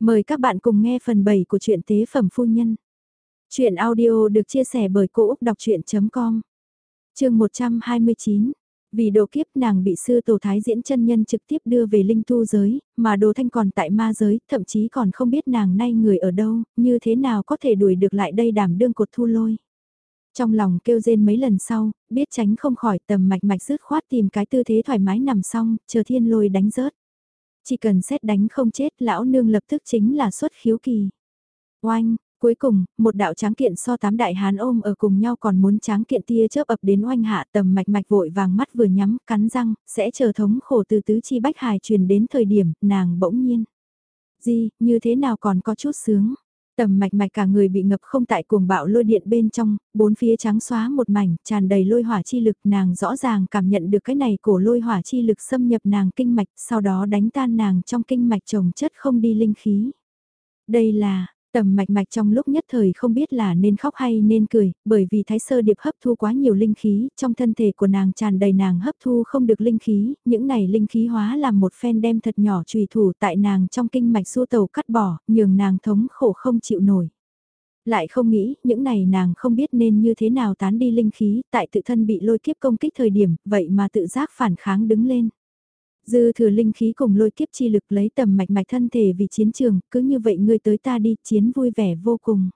Mời các bạn cùng nghe phần 7 của truyện Tế Phẩm Phu Nhân. Chuyện audio được chia sẻ bởi Cô Úc Đọc Chuyện.com Trường 129 Vì đồ kiếp nàng bị sư tổ thái diễn chân nhân trực tiếp đưa về linh tu giới, mà đồ thanh còn tại ma giới, thậm chí còn không biết nàng nay người ở đâu, như thế nào có thể đuổi được lại đây đảm đương cột thu lôi. Trong lòng kêu rên mấy lần sau, biết tránh không khỏi tầm mạch mạch rứt khoát tìm cái tư thế thoải mái nằm xong, chờ thiên lôi đánh rớt. Chỉ cần xét đánh không chết lão nương lập tức chính là xuất khiếu kỳ. Oanh, cuối cùng, một đạo tráng kiện so tám đại hán ôm ở cùng nhau còn muốn tráng kiện tia chớp ập đến oanh hạ tầm mạch mạch vội vàng mắt vừa nhắm, cắn răng, sẽ chờ thống khổ từ tứ chi bách hài truyền đến thời điểm, nàng bỗng nhiên. Di, như thế nào còn có chút sướng. Tầm mạch mạch cả người bị ngập không tại cuồng bạo lôi điện bên trong, bốn phía trắng xóa một mảnh, tràn đầy lôi hỏa chi lực nàng rõ ràng cảm nhận được cái này cổ lôi hỏa chi lực xâm nhập nàng kinh mạch, sau đó đánh tan nàng trong kinh mạch trồng chất không đi linh khí. Đây là, Tầm mạch mạch trong lúc nhất thời không biết là nên khóc hay nên cười, bởi vì thái sơ điệp hấp thu quá nhiều linh khí, trong thân thể của nàng tràn đầy nàng hấp thu không được linh khí, những này linh khí hóa làm một phen đem thật nhỏ trùy thủ tại nàng trong kinh mạch xua tàu cắt bỏ, nhường nàng thống khổ không chịu nổi. Lại không nghĩ, những này nàng không biết nên như thế nào tán đi linh khí, tại tự thân bị lôi kiếp công kích thời điểm, vậy mà tự giác phản kháng đứng lên. Dư thừa linh khí cùng lôi kiếp chi lực lấy tầm mạch mạch thân thể vì chiến trường, cứ như vậy ngươi tới ta đi, chiến vui vẻ vô cùng.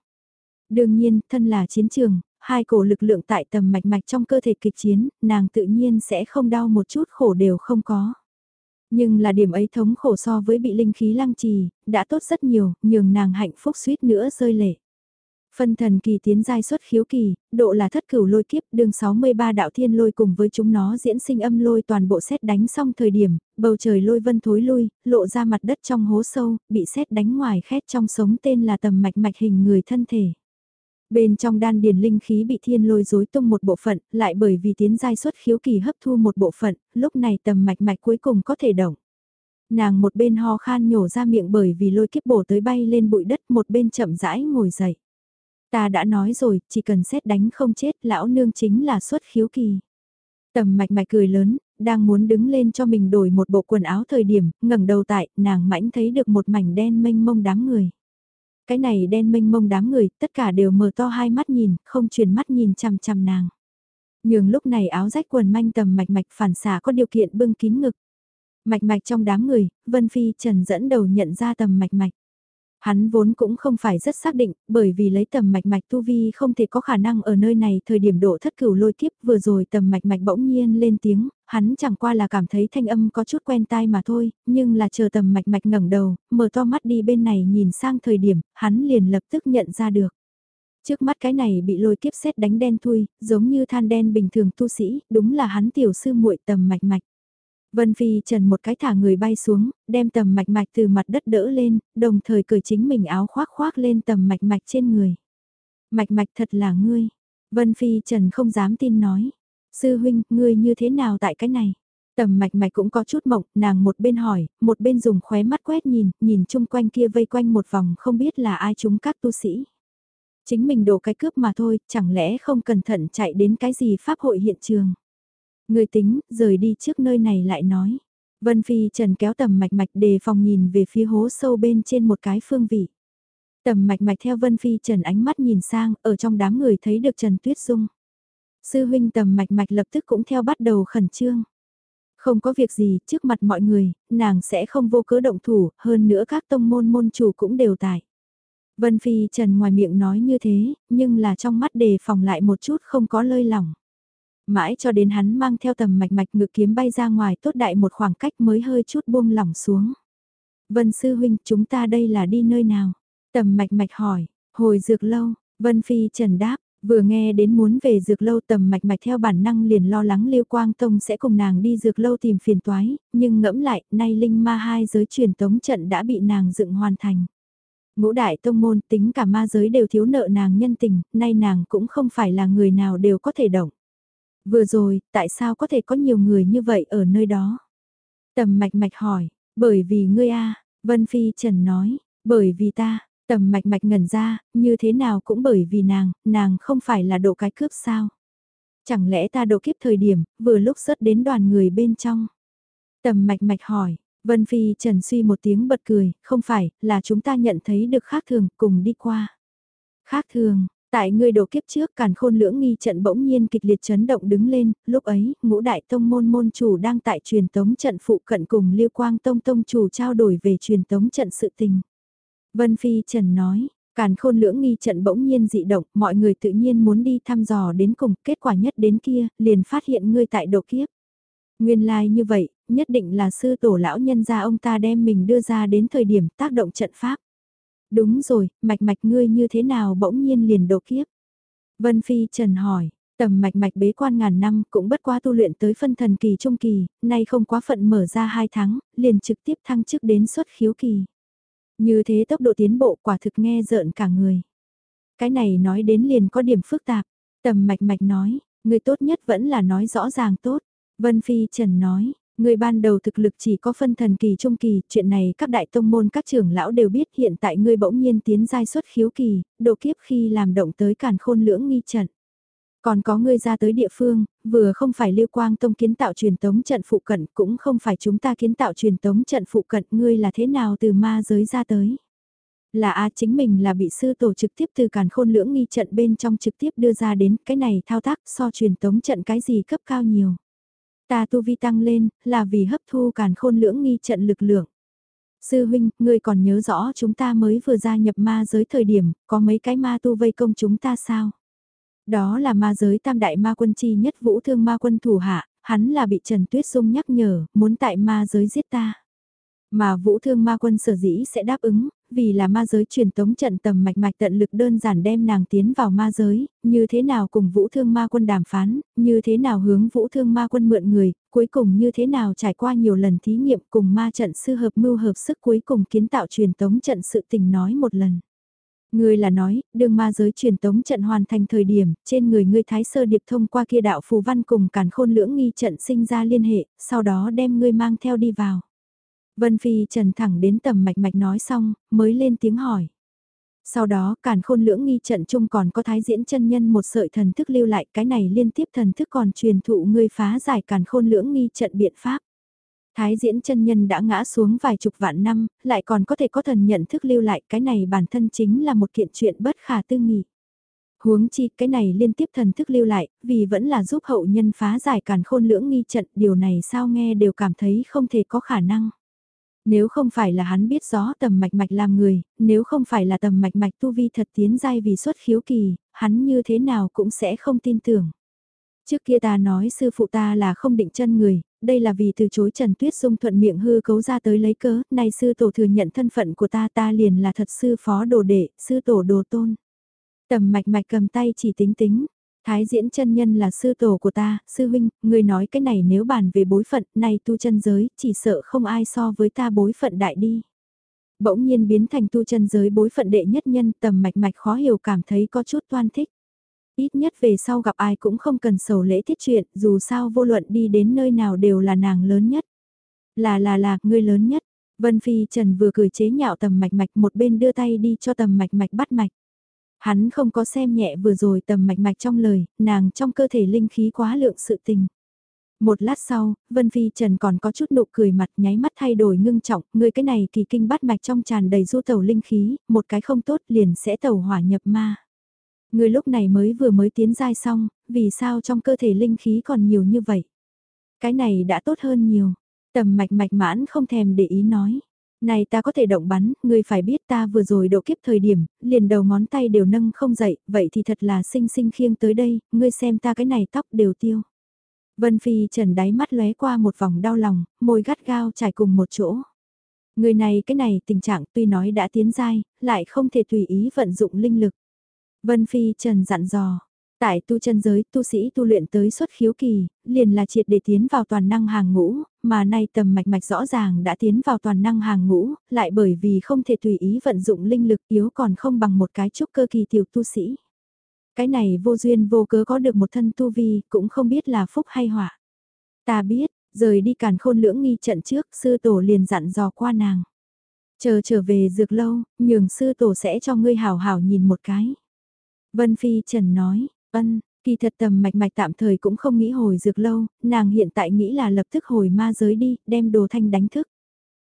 Đương nhiên, thân là chiến trường, hai cổ lực lượng tại tầm mạch mạch trong cơ thể kịch chiến, nàng tự nhiên sẽ không đau một chút khổ đều không có. Nhưng là điểm ấy thống khổ so với bị linh khí lăng trì, đã tốt rất nhiều, nhường nàng hạnh phúc suýt nữa rơi lệ. Phân thần kỳ tiến giai xuất khiếu kỳ, độ là thất cửu lôi kiếp đường 63 đạo thiên lôi cùng với chúng nó diễn sinh âm lôi toàn bộ xét đánh xong thời điểm, bầu trời lôi vân thối lui, lộ ra mặt đất trong hố sâu, bị xét đánh ngoài khét trong sống tên là tầm mạch mạch hình người thân thể. Bên trong đan điền linh khí bị thiên lôi rối tung một bộ phận, lại bởi vì tiến giai xuất khiếu kỳ hấp thu một bộ phận, lúc này tầm mạch mạch cuối cùng có thể động. Nàng một bên ho khan nhổ ra miệng bởi vì lôi kiếp bổ tới bay lên bụi đất một bên chậm rãi ngồi dậy. Ta đã nói rồi, chỉ cần xét đánh không chết, lão nương chính là xuất khiếu kỳ. Tầm mạch mạch cười lớn, đang muốn đứng lên cho mình đổi một bộ quần áo thời điểm, ngẩng đầu tại, nàng mãnh thấy được một mảnh đen mênh mông đám người. Cái này đen mênh mông đám người, tất cả đều mở to hai mắt nhìn, không chuyển mắt nhìn chằm chằm nàng. Nhưng lúc này áo rách quần manh tầm mạch mạch phản xả có điều kiện bưng kín ngực. Mạch mạch trong đám người, Vân Phi Trần dẫn đầu nhận ra tầm mạch mạch. Hắn vốn cũng không phải rất xác định, bởi vì lấy tầm mạch mạch tu vi không thể có khả năng ở nơi này thời điểm độ thất cửu lôi kiếp vừa rồi tầm mạch mạch bỗng nhiên lên tiếng, hắn chẳng qua là cảm thấy thanh âm có chút quen tai mà thôi, nhưng là chờ tầm mạch mạch ngẩng đầu, mở to mắt đi bên này nhìn sang thời điểm, hắn liền lập tức nhận ra được. Trước mắt cái này bị lôi kiếp xét đánh đen thui, giống như than đen bình thường tu sĩ, đúng là hắn tiểu sư muội tầm mạch mạch. Vân Phi trần một cái thả người bay xuống, đem tầm mạch mạch từ mặt đất đỡ lên, đồng thời cởi chính mình áo khoác khoác lên tầm mạch mạch trên người. Mạch mạch thật là ngươi. Vân Phi trần không dám tin nói. Sư huynh, ngươi như thế nào tại cái này? Tầm mạch mạch cũng có chút mộng, nàng một bên hỏi, một bên dùng khóe mắt quét nhìn, nhìn chung quanh kia vây quanh một vòng không biết là ai chúng các tu sĩ. Chính mình đổ cái cướp mà thôi, chẳng lẽ không cẩn thận chạy đến cái gì pháp hội hiện trường. Người tính, rời đi trước nơi này lại nói. Vân Phi Trần kéo tầm mạch mạch đề phòng nhìn về phía hố sâu bên trên một cái phương vị. Tầm mạch mạch theo Vân Phi Trần ánh mắt nhìn sang, ở trong đám người thấy được Trần Tuyết Dung. Sư huynh tầm mạch mạch lập tức cũng theo bắt đầu khẩn trương. Không có việc gì, trước mặt mọi người, nàng sẽ không vô cớ động thủ, hơn nữa các tông môn môn chủ cũng đều tại. Vân Phi Trần ngoài miệng nói như thế, nhưng là trong mắt đề phòng lại một chút không có lơi lỏng. Mãi cho đến hắn mang theo tầm mạch mạch ngự kiếm bay ra ngoài tốt đại một khoảng cách mới hơi chút buông lỏng xuống. Vân Sư Huynh, chúng ta đây là đi nơi nào? Tầm mạch mạch hỏi, hồi dược lâu, Vân Phi trần đáp, vừa nghe đến muốn về dược lâu tầm mạch mạch theo bản năng liền lo lắng Liêu Quang Tông sẽ cùng nàng đi dược lâu tìm phiền toái, nhưng ngẫm lại, nay linh ma hai giới truyền tống trận đã bị nàng dựng hoàn thành. Ngũ đại tông môn tính cả ma giới đều thiếu nợ nàng nhân tình, nay nàng cũng không phải là người nào đều có thể động. Vừa rồi, tại sao có thể có nhiều người như vậy ở nơi đó? Tầm mạch mạch hỏi, bởi vì ngươi a Vân Phi Trần nói, bởi vì ta, tầm mạch mạch ngẩn ra, như thế nào cũng bởi vì nàng, nàng không phải là độ cái cướp sao? Chẳng lẽ ta độ kiếp thời điểm, vừa lúc rớt đến đoàn người bên trong? Tầm mạch mạch hỏi, Vân Phi Trần suy một tiếng bật cười, không phải, là chúng ta nhận thấy được khác thường, cùng đi qua. Khác thường, tại ngươi độ kiếp trước càn khôn lưỡng nghi trận bỗng nhiên kịch liệt chấn động đứng lên, lúc ấy, ngũ đại tông môn môn chủ đang tại truyền tống trận phụ cận cùng Liêu Quang Tông Tông chủ trao đổi về truyền tống trận sự tình. Vân Phi Trần nói, Càn khôn lưỡng nghi trận bỗng nhiên dị động, mọi người tự nhiên muốn đi thăm dò đến cùng, kết quả nhất đến kia, liền phát hiện ngươi tại độ kiếp. Nguyên lai like như vậy, nhất định là sư tổ lão nhân gia ông ta đem mình đưa ra đến thời điểm tác động trận pháp. Đúng rồi, mạch mạch ngươi như thế nào bỗng nhiên liền độ kiếp. Vân Phi Trần hỏi, tầm mạch mạch bế quan ngàn năm cũng bất quá tu luyện tới phân thần kỳ trung kỳ, nay không quá phận mở ra hai tháng, liền trực tiếp thăng chức đến xuất khiếu kỳ. Như thế tốc độ tiến bộ quả thực nghe rợn cả người. Cái này nói đến liền có điểm phức tạp. Tầm mạch mạch nói, người tốt nhất vẫn là nói rõ ràng tốt. Vân Phi Trần nói, người ban đầu thực lực chỉ có phân thần kỳ trung kỳ, chuyện này các đại tông môn các trưởng lão đều biết hiện tại ngươi bỗng nhiên tiến giai xuất khiếu kỳ, độ kiếp khi làm động tới càn khôn lưỡng nghi trận. Còn có ngươi ra tới địa phương, vừa không phải Lưu Quang Tông kiến tạo truyền tống trận phụ cận, cũng không phải chúng ta kiến tạo truyền tống trận phụ cận, ngươi là thế nào từ ma giới ra tới? Là a chính mình là bị sư tổ trực tiếp từ càn khôn lưỡng nghi trận bên trong trực tiếp đưa ra đến cái này thao tác so truyền tống trận cái gì cấp cao nhiều. Ta tu vi tăng lên, là vì hấp thu càn khôn lưỡng nghi trận lực lượng. Sư huynh, ngươi còn nhớ rõ chúng ta mới vừa gia nhập ma giới thời điểm, có mấy cái ma tu vây công chúng ta sao? Đó là ma giới tam đại ma quân chi nhất vũ thương ma quân thủ hạ, hắn là bị Trần Tuyết Dung nhắc nhở, muốn tại ma giới giết ta. Mà vũ thương ma quân sở dĩ sẽ đáp ứng, vì là ma giới truyền tống trận tầm mạch mạch tận lực đơn giản đem nàng tiến vào ma giới, như thế nào cùng vũ thương ma quân đàm phán, như thế nào hướng vũ thương ma quân mượn người, cuối cùng như thế nào trải qua nhiều lần thí nghiệm cùng ma trận sư hợp mưu hợp sức cuối cùng kiến tạo truyền tống trận sự tình nói một lần. Ngươi là nói, đường ma giới truyền tống trận hoàn thành thời điểm, trên người ngươi thái sơ điệp thông qua kia đạo phù văn cùng càn khôn lưỡng nghi trận sinh ra liên hệ, sau đó đem ngươi mang theo đi vào. Vân Phi trần thẳng đến tầm mạch mạch nói xong, mới lên tiếng hỏi. Sau đó càn khôn lưỡng nghi trận chung còn có thái diễn chân nhân một sợi thần thức lưu lại cái này liên tiếp thần thức còn truyền thụ ngươi phá giải càn khôn lưỡng nghi trận biện pháp. Thái diễn chân nhân đã ngã xuống vài chục vạn năm, lại còn có thể có thần nhận thức lưu lại cái này bản thân chính là một kiện chuyện bất khả tư nghị. Huống chi cái này liên tiếp thần thức lưu lại, vì vẫn là giúp hậu nhân phá giải càn khôn lưỡng nghi trận, điều này sao nghe đều cảm thấy không thể có khả năng. Nếu không phải là hắn biết rõ tầm mạch mạch làm người, nếu không phải là tầm mạch mạch tu vi thật tiến giai vì xuất khiếu kỳ, hắn như thế nào cũng sẽ không tin tưởng. Trước kia ta nói sư phụ ta là không định chân người, đây là vì từ chối Trần Tuyết Dung thuận miệng hư cấu ra tới lấy cớ, nay sư tổ thừa nhận thân phận của ta ta liền là thật sư phó đồ đệ, sư tổ đồ tôn. Tầm mạch mạch cầm tay chỉ tính tính, Thái diễn chân nhân là sư tổ của ta, sư huynh, người nói cái này nếu bàn về bối phận, này tu chân giới, chỉ sợ không ai so với ta bối phận đại đi. Bỗng nhiên biến thành tu chân giới bối phận đệ nhất nhân tầm mạch mạch khó hiểu cảm thấy có chút toan thích. Ít nhất về sau gặp ai cũng không cần sầu lễ thiết chuyện, dù sao vô luận đi đến nơi nào đều là nàng lớn nhất. Là là là, ngươi lớn nhất. Vân Phi Trần vừa cười chế nhạo tầm mạch mạch một bên đưa tay đi cho tầm mạch mạch bắt mạch. Hắn không có xem nhẹ vừa rồi tầm mạch mạch trong lời, nàng trong cơ thể linh khí quá lượng sự tình. Một lát sau, Vân Phi Trần còn có chút nụ cười mặt nháy mắt thay đổi ngưng trọng, người cái này kỳ kinh bắt mạch trong tràn đầy du tẩu linh khí, một cái không tốt liền sẽ tẩu hỏa nhập ma. Người lúc này mới vừa mới tiến giai xong, vì sao trong cơ thể linh khí còn nhiều như vậy? Cái này đã tốt hơn nhiều. Tầm mạch mạch mãn không thèm để ý nói. Này ta có thể động bắn, ngươi phải biết ta vừa rồi độ kiếp thời điểm, liền đầu ngón tay đều nâng không dậy, vậy thì thật là sinh sinh khiêng tới đây, ngươi xem ta cái này tóc đều tiêu. Vân Phi trần đáy mắt lóe qua một vòng đau lòng, môi gắt gao trải cùng một chỗ. Người này cái này tình trạng tuy nói đã tiến dai, lại không thể tùy ý vận dụng linh lực. Vân Phi Trần dặn dò, tại tu chân giới tu sĩ tu luyện tới xuất khiếu kỳ, liền là triệt để tiến vào toàn năng hàng ngũ, mà nay tầm mạch mạch rõ ràng đã tiến vào toàn năng hàng ngũ, lại bởi vì không thể tùy ý vận dụng linh lực yếu còn không bằng một cái trúc cơ kỳ tiểu tu sĩ. Cái này vô duyên vô cớ có được một thân tu vi, cũng không biết là phúc hay họa. Ta biết, rời đi càn khôn lưỡng nghi trận trước, sư tổ liền dặn dò qua nàng. Chờ trở về dược lâu, nhường sư tổ sẽ cho ngươi hào hào nhìn một cái. Vân Phi Trần nói, ân, kỳ thật tầm mạch mạch tạm thời cũng không nghĩ hồi dược lâu, nàng hiện tại nghĩ là lập tức hồi ma giới đi, đem đồ thanh đánh thức.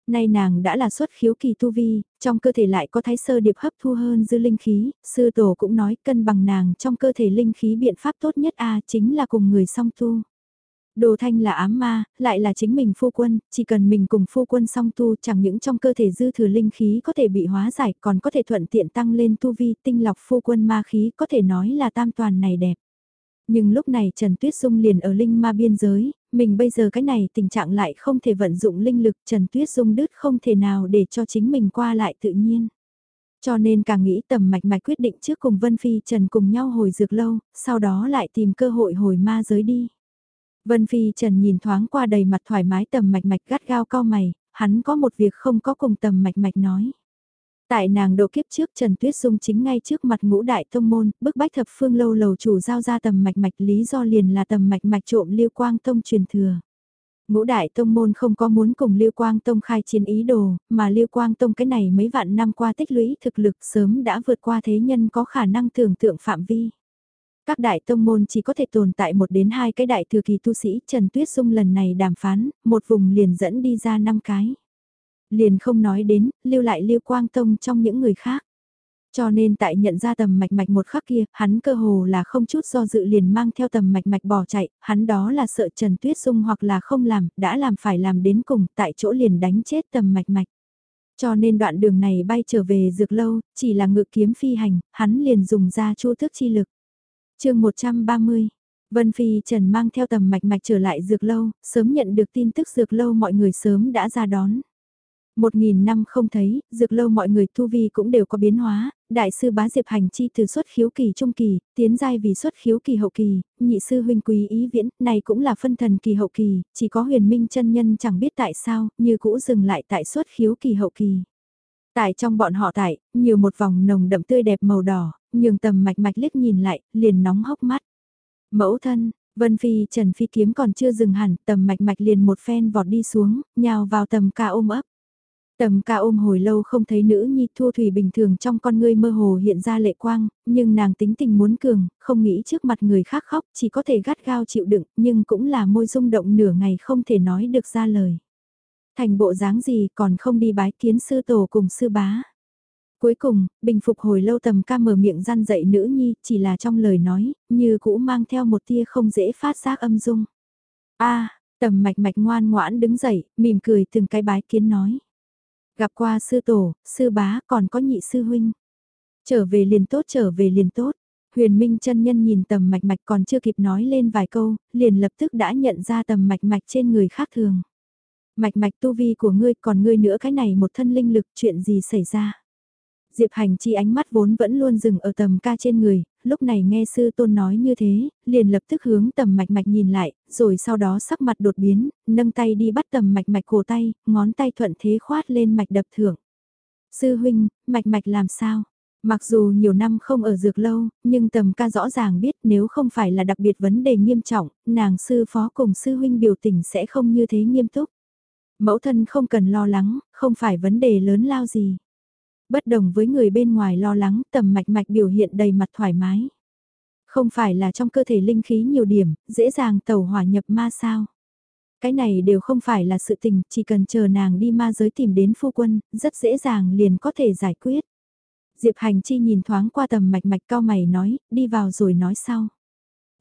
Nay nàng đã là xuất khiếu kỳ tu vi, trong cơ thể lại có thái sơ điệp hấp thu hơn dư linh khí, sư tổ cũng nói cân bằng nàng trong cơ thể linh khí biện pháp tốt nhất a chính là cùng người song tu. Đồ thanh là ám ma, lại là chính mình phu quân, chỉ cần mình cùng phu quân song tu chẳng những trong cơ thể dư thừa linh khí có thể bị hóa giải còn có thể thuận tiện tăng lên tu vi tinh lọc phu quân ma khí có thể nói là tam toàn này đẹp. Nhưng lúc này Trần Tuyết Dung liền ở linh ma biên giới, mình bây giờ cái này tình trạng lại không thể vận dụng linh lực Trần Tuyết Dung đứt không thể nào để cho chính mình qua lại tự nhiên. Cho nên càng nghĩ tầm mạch mạch quyết định trước cùng Vân Phi Trần cùng nhau hồi dược lâu, sau đó lại tìm cơ hội hồi ma giới đi. Vân Phi Trần nhìn thoáng qua đầy mặt thoải mái tầm mạch mạch gắt gao cao mày, hắn có một việc không có cùng tầm mạch mạch nói. Tại nàng độ kiếp trước Trần Tuyết Dung chính ngay trước mặt ngũ đại tông môn, bức bách thập phương lâu lầu chủ giao ra tầm mạch mạch lý do liền là tầm mạch mạch trộm liêu quang tông truyền thừa. Ngũ đại tông môn không có muốn cùng liêu quang tông khai chiến ý đồ, mà liêu quang tông cái này mấy vạn năm qua tích lũy thực lực sớm đã vượt qua thế nhân có khả năng tưởng tượng phạm vi. Các đại tông môn chỉ có thể tồn tại một đến hai cái đại thừa kỳ tu sĩ Trần Tuyết Dung lần này đàm phán, một vùng liền dẫn đi ra năm cái. Liền không nói đến, lưu lại lưu quang tông trong những người khác. Cho nên tại nhận ra tầm mạch mạch một khắc kia, hắn cơ hồ là không chút do dự liền mang theo tầm mạch mạch bỏ chạy, hắn đó là sợ Trần Tuyết Dung hoặc là không làm, đã làm phải làm đến cùng, tại chỗ liền đánh chết tầm mạch mạch. Cho nên đoạn đường này bay trở về dược lâu, chỉ là ngự kiếm phi hành, hắn liền dùng ra chu thức chi lực chương 130, Vân Phi Trần mang theo tầm mạch mạch trở lại dược lâu, sớm nhận được tin tức dược lâu mọi người sớm đã ra đón. Một nghìn năm không thấy, dược lâu mọi người thu vi cũng đều có biến hóa, đại sư bá diệp hành chi từ xuất khiếu kỳ trung kỳ, tiến giai vì xuất khiếu kỳ hậu kỳ, nhị sư huynh quý ý viễn, này cũng là phân thần kỳ hậu kỳ, chỉ có huyền minh chân nhân chẳng biết tại sao, như cũ dừng lại tại xuất khiếu kỳ hậu kỳ. Tại trong bọn họ tại, nhiều một vòng nồng đậm tươi đẹp màu đỏ, nhường tầm mạch mạch liếc nhìn lại, liền nóng hốc mắt. Mẫu thân, Vân Phi Trần Phi kiếm còn chưa dừng hẳn, tầm mạch mạch liền một phen vọt đi xuống, nhào vào tầm ca ôm ấp. Tầm ca ôm hồi lâu không thấy nữ nhi thua thủy bình thường trong con ngươi mơ hồ hiện ra lệ quang, nhưng nàng tính tình muốn cường, không nghĩ trước mặt người khác khóc, chỉ có thể gắt gao chịu đựng, nhưng cũng là môi rung động nửa ngày không thể nói được ra lời. Thành bộ dáng gì còn không đi bái kiến sư tổ cùng sư bá. Cuối cùng, bình phục hồi lâu tầm ca mở miệng răn dậy nữ nhi, chỉ là trong lời nói, như cũ mang theo một tia không dễ phát giác âm dung. a tầm mạch mạch ngoan ngoãn đứng dậy, mỉm cười từng cái bái kiến nói. Gặp qua sư tổ, sư bá còn có nhị sư huynh. Trở về liền tốt trở về liền tốt. Huyền Minh chân nhân nhìn tầm mạch mạch còn chưa kịp nói lên vài câu, liền lập tức đã nhận ra tầm mạch mạch trên người khác thường. Mạch mạch tu vi của ngươi còn ngươi nữa cái này một thân linh lực chuyện gì xảy ra. Diệp Hành Chi ánh mắt vốn vẫn luôn dừng ở tầm ca trên người, lúc này nghe sư tôn nói như thế, liền lập tức hướng tầm mạch mạch nhìn lại, rồi sau đó sắc mặt đột biến, nâng tay đi bắt tầm mạch mạch cổ tay, ngón tay thuận thế khoát lên mạch đập thưởng. Sư huynh, mạch mạch làm sao? Mặc dù nhiều năm không ở dược lâu, nhưng tầm ca rõ ràng biết nếu không phải là đặc biệt vấn đề nghiêm trọng, nàng sư phó cùng sư huynh biểu tình sẽ không như thế nghiêm túc. Mẫu thân không cần lo lắng, không phải vấn đề lớn lao gì. Bất đồng với người bên ngoài lo lắng tầm mạch mạch biểu hiện đầy mặt thoải mái. Không phải là trong cơ thể linh khí nhiều điểm, dễ dàng tàu hỏa nhập ma sao. Cái này đều không phải là sự tình, chỉ cần chờ nàng đi ma giới tìm đến phu quân, rất dễ dàng liền có thể giải quyết. Diệp Hành Chi nhìn thoáng qua tầm mạch mạch cao mày nói, đi vào rồi nói sau.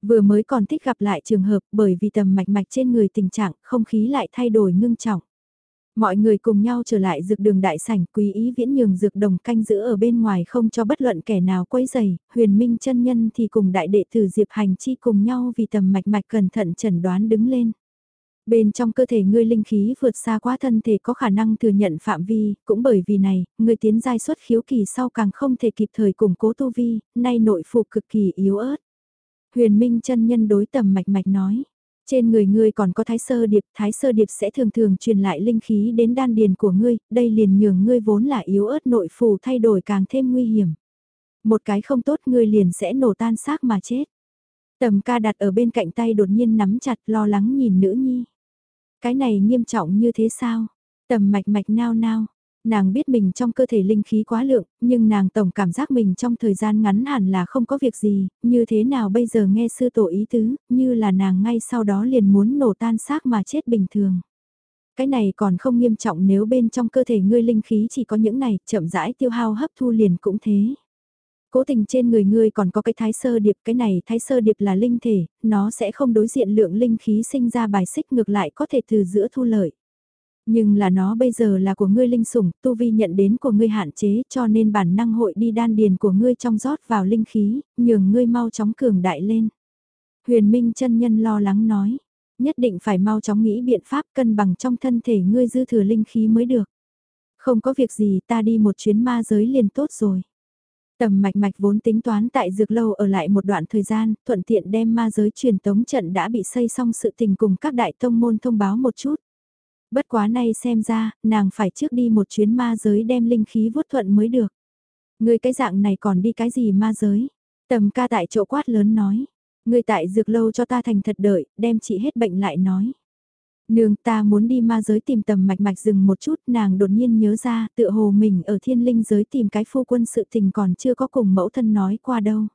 Vừa mới còn thích gặp lại trường hợp bởi vì tầm mạch mạch trên người tình trạng không khí lại thay đổi ngưng trọng. Mọi người cùng nhau trở lại dược đường đại sảnh quý ý viễn nhường dược đồng canh giữ ở bên ngoài không cho bất luận kẻ nào quấy giày, huyền minh chân nhân thì cùng đại đệ tử Diệp Hành Chi cùng nhau vì tầm mạch mạch cẩn thận chẩn đoán đứng lên. Bên trong cơ thể ngươi linh khí vượt xa quá thân thể có khả năng thừa nhận phạm vi, cũng bởi vì này, ngươi tiến giai xuất khiếu kỳ sau càng không thể kịp thời củng cố tu vi, nay nội phục cực kỳ yếu ớt. Huyền Minh chân nhân đối tầm mạch mạch nói, trên người ngươi còn có thái sơ điệp, thái sơ điệp sẽ thường thường truyền lại linh khí đến đan điền của ngươi, đây liền nhường ngươi vốn là yếu ớt nội phù thay đổi càng thêm nguy hiểm. Một cái không tốt ngươi liền sẽ nổ tan xác mà chết. Tầm ca đặt ở bên cạnh tay đột nhiên nắm chặt lo lắng nhìn nữ nhi. Cái này nghiêm trọng như thế sao? Tầm mạch mạch nao nao, Nàng biết mình trong cơ thể linh khí quá lượng, nhưng nàng tổng cảm giác mình trong thời gian ngắn hẳn là không có việc gì, như thế nào bây giờ nghe sư tổ ý tứ, như là nàng ngay sau đó liền muốn nổ tan xác mà chết bình thường. Cái này còn không nghiêm trọng nếu bên trong cơ thể ngươi linh khí chỉ có những này, chậm rãi tiêu hao hấp thu liền cũng thế. Cố tình trên người ngươi còn có cái thái sơ điệp, cái này thái sơ điệp là linh thể, nó sẽ không đối diện lượng linh khí sinh ra bài xích ngược lại có thể từ giữa thu lợi. Nhưng là nó bây giờ là của ngươi linh sủng, tu vi nhận đến của ngươi hạn chế cho nên bản năng hội đi đan điền của ngươi trong rót vào linh khí, nhường ngươi mau chóng cường đại lên. Huyền Minh chân nhân lo lắng nói, nhất định phải mau chóng nghĩ biện pháp cân bằng trong thân thể ngươi dư thừa linh khí mới được. Không có việc gì ta đi một chuyến ma giới liền tốt rồi. Tầm mạch mạch vốn tính toán tại dược lâu ở lại một đoạn thời gian, thuận tiện đem ma giới truyền tống trận đã bị xây xong sự tình cùng các đại tông môn thông báo một chút. Bất quá nay xem ra, nàng phải trước đi một chuyến ma giới đem linh khí vuốt thuận mới được. Người cái dạng này còn đi cái gì ma giới? Tầm ca tại chỗ quát lớn nói. Người tại dược lâu cho ta thành thật đợi, đem chị hết bệnh lại nói. Nương ta muốn đi ma giới tìm tầm mạch mạch dừng một chút nàng đột nhiên nhớ ra tựa hồ mình ở thiên linh giới tìm cái phu quân sự tình còn chưa có cùng mẫu thân nói qua đâu.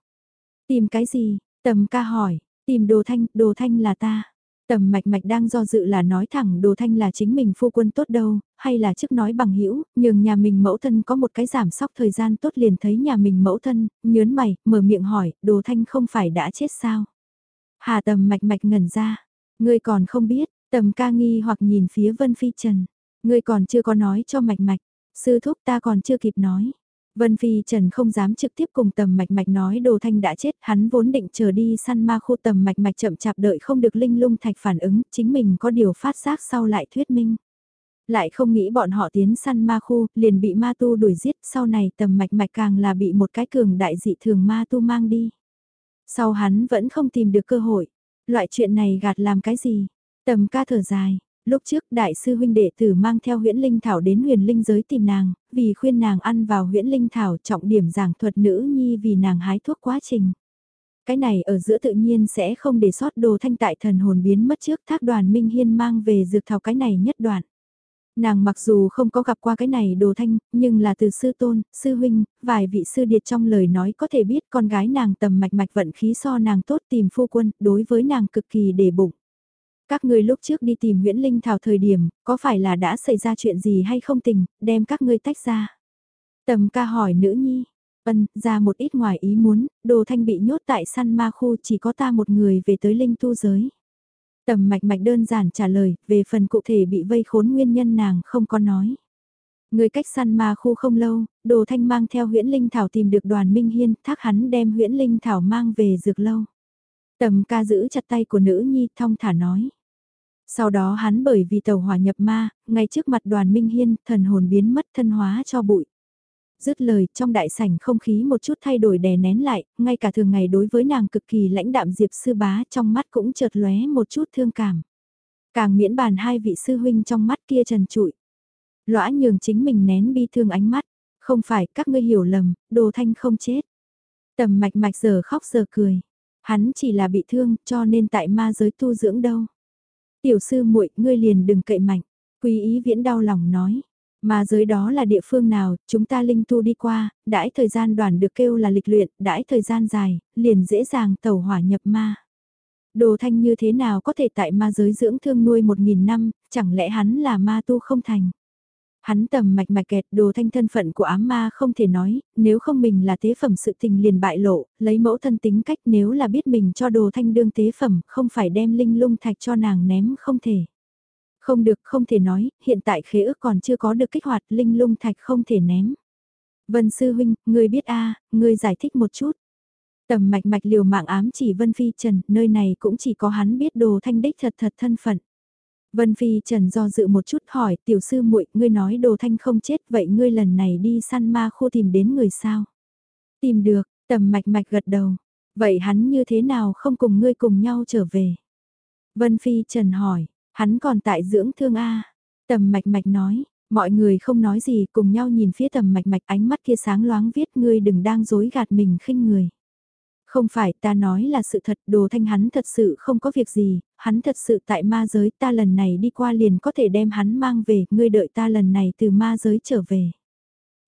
Tìm cái gì? Tầm ca hỏi, tìm đồ thanh, đồ thanh là ta. Tầm mạch mạch đang do dự là nói thẳng đồ thanh là chính mình phu quân tốt đâu, hay là trước nói bằng hữu nhường nhà mình mẫu thân có một cái giảm sóc thời gian tốt liền thấy nhà mình mẫu thân, nhớn mày, mở miệng hỏi, đồ thanh không phải đã chết sao? Hà tầm mạch mạch ngẩn ra, ngươi còn không biết, tầm ca nghi hoặc nhìn phía Vân Phi Trần, ngươi còn chưa có nói cho mạch mạch, sư thúc ta còn chưa kịp nói. Vân Phi Trần không dám trực tiếp cùng tầm mạch mạch nói đồ thanh đã chết, hắn vốn định chờ đi săn ma khu tầm mạch mạch chậm chạp đợi không được linh lung thạch phản ứng, chính mình có điều phát giác sau lại thuyết minh. Lại không nghĩ bọn họ tiến săn ma khu, liền bị ma tu đuổi giết, sau này tầm mạch mạch càng là bị một cái cường đại dị thường ma tu mang đi. Sau hắn vẫn không tìm được cơ hội, loại chuyện này gạt làm cái gì, tầm ca thở dài, Lúc trước đại sư huynh đệ tử mang theo huyễn linh thảo đến huyền linh giới tìm nàng, vì khuyên nàng ăn vào huyễn linh thảo trọng điểm giảng thuật nữ nhi vì nàng hái thuốc quá trình. Cái này ở giữa tự nhiên sẽ không để sót đồ thanh tại thần hồn biến mất trước thác đoàn Minh Hiên mang về dược thảo cái này nhất đoạn. Nàng mặc dù không có gặp qua cái này đồ thanh, nhưng là từ sư tôn, sư huynh, vài vị sư điệt trong lời nói có thể biết con gái nàng tầm mạch mạch vận khí so nàng tốt tìm phu quân, đối với nàng cực kỳ để bụng. Các ngươi lúc trước đi tìm Nguyễn Linh Thảo thời điểm, có phải là đã xảy ra chuyện gì hay không tình, đem các ngươi tách ra. Tầm ca hỏi nữ nhi, ân, ra một ít ngoài ý muốn, đồ thanh bị nhốt tại săn ma khu chỉ có ta một người về tới linh tu giới. Tầm mạch mạch đơn giản trả lời, về phần cụ thể bị vây khốn nguyên nhân nàng không có nói. Người cách săn ma khu không lâu, đồ thanh mang theo huyễn linh thảo tìm được đoàn Minh Hiên, thác hắn đem huyễn linh thảo mang về dược lâu. Tầm ca giữ chặt tay của nữ nhi thong thả nói. Sau đó hắn bởi vì tàu hỏa nhập ma, ngay trước mặt đoàn Minh Hiên, thần hồn biến mất thân hóa cho bụi. Dứt lời, trong đại sảnh không khí một chút thay đổi đè nén lại, ngay cả thường ngày đối với nàng cực kỳ lãnh đạm Diệp sư bá trong mắt cũng chợt lóe một chút thương cảm. Càng miễn bàn hai vị sư huynh trong mắt kia trần trụi. Lõa nhường chính mình nén bi thương ánh mắt, không phải các ngươi hiểu lầm, đồ thanh không chết. Tầm mạch mạch giờ khóc giờ cười. Hắn chỉ là bị thương cho nên tại ma giới tu dưỡng đâu. Tiểu sư muội ngươi liền đừng cậy mạnh. Quý ý viễn đau lòng nói. Mà giới đó là địa phương nào, chúng ta linh tu đi qua, đãi thời gian đoàn được kêu là lịch luyện, đãi thời gian dài, liền dễ dàng tẩu hỏa nhập ma. Đồ thanh như thế nào có thể tại ma giới dưỡng thương nuôi một nghìn năm, chẳng lẽ hắn là ma tu không thành? Hắn tầm mạch mạch kẹt đồ thanh thân phận của ám ma không thể nói, nếu không mình là tế phẩm sự tình liền bại lộ, lấy mẫu thân tính cách nếu là biết mình cho đồ thanh đương tế phẩm, không phải đem linh lung thạch cho nàng ném không thể. Không được, không thể nói, hiện tại khế ước còn chưa có được kích hoạt, linh lung thạch không thể ném. Vân sư huynh, ngươi biết a, à, ngươi giải thích một chút. Tầm mạch mạch liều mạng ám chỉ Vân Phi Trần, nơi này cũng chỉ có hắn biết đồ thanh đích thật thật thân phận. Vân Phi Trần do dự một chút hỏi tiểu sư muội ngươi nói đồ thanh không chết vậy ngươi lần này đi săn ma khu tìm đến người sao? Tìm được, tầm mạch mạch gật đầu. Vậy hắn như thế nào không cùng ngươi cùng nhau trở về? Vân Phi Trần hỏi, hắn còn tại dưỡng thương A. Tầm mạch mạch nói, mọi người không nói gì cùng nhau nhìn phía tầm mạch mạch ánh mắt kia sáng loáng viết ngươi đừng đang dối gạt mình khinh người. Không phải ta nói là sự thật đồ thanh hắn thật sự không có việc gì, hắn thật sự tại ma giới ta lần này đi qua liền có thể đem hắn mang về, ngươi đợi ta lần này từ ma giới trở về.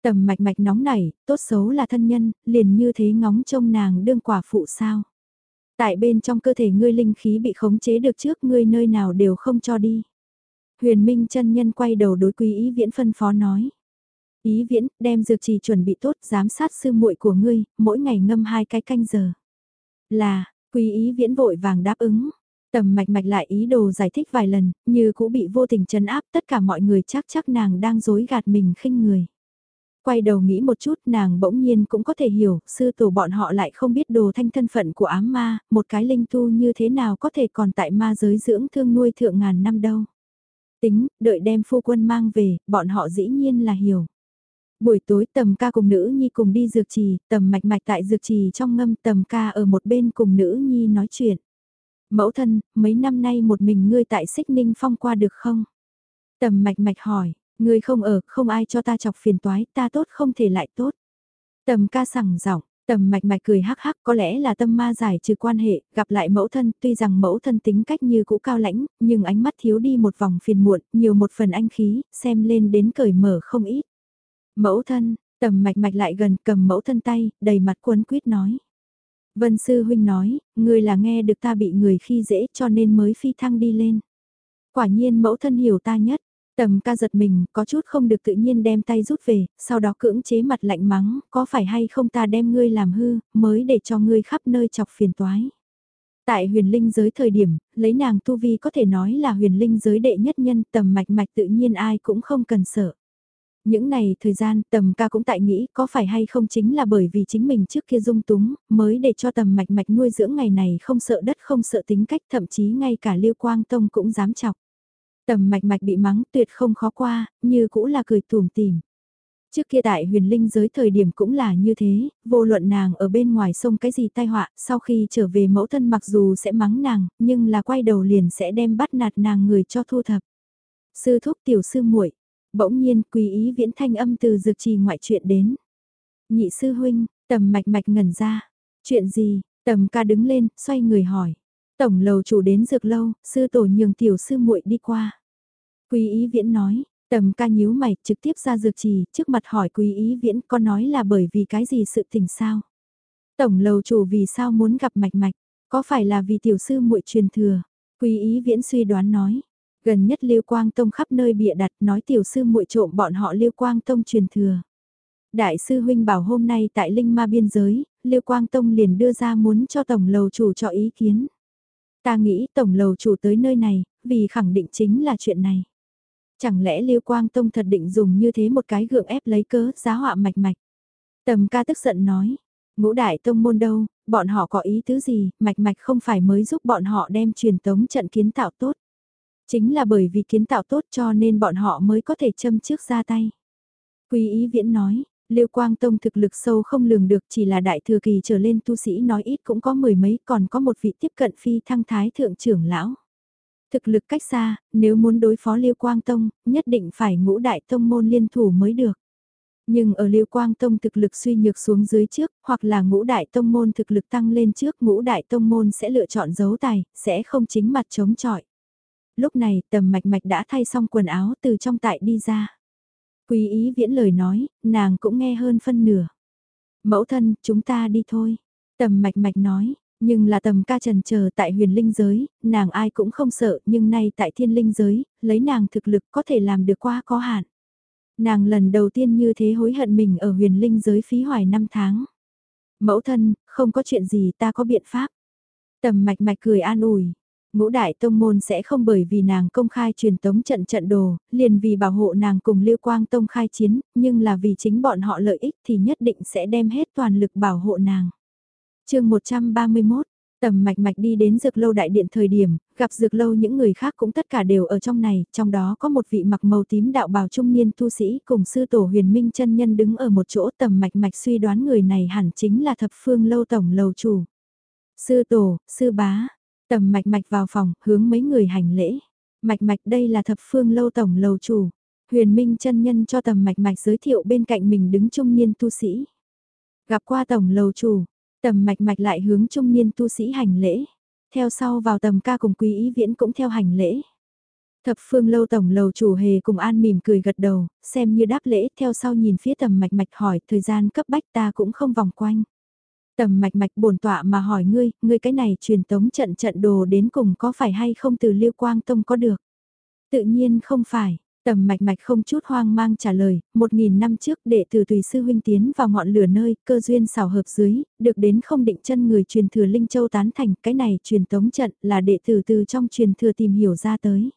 Tầm mạch mạch nóng nảy, tốt xấu là thân nhân, liền như thế ngóng trông nàng đương quả phụ sao. Tại bên trong cơ thể ngươi linh khí bị khống chế được trước ngươi nơi nào đều không cho đi. Huyền Minh chân nhân quay đầu đối quý ý viễn phân phó nói. Ý viễn, đem dược trì chuẩn bị tốt, giám sát sư muội của ngươi, mỗi ngày ngâm hai cái canh giờ. Là, quý ý viễn vội vàng đáp ứng. Tầm mạch mạch lại ý đồ giải thích vài lần, như cũng bị vô tình chấn áp tất cả mọi người chắc chắc nàng đang dối gạt mình khinh người. Quay đầu nghĩ một chút nàng bỗng nhiên cũng có thể hiểu, sư tổ bọn họ lại không biết đồ thanh thân phận của ám ma, một cái linh tu như thế nào có thể còn tại ma giới dưỡng thương nuôi thượng ngàn năm đâu. Tính, đợi đem phu quân mang về, bọn họ dĩ nhiên là hiểu. Buổi tối tầm ca cùng nữ nhi cùng đi dược trì, tầm mạch mạch tại dược trì trong ngâm tầm ca ở một bên cùng nữ nhi nói chuyện. Mẫu thân, mấy năm nay một mình ngươi tại xích ninh phong qua được không? Tầm mạch mạch hỏi, ngươi không ở, không ai cho ta chọc phiền toái, ta tốt không thể lại tốt. Tầm ca sẳng giọng Tầm mạch mạch cười hắc hắc có lẽ là tâm ma giải trừ quan hệ, gặp lại mẫu thân, tuy rằng mẫu thân tính cách như cũ cao lãnh, nhưng ánh mắt thiếu đi một vòng phiền muộn, nhiều một phần anh khí, xem lên đến cởi mở không ít. Mẫu thân, tầm mạch mạch lại gần cầm mẫu thân tay, đầy mặt cuốn quýt nói. Vân sư huynh nói, người là nghe được ta bị người khi dễ cho nên mới phi thăng đi lên. Quả nhiên mẫu thân hiểu ta nhất, tầm ca giật mình, có chút không được tự nhiên đem tay rút về, sau đó cưỡng chế mặt lạnh mắng, có phải hay không ta đem ngươi làm hư, mới để cho ngươi khắp nơi chọc phiền toái. Tại huyền linh giới thời điểm, lấy nàng tu vi có thể nói là huyền linh giới đệ nhất nhân tầm mạch mạch tự nhiên ai cũng không cần sợ. Những này thời gian tầm ca cũng tại nghĩ có phải hay không chính là bởi vì chính mình trước kia dung túng, mới để cho tầm mạch mạch nuôi dưỡng ngày này không sợ đất không sợ tính cách thậm chí ngay cả Liêu Quang Tông cũng dám chọc. Tầm mạch mạch bị mắng tuyệt không khó qua, như cũ là cười tùm tìm. Trước kia tại huyền linh giới thời điểm cũng là như thế, vô luận nàng ở bên ngoài sông cái gì tai họa, sau khi trở về mẫu thân mặc dù sẽ mắng nàng, nhưng là quay đầu liền sẽ đem bắt nạt nàng người cho thu thập. Sư thúc tiểu sư muội Bỗng nhiên quý ý viễn thanh âm từ dược trì ngoại chuyện đến. Nhị sư huynh, tầm mạch mạch ngẩn ra. Chuyện gì, tầm ca đứng lên, xoay người hỏi. Tổng lầu chủ đến dược lâu, sư tổ nhường tiểu sư muội đi qua. Quý ý viễn nói, tầm ca nhíu mày trực tiếp ra dược trì, trước mặt hỏi quý ý viễn con nói là bởi vì cái gì sự tình sao. Tổng lầu chủ vì sao muốn gặp mạch mạch, có phải là vì tiểu sư muội truyền thừa. Quý ý viễn suy đoán nói, Gần nhất lưu Quang Tông khắp nơi bịa đặt nói tiểu sư muội trộm bọn họ lưu Quang Tông truyền thừa. Đại sư huynh bảo hôm nay tại Linh Ma biên giới, lưu Quang Tông liền đưa ra muốn cho tổng lầu chủ cho ý kiến. Ta nghĩ tổng lầu chủ tới nơi này, vì khẳng định chính là chuyện này. Chẳng lẽ lưu Quang Tông thật định dùng như thế một cái gượng ép lấy cớ giá họa mạch mạch. Tầm ca tức giận nói, ngũ đại tông môn đâu, bọn họ có ý tứ gì, mạch mạch không phải mới giúp bọn họ đem truyền tống trận kiến tạo tốt. Chính là bởi vì kiến tạo tốt cho nên bọn họ mới có thể châm trước ra tay. Quý ý viễn nói, Liêu Quang Tông thực lực sâu không lường được chỉ là đại thừa kỳ trở lên tu sĩ nói ít cũng có mười mấy còn có một vị tiếp cận phi thăng thái thượng trưởng lão. Thực lực cách xa, nếu muốn đối phó Liêu Quang Tông, nhất định phải ngũ đại tông môn liên thủ mới được. Nhưng ở Liêu Quang Tông thực lực suy nhược xuống dưới trước, hoặc là ngũ đại tông môn thực lực tăng lên trước ngũ đại tông môn sẽ lựa chọn giấu tài, sẽ không chính mặt chống chọi. Lúc này tầm mạch mạch đã thay xong quần áo từ trong tại đi ra. Quý ý viễn lời nói, nàng cũng nghe hơn phân nửa. Mẫu thân, chúng ta đi thôi. Tầm mạch mạch nói, nhưng là tầm ca trần chờ tại huyền linh giới, nàng ai cũng không sợ, nhưng nay tại thiên linh giới, lấy nàng thực lực có thể làm được qua có hạn. Nàng lần đầu tiên như thế hối hận mình ở huyền linh giới phí hoài năm tháng. Mẫu thân, không có chuyện gì ta có biện pháp. Tầm mạch mạch cười an ủi, ngũ đại tông môn sẽ không bởi vì nàng công khai truyền tống trận trận đồ, liền vì bảo hộ nàng cùng Lưu Quang Tông khai chiến, nhưng là vì chính bọn họ lợi ích thì nhất định sẽ đem hết toàn lực bảo hộ nàng. chương 131 Tầm mạch mạch đi đến dược lâu đại điện thời điểm, gặp dược lâu những người khác cũng tất cả đều ở trong này, trong đó có một vị mặc màu tím đạo bào trung niên tu sĩ cùng sư tổ huyền minh chân nhân đứng ở một chỗ tầm mạch mạch suy đoán người này hẳn chính là thập phương lâu tổng lầu chủ. Sư tổ, sư bá, Tầm mạch mạch vào phòng, hướng mấy người hành lễ. Mạch mạch đây là thập phương lâu tổng lầu chủ. Huyền Minh chân nhân cho tầm mạch mạch giới thiệu bên cạnh mình đứng trung niên tu sĩ. Gặp qua tổng lầu chủ, tầm mạch mạch lại hướng trung niên tu sĩ hành lễ. Theo sau vào tầm ca cùng quý ý viễn cũng theo hành lễ. Thập phương lâu tổng lầu chủ hề cùng an mỉm cười gật đầu, xem như đáp lễ theo sau nhìn phía tầm mạch mạch hỏi thời gian cấp bách ta cũng không vòng quanh. Tầm mạch mạch bổn tọa mà hỏi ngươi, ngươi cái này truyền tống trận trận đồ đến cùng có phải hay không từ Liêu Quang Tông có được. Tự nhiên không phải, Tầm mạch mạch không chút hoang mang trả lời, một nghìn năm trước đệ tử tùy sư huynh tiến vào ngọn lửa nơi, cơ duyên xảo hợp dưới, được đến không định chân người truyền thừa Linh Châu tán thành, cái này truyền tống trận là đệ tử từ trong truyền thừa tìm hiểu ra tới.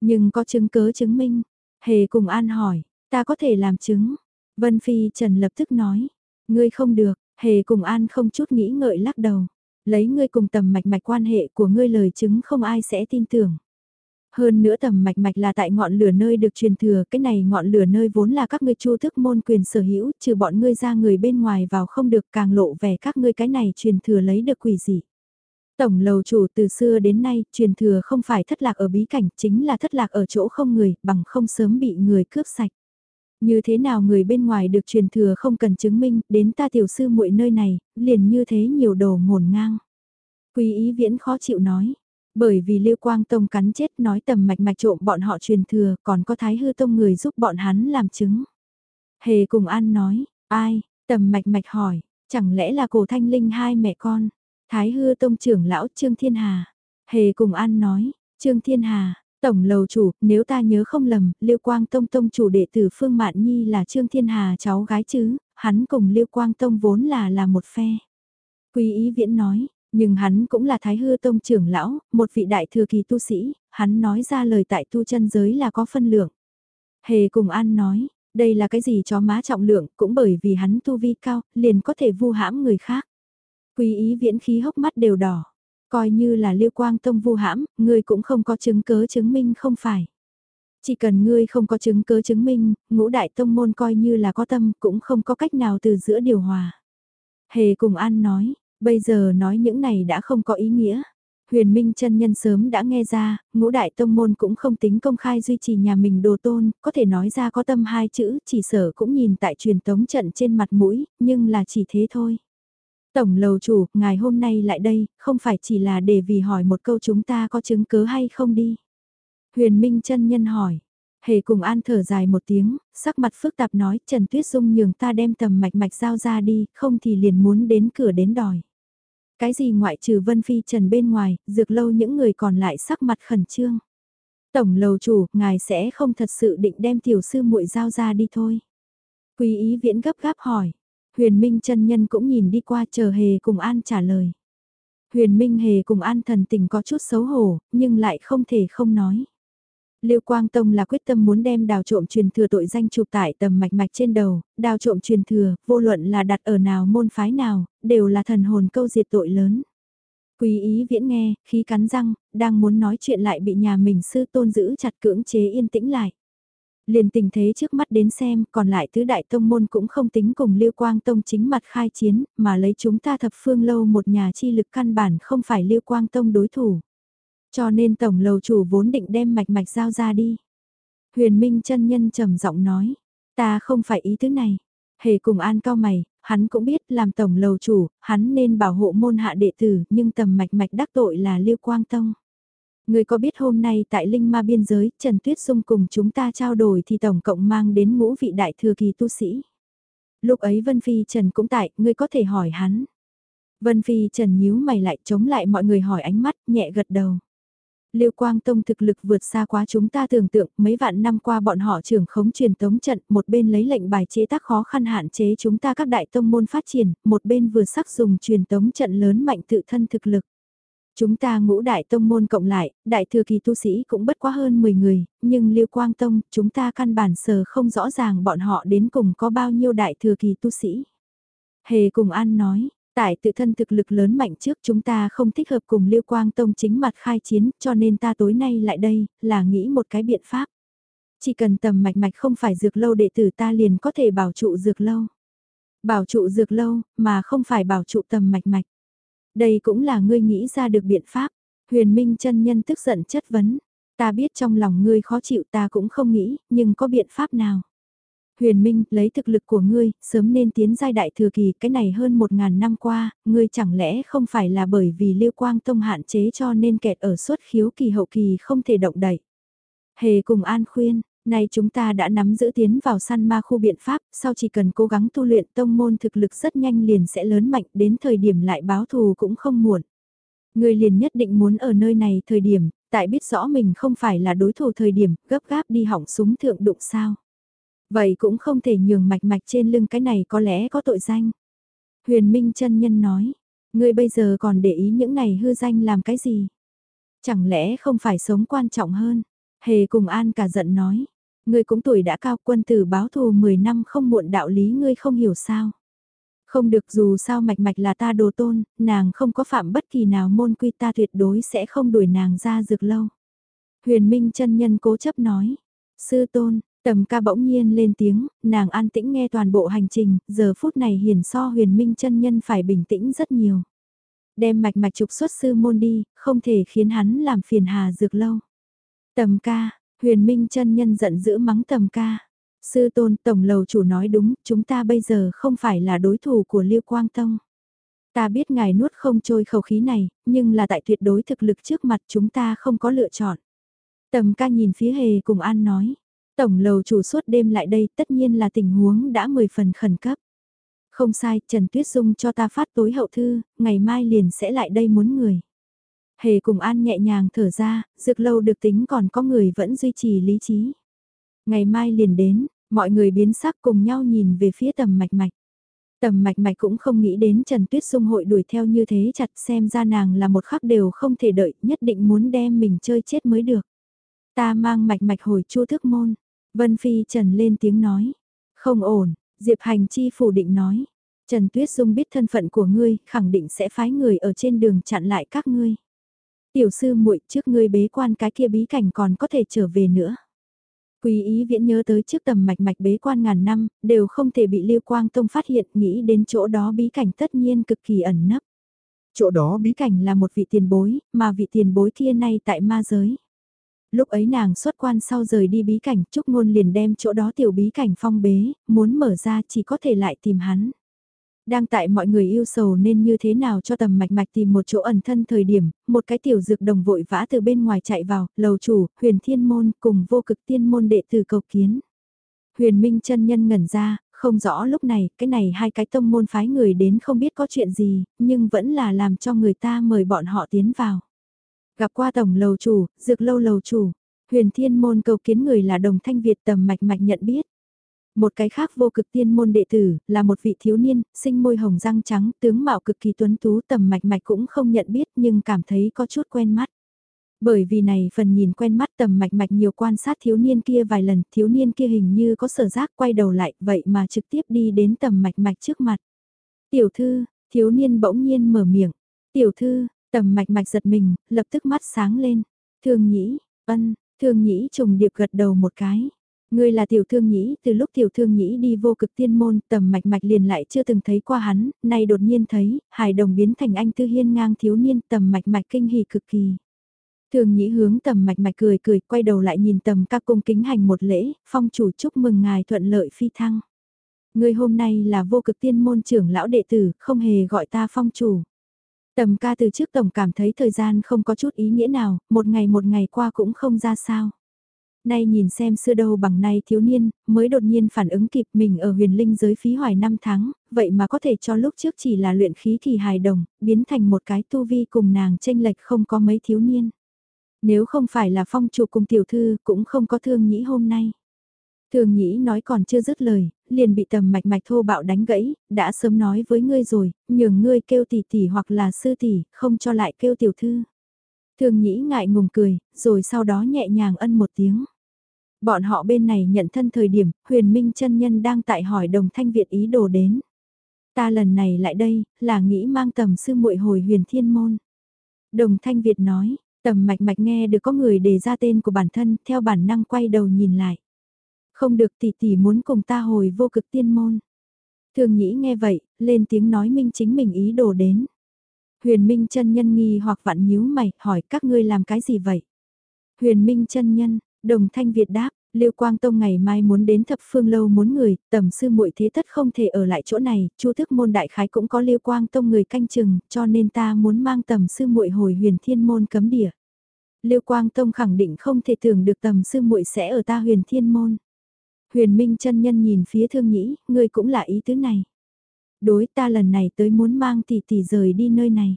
Nhưng có chứng cớ chứng minh, hề cùng an hỏi, ta có thể làm chứng. Vân Phi Trần lập tức nói, ngươi không được, hề cùng an không chút nghĩ ngợi lắc đầu. Lấy ngươi cùng tầm mạch mạch quan hệ của ngươi lời chứng không ai sẽ tin tưởng. Hơn nữa tầm mạch mạch là tại ngọn lửa nơi được truyền thừa, cái này ngọn lửa nơi vốn là các ngươi chu thức môn quyền sở hữu, trừ bọn ngươi ra người bên ngoài vào không được càng lộ vẻ các ngươi cái này truyền thừa lấy được quỷ gì. Tổng lầu chủ từ xưa đến nay, truyền thừa không phải thất lạc ở bí cảnh, chính là thất lạc ở chỗ không người, bằng không sớm bị người cướp sạch. Như thế nào người bên ngoài được truyền thừa không cần chứng minh, đến ta tiểu sư muội nơi này, liền như thế nhiều đồ ngổn ngang. Quý ý viễn khó chịu nói, bởi vì Lưu Quang Tông cắn chết nói tầm mạch mạch trộm bọn họ truyền thừa, còn có Thái Hư Tông người giúp bọn hắn làm chứng. Hề cùng An nói, ai, tầm mạch mạch hỏi, chẳng lẽ là cổ thanh linh hai mẹ con? Thái Hư Tông trưởng lão Trương Thiên Hà. Hề cùng An nói, Trương Thiên Hà, Tổng lầu chủ, nếu ta nhớ không lầm, liêu Quang Tông Tông chủ đệ tử Phương Mạn Nhi là Trương Thiên Hà cháu gái chứ, hắn cùng liêu Quang Tông vốn là là một phe. Quý ý viễn nói, nhưng hắn cũng là Thái Hư Tông trưởng lão, một vị đại thừa kỳ tu sĩ, hắn nói ra lời tại tu chân giới là có phân lượng. Hề cùng An nói, đây là cái gì cho má trọng lượng, cũng bởi vì hắn tu vi cao, liền có thể vu hãm người khác. Quý ý viễn khí hốc mắt đều đỏ, coi như là liêu quang tông vu hãm, ngươi cũng không có chứng cớ chứng minh không phải. Chỉ cần ngươi không có chứng cớ chứng minh, ngũ đại tông môn coi như là có tâm, cũng không có cách nào từ giữa điều hòa. Hề cùng An nói, Bây giờ nói những này đã không có ý nghĩa. Huyền Minh chân nhân sớm đã nghe ra, ngũ đại tông môn cũng không tính công khai duy trì nhà mình đồ tôn, có thể nói ra có tâm hai chữ, chỉ sở cũng nhìn tại truyền tống trận trên mặt mũi, nhưng là chỉ thế thôi. Tổng lầu chủ, ngài hôm nay lại đây, không phải chỉ là để vì hỏi một câu chúng ta có chứng cứ hay không đi. Huyền Minh chân nhân hỏi, Hề cùng an thở dài một tiếng, sắc mặt phức tạp nói Trần Tuyết Dung nhường ta đem tầm mạch mạch giao ra đi, không thì liền muốn đến cửa đến đòi. Cái gì ngoại trừ Vân Phi Trần bên ngoài, dược lâu những người còn lại sắc mặt khẩn trương. Tổng lầu chủ, ngài sẽ không thật sự định đem tiểu sư muội giao ra đi thôi. Quý ý viễn gấp gáp hỏi. Huyền Minh chân nhân cũng nhìn đi qua chờ hề cùng an trả lời. Huyền Minh hề cùng an thần tình có chút xấu hổ, nhưng lại không thể không nói. Lưu Quang Tông là quyết tâm muốn đem đào trộm truyền thừa tội danh chụp tại tầm mạch mạch trên đầu, đào trộm truyền thừa, vô luận là đặt ở nào môn phái nào, đều là thần hồn câu diệt tội lớn. Quý ý viễn nghe, khí cắn răng, đang muốn nói chuyện lại bị nhà mình sư tôn giữ chặt cưỡng chế yên tĩnh lại. Liền tình thế trước mắt đến xem, còn lại tứ đại tông môn cũng không tính cùng Lưu Quang Tông chính mặt khai chiến, mà lấy chúng ta thập phương lâu một nhà chi lực căn bản không phải Lưu Quang Tông đối thủ. Cho nên tổng lầu chủ vốn định đem mạch mạch giao ra đi. Huyền Minh chân nhân trầm giọng nói, ta không phải ý thứ này. Hề cùng an cao mày, hắn cũng biết làm tổng lầu chủ, hắn nên bảo hộ môn hạ đệ tử, nhưng tầm mạch mạch đắc tội là Liêu Quang Tông. Người có biết hôm nay tại Linh Ma biên giới, Trần Tuyết Dung cùng chúng ta trao đổi thì tổng cộng mang đến ngũ vị đại thừa kỳ tu sĩ. Lúc ấy Vân Phi Trần cũng tại, người có thể hỏi hắn. Vân Phi Trần nhíu mày lại chống lại mọi người hỏi ánh mắt, nhẹ gật đầu. Lưu Quang Tông thực lực vượt xa quá chúng ta tưởng tượng, mấy vạn năm qua bọn họ trưởng khống truyền tống trận, một bên lấy lệnh bài chế tác khó khăn hạn chế chúng ta các đại tông môn phát triển, một bên vừa sắc dùng truyền tống trận lớn mạnh tự thân thực lực. Chúng ta ngũ đại tông môn cộng lại, đại thừa kỳ tu sĩ cũng bất quá hơn 10 người, nhưng Lưu Quang Tông, chúng ta căn bản sờ không rõ ràng bọn họ đến cùng có bao nhiêu đại thừa kỳ tu sĩ. Hề cùng An nói, Tại tự thân thực lực lớn mạnh trước chúng ta không thích hợp cùng Lưu Quang Tông chính mặt khai chiến cho nên ta tối nay lại đây là nghĩ một cái biện pháp. Chỉ cần tầm mạch mạch không phải dược lâu đệ tử ta liền có thể bảo trụ dược lâu. Bảo trụ dược lâu mà không phải bảo trụ tầm mạch mạch. Đây cũng là ngươi nghĩ ra được biện pháp. Huyền Minh chân nhân tức giận chất vấn. Ta biết trong lòng ngươi khó chịu ta cũng không nghĩ, nhưng có biện pháp nào? Huyền Minh, lấy thực lực của ngươi, sớm nên tiến giai đại thừa kỳ, cái này hơn một ngàn năm qua, ngươi chẳng lẽ không phải là bởi vì Lưu Quang Tông hạn chế cho nên kẹt ở suốt khiếu kỳ hậu kỳ không thể động đậy. Hề cùng an khuyên, nay chúng ta đã nắm giữ tiến vào săn ma khu biện pháp, sau chỉ cần cố gắng tu luyện tông môn thực lực rất nhanh liền sẽ lớn mạnh, đến thời điểm lại báo thù cũng không muộn. người liền nhất định muốn ở nơi này thời điểm, Tại biết rõ mình không phải là đối thủ thời điểm gấp gáp đi hỏng súng thượng đụng sao. Vậy cũng không thể nhường mạch mạch trên lưng cái này có lẽ có tội danh. Huyền Minh chân Nhân nói, ngươi bây giờ còn để ý những này hư danh làm cái gì? Chẳng lẽ không phải sống quan trọng hơn? Hề cùng An cả giận nói, ngươi cũng tuổi đã cao quân tử báo thù 10 năm không muộn đạo lý ngươi không hiểu sao. Không được dù sao mạch mạch là ta đồ tôn, nàng không có phạm bất kỳ nào môn quy ta tuyệt đối sẽ không đuổi nàng ra dược lâu. Huyền Minh chân nhân cố chấp nói, sư tôn, tầm ca bỗng nhiên lên tiếng, nàng an tĩnh nghe toàn bộ hành trình, giờ phút này hiển so huyền minh chân nhân phải bình tĩnh rất nhiều. Đem mạch mạch trục xuất sư môn đi, không thể khiến hắn làm phiền hà dược lâu. Tầm ca, huyền minh chân nhân giận dữ mắng tầm ca. Sư tôn tổng lầu chủ nói đúng, chúng ta bây giờ không phải là đối thủ của Lưu Quang Tông. Ta biết ngài nuốt không trôi khẩu khí này, nhưng là tại tuyệt đối thực lực trước mặt chúng ta không có lựa chọn. Tầm ca nhìn phía hề cùng an nói. Tổng lầu chủ suốt đêm lại đây tất nhiên là tình huống đã 10 phần khẩn cấp. Không sai, Trần Tuyết Dung cho ta phát tối hậu thư, ngày mai liền sẽ lại đây muốn người. Hề cùng an nhẹ nhàng thở ra, dược lâu được tính còn có người vẫn duy trì lý trí. Ngày mai liền đến, mọi người biến sắc cùng nhau nhìn về phía tầm mạch mạch. Tầm mạch mạch cũng không nghĩ đến Trần Tuyết Dung hội đuổi theo như thế chặt xem ra nàng là một khắc đều không thể đợi, nhất định muốn đem mình chơi chết mới được. Ta mang mạch mạch hồi chu thức môn. Vân Phi Trần lên tiếng nói. Không ổn, Diệp Hành Chi phủ định nói. Trần Tuyết Dung biết thân phận của ngươi, khẳng định sẽ phái người ở trên đường chặn lại các ngươi. Tiểu sư muội trước ngươi bế quan cái kia bí cảnh còn có thể trở về nữa. Quý ý viễn nhớ tới trước tầm mạch mạch bế quan ngàn năm, đều không thể bị Lưu Quang Tông phát hiện nghĩ đến chỗ đó bí cảnh tất nhiên cực kỳ ẩn nấp. Chỗ đó bí cảnh là một vị tiền bối, mà vị tiền bối kia nay tại ma giới. Lúc ấy nàng xuất quan sau rời đi bí cảnh, Trúc Ngôn liền đem chỗ đó tiểu bí cảnh phong bế, muốn mở ra chỉ có thể lại tìm hắn. Đang tại mọi người yêu sầu nên như thế nào cho tầm mạch mạch tìm một chỗ ẩn thân thời điểm, một cái tiểu dược đồng vội vã từ bên ngoài chạy vào, lầu chủ, huyền thiên môn cùng vô cực tiên môn đệ tử cầu kiến. Huyền Minh chân nhân ngẩn ra, không rõ lúc này, cái này hai cái tông môn phái người đến không biết có chuyện gì, nhưng vẫn là làm cho người ta mời bọn họ tiến vào. Gặp qua tổng lầu chủ, dược lâu lầu chủ, huyền thiên môn cầu kiến người là đồng thanh Việt tầm mạch mạch nhận biết. Một cái khác vô cực tiên môn đệ tử, là một vị thiếu niên, sinh môi hồng răng trắng, tướng mạo cực kỳ tuấn tú tầm mạch mạch cũng không nhận biết nhưng cảm thấy có chút quen mắt. Bởi vì này phần nhìn quen mắt tầm mạch mạch nhiều quan sát thiếu niên kia vài lần, thiếu niên kia hình như có sở giác quay đầu lại, vậy mà trực tiếp đi đến tầm mạch mạch trước mặt. Tiểu thư, thiếu niên bỗng nhiên mở miệng. Tiểu thư, tầm mạch mạch giật mình, lập tức mắt sáng lên. Thương nhĩ, ân, thương nhĩ trùng điệp gật đầu một cái. Ngươi là tiểu thương nhĩ, từ lúc tiểu thương nhĩ đi vô cực tiên môn, tầm mạch mạch liền lại chưa từng thấy qua hắn, nay đột nhiên thấy, hài đồng biến thành anh tư hiên ngang thiếu niên, tầm mạch mạch kinh hỉ cực kỳ. Thường nhĩ hướng tầm mạch mạch cười cười, quay đầu lại nhìn tầm các cung kính hành một lễ, phong chủ chúc mừng ngài thuận lợi phi thăng. Ngươi hôm nay là vô cực tiên môn trưởng lão đệ tử, không hề gọi ta phong chủ. Tầm ca từ trước tổng cảm thấy thời gian không có chút ý nghĩa nào, một ngày một ngày qua cũng không ra sao nay nhìn xem xưa đâu bằng nay thiếu niên, mới đột nhiên phản ứng kịp mình ở huyền linh giới phí hoài năm tháng, vậy mà có thể cho lúc trước chỉ là luyện khí kỳ hài đồng, biến thành một cái tu vi cùng nàng tranh lệch không có mấy thiếu niên. Nếu không phải là phong chủ cùng tiểu thư cũng không có thương nhĩ hôm nay. Thường nhĩ nói còn chưa dứt lời, liền bị tầm mạch mạch thô bạo đánh gãy, đã sớm nói với ngươi rồi, nhường ngươi kêu tỷ tỷ hoặc là sư tỷ, không cho lại kêu tiểu thư. Thường nhĩ ngại ngùng cười, rồi sau đó nhẹ nhàng ân một tiếng. Bọn họ bên này nhận thân thời điểm, huyền minh chân nhân đang tại hỏi đồng thanh Việt ý đồ đến. Ta lần này lại đây, là nghĩ mang tầm sư muội hồi huyền thiên môn. Đồng thanh Việt nói, tầm mạch mạch nghe được có người đề ra tên của bản thân, theo bản năng quay đầu nhìn lại. Không được tỷ tỷ muốn cùng ta hồi vô cực tiên môn. Thường nhĩ nghe vậy, lên tiếng nói minh chính mình ý đồ đến. Huyền Minh chân nhân nghi hoặc vặn nhíu mày, hỏi các ngươi làm cái gì vậy? Huyền Minh chân nhân, Đồng Thanh Việt đáp, Lưu Quang Tông ngày mai muốn đến thập phương lâu muốn người, tầm sư muội thế tất không thể ở lại chỗ này, chu thức môn đại khái cũng có Lưu Quang Tông người canh chừng, cho nên ta muốn mang tầm sư muội hồi huyền thiên môn cấm địa. Lưu Quang Tông khẳng định không thể tưởng được tầm sư muội sẽ ở ta huyền thiên môn. Huyền Minh chân nhân nhìn phía thương nhĩ, ngươi cũng là ý tứ này. Đối ta lần này tới muốn mang tỷ tỷ rời đi nơi này.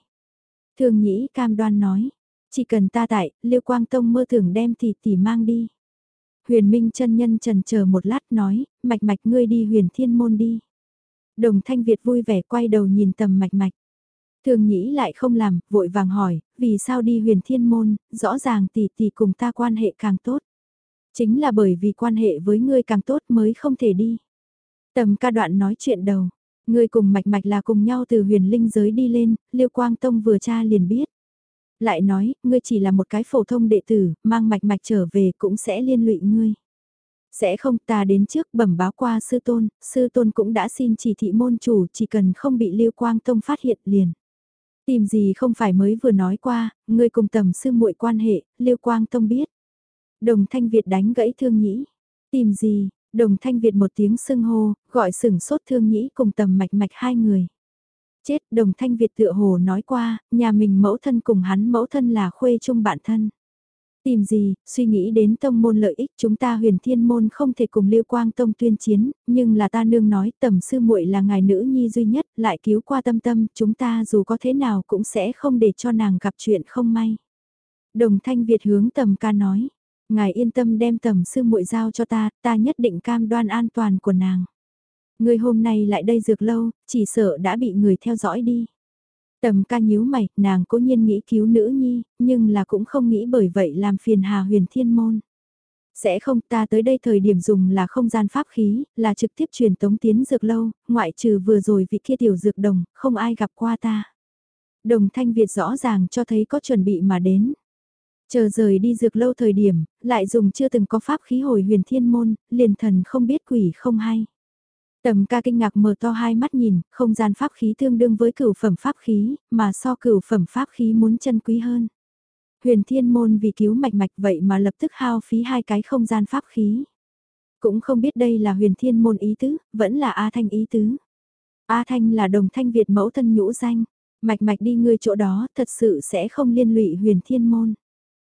Thương nhĩ cam đoan nói, chỉ cần ta tại, Liêu Quang Tông mơ tưởng đem thì tỷ mang đi. Huyền Minh chân nhân trần chờ một lát nói, mạch mạch ngươi đi huyền thiên môn đi. Đồng Thanh Việt vui vẻ quay đầu nhìn tầm mạch mạch. Thường nhĩ lại không làm, vội vàng hỏi, vì sao đi huyền thiên môn, rõ ràng tỷ tỷ cùng ta quan hệ càng tốt. Chính là bởi vì quan hệ với ngươi càng tốt mới không thể đi. Tầm ca đoạn nói chuyện đầu, ngươi cùng mạch mạch là cùng nhau từ huyền linh giới đi lên, liêu quang tông vừa cha liền biết. Lại nói, ngươi chỉ là một cái phổ thông đệ tử, mang mạch mạch trở về cũng sẽ liên lụy ngươi. Sẽ không ta đến trước bẩm báo qua sư tôn, sư tôn cũng đã xin chỉ thị môn chủ chỉ cần không bị liêu quang tông phát hiện liền. Tìm gì không phải mới vừa nói qua, ngươi cùng tầm sư muội quan hệ, liêu quang tông biết. Đồng thanh Việt đánh gãy thương nhĩ. Tìm gì, đồng thanh Việt một tiếng sưng hô, gọi sửng sốt thương nhĩ cùng tầm mạch mạch hai người. Chết, đồng thanh Việt tựa hồ nói qua, nhà mình mẫu thân cùng hắn mẫu thân là khuê chung bạn thân. Tìm gì, suy nghĩ đến tông môn lợi ích chúng ta huyền thiên môn không thể cùng liêu quang tông tuyên chiến, nhưng là ta nương nói tầm sư muội là ngài nữ nhi duy nhất, lại cứu qua tâm tâm, chúng ta dù có thế nào cũng sẽ không để cho nàng gặp chuyện không may. Đồng thanh Việt hướng tầm ca nói, ngài yên tâm đem tầm sư muội giao cho ta, ta nhất định cam đoan an toàn của nàng. Người hôm nay lại đây dược lâu, chỉ sợ đã bị người theo dõi đi. Tầm ca nhíu mày, nàng cố nhiên nghĩ cứu nữ nhi, nhưng là cũng không nghĩ bởi vậy làm phiền hà huyền thiên môn. Sẽ không ta tới đây thời điểm dùng là không gian pháp khí, là trực tiếp truyền tống tiến dược lâu, ngoại trừ vừa rồi vị kia tiểu dược đồng, không ai gặp qua ta. Đồng thanh Việt rõ ràng cho thấy có chuẩn bị mà đến. Chờ rời đi dược lâu thời điểm, lại dùng chưa từng có pháp khí hồi huyền thiên môn, liền thần không biết quỷ không hay. Tầm ca kinh ngạc mở to hai mắt nhìn, không gian pháp khí tương đương với cửu phẩm pháp khí, mà so cửu phẩm pháp khí muốn chân quý hơn. Huyền thiên môn vì cứu mạch mạch vậy mà lập tức hao phí hai cái không gian pháp khí. Cũng không biết đây là huyền thiên môn ý tứ, vẫn là A Thanh ý tứ. A Thanh là đồng thanh Việt mẫu thân nhũ danh, mạch mạch đi ngươi chỗ đó thật sự sẽ không liên lụy huyền thiên môn.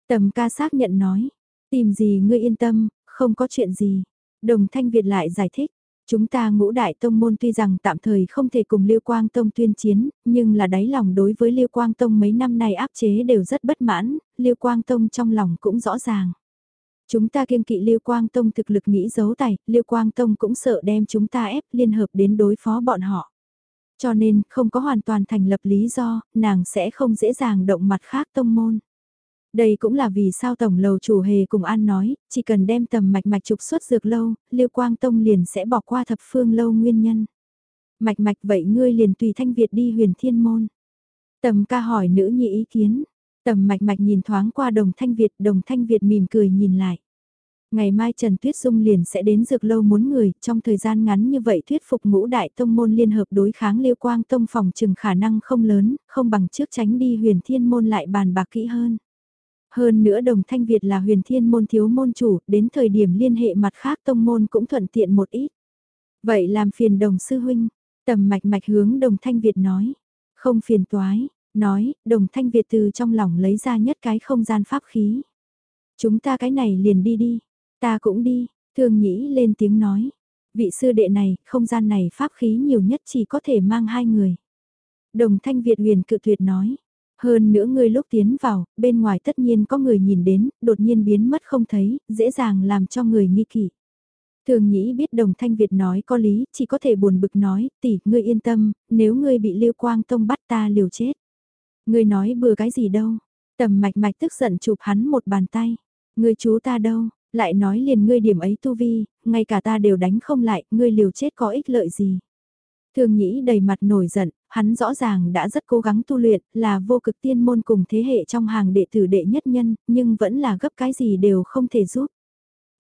Tầm ca xác nhận nói, tìm gì ngươi yên tâm, không có chuyện gì. Đồng thanh Việt lại giải thích, Chúng ta ngũ đại tông môn tuy rằng tạm thời không thể cùng Liêu Quang Tông tuyên chiến, nhưng là đáy lòng đối với Liêu Quang Tông mấy năm nay áp chế đều rất bất mãn, Liêu Quang Tông trong lòng cũng rõ ràng. Chúng ta kiêng kỵ Liêu Quang Tông thực lực nghĩ giấu tài, Liêu Quang Tông cũng sợ đem chúng ta ép liên hợp đến đối phó bọn họ. Cho nên, không có hoàn toàn thành lập lý do, nàng sẽ không dễ dàng động mặt khác tông môn. Đây cũng là vì sao tổng lầu chủ hề cùng An nói, chỉ cần đem tầm mạch mạch trục xuất dược lâu, Liêu Quang Tông liền sẽ bỏ qua thập phương lâu nguyên nhân. Mạch mạch vậy ngươi liền tùy thanh Việt đi huyền thiên môn. Tầm ca hỏi nữ nhi ý kiến. Tầm mạch mạch nhìn thoáng qua đồng thanh Việt, đồng thanh Việt mỉm cười nhìn lại. Ngày mai Trần Tuyết Dung liền sẽ đến dược lâu muốn người, trong thời gian ngắn như vậy thuyết phục ngũ đại tông môn liên hợp đối kháng liêu quang tông phòng trừng khả năng không lớn, không bằng trước tránh đi huyền thiên môn lại bàn bạc kỹ hơn. Hơn nữa đồng thanh Việt là huyền thiên môn thiếu môn chủ, đến thời điểm liên hệ mặt khác tông môn cũng thuận tiện một ít. Vậy làm phiền đồng sư huynh, tầm mạch mạch hướng đồng thanh Việt nói. Không phiền toái, nói, đồng thanh Việt từ trong lòng lấy ra nhất cái không gian pháp khí. Chúng ta cái này liền đi đi, ta cũng đi, thương nhĩ lên tiếng nói. Vị sư đệ này, không gian này pháp khí nhiều nhất chỉ có thể mang hai người. Đồng thanh Việt huyền cự tuyệt nói. Hơn nữa ngươi lúc tiến vào, bên ngoài tất nhiên có người nhìn đến, đột nhiên biến mất không thấy, dễ dàng làm cho người nghi kỵ. Thường nhĩ biết đồng thanh Việt nói có lý, chỉ có thể buồn bực nói, tỷ, ngươi yên tâm, nếu ngươi bị liêu quang tông bắt ta liều chết. Ngươi nói bừa cái gì đâu, tầm mạch mạch tức giận chụp hắn một bàn tay, ngươi chú ta đâu, lại nói liền ngươi điểm ấy tu vi, ngay cả ta đều đánh không lại, ngươi liều chết có ích lợi gì. Thường nhĩ đầy mặt nổi giận, hắn rõ ràng đã rất cố gắng tu luyện, là vô cực tiên môn cùng thế hệ trong hàng đệ tử đệ nhất nhân, nhưng vẫn là gấp cái gì đều không thể giúp.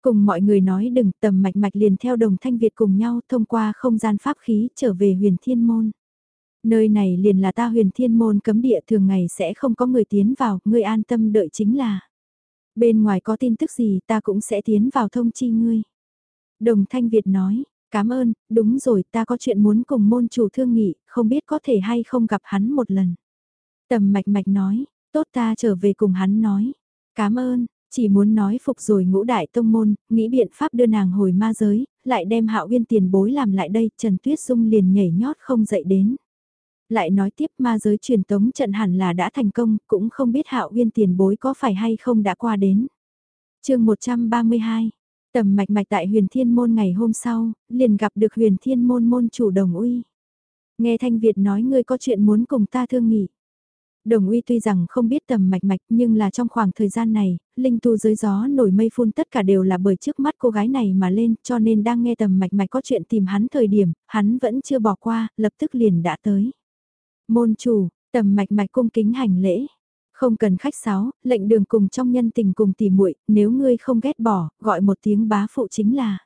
Cùng mọi người nói đừng tầm mạch mạch liền theo đồng thanh Việt cùng nhau thông qua không gian pháp khí trở về huyền thiên môn. Nơi này liền là ta huyền thiên môn cấm địa thường ngày sẽ không có người tiến vào, ngươi an tâm đợi chính là. Bên ngoài có tin tức gì ta cũng sẽ tiến vào thông chi ngươi. Đồng thanh Việt nói, Cảm ơn, đúng rồi ta có chuyện muốn cùng môn chủ thương nghị, không biết có thể hay không gặp hắn một lần. Tầm mạch mạch nói, tốt ta trở về cùng hắn nói. Cảm ơn, chỉ muốn nói phục rồi ngũ đại tông môn, nghĩ biện pháp đưa nàng hồi ma giới, lại đem hạo uyên tiền bối làm lại đây, Trần Tuyết Dung liền nhảy nhót không dậy đến. Lại nói tiếp ma giới truyền tống trận hẳn là đã thành công, cũng không biết hạo uyên tiền bối có phải hay không đã qua đến. chương 132, tầm mạch mạch tại huyền thiên môn ngày hôm sau, liền gặp được huyền thiên môn môn chủ đồng uy. Nghe Thanh Việt nói ngươi có chuyện muốn cùng ta thương nghị. Đồng uy tuy rằng không biết tầm mạch mạch nhưng là trong khoảng thời gian này, linh tu dưới gió nổi mây phun tất cả đều là bởi trước mắt cô gái này mà lên cho nên đang nghe tầm mạch mạch có chuyện tìm hắn thời điểm, hắn vẫn chưa bỏ qua, lập tức liền đã tới. Môn chủ, tầm mạch mạch cung kính hành lễ. Không cần khách sáo, lệnh đường cùng trong nhân tình cùng tỉ muội nếu ngươi không ghét bỏ, gọi một tiếng bá phụ chính là.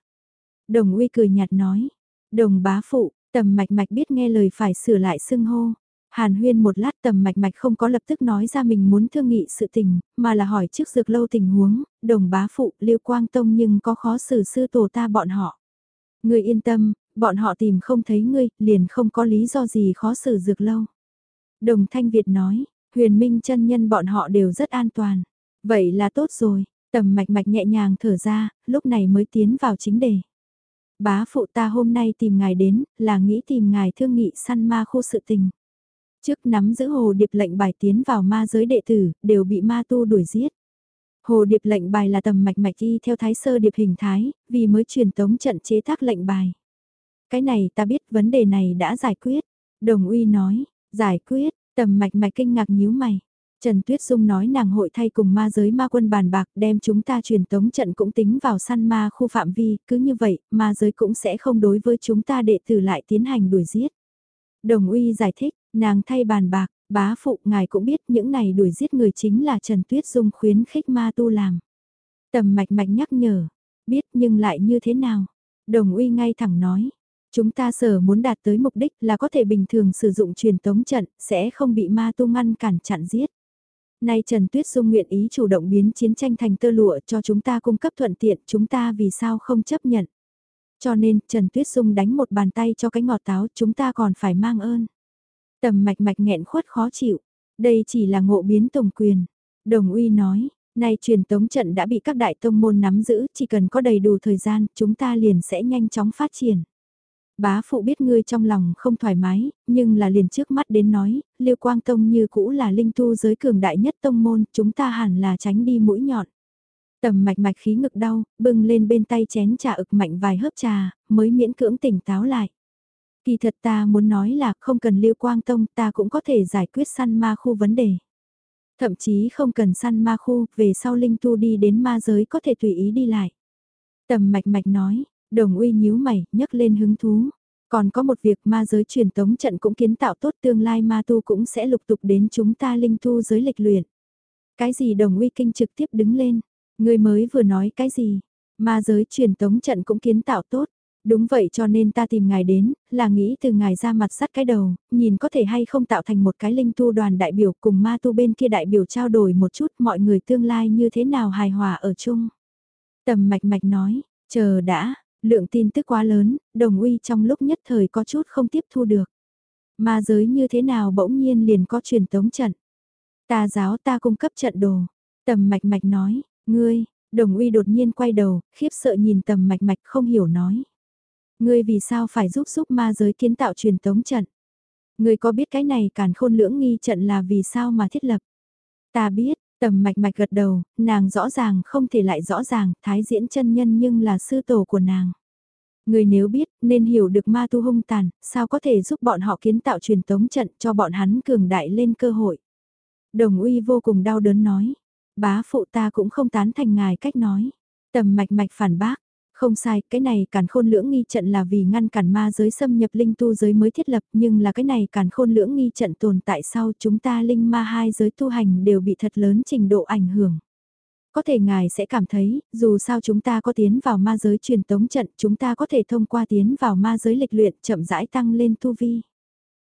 Đồng uy cười nhạt nói, đồng bá phụ, tầm mạch mạch biết nghe lời phải sửa lại xưng hô. Hàn huyên một lát tầm mạch mạch không có lập tức nói ra mình muốn thương nghị sự tình, mà là hỏi trước dược lâu tình huống, đồng bá phụ, liêu quang tông nhưng có khó xử sư tổ ta bọn họ. Ngươi yên tâm, bọn họ tìm không thấy ngươi, liền không có lý do gì khó xử dược lâu. Đồng Thanh Việt nói, huyền minh chân nhân bọn họ đều rất an toàn. Vậy là tốt rồi, tầm mạch mạch nhẹ nhàng thở ra, lúc này mới tiến vào chính đề. Bá phụ ta hôm nay tìm ngài đến, là nghĩ tìm ngài thương nghị săn ma khu sự tình. Trước nắm giữ hồ điệp lệnh bài tiến vào ma giới đệ tử, đều bị ma tu đuổi giết. Hồ điệp lệnh bài là tầm mạch mạch y theo thái sơ điệp hình thái, vì mới truyền tống trận chế tác lệnh bài. Cái này ta biết vấn đề này đã giải quyết. Đồng uy nói, giải quyết, tầm mạch mạch kinh ngạc nhíu mày. Trần Tuyết Dung nói nàng hội thay cùng ma giới ma quân bàn bạc đem chúng ta truyền tống trận cũng tính vào săn ma khu phạm vi, cứ như vậy, ma giới cũng sẽ không đối với chúng ta đệ tử lại tiến hành đuổi giết. Đồng uy giải thích, nàng thay bàn bạc, bá phụ ngài cũng biết những này đuổi giết người chính là Trần Tuyết Dung khuyến khích ma tu làm. Tầm mạch mạch nhắc nhở, biết nhưng lại như thế nào? Đồng uy ngay thẳng nói, Chúng ta sở muốn đạt tới mục đích là có thể bình thường sử dụng truyền tống trận, sẽ không bị ma tu ngăn cản chặn giết. Nay Trần Tuyết Dung nguyện ý chủ động biến chiến tranh thành tơ lụa cho chúng ta cung cấp thuận tiện, chúng ta vì sao không chấp nhận. Cho nên, Trần Tuyết Dung đánh một bàn tay cho cái ngọt táo, chúng ta còn phải mang ơn. Tầm mạch mạch nghẹn khuất khó chịu, đây chỉ là ngộ biến tổng quyền. Đồng uy nói, nay truyền tống trận đã bị các đại tông môn nắm giữ, chỉ cần có đầy đủ thời gian, chúng ta liền sẽ nhanh chóng phát triển. Bá phụ biết ngươi trong lòng không thoải mái, nhưng là liền trước mắt đến nói, Liêu Quang Tông như cũ là linh tu giới cường đại nhất tông môn, chúng ta hẳn là tránh đi mũi nhọn. Tầm mạch mạch khí ngực đau, bưng lên bên tay chén trà ực mạnh vài hớp trà, mới miễn cưỡng tỉnh táo lại. Kỳ thật ta muốn nói là không cần Liêu Quang Tông ta cũng có thể giải quyết săn ma khu vấn đề. Thậm chí không cần săn ma khu, về sau linh tu đi đến ma giới có thể tùy ý đi lại. Tầm mạch mạch nói, Đồng uy nhíu mày, nhấc lên hứng thú. Còn có một việc ma giới truyền tống trận cũng kiến tạo tốt tương lai ma tu cũng sẽ lục tục đến chúng ta linh tu giới lịch luyện. Cái gì đồng uy kinh trực tiếp đứng lên. Người mới vừa nói cái gì? Ma giới truyền tống trận cũng kiến tạo tốt. Đúng vậy cho nên ta tìm ngài đến, là nghĩ từ ngài ra mặt sắt cái đầu, nhìn có thể hay không tạo thành một cái linh tu đoàn đại biểu cùng ma tu bên kia đại biểu trao đổi một chút mọi người tương lai như thế nào hài hòa ở chung. Tầm mạch mạch nói, chờ đã, Lượng tin tức quá lớn, đồng uy trong lúc nhất thời có chút không tiếp thu được. Ma giới như thế nào bỗng nhiên liền có truyền tống trận. Ta giáo ta cung cấp trận đồ. Tầm mạch mạch nói, ngươi, đồng uy đột nhiên quay đầu, khiếp sợ nhìn tầm mạch mạch không hiểu nói. Ngươi vì sao phải giúp giúp ma giới kiến tạo truyền tống trận? Ngươi có biết cái này càn khôn lưỡng nghi trận là vì sao mà thiết lập? Ta biết, Tầm mạch mạch gật đầu, nàng rõ ràng không thể lại rõ ràng, thái diễn chân nhân nhưng là sư tổ của nàng. Người nếu biết, nên hiểu được ma tu hung tàn, sao có thể giúp bọn họ kiến tạo truyền tống trận cho bọn hắn cường đại lên cơ hội. Đồng uy vô cùng đau đớn nói, bá phụ ta cũng không tán thành ngài cách nói. Tầm mạch mạch phản bác, không sai, cái này càn khôn lưỡng nghi trận là vì ngăn cản ma giới xâm nhập linh tu giới mới thiết lập nhưng là cái này càn khôn lưỡng nghi trận tồn tại sau chúng ta linh ma hai giới tu hành đều bị thật lớn trình độ ảnh hưởng. Có thể ngài sẽ cảm thấy, dù sao chúng ta có tiến vào ma giới truyền tống trận chúng ta có thể thông qua tiến vào ma giới lịch luyện chậm rãi tăng lên tu vi.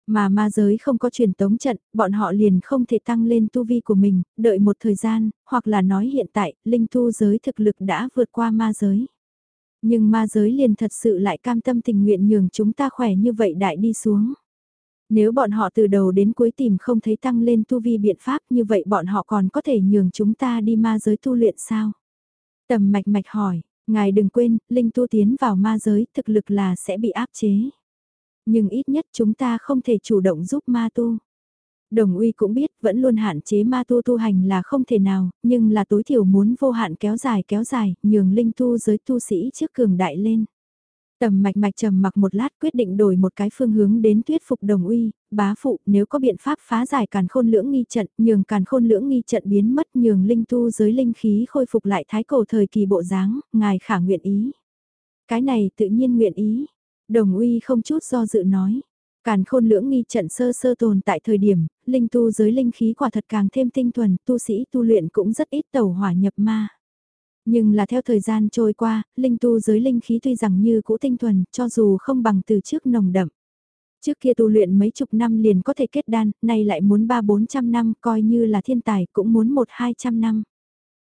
Mà ma giới không có truyền tống trận, bọn họ liền không thể tăng lên tu vi của mình, đợi một thời gian, hoặc là nói hiện tại, linh tu giới thực lực đã vượt qua ma giới. Nhưng ma giới liền thật sự lại cam tâm tình nguyện nhường chúng ta khỏe như vậy đại đi xuống. Nếu bọn họ từ đầu đến cuối tìm không thấy tăng lên tu vi biện pháp như vậy bọn họ còn có thể nhường chúng ta đi ma giới tu luyện sao? Tầm mạch mạch hỏi, ngài đừng quên, linh tu tiến vào ma giới thực lực là sẽ bị áp chế. Nhưng ít nhất chúng ta không thể chủ động giúp ma tu. Đồng uy cũng biết vẫn luôn hạn chế ma tu tu hành là không thể nào, nhưng là tối thiểu muốn vô hạn kéo dài kéo dài, nhường linh tu giới tu sĩ trước cường đại lên. Tầm mạch mạch trầm mặc một lát quyết định đổi một cái phương hướng đến thuyết phục đồng uy, bá phụ nếu có biện pháp phá giải càn khôn lưỡng nghi trận, nhường càn khôn lưỡng nghi trận biến mất nhường linh tu giới linh khí khôi phục lại thái cổ thời kỳ bộ dáng, ngài khả nguyện ý. Cái này tự nhiên nguyện ý, đồng uy không chút do dự nói. Càn khôn lưỡng nghi trận sơ sơ tồn tại thời điểm, linh tu giới linh khí quả thật càng thêm tinh thuần, tu sĩ tu luyện cũng rất ít tẩu hỏa nhập ma. Nhưng là theo thời gian trôi qua, linh tu giới linh khí tuy rằng như cũ tinh thuần, cho dù không bằng từ trước nồng đậm. Trước kia tu luyện mấy chục năm liền có thể kết đan, nay lại muốn ba bốn trăm năm, coi như là thiên tài cũng muốn một hai trăm năm.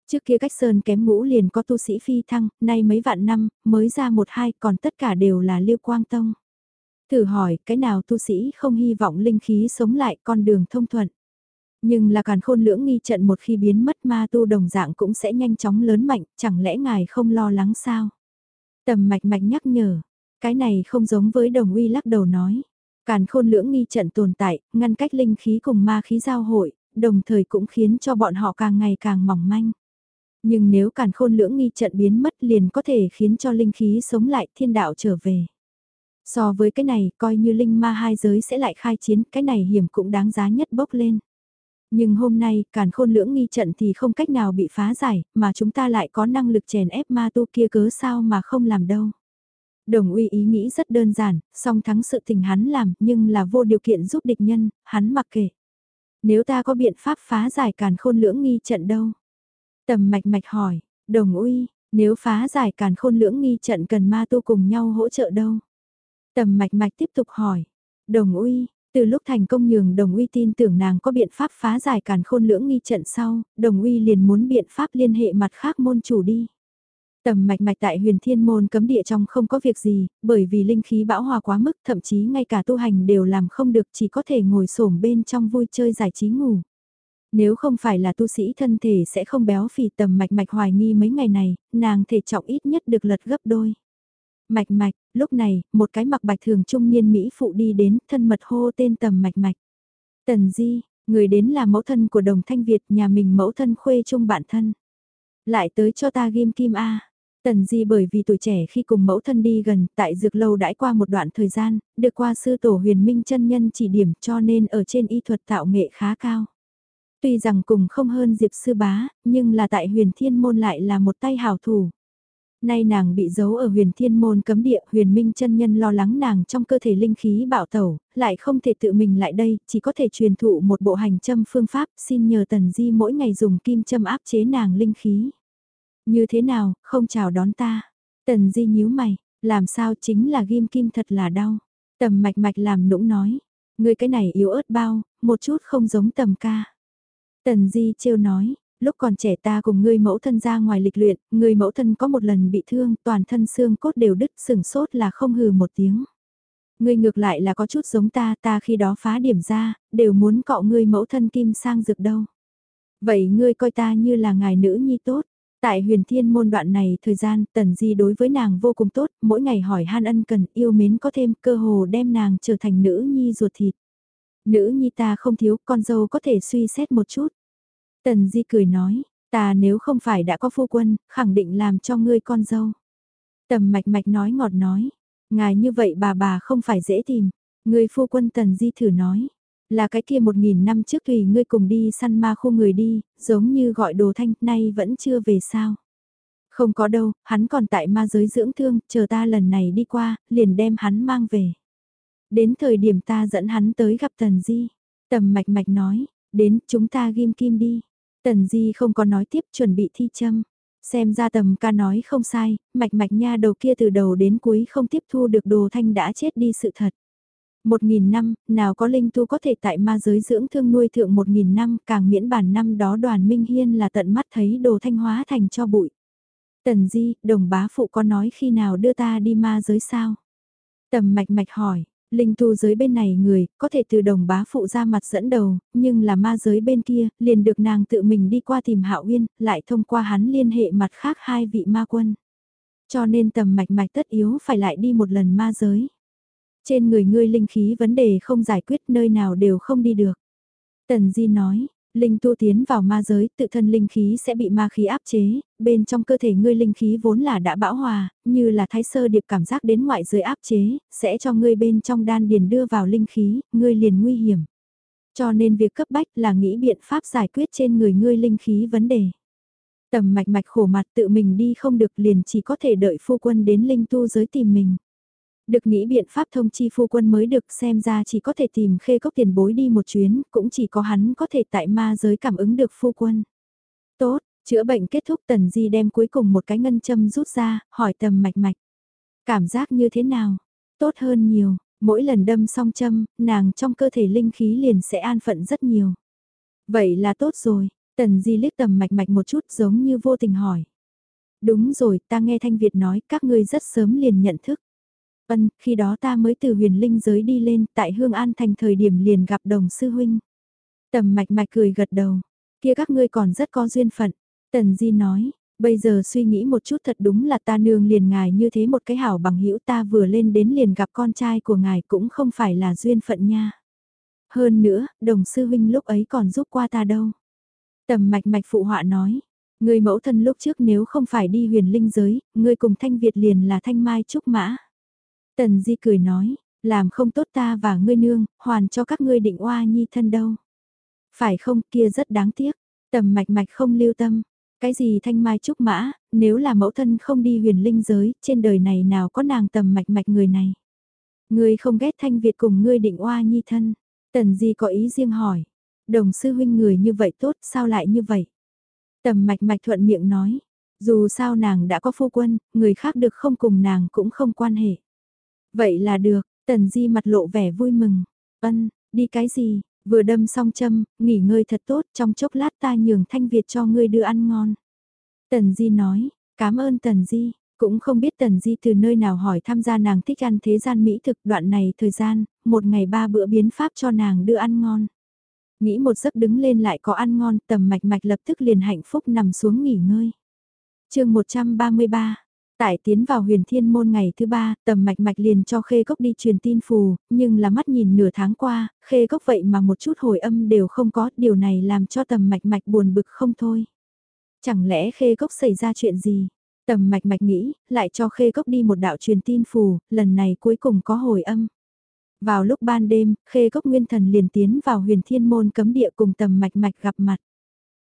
Trước kia cách sơn kém ngũ liền có tu sĩ phi thăng, nay mấy vạn năm, mới ra một hai còn tất cả đều là lưu quang tông. Thử hỏi, cái nào tu sĩ không hy vọng linh khí sống lại con đường thông thuận. Nhưng là càn khôn lưỡng nghi trận một khi biến mất ma tu đồng dạng cũng sẽ nhanh chóng lớn mạnh, chẳng lẽ ngài không lo lắng sao? Tầm mạch mạch nhắc nhở, cái này không giống với đồng uy lắc đầu nói. Càn khôn lưỡng nghi trận tồn tại, ngăn cách linh khí cùng ma khí giao hội, đồng thời cũng khiến cho bọn họ càng ngày càng mỏng manh. Nhưng nếu càn khôn lưỡng nghi trận biến mất liền có thể khiến cho linh khí sống lại thiên đạo trở về. So với cái này, coi như linh ma hai giới sẽ lại khai chiến, cái này hiểm cũng đáng giá nhất bốc lên. Nhưng hôm nay, càn khôn lưỡng nghi trận thì không cách nào bị phá giải, mà chúng ta lại có năng lực chèn ép ma tu kia cớ sao mà không làm đâu. Đồng uy ý nghĩ rất đơn giản, song thắng sự tình hắn làm, nhưng là vô điều kiện giúp địch nhân, hắn mặc kệ. Nếu ta có biện pháp phá giải càn khôn lưỡng nghi trận đâu? Tầm mạch mạch hỏi, đồng uy, nếu phá giải càn khôn lưỡng nghi trận cần ma tu cùng nhau hỗ trợ đâu? Tầm mạch mạch tiếp tục hỏi, đồng uy, từ lúc thành công nhường đồng uy tin tưởng nàng có biện pháp phá giải càn khôn lưỡng nghi trận sau, đồng uy liền muốn biện pháp liên hệ mặt khác môn chủ đi. Tầm mạch mạch tại huyền thiên môn cấm địa trong không có việc gì, bởi vì linh khí bão hòa quá mức thậm chí ngay cả tu hành đều làm không được chỉ có thể ngồi xổm bên trong vui chơi giải trí ngủ. Nếu không phải là tu sĩ thân thể sẽ không béo phì tầm mạch mạch hoài nghi mấy ngày này, nàng thể trọng ít nhất được lật gấp đôi. Mạch mạch, lúc này, một cái mặc bạch thường trung niên Mỹ phụ đi đến, thân mật hô tên tầm mạch mạch. Tần Di, người đến là mẫu thân của đồng thanh Việt, nhà mình mẫu thân khuê trung bạn thân. Lại tới cho ta ghim kim A. Tần Di bởi vì tuổi trẻ khi cùng mẫu thân đi gần, tại dược lâu đãi qua một đoạn thời gian, được qua sư tổ huyền minh chân nhân chỉ điểm cho nên ở trên y thuật tạo nghệ khá cao. Tuy rằng cùng không hơn Diệp sư bá, nhưng là tại huyền thiên môn lại là một tay hảo thủ. Nay nàng bị giấu ở huyền thiên môn cấm địa, huyền minh chân nhân lo lắng nàng trong cơ thể linh khí bạo tẩu, lại không thể tự mình lại đây, chỉ có thể truyền thụ một bộ hành châm phương pháp, xin nhờ tần di mỗi ngày dùng kim châm áp chế nàng linh khí. Như thế nào, không chào đón ta. Tần di nhíu mày, làm sao chính là ghim kim thật là đau. Tầm mạch mạch làm nũng nói, người cái này yếu ớt bao, một chút không giống tầm ca. Tần di trêu nói, lúc còn trẻ ta cùng ngươi mẫu thân ra ngoài lịch luyện, ngươi mẫu thân có một lần bị thương, toàn thân xương cốt đều đứt sừng sốt là không hừ một tiếng. Ngươi ngược lại là có chút giống ta, ta khi đó phá điểm ra, đều muốn cọ ngươi mẫu thân kim sang dược đâu. Vậy ngươi coi ta như là ngài nữ nhi tốt. Tại huyền thiên môn đoạn này thời gian tần di đối với nàng vô cùng tốt, mỗi ngày hỏi han ân cần yêu mến có thêm cơ hồ đem nàng trở thành nữ nhi ruột thịt. Nữ nhi ta không thiếu, con dâu có thể suy xét một chút. Tần Di cười nói, ta nếu không phải đã có phu quân, khẳng định làm cho ngươi con dâu. Tầm mạch mạch nói ngọt nói, ngài như vậy bà bà không phải dễ tìm, ngươi phu quân Tần Di thử nói, là cái kia một nghìn năm trước tùy ngươi cùng đi săn ma khu người đi, giống như gọi đồ thanh, nay vẫn chưa về sao. Không có đâu, hắn còn tại ma giới dưỡng thương, chờ ta lần này đi qua, liền đem hắn mang về. Đến thời điểm ta dẫn hắn tới gặp Tần Di, tầm mạch mạch nói, đến chúng ta ghim kim đi. Tần Di không có nói tiếp chuẩn bị thi châm. Xem ra tầm ca nói không sai, mạch mạch nha đầu kia từ đầu đến cuối không tiếp thu được đồ thanh đã chết đi sự thật. Một nghìn năm, nào có linh tu có thể tại ma giới dưỡng thương nuôi thượng một nghìn năm, càng miễn bản năm đó đoàn Minh Hiên là tận mắt thấy đồ thanh hóa thành cho bụi. Tần Di, đồng bá phụ có nói khi nào đưa ta đi ma giới sao? Tầm mạch mạch hỏi, Linh tu giới bên này người, có thể từ đồng bá phụ ra mặt dẫn đầu, nhưng là ma giới bên kia, liền được nàng tự mình đi qua tìm Hạo Uyên, lại thông qua hắn liên hệ mặt khác hai vị ma quân. Cho nên tầm mạch mạch tất yếu phải lại đi một lần ma giới. Trên người ngươi linh khí vấn đề không giải quyết nơi nào đều không đi được. Tần Di nói, linh tu tiến vào ma giới, tự thân linh khí sẽ bị ma khí áp chế, bên trong cơ thể ngươi linh khí vốn là đã bão hòa, như là thái sơ điệp cảm giác đến ngoại giới áp chế, sẽ cho ngươi bên trong đan điền đưa vào linh khí, ngươi liền nguy hiểm. Cho nên việc cấp bách là nghĩ biện pháp giải quyết trên người ngươi linh khí vấn đề. Tầm mạch mạch khổ mặt tự mình đi không được liền chỉ có thể đợi phu quân đến linh tu giới tìm mình. Được nghĩ biện pháp thông chi phu quân mới được xem ra chỉ có thể tìm khê cốc tiền bối đi một chuyến, cũng chỉ có hắn có thể tại ma giới cảm ứng được phu quân. Tốt, chữa bệnh kết thúc tần di đem cuối cùng một cái ngân châm rút ra, hỏi tầm mạch mạch. Cảm giác như thế nào? Tốt hơn nhiều, mỗi lần đâm xong châm, nàng trong cơ thể linh khí liền sẽ an phận rất nhiều. Vậy là tốt rồi, tần di liếc tầm mạch mạch một chút giống như vô tình hỏi. Đúng rồi, ta nghe Thanh Việt nói các ngươi rất sớm liền nhận thức. Ân, khi đó ta mới từ huyền linh giới đi lên, tại Hương An thành thời điểm liền gặp đồng sư huynh. Tầm mạch mạch cười gật đầu, kia các ngươi còn rất có duyên phận. Tần Di nói, bây giờ suy nghĩ một chút thật đúng là ta nương liền ngài như thế một cái hảo bằng hữu ta vừa lên đến liền gặp con trai của ngài cũng không phải là duyên phận nha. Hơn nữa, đồng sư huynh lúc ấy còn giúp qua ta đâu. Tầm mạch mạch phụ họa nói, người mẫu thân lúc trước nếu không phải đi huyền linh giới, người cùng thanh Việt liền là thanh mai trúc mã. Tần Di cười nói, làm không tốt ta và ngươi nương, hoàn cho các ngươi định oa nhi thân đâu. Phải không kia rất đáng tiếc, tầm mạch mạch không lưu tâm. Cái gì thanh mai trúc mã, nếu là mẫu thân không đi huyền linh giới, trên đời này nào có nàng tầm mạch mạch người này. Ngươi không ghét thanh Việt cùng ngươi định oa nhi thân. Tần Di có ý riêng hỏi. Đồng sư huynh người như vậy tốt, sao lại như vậy? Tầm mạch mạch thuận miệng nói. Dù sao nàng đã có phu quân, người khác được không cùng nàng cũng không quan hệ. Vậy là được, Tần Di mặt lộ vẻ vui mừng. Ân, đi cái gì, vừa đâm xong châm, nghỉ ngơi thật tốt, trong chốc lát ta nhường Thanh Việt cho ngươi đưa ăn ngon. Tần Di nói, cảm ơn Tần Di, cũng không biết Tần Di từ nơi nào hỏi tham gia nàng thích ăn thế gian mỹ thực đoạn này thời gian, một ngày ba bữa biến pháp cho nàng đưa ăn ngon. Nghĩ một giấc đứng lên lại có ăn ngon, tầm mạch mạch lập tức liền hạnh phúc nằm xuống nghỉ ngơi. chương 133 Tại tiến vào huyền thiên môn ngày thứ ba, tầm mạch mạch liền cho khê cốc đi truyền tin phù, nhưng là mắt nhìn nửa tháng qua, khê cốc vậy mà một chút hồi âm đều không có, điều này làm cho tầm mạch mạch buồn bực không thôi. Chẳng lẽ khê cốc xảy ra chuyện gì? Tầm mạch mạch nghĩ, lại cho khê cốc đi một đạo truyền tin phù, lần này cuối cùng có hồi âm. Vào lúc ban đêm, khê cốc nguyên thần liền tiến vào huyền thiên môn cấm địa cùng tầm mạch mạch gặp mặt.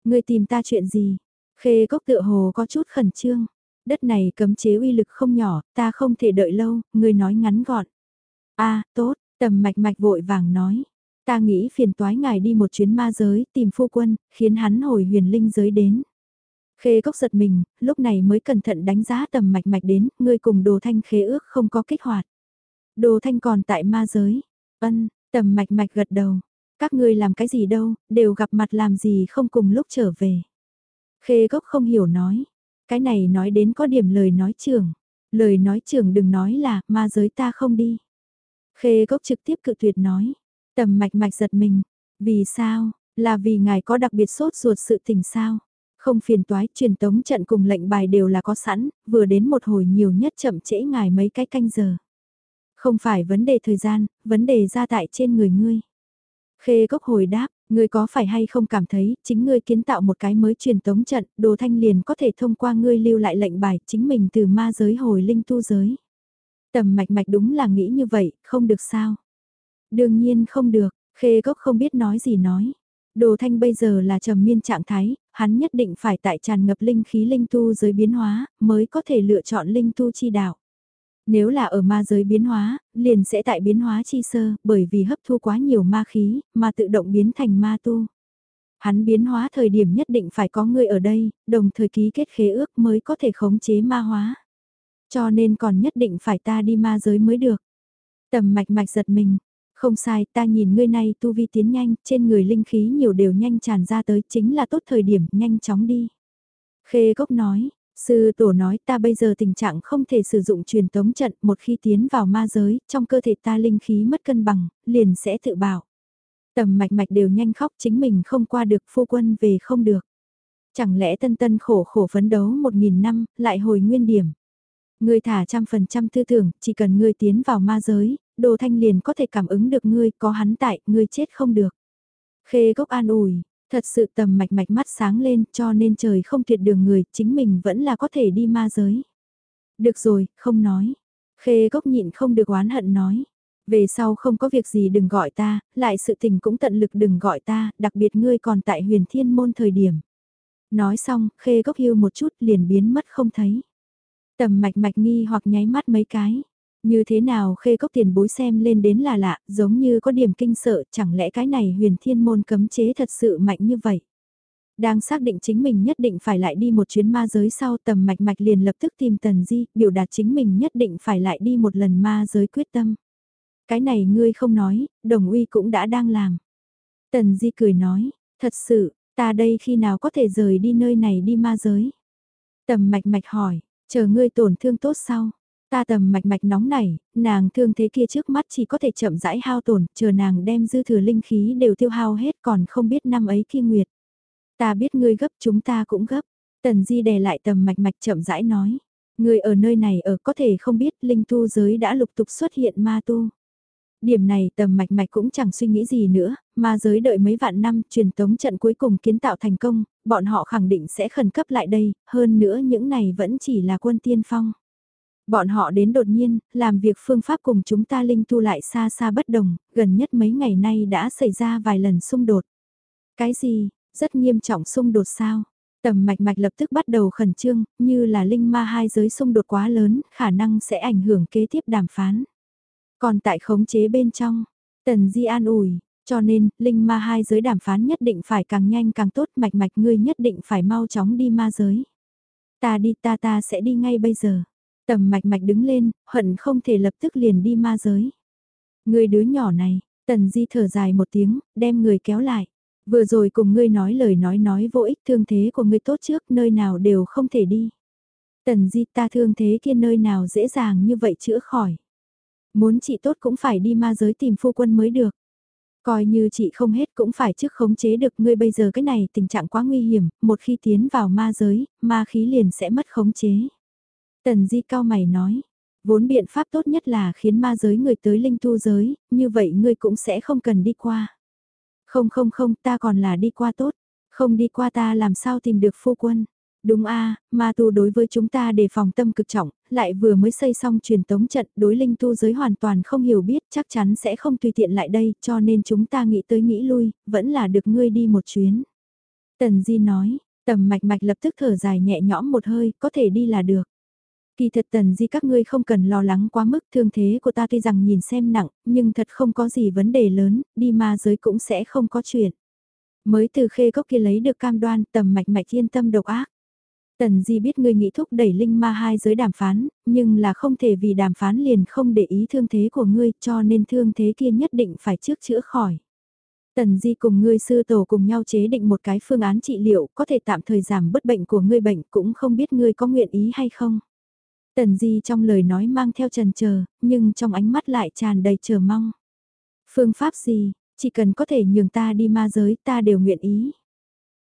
Người tìm ta chuyện gì? Khê cốc tựa hồ có chút khẩn trương. Đất này cấm chế uy lực không nhỏ, ta không thể đợi lâu, người nói ngắn gọn. a tốt, tầm mạch mạch vội vàng nói. Ta nghĩ phiền toái ngài đi một chuyến ma giới, tìm phu quân, khiến hắn hồi huyền linh giới đến. Khê cốc giật mình, lúc này mới cẩn thận đánh giá tầm mạch mạch đến, ngươi cùng đồ thanh khế ước không có kích hoạt. Đồ thanh còn tại ma giới. Ân, tầm mạch mạch gật đầu. Các ngươi làm cái gì đâu, đều gặp mặt làm gì không cùng lúc trở về. Khê gốc không hiểu nói. Cái này nói đến có điểm lời nói trưởng. Lời nói trưởng đừng nói là, ma giới ta không đi. Khê gốc trực tiếp cự tuyệt nói. Tầm mạch mạch giật mình. Vì sao? Là vì ngài có đặc biệt sốt ruột sự tình sao? Không phiền toái, truyền tống trận cùng lệnh bài đều là có sẵn, vừa đến một hồi nhiều nhất chậm trễ ngài mấy cái canh giờ. Không phải vấn đề thời gian, vấn đề ra tại trên người ngươi. Khê gốc hồi đáp, Ngươi có phải hay không cảm thấy, chính ngươi kiến tạo một cái mới truyền tống trận, đồ thanh liền có thể thông qua ngươi lưu lại lệnh bài, chính mình từ ma giới hồi linh tu giới. Tầm mạch mạch đúng là nghĩ như vậy, không được sao. Đương nhiên không được, khê gốc không biết nói gì nói. Đồ thanh bây giờ là trầm miên trạng thái, hắn nhất định phải tại tràn ngập linh khí linh tu giới biến hóa, mới có thể lựa chọn linh tu chi đạo. Nếu là ở ma giới biến hóa, liền sẽ tại biến hóa chi sơ, bởi vì hấp thu quá nhiều ma khí, mà tự động biến thành ma tu. Hắn biến hóa thời điểm nhất định phải có người ở đây, đồng thời ký kết khế ước mới có thể khống chế ma hóa. Cho nên còn nhất định phải ta đi ma giới mới được. Tầm mạch mạch giật mình. Không sai, ta nhìn ngươi này tu vi tiến nhanh, trên người linh khí nhiều đều nhanh tràn ra tới, chính là tốt thời điểm, nhanh chóng đi. Khê gốc nói, Sư tổ nói ta bây giờ tình trạng không thể sử dụng truyền tống trận một khi tiến vào ma giới, trong cơ thể ta linh khí mất cân bằng, liền sẽ tự bảo. Tầm mạch mạch đều nhanh khóc chính mình không qua được phu quân về không được. Chẳng lẽ tân tân khổ khổ phấn đấu một nghìn năm, lại hồi nguyên điểm. Người thả trăm phần trăm tư tưởng, chỉ cần ngươi tiến vào ma giới, Đồ Thanh liền có thể cảm ứng được ngươi, có hắn tại, ngươi chết không được. Khê gốc an ủi, thật sự tầm mạch mạch mắt sáng lên cho nên trời không tuyệt đường người, chính mình vẫn là có thể đi ma giới. Được rồi, không nói. Khê gốc nhịn không được oán hận nói. Về sau không có việc gì đừng gọi ta, lại sự tình cũng tận lực đừng gọi ta, đặc biệt ngươi còn tại huyền thiên môn thời điểm. Nói xong, khê gốc hưu một chút liền biến mất không thấy. Tầm mạch mạch nghi hoặc nháy mắt mấy cái. Như thế nào khê cốc tiền bối xem lên đến là lạ, giống như có điểm kinh sợ, chẳng lẽ cái này huyền thiên môn cấm chế thật sự mạnh như vậy. Đang xác định chính mình nhất định phải lại đi một chuyến ma giới sau tầm mạch mạch liền lập tức tìm tần di, biểu đạt chính mình nhất định phải lại đi một lần ma giới quyết tâm. Cái này ngươi không nói, đồng uy cũng đã đang làm. Tần di cười nói, thật sự, ta đây khi nào có thể rời đi nơi này đi ma giới. Tầm mạch mạch hỏi, chờ ngươi tổn thương tốt sau. Ta tầm mạch mạch nóng nảy, nàng thương thế kia trước mắt chỉ có thể chậm rãi hao tổn, chờ nàng đem dư thừa linh khí đều tiêu hao hết còn không biết năm ấy kia nguyệt. Ta biết ngươi gấp chúng ta cũng gấp. Tần Di đè lại tầm mạch mạch chậm rãi nói. người ở nơi này ở có thể không biết linh tu giới đã lục tục xuất hiện ma tu. Điểm này tầm mạch mạch cũng chẳng suy nghĩ gì nữa, ma giới đợi mấy vạn năm truyền tống trận cuối cùng kiến tạo thành công, bọn họ khẳng định sẽ khẩn cấp lại đây, hơn nữa những này vẫn chỉ là quân tiên phong. Bọn họ đến đột nhiên, làm việc phương pháp cùng chúng ta linh tu lại xa xa bất đồng, gần nhất mấy ngày nay đã xảy ra vài lần xung đột. Cái gì, rất nghiêm trọng xung đột sao? Tầm mạch mạch lập tức bắt đầu khẩn trương, như là linh ma hai giới xung đột quá lớn, khả năng sẽ ảnh hưởng kế tiếp đàm phán. Còn tại khống chế bên trong, tần di an ủi, cho nên, linh ma hai giới đàm phán nhất định phải càng nhanh càng tốt mạch mạch ngươi nhất định phải mau chóng đi ma giới. Ta đi ta ta sẽ đi ngay bây giờ. Tầm mạch mạch đứng lên, hận không thể lập tức liền đi ma giới. Người đứa nhỏ này, tần di thở dài một tiếng, đem người kéo lại. Vừa rồi cùng ngươi nói lời nói nói vô ích thương thế của ngươi tốt trước nơi nào đều không thể đi. Tần di ta thương thế kia nơi nào dễ dàng như vậy chữa khỏi. Muốn chị tốt cũng phải đi ma giới tìm phu quân mới được. Coi như chị không hết cũng phải trước khống chế được ngươi bây giờ cái này tình trạng quá nguy hiểm, một khi tiến vào ma giới, ma khí liền sẽ mất khống chế. Tần Di cao mày nói, vốn biện pháp tốt nhất là khiến ma giới người tới linh tu giới, như vậy ngươi cũng sẽ không cần đi qua. Không không không, ta còn là đi qua tốt, không đi qua ta làm sao tìm được phu quân. Đúng a, ma tu đối với chúng ta đề phòng tâm cực trọng, lại vừa mới xây xong truyền tống trận đối linh tu giới hoàn toàn không hiểu biết chắc chắn sẽ không tùy tiện lại đây cho nên chúng ta nghĩ tới nghĩ lui, vẫn là được ngươi đi một chuyến. Tần Di nói, tầm mạch mạch lập tức thở dài nhẹ nhõm một hơi, có thể đi là được. Kỳ thật tần di các ngươi không cần lo lắng quá mức thương thế của ta tuy rằng nhìn xem nặng, nhưng thật không có gì vấn đề lớn, đi ma giới cũng sẽ không có chuyện. Mới từ khê gốc kia lấy được cam đoan tầm mạch mạch yên tâm độc ác. Tần Di biết ngươi nghĩ thúc đẩy linh ma hai giới đàm phán, nhưng là không thể vì đàm phán liền không để ý thương thế của ngươi cho nên thương thế kia nhất định phải trước chữa khỏi. Tần Di cùng ngươi sư tổ cùng nhau chế định một cái phương án trị liệu có thể tạm thời giảm bất bệnh của ngươi bệnh cũng không biết ngươi có nguyện ý hay không. Tần Di trong lời nói mang theo trần chờ, nhưng trong ánh mắt lại tràn đầy chờ mong. Phương pháp gì, chỉ cần có thể nhường ta đi ma giới ta đều nguyện ý.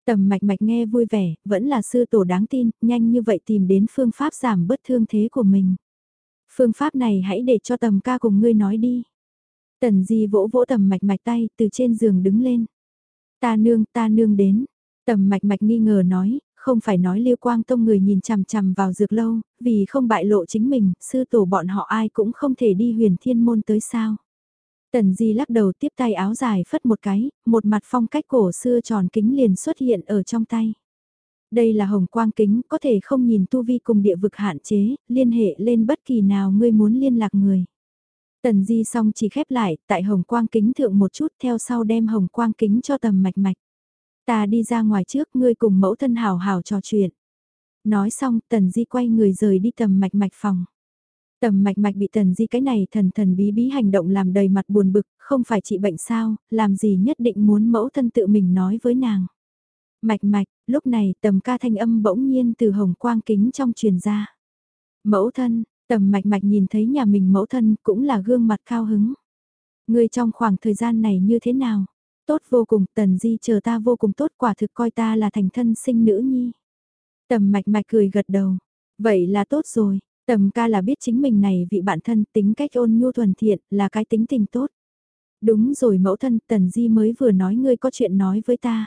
Tầm mạch mạch nghe vui vẻ, vẫn là sư tổ đáng tin, nhanh như vậy tìm đến phương pháp giảm bớt thương thế của mình. Phương pháp này hãy để cho tầm ca cùng ngươi nói đi. Tần Di vỗ vỗ tầm mạch mạch tay từ trên giường đứng lên. Ta nương, ta nương đến. Tầm mạch mạch nghi ngờ nói, không phải nói Liêu Quang Tông người nhìn chằm chằm vào dược lâu, vì không bại lộ chính mình, sư tổ bọn họ ai cũng không thể đi huyền thiên môn tới sao. Tần Di lắc đầu tiếp tay áo dài phất một cái, một mặt phong cách cổ xưa tròn kính liền xuất hiện ở trong tay. Đây là hồng quang kính, có thể không nhìn tu vi cùng địa vực hạn chế, liên hệ lên bất kỳ nào ngươi muốn liên lạc người. Tần Di xong chỉ khép lại, tại hồng quang kính thượng một chút theo sau đem hồng quang kính cho tầm mạch mạch. Ta đi ra ngoài trước ngươi cùng mẫu thân hào hào trò chuyện. Nói xong tần di quay người rời đi tầm mạch mạch phòng. Tầm mạch mạch bị tần di cái này thần thần bí bí hành động làm đầy mặt buồn bực, không phải trị bệnh sao, làm gì nhất định muốn mẫu thân tự mình nói với nàng. Mạch mạch, lúc này tầm ca thanh âm bỗng nhiên từ hồng quang kính trong truyền ra. Mẫu thân, tầm mạch mạch nhìn thấy nhà mình mẫu thân cũng là gương mặt cao hứng. Người trong khoảng thời gian này như thế nào? Tốt vô cùng, tần di chờ ta vô cùng tốt quả thực coi ta là thành thân sinh nữ nhi. Tầm mạch mạch cười gật đầu. Vậy là tốt rồi, Tầm ca là biết chính mình này vị bạn thân tính cách ôn nhu thuần thiện là cái tính tình tốt. Đúng rồi mẫu thân tần di mới vừa nói ngươi có chuyện nói với ta.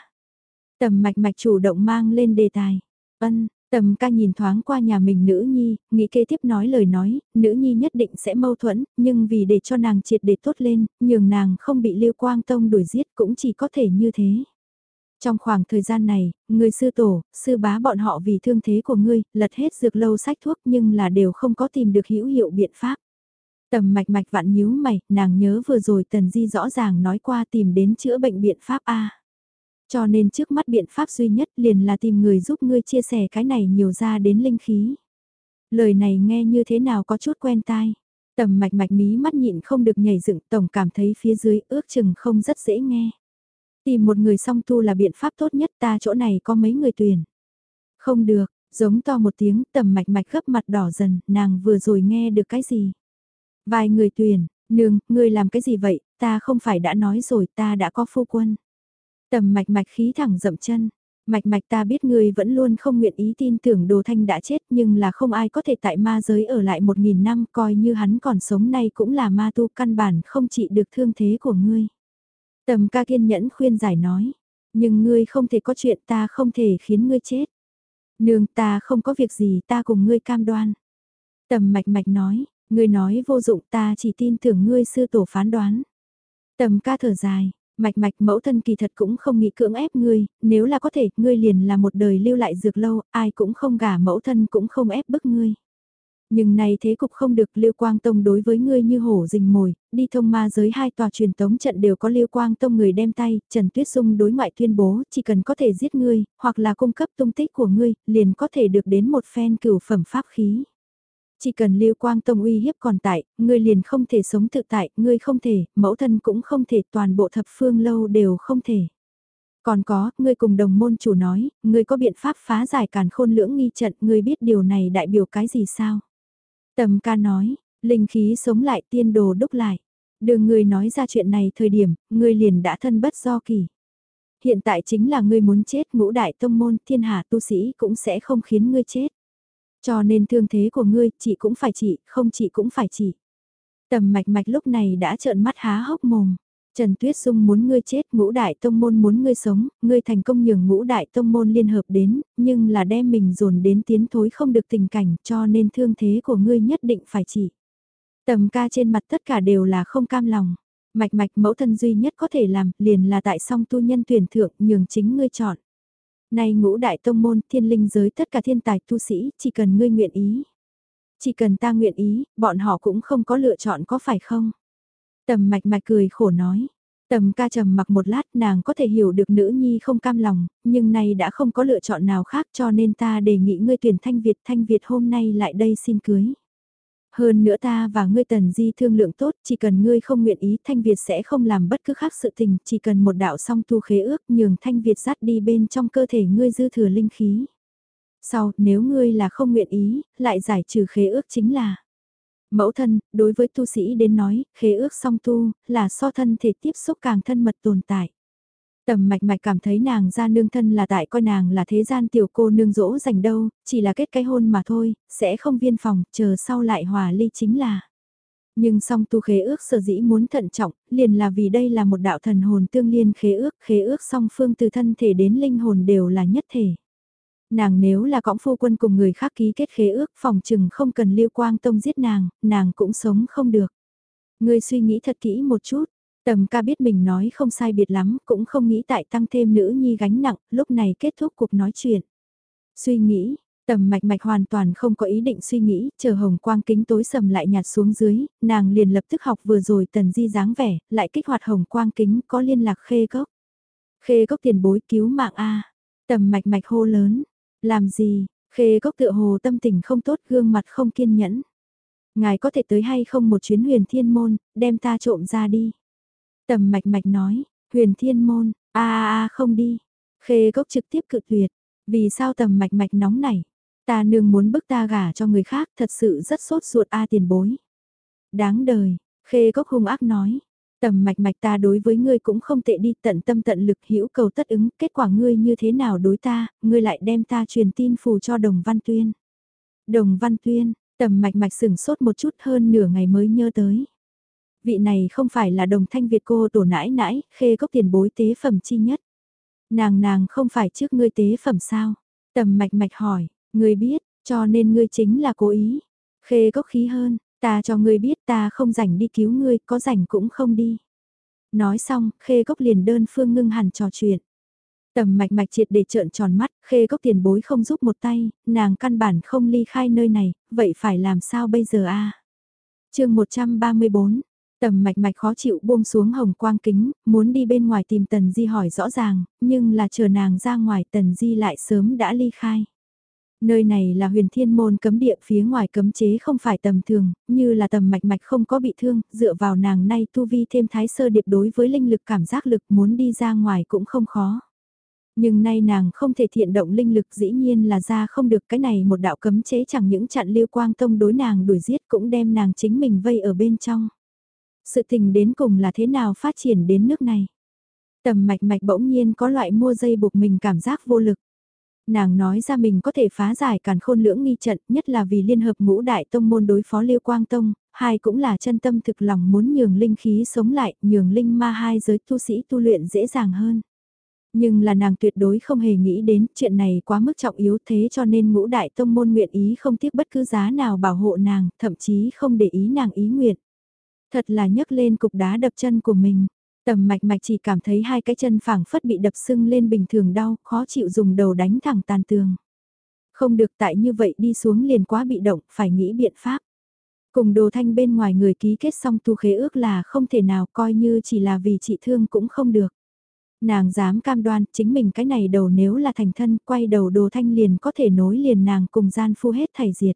Tầm mạch mạch chủ động mang lên đề tài. Ân, tầm ca nhìn thoáng qua nhà mình nữ nhi, nghĩ kế tiếp nói lời nói, nữ nhi nhất định sẽ mâu thuẫn, nhưng vì để cho nàng triệt để tốt lên, nhường nàng không bị liêu quang tông đuổi giết cũng chỉ có thể như thế. Trong khoảng thời gian này, người sư tổ, sư bá bọn họ vì thương thế của ngươi, lật hết dược lâu sách thuốc nhưng là đều không có tìm được hữu hiệu biện pháp. Tầm mạch mạch vạn nhíu mày, nàng nhớ vừa rồi Tần Di rõ ràng nói qua tìm đến chữa bệnh biện pháp A. Cho nên trước mắt biện pháp duy nhất liền là tìm người giúp ngươi chia sẻ cái này nhiều ra đến linh khí. Lời này nghe như thế nào có chút quen tai. Tầm mạch mạch mí mắt nhịn không được nhảy dựng tổng cảm thấy phía dưới ước chừng không rất dễ nghe. Tìm một người song tu là biện pháp tốt nhất ta chỗ này có mấy người tuyển. Không được, giống to một tiếng tầm mạch mạch gấp mặt đỏ dần, nàng vừa rồi nghe được cái gì. Vài người tuyển, nương, ngươi làm cái gì vậy, ta không phải đã nói rồi ta đã có phu quân. Tầm mạch mạch khí thẳng dậm chân. Mạch mạch ta biết ngươi vẫn luôn không nguyện ý tin tưởng đồ thanh đã chết nhưng là không ai có thể tại ma giới ở lại một nghìn năm coi như hắn còn sống nay cũng là ma tu căn bản không trị được thương thế của ngươi. Tầm ca kiên nhẫn khuyên giải nói, nhưng ngươi không thể có chuyện ta không thể khiến ngươi chết. Nương ta không có việc gì ta cùng ngươi cam đoan. Tầm mạch mạch nói, ngươi nói vô dụng ta chỉ tin tưởng ngươi sư tổ phán đoán. Tầm ca thở dài, mạch mạch mẫu thân kỳ thật cũng không nghĩ cưỡng ép ngươi, nếu là có thể, ngươi liền là một đời lưu lại dược lâu, ai cũng không gả mẫu thân cũng không ép bức ngươi. Nhưng này thế cục không được Lưu Quang Tông đối với ngươi như hổ rình mồi, đi thông ma giới hai tòa truyền tống trận đều có Lưu Quang Tông người đem tay, Trần Tuyết Dung đối ngoại tuyên bố chỉ cần có thể giết ngươi, hoặc là cung cấp tung tích của ngươi, liền có thể được đến một phen cửu phẩm pháp khí. Chỉ cần Lưu Quang Tông uy hiếp còn tại, ngươi liền không thể sống tự tại, ngươi không thể, mẫu thân cũng không thể, toàn bộ thập phương lâu đều không thể. Còn có, ngươi cùng đồng môn chủ nói, ngươi có biện pháp phá giải càn khôn lưỡng nghi trận, ngươi biết điều này đại biểu cái gì sao? Tầm ca nói, linh khí sống lại tiên đồ đúc lại. Đường ngươi nói ra chuyện này thời điểm, ngươi liền đã thân bất do kỳ. Hiện tại chính là ngươi muốn chết ngũ đại tông môn thiên hạ tu sĩ cũng sẽ không khiến ngươi chết. Cho nên thương thế của ngươi, chị cũng phải chị, không chị cũng phải chị. Tầm mạch mạch lúc này đã trợn mắt há hốc mồm. Trần Tuyết Dung muốn ngươi chết, ngũ đại tông môn muốn ngươi sống, ngươi thành công nhường ngũ đại tông môn liên hợp đến, nhưng là đem mình dồn đến tiến thối không được tình cảnh cho nên thương thế của ngươi nhất định phải chỉ. Tầm ca trên mặt tất cả đều là không cam lòng. Mạch mạch mẫu thân duy nhất có thể làm liền là tại song tu nhân tuyển thượng nhường chính ngươi chọn nay ngũ đại tông môn thiên linh giới tất cả thiên tài tu sĩ chỉ cần ngươi nguyện ý. Chỉ cần ta nguyện ý, bọn họ cũng không có lựa chọn có phải không? Tầm mạch mạch cười khổ nói. Tầm ca trầm mặc một lát nàng có thể hiểu được nữ nhi không cam lòng, nhưng nay đã không có lựa chọn nào khác cho nên ta đề nghị ngươi tuyển Thanh Việt. Thanh Việt hôm nay lại đây xin cưới. Hơn nữa ta và ngươi tần di thương lượng tốt, chỉ cần ngươi không nguyện ý Thanh Việt sẽ không làm bất cứ khác sự tình, chỉ cần một đạo song tu khế ước nhường Thanh Việt dắt đi bên trong cơ thể ngươi dư thừa linh khí. Sau, nếu ngươi là không nguyện ý, lại giải trừ khế ước chính là Mẫu thân, đối với tu sĩ đến nói, khế ước song tu, là so thân thể tiếp xúc càng thân mật tồn tại. Tầm mạch mạch cảm thấy nàng ra nương thân là tại coi nàng là thế gian tiểu cô nương dỗ dành đâu, chỉ là kết cái hôn mà thôi, sẽ không viên phòng, chờ sau lại hòa ly chính là. Nhưng song tu khế ước sở dĩ muốn thận trọng, liền là vì đây là một đạo thần hồn tương liên khế ước, khế ước song phương từ thân thể đến linh hồn đều là nhất thể. Nàng nếu là cõng phu quân cùng người khác ký kết khế ước phòng chừng không cần liêu quang tông giết nàng, nàng cũng sống không được. Người suy nghĩ thật kỹ một chút, tầm ca biết mình nói không sai biệt lắm, cũng không nghĩ tại tăng thêm nữ nhi gánh nặng, lúc này kết thúc cuộc nói chuyện. Suy nghĩ, Tầm mạch mạch hoàn toàn không có ý định suy nghĩ, chờ hồng quang kính tối sầm lại nhạt xuống dưới, nàng liền lập tức học vừa rồi tần di dáng vẻ, lại kích hoạt hồng quang kính có liên lạc khê cốc. Khê cốc tiền bối cứu mạng A, tầm mạch mạch hô lớn, làm gì, khê cốc tựa hồ tâm tình không tốt gương mặt không kiên nhẫn. Ngài có thể tới hay không một chuyến huyền thiên môn, đem ta trộm ra đi. Tầm mạch mạch nói, huyền thiên môn, a a a không đi. Khê cốc trực tiếp cự tuyệt, vì sao tầm mạch mạch nóng này. Ta nương muốn bức ta gả cho người khác thật sự rất sốt ruột a tiền bối. Đáng đời, khê cốc hung ác nói, Tầm mạch mạch ta đối với ngươi cũng không tệ đi tận tâm tận lực hữu cầu tất ứng, kết quả ngươi như thế nào đối ta, ngươi lại đem ta truyền tin phù cho đồng văn tuyên. Đồng văn tuyên, Tầm mạch mạch sửng sốt một chút hơn nửa ngày mới nhớ tới. Vị này không phải là đồng thanh Việt cô tổ nãi nãi, khê gốc tiền bối tế phẩm chi nhất. Nàng nàng không phải trước ngươi tế phẩm sao? Tầm mạch mạch hỏi, ngươi biết, cho nên ngươi chính là cố ý. Khê gốc khí hơn, ta cho ngươi biết ta không rảnh đi cứu ngươi, có rảnh cũng không đi. Nói xong, khê gốc liền đơn phương ngưng hẳn trò chuyện. Tầm mạch mạch triệt để trợn tròn mắt, khê gốc tiền bối không giúp một tay, nàng căn bản không ly khai nơi này, vậy phải làm sao bây giờ a à? chương 134, tầm mạch mạch khó chịu buông xuống hồng quang kính, muốn đi bên ngoài tìm Tần Di hỏi rõ ràng, nhưng là chờ nàng ra ngoài Tần Di lại sớm đã ly khai. Nơi này là huyền thiên môn cấm địa phía ngoài cấm chế không phải tầm thường, như là tầm mạch mạch không có bị thương, dựa vào nàng nay tu vi thêm thái sơ điệp đối với linh lực cảm giác lực muốn đi ra ngoài cũng không khó. Nhưng nay nàng không thể thiện động linh lực dĩ nhiên là ra không được cái này một đạo cấm chế chẳng những chặn lưu quang tông đối nàng đuổi giết cũng đem nàng chính mình vây ở bên trong. Sự tình đến cùng là thế nào phát triển đến nước này? Tầm mạch mạch bỗng nhiên có loại mua dây buộc mình cảm giác vô lực. Nàng nói ra mình có thể phá giải càn khôn lưỡng nghi trận nhất là vì liên hợp ngũ đại tông môn đối phó liêu quang tông, hai cũng là chân tâm thực lòng muốn nhường linh khí sống lại, nhường linh ma hai giới tu sĩ tu luyện dễ dàng hơn. Nhưng là nàng tuyệt đối không hề nghĩ đến chuyện này quá mức trọng yếu thế cho nên ngũ đại tông môn nguyện ý không tiếc bất cứ giá nào bảo hộ nàng, thậm chí không để ý nàng ý nguyện. Thật là nhấc lên cục đá đập chân của mình. Tầm mạch mạch chỉ cảm thấy hai cái chân phẳng phất bị đập sưng lên bình thường đau, khó chịu dùng đầu đánh thẳng tàn tường. Không được tại như vậy đi xuống liền quá bị động, phải nghĩ biện pháp. Cùng đồ thanh bên ngoài người ký kết xong tu khế ước là không thể nào coi như chỉ là vì chị thương cũng không được. Nàng dám cam đoan chính mình cái này đầu nếu là thành thân quay đầu đồ thanh liền có thể nối liền nàng cùng gian phu hết thảy diệt.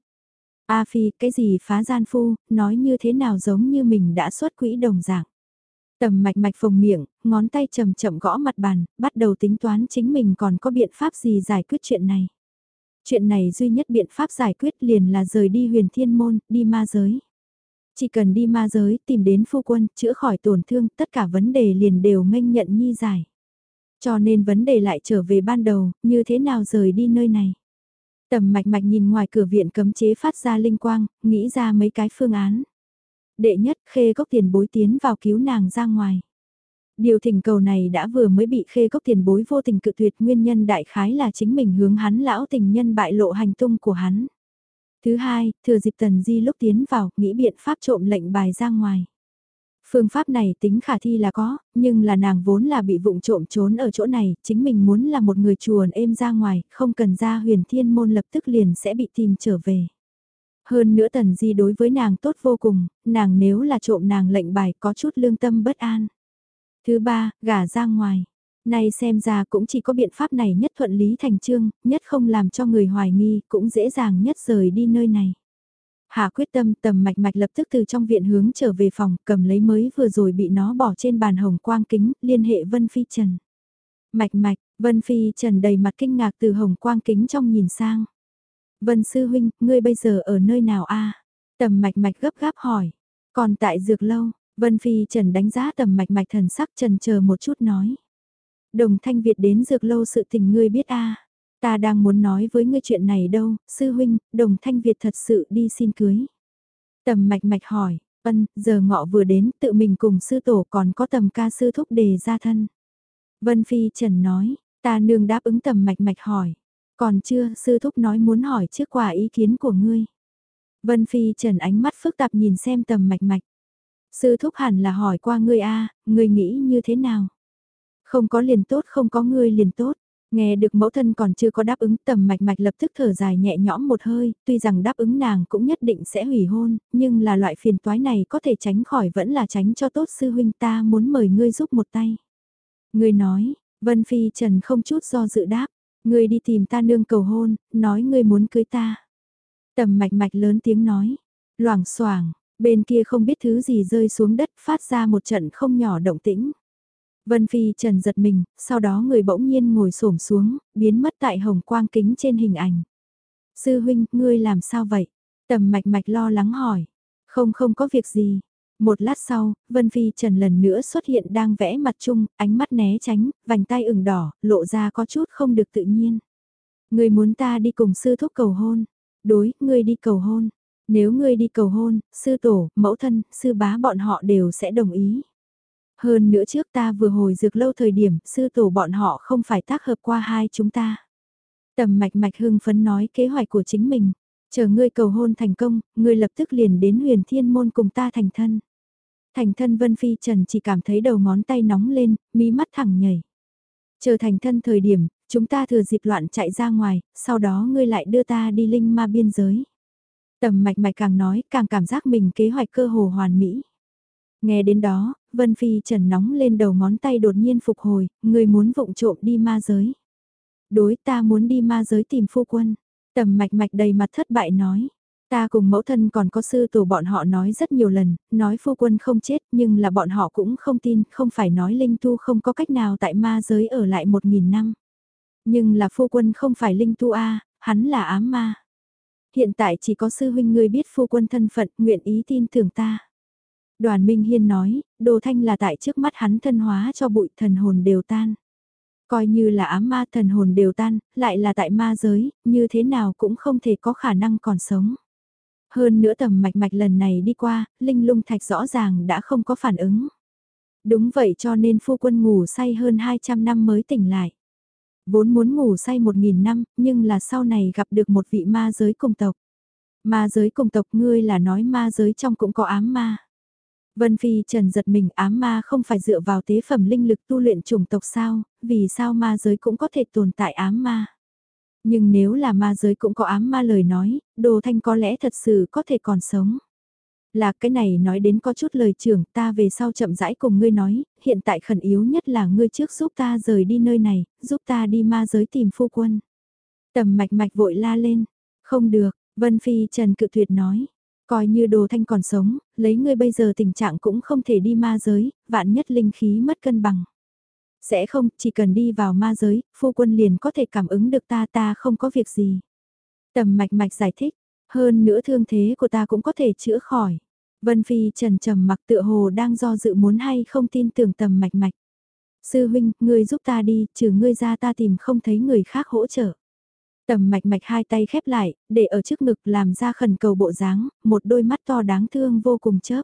A Phi, cái gì phá gian phu, nói như thế nào giống như mình đã xuất quỹ đồng dạng. Tầm mạch mạch phồng miệng, ngón tay chậm chậm gõ mặt bàn, bắt đầu tính toán chính mình còn có biện pháp gì giải quyết chuyện này. Chuyện này duy nhất biện pháp giải quyết liền là rời đi huyền thiên môn, đi ma giới. Chỉ cần đi ma giới, tìm đến phu quân, chữa khỏi tổn thương, tất cả vấn đề liền đều nghênh nhận nhi giải. Cho nên vấn đề lại trở về ban đầu, như thế nào rời đi nơi này. Tầm mạch mạch nhìn ngoài cửa viện cấm chế phát ra linh quang, nghĩ ra mấy cái phương án. Đệ nhất khê gốc tiền bối tiến vào cứu nàng ra ngoài. Điều thỉnh cầu này đã vừa mới bị khê gốc tiền bối vô tình cự tuyệt nguyên nhân đại khái là chính mình hướng hắn lão tình nhân bại lộ hành tung của hắn. Thứ hai, thừa dịp tần di lúc tiến vào, nghĩ biện pháp trộm lệnh bài ra ngoài. Phương pháp này tính khả thi là có, nhưng là nàng vốn là bị vụng trộm trốn ở chỗ này, chính mình muốn là một người chuồn êm ra ngoài, không cần ra huyền thiên môn lập tức liền sẽ bị tìm trở về. Hơn nữa tần di đối với nàng tốt vô cùng, nàng nếu là trộm nàng lệnh bài có chút lương tâm bất an. Thứ ba, gả ra ngoài. Nay xem ra cũng chỉ có biện pháp này nhất thuận lý thành trương, nhất không làm cho người hoài nghi, cũng dễ dàng nhất rời đi nơi này. Hạ quyết tâm tầm mạch mạch lập tức từ trong viện hướng trở về phòng, cầm lấy mới vừa rồi bị nó bỏ trên bàn hồng quang kính, liên hệ Vân Phi Trần. Mạch mạch, Vân Phi Trần đầy mặt kinh ngạc từ hồng quang kính trong nhìn sang. Vân Sư Huynh, ngươi bây giờ ở nơi nào a Tầm mạch mạch gấp gáp hỏi. Còn tại dược lâu, Vân Phi Trần đánh giá tầm mạch mạch thần sắc trần chờ một chút nói. Đồng Thanh Việt đến dược lâu sự tình ngươi biết a Ta đang muốn nói với ngươi chuyện này đâu, sư huynh, đồng thanh Việt thật sự đi xin cưới. Tầm mạch mạch hỏi, ân, giờ ngọ vừa đến tự mình cùng sư tổ còn có tầm ca sư thúc đề ra thân. Vân Phi Trần nói, ta nương đáp ứng tầm mạch mạch hỏi. Còn chưa, sư thúc nói muốn hỏi trước quả ý kiến của ngươi. Vân Phi Trần ánh mắt phức tạp nhìn xem tầm mạch mạch. Sư thúc hẳn là hỏi qua ngươi a, ngươi nghĩ như thế nào? Không có liền tốt không có ngươi liền tốt. Nghe được mẫu thân còn chưa có đáp ứng tầm mạch mạch lập tức thở dài nhẹ nhõm một hơi, tuy rằng đáp ứng nàng cũng nhất định sẽ hủy hôn, nhưng là loại phiền toái này có thể tránh khỏi vẫn là tránh cho tốt sư huynh ta muốn mời ngươi giúp một tay. Ngươi nói, Vân Phi Trần không chút do dự đáp, ngươi đi tìm ta nương cầu hôn, nói ngươi muốn cưới ta. Tầm mạch mạch lớn tiếng nói, loảng xoảng bên kia không biết thứ gì rơi xuống đất phát ra một trận không nhỏ động tĩnh. Vân Phi Trần giật mình, sau đó người bỗng nhiên ngồi xổm xuống, biến mất tại hồng quang kính trên hình ảnh. Sư huynh, ngươi làm sao vậy? Tầm mạch mạch lo lắng hỏi. Không không có việc gì. Một lát sau, Vân Phi Trần lần nữa xuất hiện đang vẽ mặt chung, ánh mắt né tránh, vành tay ửng đỏ, lộ ra có chút không được tự nhiên. Ngươi muốn ta đi cùng sư thúc cầu hôn. Đối, ngươi đi cầu hôn. Nếu ngươi đi cầu hôn, sư tổ, mẫu thân, sư bá bọn họ đều sẽ đồng ý. Hơn nữa trước ta vừa hồi dược lâu thời điểm, sư tổ bọn họ không phải tác hợp qua hai chúng ta. Tầm mạch mạch hưng phấn nói kế hoạch của chính mình. Chờ ngươi cầu hôn thành công, ngươi lập tức liền đến huyền thiên môn cùng ta thành thân. Thành thân Vân Phi Trần chỉ cảm thấy đầu ngón tay nóng lên, mí mắt thẳng nhảy. Chờ thành thân thời điểm, chúng ta thừa dịp loạn chạy ra ngoài, sau đó ngươi lại đưa ta đi linh ma biên giới. Tầm mạch mạch càng nói càng cảm giác mình kế hoạch cơ hồ hoàn mỹ. Nghe đến đó, Vân Phi Trần nóng lên đầu ngón tay đột nhiên phục hồi, người muốn vụng trộm đi ma giới. Đối ta muốn đi ma giới tìm phu quân. Tầm mạch mạch đầy mặt thất bại nói. Ta cùng mẫu thân còn có sư tổ bọn họ nói rất nhiều lần, nói phu quân không chết nhưng là bọn họ cũng không tin, không phải nói linh tu không có cách nào tại ma giới ở lại một nghìn năm. Nhưng là phu quân không phải linh tu a hắn là ám ma. Hiện tại chỉ có sư huynh ngươi biết phu quân thân phận, nguyện ý tin tưởng ta. Đoàn Minh Hiên nói, đồ thanh là tại trước mắt hắn thân hóa cho bụi thần hồn đều tan. Coi như là ám ma thần hồn đều tan, lại là tại ma giới, như thế nào cũng không thể có khả năng còn sống. Hơn nữa tầm mạch mạch lần này đi qua, linh lung thạch rõ ràng đã không có phản ứng. Đúng vậy cho nên phu quân ngủ say hơn 200 năm mới tỉnh lại. Vốn muốn ngủ say 1.000 năm, nhưng là sau này gặp được một vị ma giới cùng tộc. Ma giới cùng tộc ngươi là nói ma giới trong cũng có ám ma. Vân Phi Trần giật mình ám ma không phải dựa vào tế phẩm linh lực tu luyện chủng tộc sao, vì sao ma giới cũng có thể tồn tại ám ma. Nhưng nếu là ma giới cũng có ám ma lời nói, đồ thanh có lẽ thật sự có thể còn sống. Là cái này nói đến có chút lời trưởng ta về sau chậm rãi cùng ngươi nói, hiện tại khẩn yếu nhất là ngươi trước giúp ta rời đi nơi này, giúp ta đi ma giới tìm phu quân. Tầm mạch mạch vội la lên, không được, Vân Phi Trần cự tuyệt nói, coi như đồ thanh còn sống, lấy ngươi bây giờ tình trạng cũng không thể đi ma giới, vạn nhất linh khí mất cân bằng. Sẽ không, chỉ cần đi vào ma giới, phu quân liền có thể cảm ứng được ta ta không có việc gì. Tầm mạch mạch giải thích, hơn nữa thương thế của ta cũng có thể chữa khỏi. Vân Phi trần trầm mặc tựa hồ đang do dự muốn hay không tin tưởng tầm mạch mạch. Sư huynh, ngươi giúp ta đi, trừ ngươi ra ta tìm không thấy người khác hỗ trợ. Tầm mạch mạch hai tay khép lại, để ở trước ngực làm ra khẩn cầu bộ dáng, một đôi mắt to đáng thương vô cùng chớp.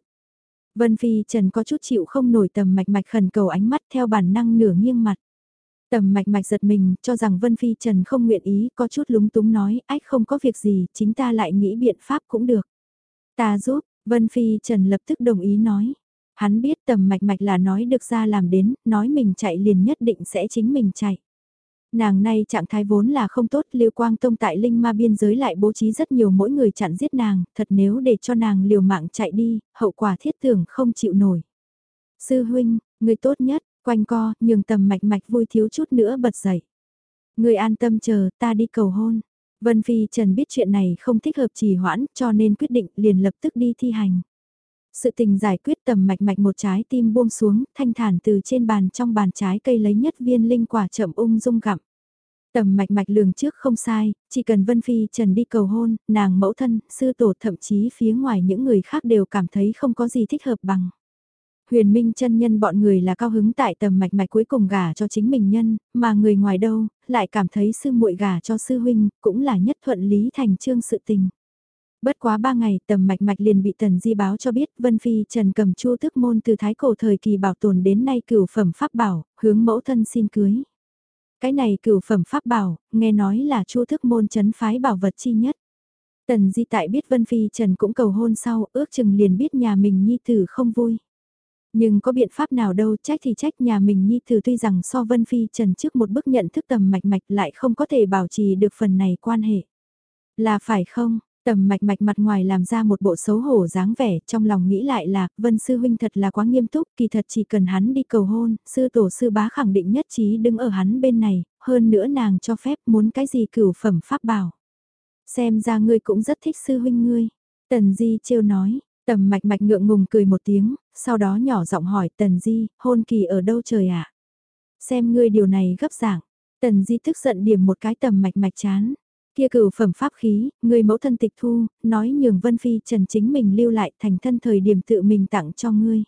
Vân Phi Trần có chút chịu không nổi tầm mạch mạch khẩn cầu ánh mắt theo bản năng nửa nghiêng mặt. Tầm mạch mạch giật mình, cho rằng Vân Phi Trần không nguyện ý, có chút lúng túng nói, ách không có việc gì, chính ta lại nghĩ biện pháp cũng được. Ta giúp, Vân Phi Trần lập tức đồng ý nói. Hắn biết tầm mạch mạch là nói được ra làm đến, nói mình chạy liền nhất định sẽ chính mình chạy. Nàng nay trạng thái vốn là không tốt, Liêu Quang Tông tại Linh Ma biên giới lại bố trí rất nhiều mỗi người chặn giết nàng, thật nếu để cho nàng liều mạng chạy đi, hậu quả thiết tưởng không chịu nổi. Sư huynh, người tốt nhất, quanh co, nhường tầm mạch mạch vui thiếu chút nữa bật dậy. Người an tâm chờ, ta đi cầu hôn. Vân Phi Trần biết chuyện này không thích hợp trì hoãn cho nên quyết định liền lập tức đi thi hành. Sự tình giải quyết tầm mạch mạch một trái tim buông xuống, thanh thản từ trên bàn trong bàn trái cây lấy nhất viên linh quả chậm ung dung gặm. Tầm mạch mạch lường trước không sai, chỉ cần Vân Phi Trần đi cầu hôn, nàng mẫu thân, sư tổ thậm chí phía ngoài những người khác đều cảm thấy không có gì thích hợp bằng. Huyền Minh chân nhân bọn người là cao hứng tại tầm mạch mạch cuối cùng gả cho chính mình nhân, mà người ngoài đâu, lại cảm thấy sư muội gả cho sư huynh, cũng là nhất thuận lý thành trương sự tình. Bất quá ba ngày tầm mạch mạch liền bị tần di báo cho biết Vân Phi Trần cầm chu thức môn từ thái cổ thời kỳ bảo tồn đến nay cửu phẩm pháp bảo, hướng mẫu thân xin cưới. Cái này cửu phẩm pháp bảo, nghe nói là chu thức môn chấn phái bảo vật chi nhất. Tần di tại biết Vân Phi Trần cũng cầu hôn sau, ước chừng liền biết nhà mình nhi tử không vui. Nhưng có biện pháp nào đâu trách thì trách nhà mình nhi tử tuy rằng so Vân Phi Trần trước một bước nhận thức tầm mạch mạch lại không có thể bảo trì được phần này quan hệ. Là phải không? Tầm mạch mạch mặt ngoài làm ra một bộ xấu hổ dáng vẻ, trong lòng nghĩ lại là, Vân Sư Huynh thật là quá nghiêm túc, kỳ thật chỉ cần hắn đi cầu hôn, sư tổ sư bá khẳng định nhất trí đứng ở hắn bên này, hơn nữa nàng cho phép muốn cái gì cửu phẩm pháp bảo. Xem ra ngươi cũng rất thích sư huynh ngươi. Tần Di trêu nói, tầm mạch mạch ngượng ngùng cười một tiếng, sau đó nhỏ giọng hỏi Tần Di, hôn kỳ ở đâu trời ạ? À? Xem ngươi điều này gấp giảng. Tần Di tức giận điểm một cái tầm mạch mạch chán. Kia cửu phẩm pháp khí, người mẫu thân tịch thu, nói nhường Vân Phi Trần chính mình lưu lại thành thân thời điểm tự mình tặng cho ngươi.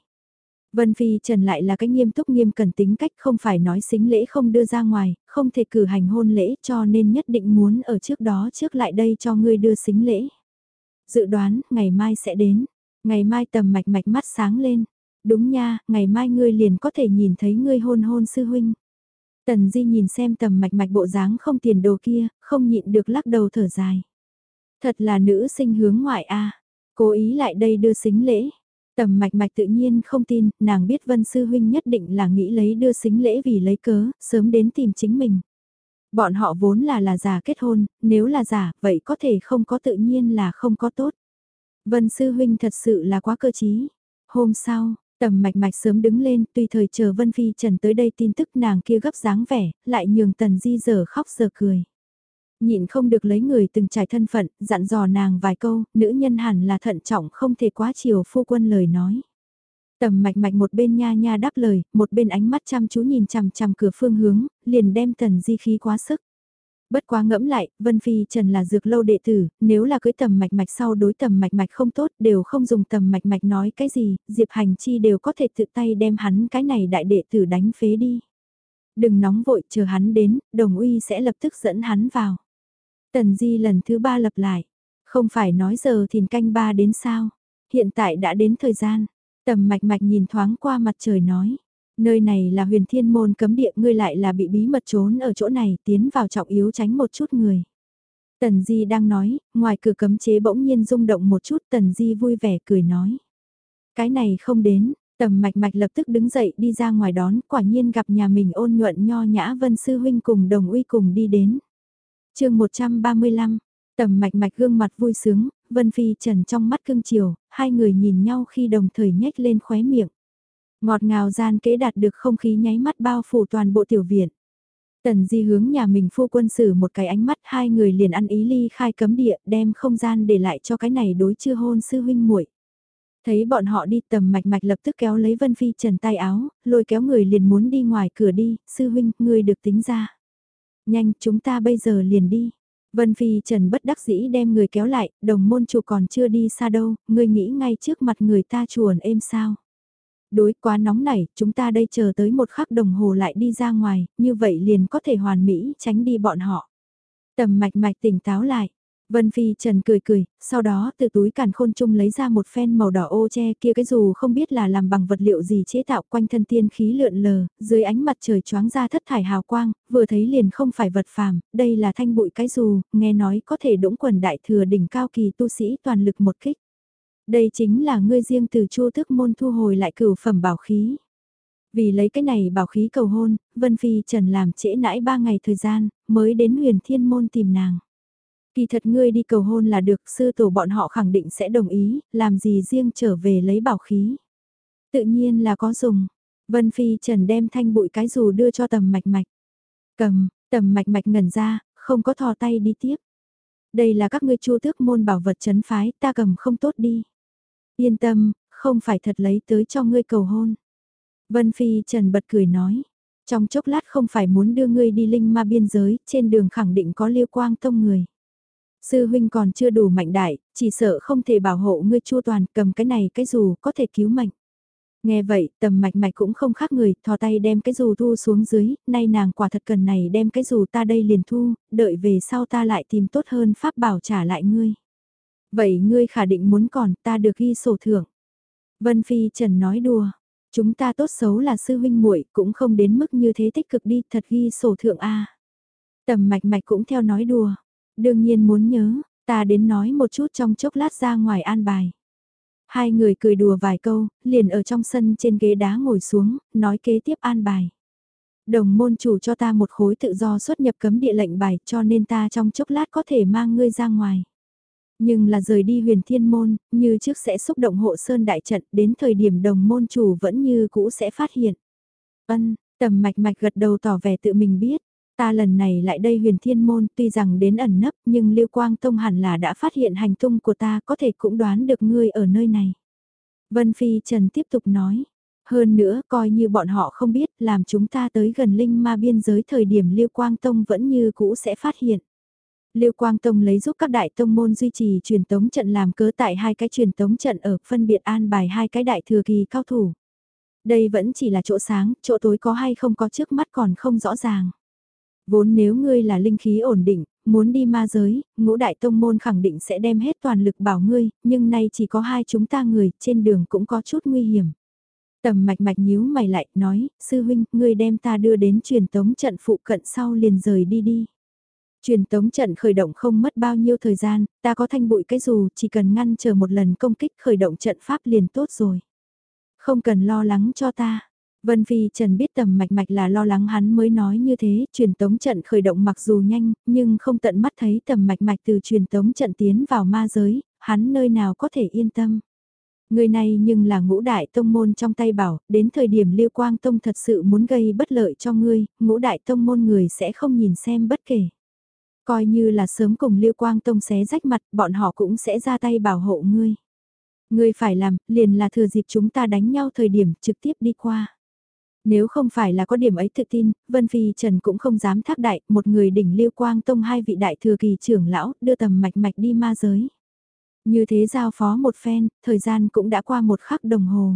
Vân Phi Trần lại là cái nghiêm túc nghiêm cần tính cách không phải nói xính lễ không đưa ra ngoài, không thể cử hành hôn lễ cho nên nhất định muốn ở trước đó trước lại đây cho ngươi đưa xính lễ. Dự đoán, ngày mai sẽ đến. Ngày mai tầm mạch mạch mắt sáng lên. Đúng nha, ngày mai ngươi liền có thể nhìn thấy ngươi hôn hôn sư huynh. Tần Di nhìn xem tầm mạch mạch bộ dáng không tiền đồ kia, không nhịn được lắc đầu thở dài. Thật là nữ sinh hướng ngoại a cố ý lại đây đưa xính lễ. Tầm mạch mạch tự nhiên không tin, nàng biết Vân Sư Huynh nhất định là nghĩ lấy đưa xính lễ vì lấy cớ, sớm đến tìm chính mình. Bọn họ vốn là là giả kết hôn, nếu là giả, vậy có thể không có tự nhiên là không có tốt. Vân Sư Huynh thật sự là quá cơ trí. Hôm sau, tầm mạch mạch sớm đứng lên, tùy thời chờ Vân Phi Trần tới đây tin tức nàng kia gấp dáng vẻ, lại nhường tần di giờ khóc giờ cười. Nhịn không được lấy người từng trải thân phận, dặn dò nàng vài câu, nữ nhân hẳn là thận trọng không thể quá chiều phu quân lời nói. Tầm mạch mạch một bên nha nha đáp lời, một bên ánh mắt chăm chú nhìn chằm chằm cửa phương hướng, liền đem tần di khí quá sức. Bất quá ngẫm lại, Vân Phi Trần là dược lâu đệ tử, nếu là cưới tầm mạch mạch sau đối tầm mạch mạch không tốt đều không dùng tầm mạch mạch nói cái gì, Diệp Hành Chi đều có thể tự tay đem hắn cái này đại đệ tử đánh phế đi. Đừng nóng vội chờ hắn đến, đồng uy sẽ lập tức dẫn hắn vào. Tần Di lần thứ ba lập lại. Không phải nói giờ thìn canh ba đến sao. Hiện tại đã đến thời gian. Tầm mạch mạch nhìn thoáng qua mặt trời nói. Nơi này là huyền thiên môn cấm địa ngươi lại là bị bí mật trốn ở chỗ này tiến vào trọng yếu tránh một chút người. Tần Di đang nói, ngoài cửa cấm chế bỗng nhiên rung động một chút Tần Di vui vẻ cười nói. Cái này không đến, tầm mạch mạch lập tức đứng dậy đi ra ngoài đón quả nhiên gặp nhà mình ôn nhuận nho nhã vân sư huynh cùng đồng uy cùng đi đến chương 135, tầm mạch mạch gương mặt vui sướng, Vân Phi Trần trong mắt cưng chiều, hai người nhìn nhau khi đồng thời nhếch lên khóe miệng. Ngọt ngào gian kế đạt được không khí nháy mắt bao phủ toàn bộ tiểu viện. Tần Di hướng nhà mình phu quân sử một cái ánh mắt hai người liền ăn ý ly khai cấm địa đem không gian để lại cho cái này đối chưa hôn sư huynh muội. Thấy bọn họ đi tầm mạch mạch lập tức kéo lấy Vân Phi Trần tay áo, lôi kéo người liền muốn đi ngoài cửa đi, sư huynh, người được tính ra. Nhanh, chúng ta bây giờ liền đi. Vân Phi Trần bất đắc dĩ đem người kéo lại, đồng môn chủ còn chưa đi xa đâu, người nghĩ ngay trước mặt người ta chuồn êm sao. Đối quá nóng nảy, chúng ta đây chờ tới một khắc đồng hồ lại đi ra ngoài, như vậy liền có thể hoàn mỹ tránh đi bọn họ. Tầm mạch mạch tỉnh táo lại, Vân Phi Trần cười cười, sau đó từ túi càn khôn chung lấy ra một phen màu đỏ ô che kia cái dù không biết là làm bằng vật liệu gì chế tạo quanh thân tiên khí lượn lờ, dưới ánh mặt trời choáng ra thất thải hào quang, vừa thấy liền không phải vật phàm, đây là thanh bụi cái dù, nghe nói có thể đũng quần đại thừa đỉnh cao kỳ tu sĩ toàn lực một kích. Đây chính là ngươi riêng từ chu thức môn thu hồi lại cửu phẩm bảo khí. Vì lấy cái này bảo khí cầu hôn, Vân Phi Trần làm trễ nãi ba ngày thời gian, mới đến huyền thiên môn tìm nàng. Kỳ thật ngươi đi cầu hôn là được, sư tổ bọn họ khẳng định sẽ đồng ý, làm gì riêng trở về lấy bảo khí. Tự nhiên là có dùng. Vân Phi Trần đem thanh bụi cái dù đưa cho tầm mạch mạch. Cầm, tầm mạch mạch ngẩn ra, không có thò tay đi tiếp. Đây là các ngươi chu tước môn bảo vật chấn phái, ta cầm không tốt đi. Yên tâm, không phải thật lấy tới cho ngươi cầu hôn. Vân Phi Trần bật cười nói. Trong chốc lát không phải muốn đưa ngươi đi linh ma biên giới, trên đường khẳng định có liêu quang tông người. Sư huynh còn chưa đủ mạnh đại, chỉ sợ không thể bảo hộ ngươi chua toàn, cầm cái này cái dù có thể cứu mệnh. Nghe vậy, tầm mạch mạch cũng không khác người, thò tay đem cái dù thu xuống dưới, nay nàng quả thật cần này đem cái dù ta đây liền thu, đợi về sau ta lại tìm tốt hơn pháp bảo trả lại ngươi. Vậy ngươi khả định muốn còn, ta được ghi sổ thưởng. Vân Phi Trần nói đùa, chúng ta tốt xấu là sư huynh muội cũng không đến mức như thế tích cực đi, thật ghi sổ thượng A. Tầm mạch mạch cũng theo nói đùa, Đương nhiên muốn nhớ, ta đến nói một chút trong chốc lát ra ngoài an bài. Hai người cười đùa vài câu, liền ở trong sân trên ghế đá ngồi xuống, nói kế tiếp an bài. Đồng môn chủ cho ta một khối tự do xuất nhập cấm địa lệnh bài cho nên ta trong chốc lát có thể mang ngươi ra ngoài. Nhưng là rời đi huyền thiên môn, như trước sẽ xúc động hộ sơn đại trận đến thời điểm đồng môn chủ vẫn như cũ sẽ phát hiện. Ân, tầm mạch mạch gật đầu tỏ vẻ tự mình biết, Ta lần này lại đây huyền thiên môn tuy rằng đến ẩn nấp nhưng Lưu Quang Tông hẳn là đã phát hiện hành tung của ta có thể cũng đoán được ngươi ở nơi này. Vân Phi Trần tiếp tục nói. Hơn nữa coi như bọn họ không biết làm chúng ta tới gần linh ma biên giới thời điểm Lưu Quang Tông vẫn như cũ sẽ phát hiện. Lưu Quang Tông lấy giúp các đại tông môn duy trì truyền tống trận làm cớ tại hai cái truyền tống trận ở phân biệt an bài hai cái đại thừa kỳ cao thủ. Đây vẫn chỉ là chỗ sáng, chỗ tối có hay không có trước mắt còn không rõ ràng. Vốn nếu ngươi là linh khí ổn định, muốn đi ma giới, ngũ đại tông môn khẳng định sẽ đem hết toàn lực bảo ngươi, nhưng nay chỉ có hai chúng ta người, trên đường cũng có chút nguy hiểm. Tầm mạch mạch nhíu mày lại, nói, sư huynh, ngươi đem ta đưa đến truyền tống trận phụ cận sau liền rời đi đi. Truyền tống trận khởi động không mất bao nhiêu thời gian, ta có thanh bụi cái dù, chỉ cần ngăn chờ một lần công kích khởi động trận pháp liền tốt rồi. Không cần lo lắng cho ta. Vân Phi Trần biết tầm mạch mạch là lo lắng hắn mới nói như thế, truyền tống trận khởi động mặc dù nhanh, nhưng không tận mắt thấy tầm mạch mạch từ truyền tống trận tiến vào ma giới, hắn nơi nào có thể yên tâm. Người này nhưng là ngũ đại tông môn trong tay bảo, đến thời điểm Lưu Quang Tông thật sự muốn gây bất lợi cho ngươi, ngũ đại tông môn người sẽ không nhìn xem bất kể. Coi như là sớm cùng Liêu Quang Tông xé rách mặt, bọn họ cũng sẽ ra tay bảo hộ ngươi. Ngươi phải làm, liền là thừa dịp chúng ta đánh nhau thời điểm trực tiếp đi qua. Nếu không phải là có điểm ấy tự tin, Vân Phi Trần cũng không dám thác đại, một người đỉnh Liêu Quang Tông hai vị đại thừa kỳ trưởng lão, đưa tầm mạch mạch đi ma giới. Như thế giao phó một phen, thời gian cũng đã qua một khắc đồng hồ.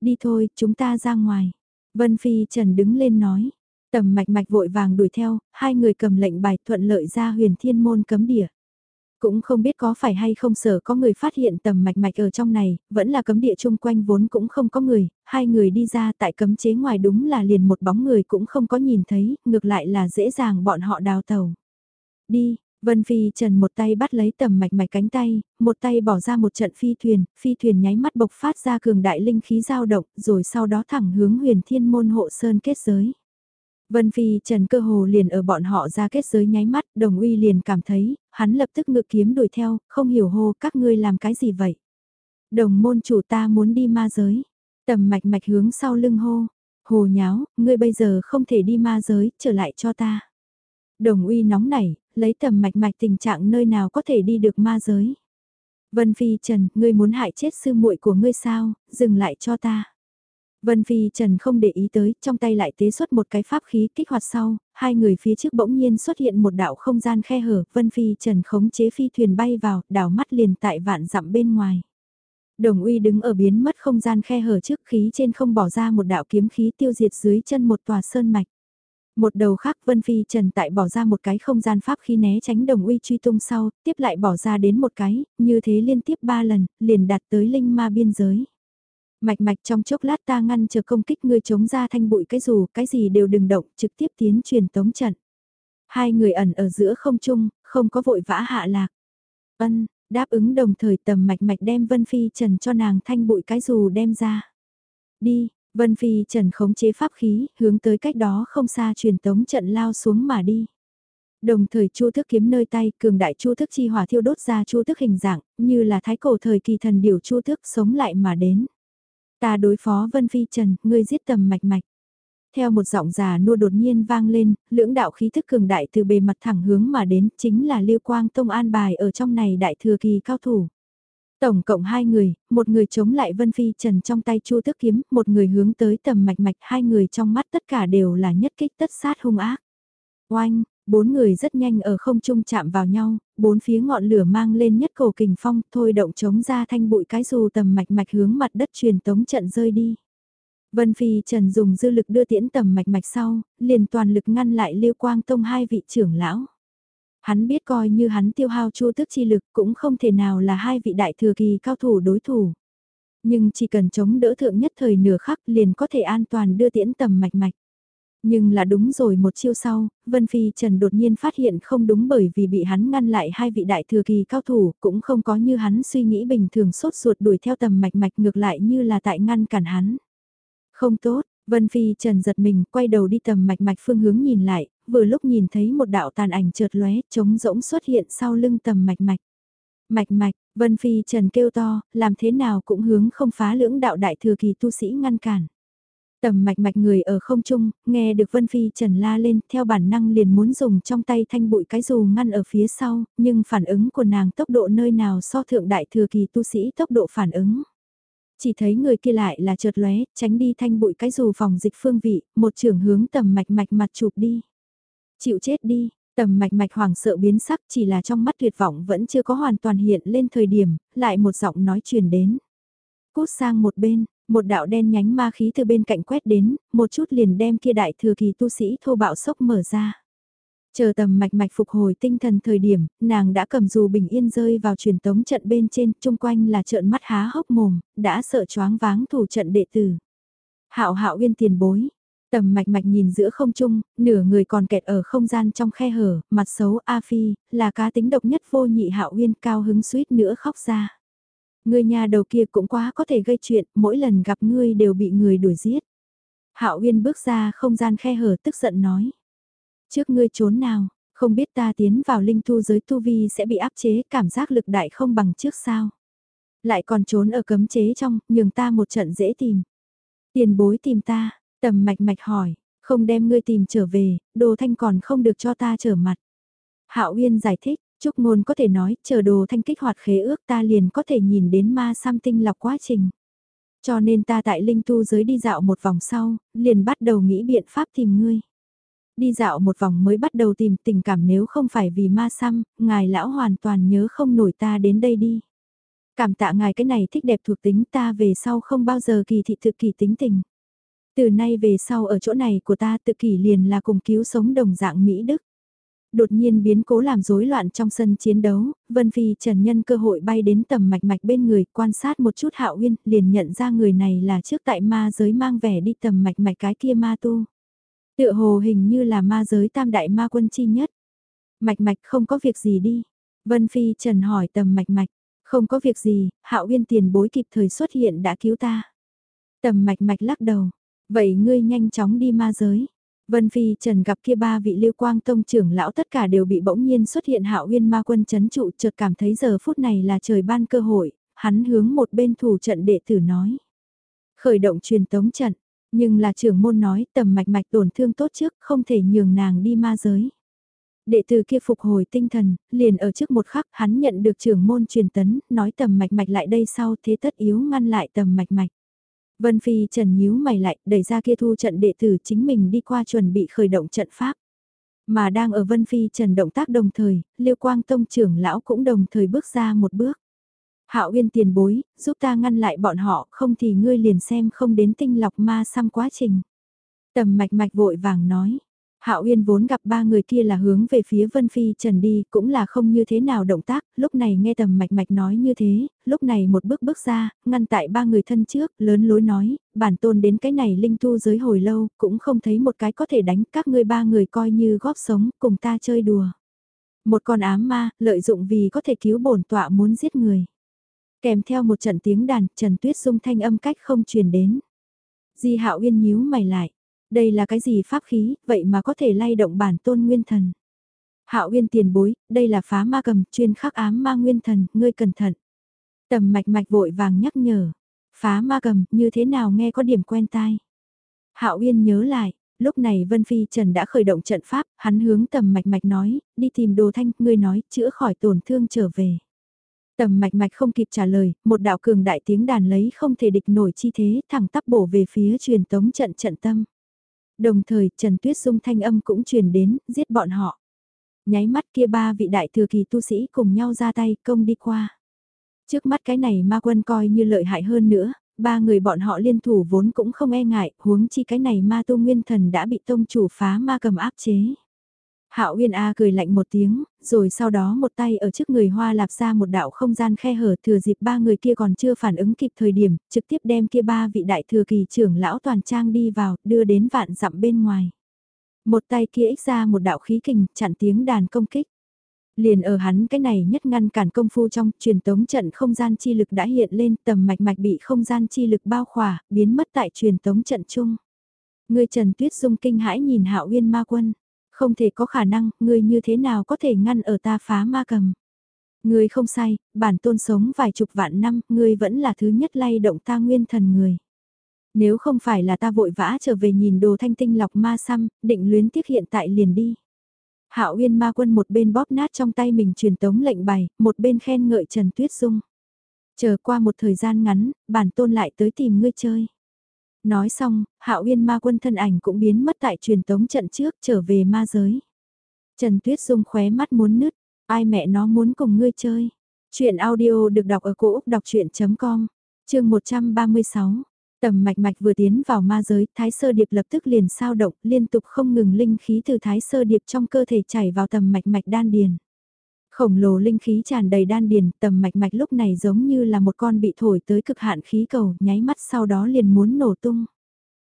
Đi thôi, chúng ta ra ngoài. Vân Phi Trần đứng lên nói. Tầm mạch mạch vội vàng đuổi theo, hai người cầm lệnh bài thuận lợi ra huyền thiên môn cấm địa. Cũng không biết có phải hay không sở có người phát hiện tầm mạch mạch ở trong này, vẫn là cấm địa chung quanh vốn cũng không có người, hai người đi ra tại cấm chế ngoài đúng là liền một bóng người cũng không có nhìn thấy, ngược lại là dễ dàng bọn họ đào tàu. Đi, Vân Phi Trần một tay bắt lấy tầm mạch mạch cánh tay, một tay bỏ ra một trận phi thuyền, phi thuyền nháy mắt bộc phát ra cường đại linh khí dao động, rồi sau đó thẳng hướng huyền thiên môn hộ sơn kết giới. Vân Phi Trần cơ hồ liền ở bọn họ ra kết giới nháy mắt, đồng uy liền cảm thấy, hắn lập tức ngự kiếm đuổi theo, không hiểu hô các ngươi làm cái gì vậy. Đồng môn chủ ta muốn đi ma giới, tầm mạch mạch hướng sau lưng hô, hồ nháo, ngươi bây giờ không thể đi ma giới, trở lại cho ta. Đồng uy nóng nảy, lấy tầm mạch mạch tình trạng nơi nào có thể đi được ma giới. Vân Phi Trần, ngươi muốn hại chết sư muội của ngươi sao, dừng lại cho ta. Vân Phi Trần không để ý tới, trong tay lại tế xuất một cái pháp khí kích hoạt sau, hai người phía trước bỗng nhiên xuất hiện một đạo không gian khe hở, Vân Phi Trần khống chế phi thuyền bay vào, đảo mắt liền tại vạn dặm bên ngoài. Đồng uy đứng ở biến mất không gian khe hở trước khí trên không bỏ ra một đạo kiếm khí tiêu diệt dưới chân một tòa sơn mạch. Một đầu khác Vân Phi Trần tại bỏ ra một cái không gian pháp khi né tránh đồng uy truy tung sau, tiếp lại bỏ ra đến một cái, như thế liên tiếp ba lần, liền đạt tới linh ma biên giới. Mạch mạch trong chốc lát ta ngăn chờ công kích ngươi chống ra thanh bụi cái dù, cái gì đều đừng động, trực tiếp tiến truyền tống trận. Hai người ẩn ở giữa không trung, không có vội vã hạ lạc. Ân, đáp ứng đồng thời tầm mạch mạch đem Vân Phi Trần cho nàng thanh bụi cái dù đem ra. Đi, Vân Phi Trần khống chế pháp khí, hướng tới cách đó không xa truyền tống trận lao xuống mà đi. Đồng thời chu thức kiếm nơi tay, cường đại chu thức chi hỏa thiêu đốt ra chu thức hình dạng, như là thái cổ thời kỳ thần điểu chu thức sống lại mà đến. Ta đối phó Vân Phi Trần, ngươi giết tầm mạch mạch. Theo một giọng già nua đột nhiên vang lên, lưỡng đạo khí thức cường đại từ bề mặt thẳng hướng mà đến, chính là Lưu Quang Tông an bài ở trong này đại thừa kỳ cao thủ. Tổng cộng hai người, một người chống lại Vân Phi Trần trong tay chu thức kiếm, một người hướng tới tầm mạch mạch, hai người trong mắt tất cả đều là nhất kích tất sát hung ác. Oanh, bốn người rất nhanh ở không trung chạm vào nhau, bốn phía ngọn lửa mang lên nhất cổ kình phong, thôi động chống ra thanh bụi cái dù tầm mạch mạch hướng mặt đất truyền tống trận rơi đi. Vân Phi Trần dùng dư lực đưa tiễn tầm mạch mạch sau, liền toàn lực ngăn lại Liêu Quang Tông hai vị trưởng lão. Hắn biết coi như hắn tiêu hao chu tức chi lực cũng không thể nào là hai vị đại thừa kỳ cao thủ đối thủ. Nhưng chỉ cần chống đỡ thượng nhất thời nửa khắc liền có thể an toàn đưa tiễn tầm mạch mạch. Nhưng là đúng rồi một chiêu sau, Vân Phi Trần đột nhiên phát hiện không đúng bởi vì bị hắn ngăn lại hai vị đại thừa kỳ cao thủ, cũng không có như hắn suy nghĩ bình thường sốt ruột đuổi theo tầm mạch mạch ngược lại như là tại ngăn cản hắn. Không tốt, Vân Phi Trần giật mình, quay đầu đi tầm mạch mạch phương hướng nhìn lại, vừa lúc nhìn thấy một đạo tàn ảnh chợt lóe, trống rỗng xuất hiện sau lưng tầm mạch mạch. Mạch mạch, Vân Phi Trần kêu to, làm thế nào cũng hướng không phá lưỡng đạo đại thừa kỳ tu sĩ ngăn cản. Tầm mạch mạch người ở không trung, nghe được Vân Phi Trần la lên, theo bản năng liền muốn dùng trong tay thanh bụi cái dù ngăn ở phía sau, nhưng phản ứng của nàng tốc độ nơi nào so thượng đại thừa kỳ tu sĩ tốc độ phản ứng. Chỉ thấy người kia lại là chợt lóe, tránh đi thanh bụi cái dù phòng dịch phương vị, một trường hướng tầm mạch mạch mặt chụp đi. Chịu chết đi, tầm mạch mạch hoàng sợ biến sắc chỉ là trong mắt tuyệt vọng vẫn chưa có hoàn toàn hiện lên thời điểm, lại một giọng nói truyền đến. Cút sang một bên, một đạo đen nhánh ma khí từ bên cạnh quét đến, một chút liền đem kia đại thừa kỳ tu sĩ thô bạo sốc mở ra. Chờ tầm mạch mạch phục hồi tinh thần thời điểm, nàng đã cầm dù bình yên rơi vào truyền tống trận bên trên, chung quanh là trợn mắt há hốc mồm, đã sợ choáng váng thủ trận đệ tử. Hạo hạo uyên tiền bối, tầm mạch mạch nhìn giữa không trung, nửa người còn kẹt ở không gian trong khe hở, mặt xấu A Phi, là cá tính độc nhất vô nhị hạo uyên cao hứng suýt nữa khóc ra. Người nhà đầu kia cũng quá có thể gây chuyện, mỗi lần gặp ngươi đều bị người đuổi giết. Hạo Uyên bước ra không gian khe hở tức giận nói. Trước ngươi trốn nào, không biết ta tiến vào linh tu giới tu vi sẽ bị áp chế cảm giác lực đại không bằng trước sao. Lại còn trốn ở cấm chế trong, nhường ta một trận dễ tìm. Tiền bối tìm ta, tầm mạch mạch hỏi, không đem ngươi tìm trở về, đồ thanh còn không được cho ta trở mặt. Hạo Uyên giải thích, Trúc Ngôn có thể nói, chờ đồ thanh kích hoạt khế ước ta liền có thể nhìn đến ma sam tinh lọc quá trình. Cho nên ta tại linh tu giới đi dạo một vòng sau, liền bắt đầu nghĩ biện pháp tìm ngươi. Đi dạo một vòng mới bắt đầu tìm tình cảm nếu không phải vì ma xăm, ngài lão hoàn toàn nhớ không nổi ta đến đây đi. Cảm tạ ngài cái này thích đẹp thuộc tính ta về sau không bao giờ kỳ thị thực kỳ tính tình. Từ nay về sau ở chỗ này của ta tự kỷ liền là cùng cứu sống đồng dạng Mỹ Đức đột nhiên biến cố làm rối loạn trong sân chiến đấu, Vân Phi Trần nhân cơ hội bay đến tầm mạch mạch bên người, quan sát một chút Hạo Uyên, liền nhận ra người này là trước tại ma giới mang vẻ đi tầm mạch mạch cái kia ma tu. Tựa hồ hình như là ma giới tam đại ma quân chi nhất. Mạch mạch không có việc gì đi. Vân Phi Trần hỏi tầm mạch mạch, không có việc gì, Hạo Uyên tiền bối kịp thời xuất hiện đã cứu ta. Tầm mạch mạch lắc đầu, vậy ngươi nhanh chóng đi ma giới. Vân Phi Trần gặp kia ba vị Lưu Quang Tông trưởng lão tất cả đều bị bỗng nhiên xuất hiện Hạo Uyên Ma Quân chấn trụ, chợt cảm thấy giờ phút này là trời ban cơ hội, hắn hướng một bên thủ trận đệ tử nói: "Khởi động truyền tống trận." Nhưng là trưởng môn nói, tầm mạch mạch tổn thương tốt trước, không thể nhường nàng đi ma giới. Đệ tử kia phục hồi tinh thần, liền ở trước một khắc, hắn nhận được trưởng môn truyền tấn, nói tầm mạch mạch lại đây sau, thế tất yếu ngăn lại tầm mạch mạch. Vân Phi Trần nhíu mày lại, đẩy ra kia thu trận đệ tử chính mình đi qua chuẩn bị khởi động trận pháp. Mà đang ở Vân Phi Trần động tác đồng thời, Liêu Quang Tông trưởng lão cũng đồng thời bước ra một bước. Hạo Uyên tiền bối, giúp ta ngăn lại bọn họ, không thì ngươi liền xem không đến tinh lọc ma xăm quá trình. Tầm mạch mạch vội vàng nói, Hạo Uyên vốn gặp ba người kia là hướng về phía Vân Phi Trần đi, cũng là không như thế nào động tác, lúc này nghe tầm mạch mạch nói như thế, lúc này một bước bước ra, ngăn tại ba người thân trước, lớn lối nói, bản tôn đến cái này linh tu giới hồi lâu, cũng không thấy một cái có thể đánh các ngươi ba người coi như góp sống, cùng ta chơi đùa. Một con ám ma, lợi dụng vì có thể cứu bổn tọa muốn giết người. Kèm theo một trận tiếng đàn, Trần Tuyết Dung thanh âm cách không truyền đến. Di Hạo Uyên nhíu mày lại đây là cái gì pháp khí, vậy mà có thể lay động bản tôn nguyên thần. Hạo Uyên tiền bối, đây là phá ma cầm, chuyên khắc ám ma nguyên thần, ngươi cẩn thận. Tầm mạch mạch vội vàng nhắc nhở. Phá ma cầm, như thế nào nghe có điểm quen tai. Hạo Uyên nhớ lại, lúc này Vân Phi Trần đã khởi động trận pháp, hắn hướng tầm mạch mạch nói, đi tìm đồ thanh, ngươi nói, chữa khỏi tổn thương trở về. Tầm mạch mạch không kịp trả lời, một đạo cường đại tiếng đàn lấy không thể địch nổi chi thế, thẳng tắp bổ về phía truyền tống trận trận tâm. Đồng thời, Trần Tuyết Dung thanh âm cũng truyền đến, giết bọn họ. Nháy mắt kia ba vị đại thừa kỳ tu sĩ cùng nhau ra tay công đi qua. Trước mắt cái này ma quân coi như lợi hại hơn nữa, ba người bọn họ liên thủ vốn cũng không e ngại, huống chi cái này ma tu nguyên thần đã bị tông chủ phá ma cầm áp chế. Hạo Uyên A cười lạnh một tiếng, rồi sau đó một tay ở trước người Hoa Lạp ra một đạo không gian khe hở thừa dịp ba người kia còn chưa phản ứng kịp thời điểm, trực tiếp đem kia ba vị đại thừa kỳ trưởng lão toàn trang đi vào, đưa đến vạn dặm bên ngoài. Một tay kia ích ra một đạo khí kình, chặn tiếng đàn công kích. Liền ở hắn cái này nhất ngăn cản công phu trong truyền tống trận không gian chi lực đã hiện lên tầm mạch mạch bị không gian chi lực bao khỏa, biến mất tại truyền tống trận chung. Người Trần Tuyết Dung kinh hãi nhìn Hạo Uyên ma quân không thể có khả năng, ngươi như thế nào có thể ngăn ở ta phá ma cầm. Ngươi không sai, bản tôn sống vài chục vạn năm, ngươi vẫn là thứ nhất lay động ta nguyên thần người. Nếu không phải là ta vội vã trở về nhìn đồ thanh tinh lọc ma xăm, định luyến tiếc hiện tại liền đi. Hạo Uyên Ma Quân một bên bóp nát trong tay mình truyền tống lệnh bài, một bên khen ngợi Trần Tuyết Dung. Chờ qua một thời gian ngắn, bản tôn lại tới tìm ngươi chơi. Nói xong, Hạo Uyên ma quân thân ảnh cũng biến mất tại truyền tống trận trước trở về ma giới. Trần Tuyết Dung khóe mắt muốn nứt, ai mẹ nó muốn cùng ngươi chơi. Chuyện audio được đọc ở cổ Úc đọc chuyện.com, chương 136. Tầm mạch mạch vừa tiến vào ma giới, thái sơ điệp lập tức liền sao động, liên tục không ngừng linh khí từ thái sơ điệp trong cơ thể chảy vào tầm mạch mạch đan điền. Khổng lồ linh khí tràn đầy đan điền, tầm mạch mạch lúc này giống như là một con bị thổi tới cực hạn khí cầu, nháy mắt sau đó liền muốn nổ tung.